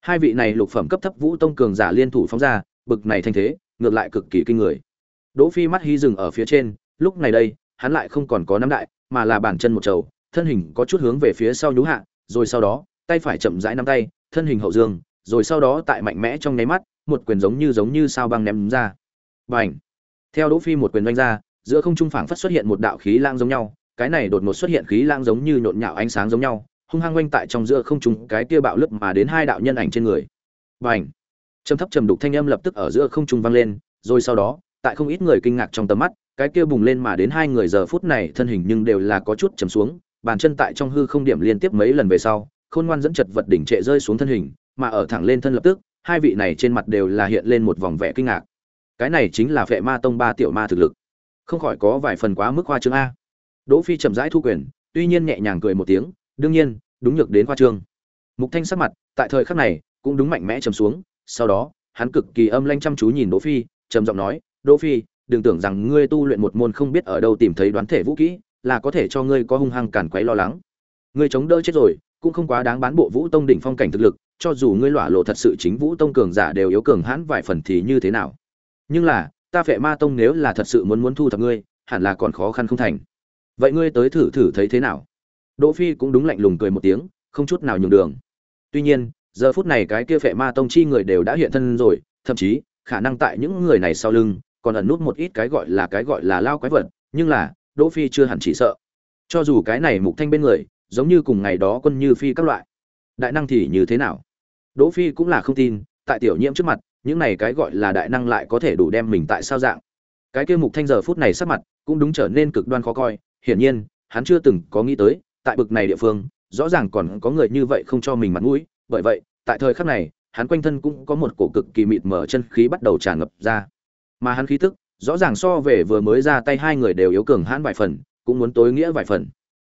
Hai vị này lục phẩm cấp thấp vũ tông cường giả liên thủ phóng ra, bực này thanh thế, ngược lại cực kỳ kinh người. Đỗ phi mắt hy dừng ở phía trên, lúc này đây, hắn lại không còn có nắm đại, mà là bàn chân một trầu, thân hình có chút hướng về phía sau nhú hạ, rồi sau đó, tay phải chậm rãi nắm tay, thân hình hậu dương, rồi sau đó tại mạnh mẽ trong nháy mắt, một quyền giống như giống như sao băng ném ra. Bành! Theo đỗ phi một quyền đánh ra giữa không trung phảng phất xuất hiện một đạo khí lang giống nhau, cái này đột ngột xuất hiện khí lang giống như nhộn nhạo ánh sáng giống nhau, hung hăng quanh tại trong giữa không trung, cái kia bạo lực mà đến hai đạo nhân ảnh trên người. Bành! Trầm thấp trầm đục thanh âm lập tức ở giữa không trung vang lên, rồi sau đó, tại không ít người kinh ngạc trong tầm mắt, cái kia bùng lên mà đến hai người giờ phút này thân hình nhưng đều là có chút trầm xuống, bàn chân tại trong hư không điểm liên tiếp mấy lần về sau, khôn ngoan dẫn chật vật đỉnh trệ rơi xuống thân hình, mà ở thẳng lên thân lập tức, hai vị này trên mặt đều là hiện lên một vòng vẻ kinh ngạc. Cái này chính là phệ ma tông ba tiểu ma thực lực không khỏi có vài phần quá mức khoa trương a. Đỗ phi chậm rãi thu quyền, tuy nhiên nhẹ nhàng cười một tiếng, đương nhiên, đúng nhược đến khoa trương. Mục thanh sắc mặt, tại thời khắc này, cũng đúng mạnh mẽ trầm xuống, sau đó, hắn cực kỳ âm lanh chăm chú nhìn đỗ phi, trầm giọng nói, đỗ phi, đừng tưởng rằng ngươi tu luyện một môn không biết ở đâu tìm thấy đoán thể vũ kỹ, là có thể cho ngươi có hung hăng cản quấy lo lắng. Ngươi chống đỡ chết rồi, cũng không quá đáng bán bộ vũ tông đỉnh phong cảnh thực lực, cho dù ngươi lỏa lộ thật sự chính vũ tông cường giả đều yếu cường hãn vài phần thì như thế nào? Nhưng là ta phệ ma tông nếu là thật sự muốn muốn thu thập ngươi, hẳn là còn khó khăn không thành. Vậy ngươi tới thử thử thấy thế nào? Đỗ phi cũng đúng lạnh lùng cười một tiếng, không chút nào nhường đường. Tuy nhiên, giờ phút này cái kia phệ ma tông chi người đều đã hiện thân rồi, thậm chí, khả năng tại những người này sau lưng, còn ẩn nút một ít cái gọi là cái gọi là lao quái vật, nhưng là, đỗ phi chưa hẳn chỉ sợ. Cho dù cái này mục thanh bên người, giống như cùng ngày đó quân như phi các loại, đại năng thì như thế nào? Đỗ phi cũng là không tin, tại tiểu nhiễm trước mặt những này cái gọi là đại năng lại có thể đủ đem mình tại sao dạng. Cái kia mục thanh giờ phút này sắc mặt cũng đúng trở nên cực đoan khó coi, hiển nhiên, hắn chưa từng có nghĩ tới, tại bực này địa phương, rõ ràng còn có người như vậy không cho mình mặt mũi, bởi vậy, tại thời khắc này, hắn quanh thân cũng có một cổ cực kỳ mịt mở chân khí bắt đầu tràn ngập ra. Mà hắn khí tức, rõ ràng so về vừa mới ra tay hai người đều yếu cường hãn vài phần, cũng muốn tối nghĩa vài phần.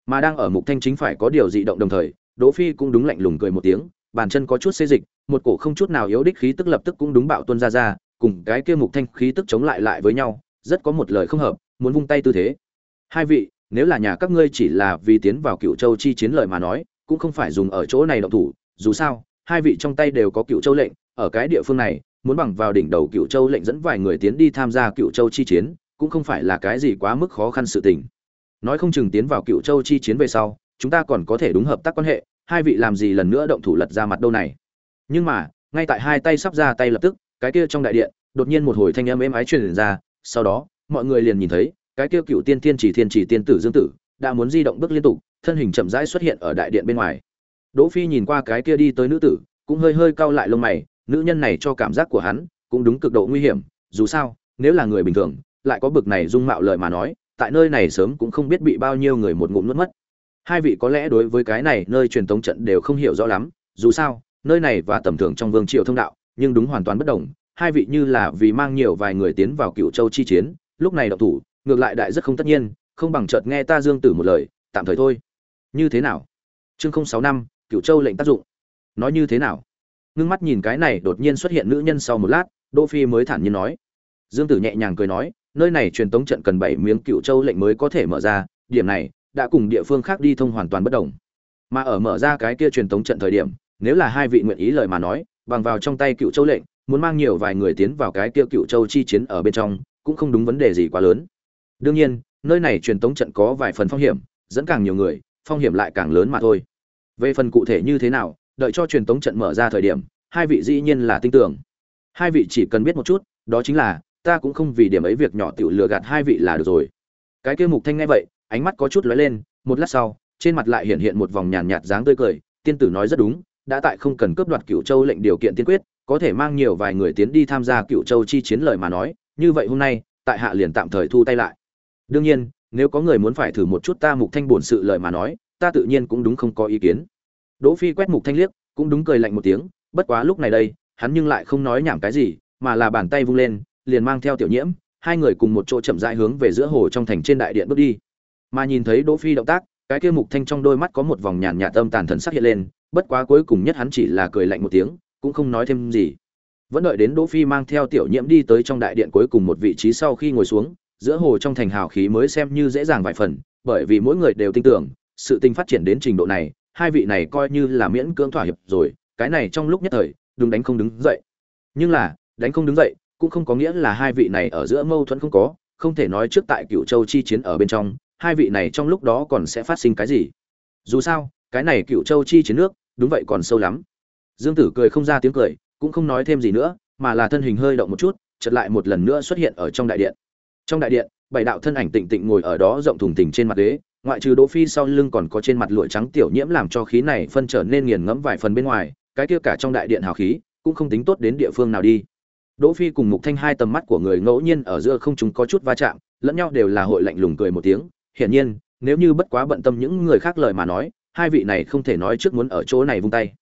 Mà đang ở mục thanh chính phải có điều dị động đồng thời, đỗ phi cũng đúng lạnh lùng cười một tiếng bàn chân có chút xê dịch, một cổ không chút nào yếu đích khí tức lập tức cũng đúng bạo tuôn ra ra, cùng cái kia mục thanh khí tức chống lại lại với nhau, rất có một lời không hợp, muốn vung tay tư thế. Hai vị, nếu là nhà các ngươi chỉ là vì tiến vào cựu châu chi chiến lợi mà nói, cũng không phải dùng ở chỗ này động thủ, dù sao, hai vị trong tay đều có cựu châu lệnh, ở cái địa phương này, muốn bằng vào đỉnh đầu cựu châu lệnh dẫn vài người tiến đi tham gia cựu châu chi chiến, cũng không phải là cái gì quá mức khó khăn sự tình. Nói không chừng tiến vào cựu châu chi chiến về sau, chúng ta còn có thể đúng hợp tác quan hệ hai vị làm gì lần nữa động thủ lật ra mặt đâu này? Nhưng mà, ngay tại hai tay sắp ra tay lập tức, cái kia trong đại điện, đột nhiên một hồi thanh âm êm ái truyền ra, sau đó, mọi người liền nhìn thấy, cái kia cựu tiên tiên chỉ thiên chỉ tiên tử dương tử, đã muốn di động bước liên tục, thân hình chậm rãi xuất hiện ở đại điện bên ngoài. Đỗ phi nhìn qua cái kia đi tới nữ tử, cũng hơi hơi cau lại lông mày, nữ nhân này cho cảm giác của hắn, cũng đúng cực độ nguy hiểm, dù sao, nếu là người bình thường, lại có bực này dung mạo lời mà nói, tại nơi này sớm cũng không biết bị bao nhiêu người một ngụm nuốt mất hai vị có lẽ đối với cái này nơi truyền tống trận đều không hiểu rõ lắm, dù sao, nơi này và tầm thường trong vương triều thông đạo, nhưng đúng hoàn toàn bất đồng. Hai vị như là vì mang nhiều vài người tiến vào cựu châu chi chiến, lúc này độc thủ, ngược lại đại rất không tất nhiên, không bằng chợt nghe ta dương tử một lời, tạm thời thôi. Như thế nào? Chương không sáu năm cựu châu lệnh tác dụng. Nói như thế nào? Ngưng mắt nhìn cái này đột nhiên xuất hiện nữ nhân sau một lát, đỗ phi mới thản nhiên nói. Dương tử nhẹ nhàng cười nói, nơi này truyền tống trận cần bảy miếng cựu châu lệnh mới có thể mở ra, điểm này đã cùng địa phương khác đi thông hoàn toàn bất đồng. Mà ở mở ra cái kia truyền tống trận thời điểm, nếu là hai vị nguyện ý lời mà nói, bằng vào trong tay cựu châu lệnh, muốn mang nhiều vài người tiến vào cái kia cựu châu chi chiến ở bên trong, cũng không đúng vấn đề gì quá lớn. Đương nhiên, nơi này truyền tống trận có vài phần phong hiểm, dẫn càng nhiều người, phong hiểm lại càng lớn mà thôi. Về phần cụ thể như thế nào, đợi cho truyền tống trận mở ra thời điểm, hai vị dĩ nhiên là tin tưởng. Hai vị chỉ cần biết một chút, đó chính là, ta cũng không vì điểm ấy việc nhỏ tiểu lừa gạt hai vị là được rồi. Cái kia mục thanh nghe vậy ánh mắt có chút lóe lên, một lát sau, trên mặt lại hiện hiện một vòng nhàn nhạt dáng tươi cười, tiên tử nói rất đúng, đã tại không cần cướp đoạt cựu châu lệnh điều kiện tiên quyết, có thể mang nhiều vài người tiến đi tham gia cựu châu chi chiến lời mà nói, như vậy hôm nay, tại hạ liền tạm thời thu tay lại. Đương nhiên, nếu có người muốn phải thử một chút ta mục thanh bổn sự lời mà nói, ta tự nhiên cũng đúng không có ý kiến. Đỗ phi quét mục thanh liếc, cũng đúng cười lạnh một tiếng, bất quá lúc này đây, hắn nhưng lại không nói nhảm cái gì, mà là bàn tay vung lên, liền mang theo tiểu nhiễm, hai người cùng một chỗ chậm rãi hướng về giữa hồ trong thành trên đại điện bước đi mà nhìn thấy đỗ phi động tác, cái kia mục thanh trong đôi mắt có một vòng nhàn nhạt âm tàn thần sắc hiện lên, bất quá cuối cùng nhất hắn chỉ là cười lạnh một tiếng, cũng không nói thêm gì. Vẫn đợi đến đỗ phi mang theo tiểu nhiễm đi tới trong đại điện cuối cùng một vị trí sau khi ngồi xuống, giữa hồ trong thành hào khí mới xem như dễ dàng vài phần, bởi vì mỗi người đều tin tưởng, sự tình phát triển đến trình độ này, hai vị này coi như là miễn cưỡng thỏa hiệp rồi, cái này trong lúc nhất thời, đúng đánh không đứng dậy. Nhưng là, đánh không đứng dậy, cũng không có nghĩa là hai vị này ở giữa mâu thuẫn không có, không thể nói trước tại cựu châu chi chiến ở bên trong hai vị này trong lúc đó còn sẽ phát sinh cái gì? Dù sao, cái này cựu châu chi chiến nước, đúng vậy còn sâu lắm. Dương tử cười không ra tiếng cười, cũng không nói thêm gì nữa, mà là thân hình hơi động một chút, chợt lại một lần nữa xuất hiện ở trong đại điện. Trong đại điện, bảy đạo thân ảnh tịnh tịnh ngồi ở đó rộng thùng thình trên mặt ghế, ngoại trừ đỗ phi sau lưng còn có trên mặt lụa trắng tiểu nhiễm làm cho khí này phân trở nên nghiền ngẫm vài phần bên ngoài, cái kia cả trong đại điện hào khí, cũng không tính tốt đến địa phương nào đi. Đỗ phi cùng mục thanh hai tầm mắt của người ngẫu nhiên ở giữa không chúng có chút va chạm, lẫn nhau đều là hội lạnh lùng cười một tiếng hiển nhiên, nếu như bất quá bận tâm những người khác lời mà nói, hai vị này không thể nói trước muốn ở chỗ này vung tay.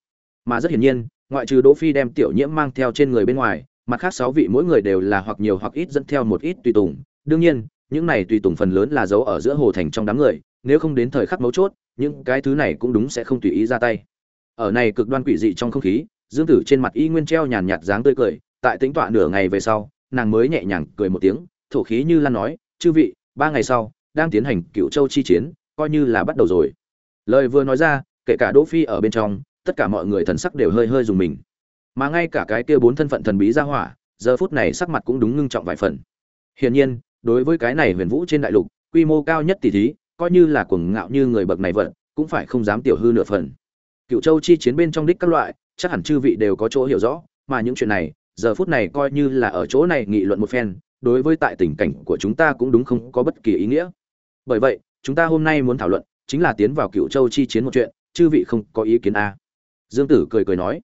Mà rất hiển nhiên, ngoại trừ đỗ phi đem tiểu nhiễm mang theo trên người bên ngoài, mặt khác sáu vị mỗi người đều là hoặc nhiều hoặc ít dẫn theo một ít tùy tùng. Đương nhiên, những này tùy tùng phần lớn là giấu ở giữa hồ thành trong đám người, nếu không đến thời khắc mấu chốt, những cái thứ này cũng đúng sẽ không tùy ý ra tay. Ở này cực đoan quỷ dị trong không khí, dương tử trên mặt y nguyên treo nhàn nhạt dáng tươi cười, tại tính tọa nửa ngày về sau, nàng mới nhẹ nhàng cười một tiếng, thổ khí như lan nói, chư vị, ba ngày sau đang tiến hành cựu châu chi chiến, coi như là bắt đầu rồi. Lời vừa nói ra, kể cả đỗ phi ở bên trong, tất cả mọi người thần sắc đều hơi hơi dùng mình. Mà ngay cả cái kia bốn thân phận thần bí ra hỏa, giờ phút này sắc mặt cũng đúng ngưng trọng vài phần. Hiển nhiên, đối với cái này huyền vũ trên đại lục, quy mô cao nhất tỷ thí, coi như là cuồng ngạo như người bậc này vận, cũng phải không dám tiểu hư nửa phần. Cựu châu chi chiến bên trong đích các loại, chắc hẳn chư vị đều có chỗ hiểu rõ, mà những chuyện này, giờ phút này coi như là ở chỗ này nghị luận một phen, đối với tại tình cảnh của chúng ta cũng đúng không có bất kỳ ý nghĩa bởi vậy, chúng ta hôm nay muốn thảo luận chính là tiến vào cựu châu chi chiến một chuyện, chư vị không có ý kiến a. À. dương tử cười cười nói.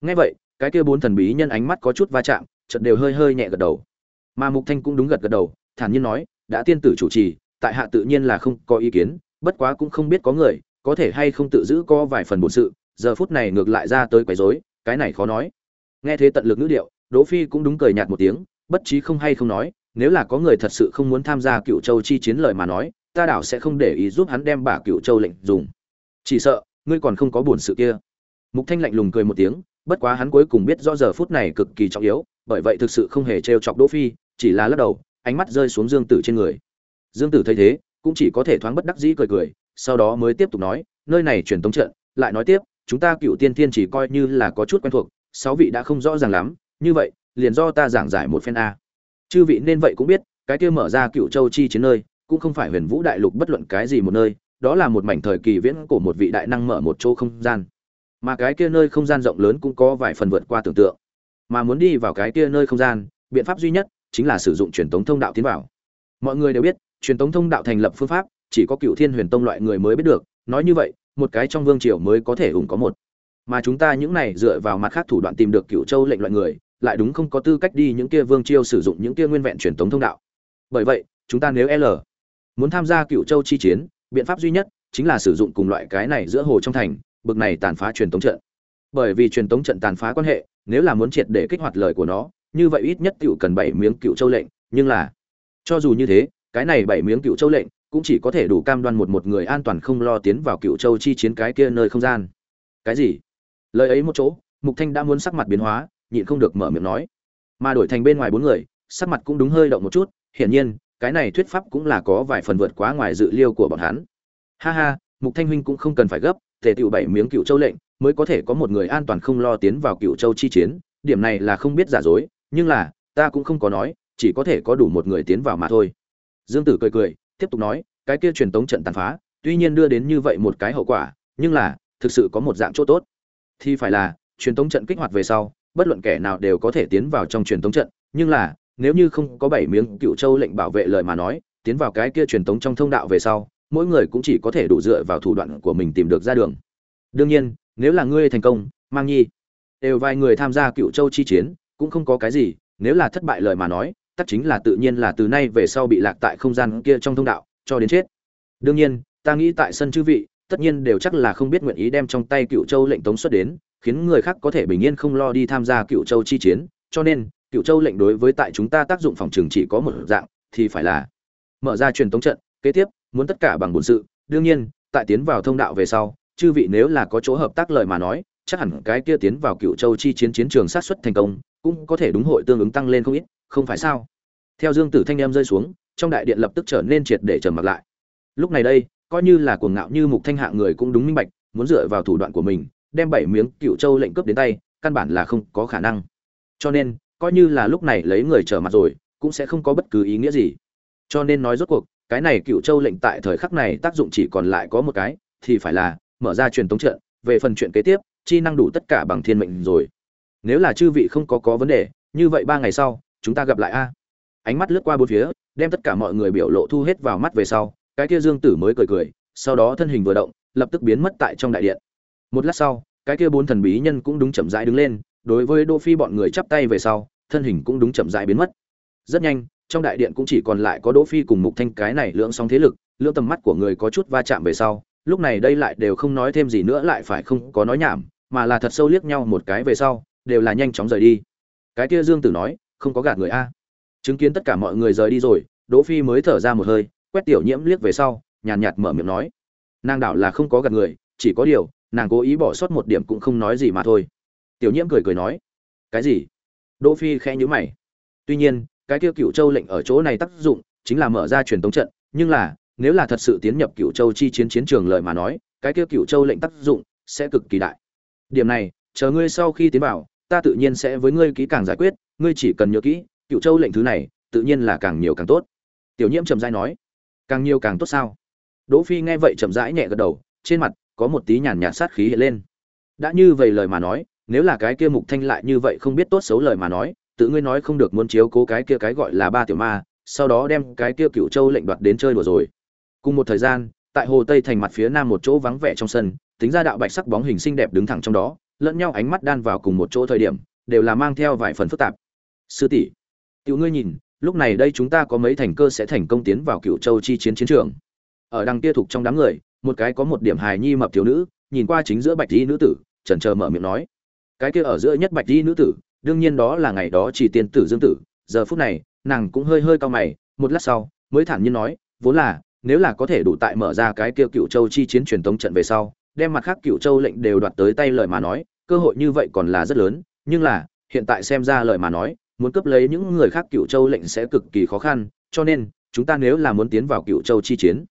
Nghe vậy, cái kia bốn thần bí nhân ánh mắt có chút va chạm trận đều hơi hơi nhẹ gật đầu. Mà mục thanh cũng đúng gật gật đầu, thản nhiên nói, đã tiên tử chủ trì, tại hạ tự nhiên là không có ý kiến, bất quá cũng không biết có người, có thể hay không tự giữ có vài phần bổn sự, giờ phút này ngược lại ra tới quấy rối, cái này khó nói. Nghe thế tận lực ngữ điệu, đỗ phi cũng đúng cười nhạt một tiếng, bất trí không hay không nói, nếu là có người thật sự không muốn tham gia cựu châu chi chiến lời mà nói ta đảo sẽ không để ý giúp hắn đem bà cựu châu lệnh dùng. Chỉ sợ, ngươi còn không có buồn sự kia. Mục thanh lạnh lùng cười một tiếng, bất quá hắn cuối cùng biết rõ giờ phút này cực kỳ trọng yếu, bởi vậy thực sự không hề trêu chọc đỗ phi, chỉ là lắc đầu, ánh mắt rơi xuống dương tử trên người. Dương tử thấy thế, cũng chỉ có thể thoáng bất đắc dĩ cười cười, sau đó mới tiếp tục nói, nơi này truyền tống trận, lại nói tiếp, chúng ta cựu tiên thiên chỉ coi như là có chút quen thuộc, sáu vị đã không rõ ràng lắm, như vậy, liền do ta giảng giải một phen a. Chư vị nên vậy cũng biết, cái kia mở ra cựu châu chi chiến nơi cũng không phải huyền vũ đại lục bất luận cái gì một nơi, đó là một mảnh thời kỳ viễn của một vị đại năng mở một chỗ không gian. Mà cái kia nơi không gian rộng lớn cũng có vài phần vượt qua tưởng tượng. Mà muốn đi vào cái kia nơi không gian, biện pháp duy nhất chính là sử dụng truyền tống thông đạo tiến vào. Mọi người đều biết, truyền tống thông đạo thành lập phương pháp, chỉ có cựu thiên huyền tông loại người mới biết được, nói như vậy, một cái trong vương triều mới có thể ủng có một. Mà chúng ta những này dựa vào mặt khác thủ đoạn tìm được cựu châu lệnh loại người, lại đúng không có tư cách đi những kia vương triều sử dụng những kia nguyên vẹn truyền tống thông đạo. Bởi vậy, chúng ta nếu l muốn tham gia cựu châu chi chiến, biện pháp duy nhất chính là sử dụng cùng loại cái này giữa hồ trong thành, bực này tàn phá truyền tống trận. Bởi vì truyền tống trận tàn phá quan hệ, nếu là muốn triệt để kích hoạt lời của nó, như vậy ít nhất cựu cần bảy miếng cựu châu lệnh, nhưng là, cho dù như thế, cái này bảy miếng cựu châu lệnh cũng chỉ có thể đủ cam đoan một một người an toàn không lo tiến vào cựu châu chi chiến cái kia nơi không gian. Cái gì? Lời ấy một chỗ, mục thanh đã muốn sắc mặt biến hóa, nhịn không được mở miệng nói. Mà đổi thành bên ngoài bốn người, sắc mặt cũng đúng hơi động một chút, hiển nhiên cái này thuyết pháp cũng là có vài phần vượt quá ngoài dự liêu của bọn hắn. Ha ha, mục thanh huynh cũng không cần phải gấp, thể tiểu bảy miếng cựu châu lệnh, mới có thể có một người an toàn không lo tiến vào cựu châu chi chiến, điểm này là không biết giả dối, nhưng là, ta cũng không có nói, chỉ có thể có đủ một người tiến vào mà thôi. Dương tử cười cười, tiếp tục nói, cái kia truyền tống trận tàn phá, tuy nhiên đưa đến như vậy một cái hậu quả, nhưng là, thực sự có một dạng chỗ tốt. Thì phải là, truyền tống trận kích hoạt về sau, bất luận kẻ nào đều có thể tiến vào trong truyền tống trận, nhưng là nếu như không có bảy miếng cựu châu lệnh bảo vệ lời mà nói, tiến vào cái kia truyền tống trong thông đạo về sau, mỗi người cũng chỉ có thể đủ dựa vào thủ đoạn của mình tìm được ra đường. Đương nhiên, nếu là ngươi thành công, mang nhi, đều vài người tham gia cựu châu chi chiến, cũng không có cái gì, nếu là thất bại lời mà nói tất chính là tự nhiên là từ nay về sau bị lạc tại không gian kia trong thông đạo, cho đến chết. Đương nhiên, ta nghĩ tại sân chư vị, tất nhiên đều chắc là không biết nguyện ý đem trong tay cựu châu lệnh tống xuất đến, khiến người khác có thể bình yên không lo đi tham gia cựu châu chi chiến, cho nên cựu châu lệnh đối với tại chúng ta tác dụng phòng trường chỉ có một dạng, thì phải là mở ra truyền tống trận, kế tiếp, muốn tất cả bằng bổn sự. Đương nhiên, tại tiến vào thông đạo về sau, chư vị nếu là có chỗ hợp tác lời mà nói, chắc hẳn cái kia tiến vào cựu châu chi chiến chiến trường sát xuất thành công, cũng có thể đúng hội tương ứng tăng lên không ít, không phải sao? Theo dương tử thanh em rơi xuống, trong đại điện lập tức trở nên triệt để trầm mặc lại. Lúc này đây, coi như là cuồng ngạo như mục thanh Hạ người cũng đúng minh bạch, muốn dựa vào thủ đoạn của mình, đem bảy miếng cựu châu lệnh cướp đến tay, căn bản là không có khả năng. Cho nên coi như là lúc này lấy người trở mặt rồi, cũng sẽ không có bất cứ ý nghĩa gì. Cho nên nói rốt cuộc, cái này cựu châu lệnh tại thời khắc này tác dụng chỉ còn lại có một cái, thì phải là mở ra truyền tống trận, về phần chuyện kế tiếp, chi năng đủ tất cả bằng thiên mệnh rồi. Nếu là chư vị không có có vấn đề, như vậy ba ngày sau, chúng ta gặp lại a. Ánh mắt lướt qua bốn phía, đem tất cả mọi người biểu lộ thu hết vào mắt về sau, cái kia dương tử mới cười cười, sau đó thân hình vừa động, lập tức biến mất tại trong đại điện. Một lát sau, cái kia bốn thần bí nhân cũng đúng chậm rãi đứng lên đối với đỗ phi bọn người chắp tay về sau, thân hình cũng đúng chậm rãi biến mất. Rất nhanh, trong đại điện cũng chỉ còn lại có đỗ phi cùng mục thanh cái này lượng song thế lực lượng tầm mắt của người có chút va chạm về sau, lúc này đây lại đều không nói thêm gì nữa lại phải không có nói nhảm, mà là thật sâu liếc nhau một cái về sau, đều là nhanh chóng rời đi. Cái kia dương tử nói, không có gạt người a. Chứng kiến tất cả mọi người rời đi rồi, đỗ phi mới thở ra một hơi, quét tiểu nhiễm liếc về sau, nhàn nhạt mở miệng nói, nàng đảo là không có gạt người, chỉ có điều, nàng cố ý bỏ sót một điểm cũng không nói gì mà thôi tiểu nhiễm cười cười nói, cái gì? Đỗ phi khẽ nhíu mày. Tuy nhiên, cái kia cựu châu lệnh ở chỗ này tác dụng chính là mở ra truyền tống trận, nhưng là, nếu là thật sự tiến nhập cựu châu chi chiến chiến trường lời mà nói, cái kia cựu châu lệnh tác dụng sẽ cực kỳ đại. Điểm này, chờ ngươi sau khi tiến vào, ta tự nhiên sẽ với ngươi kỹ càng giải quyết, ngươi chỉ cần nhớ kỹ cựu châu lệnh thứ này tự nhiên là càng nhiều càng tốt. Tiểu nhiễm trầm rãi nói, càng nhiều càng tốt sao? Đỗ phi nghe vậy chậm rãi nhẹ gật đầu, trên mặt có một tí nhàn nhạt sát khí hiện lên. Đã như vậy lời mà nói nếu là cái kia mục thanh lại như vậy không biết tốt xấu lời mà nói, tự ngươi nói không được muốn chiếu cố cái kia cái gọi là ba tiểu ma, sau đó đem cái kia cựu châu lệnh đoạt đến chơi đùa rồi. Cùng một thời gian, tại hồ tây thành mặt phía nam một chỗ vắng vẻ trong sân, tính ra đạo bạch sắc bóng hình xinh đẹp đứng thẳng trong đó, lẫn nhau ánh mắt đan vào cùng một chỗ thời điểm, đều là mang theo vài phần phức tạp. Sư tỷ, tiểu ngươi nhìn, lúc này đây chúng ta có mấy thành cơ sẽ thành công tiến vào cựu châu chi chiến chiến trường. Ở đằng kia thuộc trong đám người, một cái có một điểm hài nhi mập thiếu nữ, nhìn qua chính giữa bạch y nữ tử, chần chờ mở miệng nói cái kia ở giữa nhất bạch y nữ tử, đương nhiên đó là ngày đó chỉ tiên tử dương tử, giờ phút này, nàng cũng hơi hơi cao mày, một lát sau, mới thản nhiên nói, vốn là, nếu là có thể đủ tại mở ra cái kia cựu châu chi chiến truyền tống trận về sau, đem mặt khác cựu châu lệnh đều đoạt tới tay lời mà nói, cơ hội như vậy còn là rất lớn, nhưng là, hiện tại xem ra lời mà nói, muốn cướp lấy những người khác cựu châu lệnh sẽ cực kỳ khó khăn, cho nên, chúng ta nếu là muốn tiến vào cựu châu chi chiến,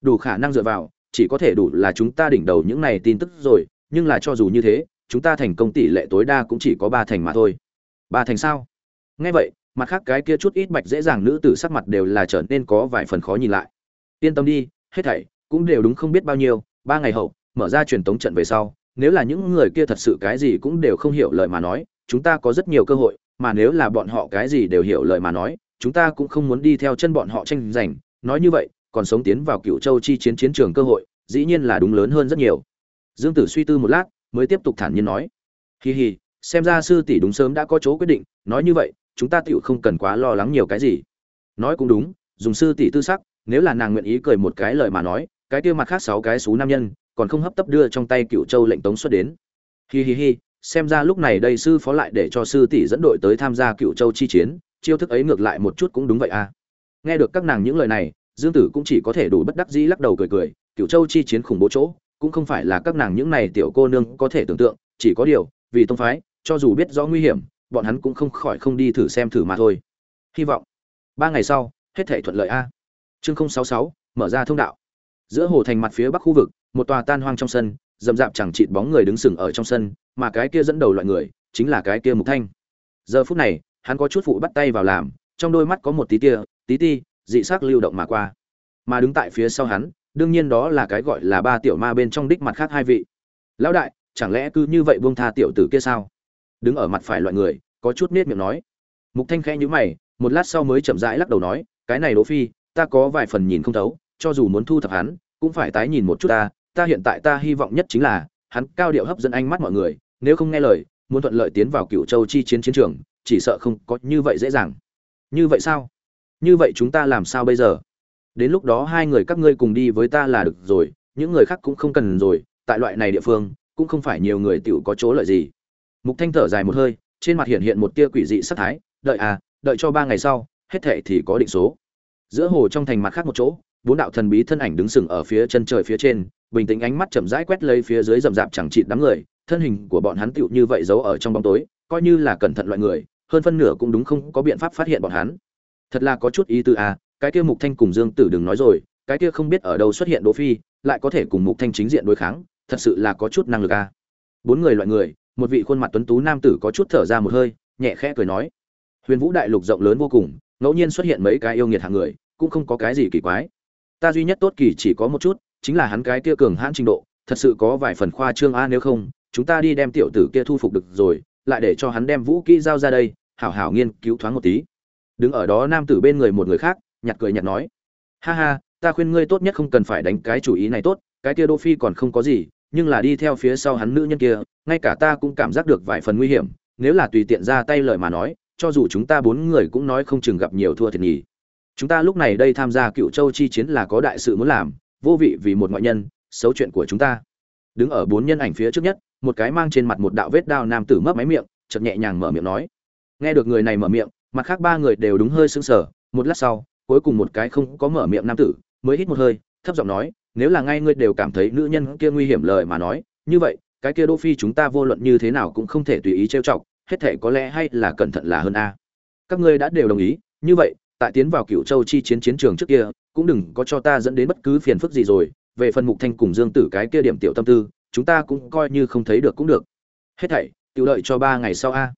đủ khả năng dựa vào, chỉ có thể đủ là chúng ta đỉnh đầu những này tin tức rồi, nhưng là cho dù như thế chúng ta thành công tỷ lệ tối đa cũng chỉ có ba thành mà thôi. Ba thành sao? Nghe vậy, mặt khác cái kia chút ít bạch dễ dàng nữ tử sắc mặt đều là trở nên có vài phần khó nhìn lại. Yên tâm đi, hết thảy cũng đều đúng không biết bao nhiêu, ba ngày hậu, mở ra truyền tống trận về sau, nếu là những người kia thật sự cái gì cũng đều không hiểu lời mà nói, chúng ta có rất nhiều cơ hội, mà nếu là bọn họ cái gì đều hiểu lời mà nói, chúng ta cũng không muốn đi theo chân bọn họ tranh giành. Nói như vậy, còn sống tiến vào cựu châu chi chiến chiến trường cơ hội, dĩ nhiên là đúng lớn hơn rất nhiều. Dương tử suy tư một lát mới tiếp tục thản nhiên nói. Hì hì xem ra sư tỷ đúng sớm đã có chỗ quyết định, nói như vậy, chúng ta tựu không cần quá lo lắng nhiều cái gì. Nói cũng đúng, dùng sư tỷ tư sắc, nếu là nàng nguyện ý cười một cái lời mà nói, cái kia mặt khác sáu cái xú nam nhân, còn không hấp tấp đưa trong tay cựu châu lệnh tống xuất đến. Hi hi hi, xem ra lúc này đây sư phó lại để cho sư tỷ dẫn đội tới tham gia cựu châu chi chiến, chiêu thức ấy ngược lại một chút cũng đúng vậy à. Nghe được các nàng những lời này, dương tử cũng chỉ có thể đủ bất đắc dĩ lắc đầu cười cười, cựu châu chi chiến khủng bố chỗ cũng không phải là các nàng những này tiểu cô nương có thể tưởng tượng, chỉ có điều, vì tông phái, cho dù biết rõ nguy hiểm, bọn hắn cũng không khỏi không đi thử xem thử mà thôi. Hy vọng, ba ngày sau, hết thể thuận lợi a. Chương sáu sáu, mở ra thông đạo. Giữa hồ thành mặt phía bắc khu vực, một tòa tan hoang trong sân, rậm rạp chẳng chịt bóng người đứng sừng ở trong sân, mà cái kia dẫn đầu loại người, chính là cái kia mục thanh. Giờ phút này, hắn có chút phụ bắt tay vào làm, trong đôi mắt có một tí tia, tí ti, dị sắc lưu động mà qua. Mà đứng tại phía sau hắn đương nhiên đó là cái gọi là ba tiểu ma bên trong đích mặt khác hai vị. Lão đại, chẳng lẽ cứ như vậy buông tha tiểu tử kia sao? Đứng ở mặt phải loại người, có chút nết miệng nói. Mục thanh khẽ nhíu mày, một lát sau mới chậm rãi lắc đầu nói, cái này đỗ phi, ta có vài phần nhìn không thấu, cho dù muốn thu thập hắn, cũng phải tái nhìn một chút ta. Ta hiện tại ta hy vọng nhất chính là, hắn cao điệu hấp dẫn ánh mắt mọi người, nếu không nghe lời, muốn thuận lợi tiến vào cựu châu chi chiến chiến trường, chỉ sợ không có như vậy dễ dàng. Như vậy sao? Như vậy chúng ta làm sao bây giờ? Đến lúc đó hai người các ngươi cùng đi với ta là được rồi, những người khác cũng không cần rồi, tại loại này địa phương, cũng không phải nhiều người tiểu có chỗ lợi gì. Mục thanh thở dài một hơi, trên mặt hiện hiện một tia quỷ dị sắc thái, đợi à đợi cho ba ngày sau, hết thệ thì có định số. Giữa hồ trong thành mặt khác một chỗ, bốn đạo thần bí thân ảnh đứng sừng ở phía chân trời phía trên, bình tĩnh ánh mắt chậm rãi quét lấy phía dưới rậm rạp chẳng chịt đám người, thân hình của bọn hắn tựu như vậy giấu ở trong bóng tối, coi như là cẩn thận loại người, hơn phân nửa cũng đúng không có biện pháp phát hiện bọn hắn. Thật là có chút ý tư à cái kia mục thanh cùng dương tử đừng nói rồi, cái kia không biết ở đâu xuất hiện đỗ phi, lại có thể cùng mục thanh chính diện đối kháng, thật sự là có chút năng lực à bốn người loại người, một vị khuôn mặt tuấn tú nam tử có chút thở ra một hơi, nhẹ khẽ cười nói. Huyền vũ đại lục rộng lớn vô cùng, ngẫu nhiên xuất hiện mấy cái yêu nghiệt hạng người, cũng không có cái gì kỳ quái. Ta duy nhất tốt kỳ chỉ có một chút, chính là hắn cái kia cường hãn trình độ, thật sự có vài phần khoa trương a, nếu không, chúng ta đi đem tiểu tử kia thu phục được rồi, lại để cho hắn đem vũ kỹ giao ra đây, hảo hảo nghiên cứu thoáng một tí. Đứng ở đó nam tử bên người một người khác nhặt cười nhặt nói, ha ha, ta khuyên ngươi tốt nhất không cần phải đánh cái chủ ý này tốt, cái kia đô phi còn không có gì, nhưng là đi theo phía sau hắn nữ nhân kia, ngay cả ta cũng cảm giác được vài phần nguy hiểm, nếu là tùy tiện ra tay lời mà nói, cho dù chúng ta bốn người cũng nói không chừng gặp nhiều thua thiệt nhỉ. Chúng ta lúc này đây tham gia cựu châu chi chiến là có đại sự muốn làm, vô vị vì một ngoại nhân, xấu chuyện của chúng ta. Đứng ở bốn nhân ảnh phía trước nhất, một cái mang trên mặt một đạo vết đao nam tử mấp máy miệng, chợt nhẹ nhàng mở miệng nói. Nghe được người này mở miệng, mặt khác ba người đều đúng hơi sững sờ, một lát sau cuối cùng một cái không có mở miệng nam tử, mới hít một hơi, thấp giọng nói, nếu là ngay ngươi đều cảm thấy nữ nhân kia nguy hiểm lời mà nói, như vậy, cái kia đô phi chúng ta vô luận như thế nào cũng không thể tùy ý trêu chọc, hết thể có lẽ hay là cẩn thận là hơn a. Các ngươi đã đều đồng ý, như vậy, tại tiến vào cựu châu chi chiến chiến trường trước kia, cũng đừng có cho ta dẫn đến bất cứ phiền phức gì rồi, về phần mục thanh cùng dương tử cái kia điểm tiểu tâm tư, chúng ta cũng coi như không thấy được cũng được. Hết thảy tự lợi cho ba ngày sau a.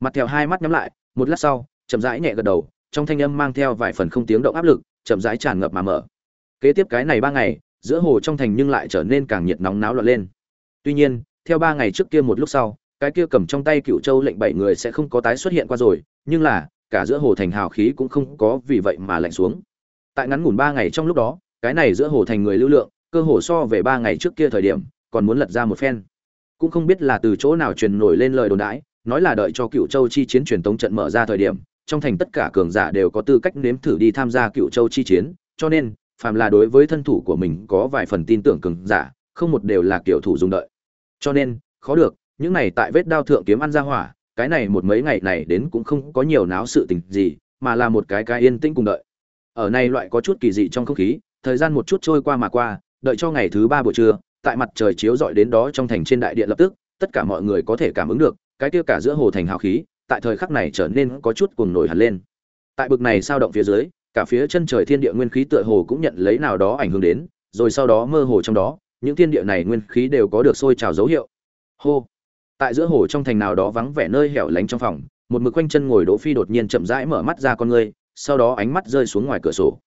Mặt theo hai mắt nhắm lại, một lát sau, chậm rãi nhẹ gật đầu trong thanh âm mang theo vài phần không tiếng động áp lực, chậm rãi tràn ngập mà mở. Kế tiếp cái này ba ngày, giữa hồ trong thành nhưng lại trở nên càng nhiệt nóng náo loạn lên. Tuy nhiên, theo ba ngày trước kia một lúc sau, cái kia cầm trong tay cựu châu lệnh bảy người sẽ không có tái xuất hiện qua rồi, nhưng là, cả giữa hồ thành hào khí cũng không có vì vậy mà lạnh xuống. Tại ngắn ngủn ba ngày trong lúc đó, cái này giữa hồ thành người lưu lượng, cơ hồ so về ba ngày trước kia thời điểm, còn muốn lật ra một phen. Cũng không biết là từ chỗ nào truyền nổi lên lời đồn đãi, nói là đợi cho cựu châu chi chiến truyền tống trận mở ra thời điểm trong thành tất cả cường giả đều có tư cách nếm thử đi tham gia cựu châu chi chiến, cho nên, phàm là đối với thân thủ của mình có vài phần tin tưởng cường giả, không một đều là kiểu thủ dùng đợi. Cho nên, khó được, những này tại vết đao thượng kiếm ăn ra hỏa, cái này một mấy ngày này đến cũng không có nhiều náo sự tình gì, mà là một cái cái yên tĩnh cùng đợi. Ở này loại có chút kỳ dị trong không khí, thời gian một chút trôi qua mà qua, đợi cho ngày thứ ba buổi trưa, tại mặt trời chiếu rọi đến đó trong thành trên đại điện lập tức, tất cả mọi người có thể cảm ứng được, cái kia cả giữa hồ thành hào khí tại thời khắc này trở nên có chút cuồng nổi hẳn lên. Tại bực này sao động phía dưới, cả phía chân trời thiên địa nguyên khí tựa hồ cũng nhận lấy nào đó ảnh hưởng đến, rồi sau đó mơ hồ trong đó, những thiên địa này nguyên khí đều có được sôi trào dấu hiệu. Hô! Tại giữa hồ trong thành nào đó vắng vẻ nơi hẻo lánh trong phòng, một mực quanh chân ngồi đỗ phi đột nhiên chậm rãi mở mắt ra con ngươi, sau đó ánh mắt rơi xuống ngoài cửa sổ.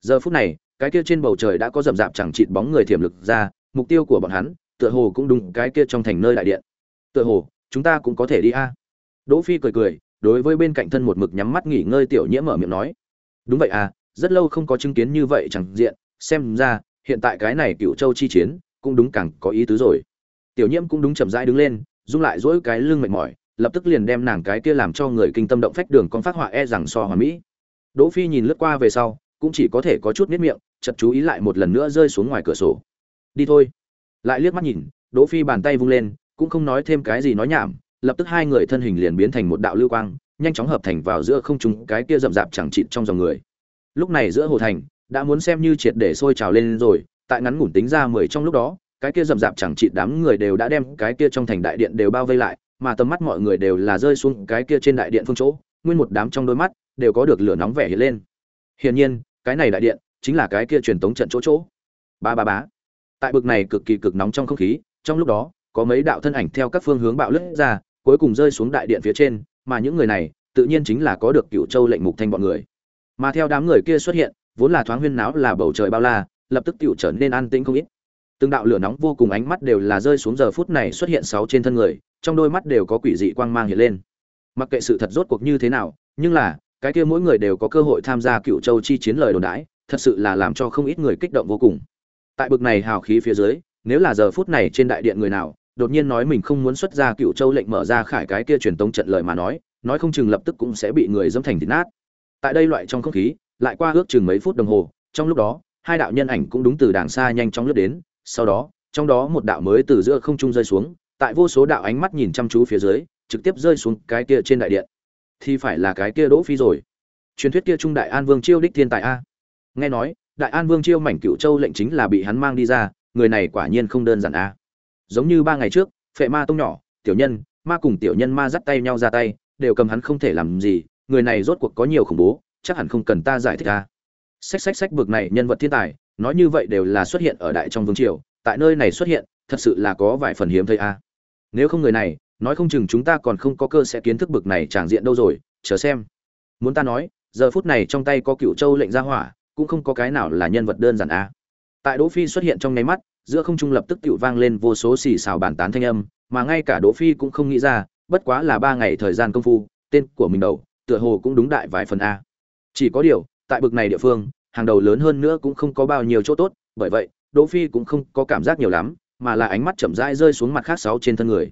Giờ phút này, cái kia trên bầu trời đã có rậm rạp chẳng chịt bóng người thiểm lực ra, mục tiêu của bọn hắn, tựa hồ cũng đúng cái kia trong thành nơi đại điện. Tựa hồ, chúng ta cũng có thể đi a đỗ phi cười cười, đối với bên cạnh thân một mực nhắm mắt nghỉ ngơi tiểu nhiễm mở miệng nói. Đúng vậy à rất lâu không có chứng kiến như vậy chẳng diện, xem ra, hiện tại cái này cựu châu chi chiến, cũng đúng càng có ý tứ rồi. Tiểu nhiễm cũng đúng chậm rãi đứng lên dung lại duỗi cái lưng mệt mỏi, lập tức liền đem nàng cái kia làm cho người kinh tâm động phách đường con phát họa e rằng so hòa mỹ. Đỗ phi nhìn lướt qua về sau, cũng chỉ có thể có chút nít miệng, chợt chú ý lại một lần nữa rơi xuống ngoài cửa sổ. Đi thôi. Lại liếc mắt nhìn, đỗ phi bàn tay vung lên, cũng không nói thêm cái gì nói nhảm lập tức hai người thân hình liền biến thành một đạo lưu quang, nhanh chóng hợp thành vào giữa không trung cái kia rậm rạp chẳng chịt trong dòng người. Lúc này giữa hồ thành, đã muốn xem như triệt để sôi trào lên rồi, tại ngắn ngủn tính ra mười trong lúc đó, cái kia rậm rạp chẳng chịt đám người đều đã đem cái kia trong thành đại điện đều bao vây lại, mà tầm mắt mọi người đều là rơi xuống cái kia trên đại điện phương chỗ, nguyên một đám trong đôi mắt đều có được lửa nóng vẻ hiện lên. Hiển nhiên, cái này đại điện chính là cái kia truyền tống trận chỗ chỗ. Ba ba bá tại bực này cực kỳ cực nóng trong không khí, trong lúc đó, có mấy đạo thân ảnh theo các phương hướng bạo lướt ra cuối cùng rơi xuống đại điện phía trên, mà những người này, tự nhiên chính là có được cựu châu lệnh mục thanh bọn người. Mà theo đám người kia xuất hiện, vốn là thoáng huyên náo là bầu trời bao la, lập tức tiểu trở nên an tĩnh không ít. Từng đạo lửa nóng vô cùng ánh mắt đều là rơi xuống giờ phút này xuất hiện sáu trên thân người, trong đôi mắt đều có quỷ dị quang mang hiện lên. Mặc kệ sự thật rốt cuộc như thế nào, nhưng là, cái kia mỗi người đều có cơ hội tham gia cựu châu chi chiến lời đồn đãi, thật sự là làm cho không ít người kích động vô cùng. Tại bực này hào khí phía dưới, nếu là giờ phút này trên đại điện người nào đột nhiên nói mình không muốn xuất ra cựu châu lệnh mở ra khải cái kia truyền tống trận lời mà nói nói không chừng lập tức cũng sẽ bị người dâm thành thịt nát. Tại đây loại trong không khí, lại qua ước chừng mấy phút đồng hồ, trong lúc đó, hai đạo nhân ảnh cũng đúng từ đàng xa nhanh chóng lướt đến, sau đó, trong đó một đạo mới từ giữa không trung rơi xuống, tại vô số đạo ánh mắt nhìn chăm chú phía dưới, trực tiếp rơi xuống cái kia trên đại điện. Thì phải là cái kia đỗ phi rồi. Truyền thuyết kia trung đại an vương chiêu đích thiên tài a. Nghe nói, đại an vương chiêu mảnh cựu châu lệnh chính là bị hắn mang đi ra, người này quả nhiên không đơn giản a giống như ba ngày trước, phệ ma tông nhỏ, tiểu nhân, ma cùng tiểu nhân ma dắt tay nhau ra tay, đều cầm hắn không thể làm gì, người này rốt cuộc có nhiều khủng bố, chắc hẳn không cần ta giải thích ta. Sách sách sách bực này nhân vật thiên tài, nói như vậy đều là xuất hiện ở đại trong vương triều, tại nơi này xuất hiện, thật sự là có vài phần hiếm thấy a. Nếu không người này, nói không chừng chúng ta còn không có cơ sẽ kiến thức bực này tràng diện đâu rồi, chờ xem. Muốn ta nói, giờ phút này trong tay có cựu châu lệnh ra hỏa, cũng không có cái nào là nhân vật đơn giản a. Tại đỗ phi xuất hiện trong nháy mắt giữa không trung lập tức tựu vang lên vô số xì xào bàn tán thanh âm mà ngay cả đỗ phi cũng không nghĩ ra bất quá là ba ngày thời gian công phu tên của mình đầu tựa hồ cũng đúng đại vài phần a. Chỉ có điều tại bực này địa phương hàng đầu lớn hơn nữa cũng không có bao nhiêu chỗ tốt bởi vậy đỗ phi cũng không có cảm giác nhiều lắm mà là ánh mắt chậm rãi rơi xuống mặt khác sáu trên thân người.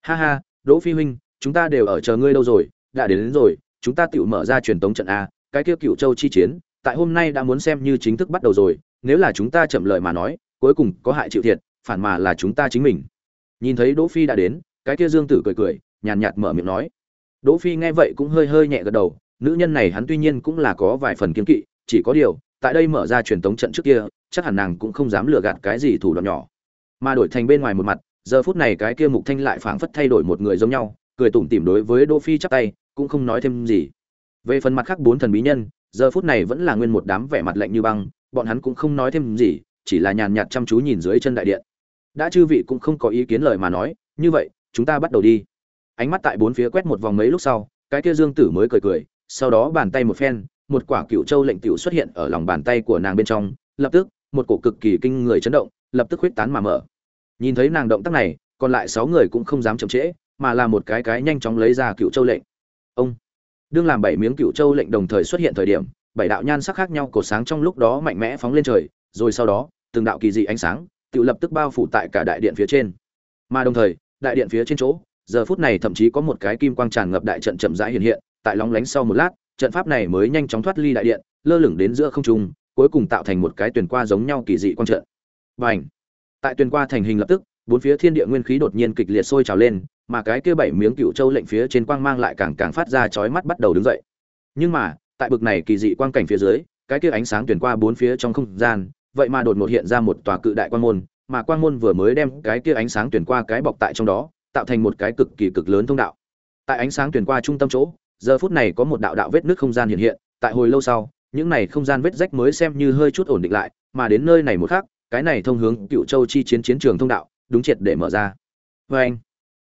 Ha ha đỗ phi huynh chúng ta đều ở chờ ngươi lâu rồi đã đến, đến rồi chúng ta tiểu mở ra truyền tống trận a cái kia cựu châu chi chiến tại hôm nay đã muốn xem như chính thức bắt đầu rồi nếu là chúng ta chậm lời mà nói cuối cùng có hại chịu thiệt, phản mà là chúng ta chính mình. Nhìn thấy đỗ phi đã đến, cái kia dương tử cười cười, nhàn nhạt mở miệng nói. Đỗ phi nghe vậy cũng hơi hơi nhẹ gật đầu, nữ nhân này hắn tuy nhiên cũng là có vài phần kiên kỵ, chỉ có điều, tại đây mở ra truyền tống trận trước kia, chắc hẳn nàng cũng không dám lừa gạt cái gì thủ đoạn nhỏ. Mà đổi thành bên ngoài một mặt, giờ phút này cái kia mục thanh lại phảng phất thay đổi một người giống nhau, cười tủm tỉm đối với đỗ phi chắp tay, cũng không nói thêm gì. Về phần mặt khác bốn thần bí nhân, giờ phút này vẫn là nguyên một đám vẻ mặt lạnh như băng, bọn hắn cũng không nói thêm gì chỉ là nhàn nhạt chăm chú nhìn dưới chân đại điện. Đã chư vị cũng không có ý kiến lời mà nói, như vậy, chúng ta bắt đầu đi. Ánh mắt tại bốn phía quét một vòng mấy lúc sau, cái kia dương tử mới cười cười, sau đó bàn tay một phen, một quả cựu châu lệnh tiểu xuất hiện ở lòng bàn tay của nàng bên trong, lập tức, một cổ cực kỳ kinh người chấn động, lập tức huyết tán mà mở. Nhìn thấy nàng động tác này, còn lại sáu người cũng không dám chậm trễ, mà là một cái cái nhanh chóng lấy ra cựu châu lệnh. Ông! Đương làm bảy miếng cựu châu lệnh đồng thời xuất hiện thời điểm, bảy đạo nhan sắc khác nhau cổ sáng trong lúc đó mạnh mẽ phóng lên trời rồi sau đó, từng đạo kỳ dị ánh sáng, tự lập tức bao phủ tại cả đại điện phía trên. Mà đồng thời, đại điện phía trên chỗ, giờ phút này thậm chí có một cái kim quang tràn ngập đại trận chậm rãi hiện hiện, tại lóng lánh sau một lát, trận pháp này mới nhanh chóng thoát ly đại điện, lơ lửng đến giữa không trung, cuối cùng tạo thành một cái tuyển qua giống nhau kỳ dị quang trận. Và ảnh tại tuyển qua thành hình lập tức, bốn phía thiên địa nguyên khí đột nhiên kịch liệt sôi trào lên, mà cái kia bảy miếng cựu châu lệnh phía trên quang mang lại càng càng phát ra chói mắt bắt đầu đứng dậy. Nhưng mà, tại bực này kỳ dị quang cảnh phía dưới, cái kia ánh sáng tuyển qua bốn phía trong không gian vậy mà đột ngột hiện ra một tòa cự đại quan môn, mà quan môn vừa mới đem cái kia ánh sáng tuyển qua cái bọc tại trong đó, tạo thành một cái cực kỳ cực lớn thông đạo. Tại ánh sáng tuyển qua trung tâm chỗ, giờ phút này có một đạo đạo vết nước không gian hiện hiện, tại hồi lâu sau, những này không gian vết rách mới xem như hơi chút ổn định lại, mà đến nơi này một khác cái này thông hướng cựu châu chi chiến chiến trường thông đạo, đúng triệt để mở ra. Vê anh,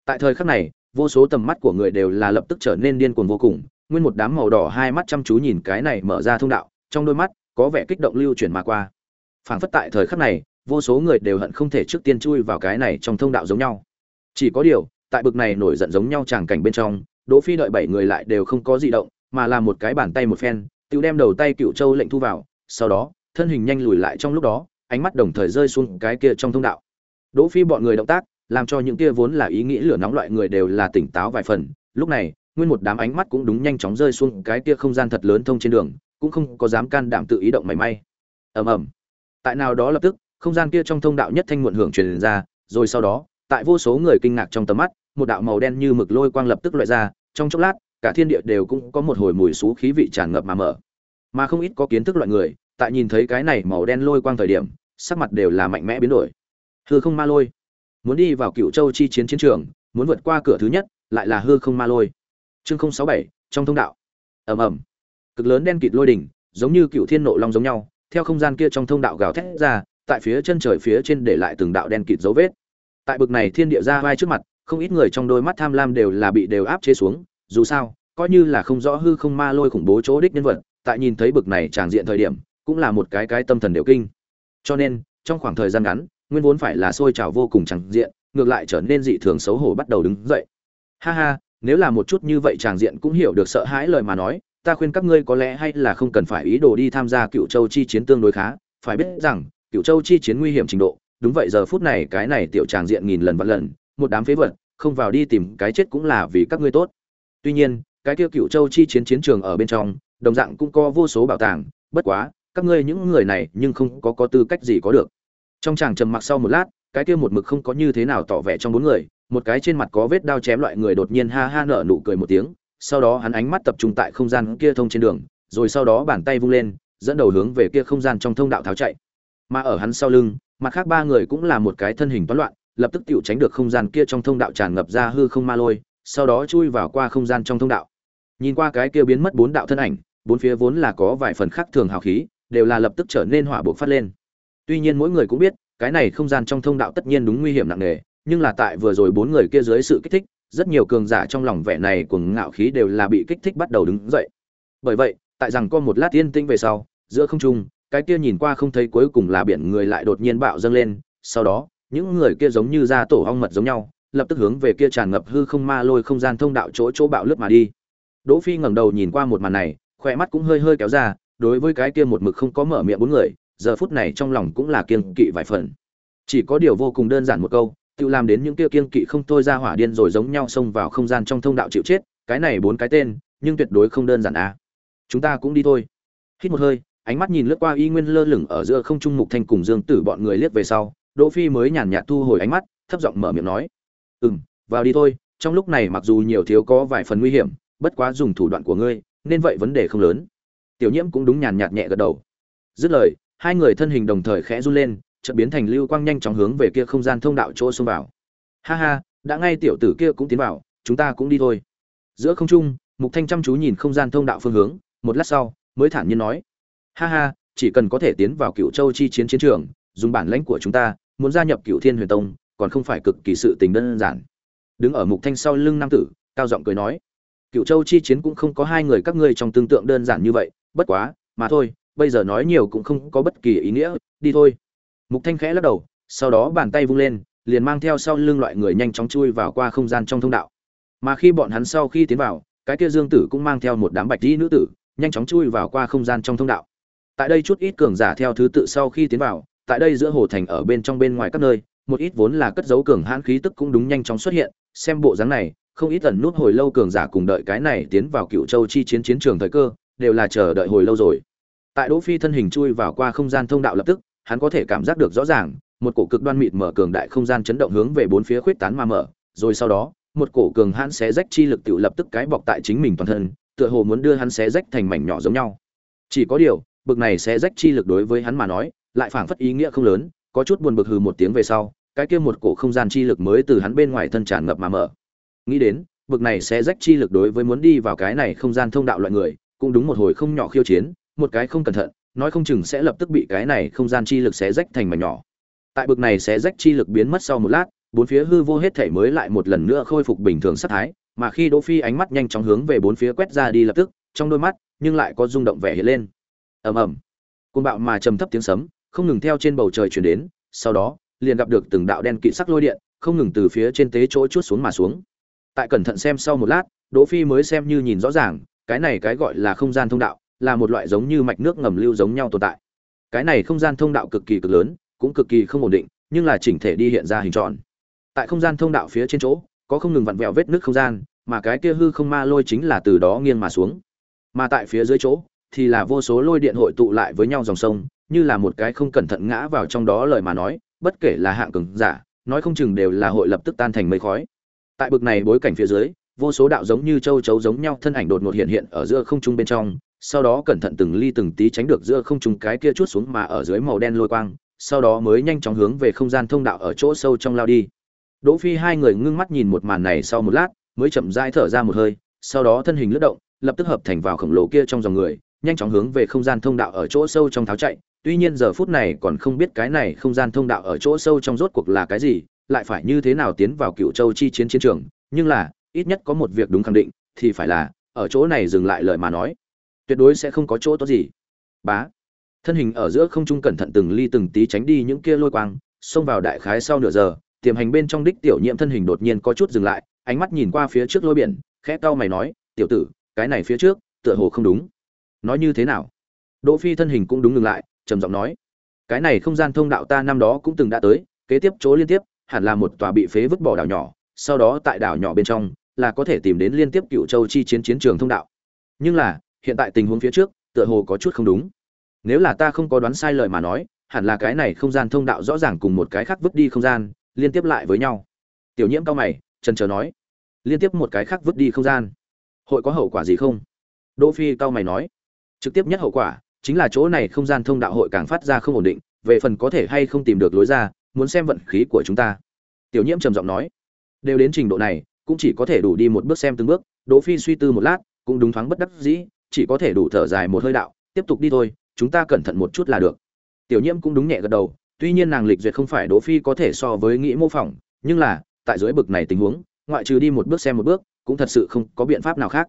tại thời khắc này, vô số tầm mắt của người đều là lập tức trở nên điên cuồng vô cùng, nguyên một đám màu đỏ hai mắt chăm chú nhìn cái này mở ra thông đạo, trong đôi mắt, có vẻ kích động lưu chuyển mà qua phảng phất tại thời khắc này, vô số người đều hận không thể trước tiên chui vào cái này trong thông đạo giống nhau. Chỉ có điều, tại bực này nổi giận giống nhau tràng cảnh bên trong, đỗ phi đợi bảy người lại đều không có gì động, mà là một cái bàn tay một phen, tự đem đầu tay cựu châu lệnh thu vào, sau đó, thân hình nhanh lùi lại trong lúc đó, ánh mắt đồng thời rơi xuống cái kia trong thông đạo. Đỗ phi bọn người động tác, làm cho những kia vốn là ý nghĩ lửa nóng loại người đều là tỉnh táo vài phần, lúc này, nguyên một đám ánh mắt cũng đúng nhanh chóng rơi xuống cái kia không gian thật lớn thông trên đường, cũng không có dám can đảm tự ý động mảy may. Ầm ầm tại nào đó lập tức, không gian kia trong thông đạo nhất thanh muộn hưởng truyền ra, rồi sau đó, tại vô số người kinh ngạc trong tầm mắt, một đạo màu đen như mực lôi quang lập tức loại ra, trong chốc lát, cả thiên địa đều cũng có một hồi mùi xú khí vị tràn ngập mà mở. Mà không ít có kiến thức loại người, tại nhìn thấy cái này màu đen lôi quang thời điểm, sắc mặt đều là mạnh mẽ biến đổi. Hư không ma lôi. Muốn đi vào cựu châu chi chiến chiến trường, muốn vượt qua cửa thứ nhất, lại là hư không ma lôi. Chương không sáu bảy, trong thông đạo. Ầm ầm. Cực lớn đen kịt lôi đỉnh, giống như cựu thiên nộ long giống nhau theo không gian kia trong thông đạo gào thét ra, tại phía chân trời phía trên để lại từng đạo đen kịt dấu vết. Tại bực này thiên địa ra vai trước mặt, không ít người trong đôi mắt tham lam đều là bị đều áp chế xuống, dù sao, coi như là không rõ hư không ma lôi khủng bố chỗ đích nhân vật, tại nhìn thấy bực này tràng diện thời điểm, cũng là một cái cái tâm thần đều kinh. Cho nên, trong khoảng thời gian ngắn, nguyên vốn phải là sôi trào vô cùng tràng diện, ngược lại trở nên dị thường xấu hổ bắt đầu đứng dậy. Ha ha, nếu là một chút như vậy tràng diện cũng hiểu được sợ hãi lời mà nói ta khuyên các ngươi có lẽ hay là không cần phải ý đồ đi tham gia cựu châu chi chiến tương đối khá, phải biết rằng, cựu châu chi chiến nguy hiểm trình độ, đúng vậy giờ phút này cái này tiểu tràng diện nghìn lần vạn lần, một đám phế vật, không vào đi tìm cái chết cũng là vì các ngươi tốt. Tuy nhiên, cái kia cựu châu chi chiến chiến trường ở bên trong, đồng dạng cũng có vô số bảo tàng, bất quá, các ngươi những người này nhưng không có có tư cách gì có được. Trong chàng trầm mặc sau một lát, cái kia một mực không có như thế nào tỏ vẻ trong bốn người, một cái trên mặt có vết đao chém loại người đột nhiên ha ha nở nụ cười một tiếng sau đó hắn ánh mắt tập trung tại không gian kia thông trên đường, rồi sau đó bàn tay vung lên, dẫn đầu hướng về kia không gian trong thông đạo tháo chạy. Mà ở hắn sau lưng, mặt khác ba người cũng là một cái thân hình toán loạn, lập tức tiểu tránh được không gian kia trong thông đạo tràn ngập ra hư không ma lôi, sau đó chui vào qua không gian trong thông đạo. Nhìn qua cái kia biến mất bốn đạo thân ảnh, bốn phía vốn là có vài phần khác thường hào khí, đều là lập tức trở nên hỏa bộc phát lên. Tuy nhiên mỗi người cũng biết, cái này không gian trong thông đạo tất nhiên đúng nguy hiểm nặng nề, nhưng là tại vừa rồi bốn người kia dưới sự kích thích rất nhiều cường giả trong lòng vẻ này của ngạo khí đều là bị kích thích bắt đầu đứng dậy. Bởi vậy, tại rằng có một lát tiên tinh về sau, giữa không trung, cái kia nhìn qua không thấy cuối cùng là biển người lại đột nhiên bạo dâng lên, sau đó, những người kia giống như ra tổ ong mật giống nhau, lập tức hướng về kia tràn ngập hư không ma lôi không gian thông đạo chỗ chỗ bạo lướt mà đi. Đỗ phi ngẩng đầu nhìn qua một màn này, khỏe mắt cũng hơi hơi kéo ra, đối với cái kia một mực không có mở miệng bốn người, giờ phút này trong lòng cũng là kiên kỵ vài phần. Chỉ có điều vô cùng đơn giản một câu tự làm đến những kia kiêng kỵ không thôi ra hỏa điên rồi giống nhau xông vào không gian trong thông đạo chịu chết, cái này bốn cái tên, nhưng tuyệt đối không đơn giản à. Chúng ta cũng đi thôi. Hít một hơi, ánh mắt nhìn lướt qua y nguyên lơ lửng ở giữa không trung mục thanh cùng dương tử bọn người liếc về sau, đỗ phi mới nhàn nhạt thu hồi ánh mắt, thấp giọng mở miệng nói. Ừm, vào đi thôi, trong lúc này mặc dù nhiều thiếu có vài phần nguy hiểm, bất quá dùng thủ đoạn của ngươi, nên vậy vấn đề không lớn. Tiểu nhiễm cũng đúng nhàn nhạt nhẹ gật đầu. Dứt lời, hai người thân hình đồng thời khẽ run lên chợt biến thành lưu quang nhanh chóng hướng về kia không gian thông đạo chỗ xông vào. Ha ha, đã ngay tiểu tử kia cũng tiến vào, chúng ta cũng đi thôi. Giữa không trung, mục thanh chăm chú nhìn không gian thông đạo phương hướng, một lát sau, mới thản nhiên nói. Ha ha, chỉ cần có thể tiến vào cựu châu chi chiến chiến trường, dùng bản lãnh của chúng ta, muốn gia nhập cựu thiên huyền tông, còn không phải cực kỳ sự tình đơn giản. Đứng ở mục thanh sau lưng nam tử, cao giọng cười nói. Cựu châu chi chiến cũng không có hai người các ngươi trong tương tượng đơn giản như vậy, bất quá, mà thôi, bây giờ nói nhiều cũng không có bất kỳ ý nghĩa, đi thôi mục thanh khẽ lắc đầu, sau đó bàn tay vung lên, liền mang theo sau lưng loại người nhanh chóng chui vào qua không gian trong thông đạo. Mà khi bọn hắn sau khi tiến vào, cái kia dương tử cũng mang theo một đám bạch y nữ tử, nhanh chóng chui vào qua không gian trong thông đạo. Tại đây chút ít cường giả theo thứ tự sau khi tiến vào, tại đây giữa hồ thành ở bên trong bên ngoài các nơi, một ít vốn là cất giấu cường hãn khí tức cũng đúng nhanh chóng xuất hiện, xem bộ dáng này, không ít ẩn nút hồi lâu cường giả cùng đợi cái này tiến vào cựu châu chi chiến chiến trường thời cơ, đều là chờ đợi hồi lâu rồi. Tại đỗ phi thân hình chui vào qua không gian thông đạo lập tức hắn có thể cảm giác được rõ ràng, một cổ cực đoan mịt mở cường đại không gian chấn động hướng về bốn phía khuyết tán mà mở, rồi sau đó, một cổ cường hãn xé rách chi lực tự lập tức cái bọc tại chính mình toàn thân, tựa hồ muốn đưa hắn xé rách thành mảnh nhỏ giống nhau. Chỉ có điều, bực này xé rách chi lực đối với hắn mà nói, lại phảng phất ý nghĩa không lớn, có chút buồn bực hừ một tiếng về sau, cái kia một cổ không gian chi lực mới từ hắn bên ngoài thân tràn ngập mà mở. Nghĩ đến, bực này xé rách chi lực đối với muốn đi vào cái này không gian thông đạo loại người, cũng đúng một hồi không nhỏ khiêu chiến, một cái không cẩn thận nói không chừng sẽ lập tức bị cái này không gian chi lực xé rách thành mảnh nhỏ. Tại bực này xé rách chi lực biến mất sau một lát, bốn phía hư vô hết thể mới lại một lần nữa khôi phục bình thường sát thái, mà khi đỗ phi ánh mắt nhanh chóng hướng về bốn phía quét ra đi lập tức, trong đôi mắt, nhưng lại có rung động vẻ hiện lên. Ầm ầm. Côn bạo mà trầm thấp tiếng sấm, không ngừng theo trên bầu trời truyền đến, sau đó, liền gặp được từng đạo đen kịt sắc lôi điện, không ngừng từ phía trên tế chỗ chuốt xuống mà xuống. Tại cẩn thận xem sau một lát, đỗ phi mới xem như nhìn rõ ràng, cái này cái gọi là không gian thông đạo là một loại giống như mạch nước ngầm lưu giống nhau tồn tại. Cái này không gian thông đạo cực kỳ cực lớn, cũng cực kỳ không ổn định, nhưng là chỉnh thể đi hiện ra hình tròn. Tại không gian thông đạo phía trên chỗ, có không ngừng vặn vẹo vết nước không gian, mà cái kia hư không ma lôi chính là từ đó nghiêng mà xuống. Mà tại phía dưới chỗ, thì là vô số lôi điện hội tụ lại với nhau dòng sông, như là một cái không cẩn thận ngã vào trong đó lời mà nói, bất kể là hạng cường giả, nói không chừng đều là hội lập tức tan thành mây khói. Tại bực này bối cảnh phía dưới, vô số đạo giống như châu chấu giống nhau thân ảnh đột ngột hiện hiện ở giữa không trung bên trong sau đó cẩn thận từng ly từng tí tránh được giữa không trung cái kia chút xuống mà ở dưới màu đen lôi quang, sau đó mới nhanh chóng hướng về không gian thông đạo ở chỗ sâu trong lao đi. Đỗ phi hai người ngưng mắt nhìn một màn này sau một lát, mới chậm rãi thở ra một hơi, sau đó thân hình lướt động, lập tức hợp thành vào khổng lồ kia trong dòng người, nhanh chóng hướng về không gian thông đạo ở chỗ sâu trong tháo chạy. Tuy nhiên giờ phút này còn không biết cái này không gian thông đạo ở chỗ sâu trong rốt cuộc là cái gì, lại phải như thế nào tiến vào cựu châu chi chiến chiến trường, nhưng là, ít nhất có một việc đúng khẳng định, thì phải là, ở chỗ này dừng lại lời mà nói tuyệt đối sẽ không có chỗ tốt gì. Bá. Thân hình ở giữa không trung cẩn thận từng ly từng tí tránh đi những kia lôi quang, xông vào đại khái sau nửa giờ, tiềm hành bên trong đích tiểu nhiệm thân hình đột nhiên có chút dừng lại, ánh mắt nhìn qua phía trước lôi biển, khẽ cau mày nói, tiểu tử, cái này phía trước, tựa hồ không đúng. Nói như thế nào? Đỗ phi thân hình cũng đúng ngừng lại, trầm giọng nói, cái này không gian thông đạo ta năm đó cũng từng đã tới, kế tiếp chỗ liên tiếp, hẳn là một tòa bị phế vứt bỏ đảo nhỏ, sau đó tại đảo nhỏ bên trong, là có thể tìm đến liên tiếp cựu châu chi chiến chiến trường thông đạo. Nhưng là hiện tại tình huống phía trước, tựa hồ có chút không đúng. Nếu là ta không có đoán sai lời mà nói, hẳn là cái này không gian thông đạo rõ ràng cùng một cái khác vứt đi không gian, liên tiếp lại với nhau. Tiểu nhiễm cao mày trần trờ nói, liên tiếp một cái khác vứt đi không gian. Hội có hậu quả gì không? Đỗ phi cao mày nói, trực tiếp nhất hậu quả chính là chỗ này không gian thông đạo hội càng phát ra không ổn định, về phần có thể hay không tìm được lối ra, muốn xem vận khí của chúng ta. Tiểu nhiễm trầm giọng nói, đều đến trình độ này, cũng chỉ có thể đủ đi một bước xem từng bước. Đỗ phi suy tư một lát, cũng đúng thoáng bất đắc dĩ chỉ có thể đủ thở dài một hơi đạo, tiếp tục đi thôi, chúng ta cẩn thận một chút là được. Tiểu nhiễm cũng đúng nhẹ gật đầu, tuy nhiên nàng lịch duyệt không phải đỗ phi có thể so với nghĩ mô phỏng, nhưng là, tại dưới bực này tình huống, ngoại trừ đi một bước xem một bước, cũng thật sự không có biện pháp nào khác.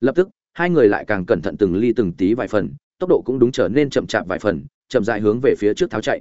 Lập tức, hai người lại càng cẩn thận từng ly từng tí vài phần, tốc độ cũng đúng trở nên chậm chạp vài phần, chậm rãi hướng về phía trước tháo chạy.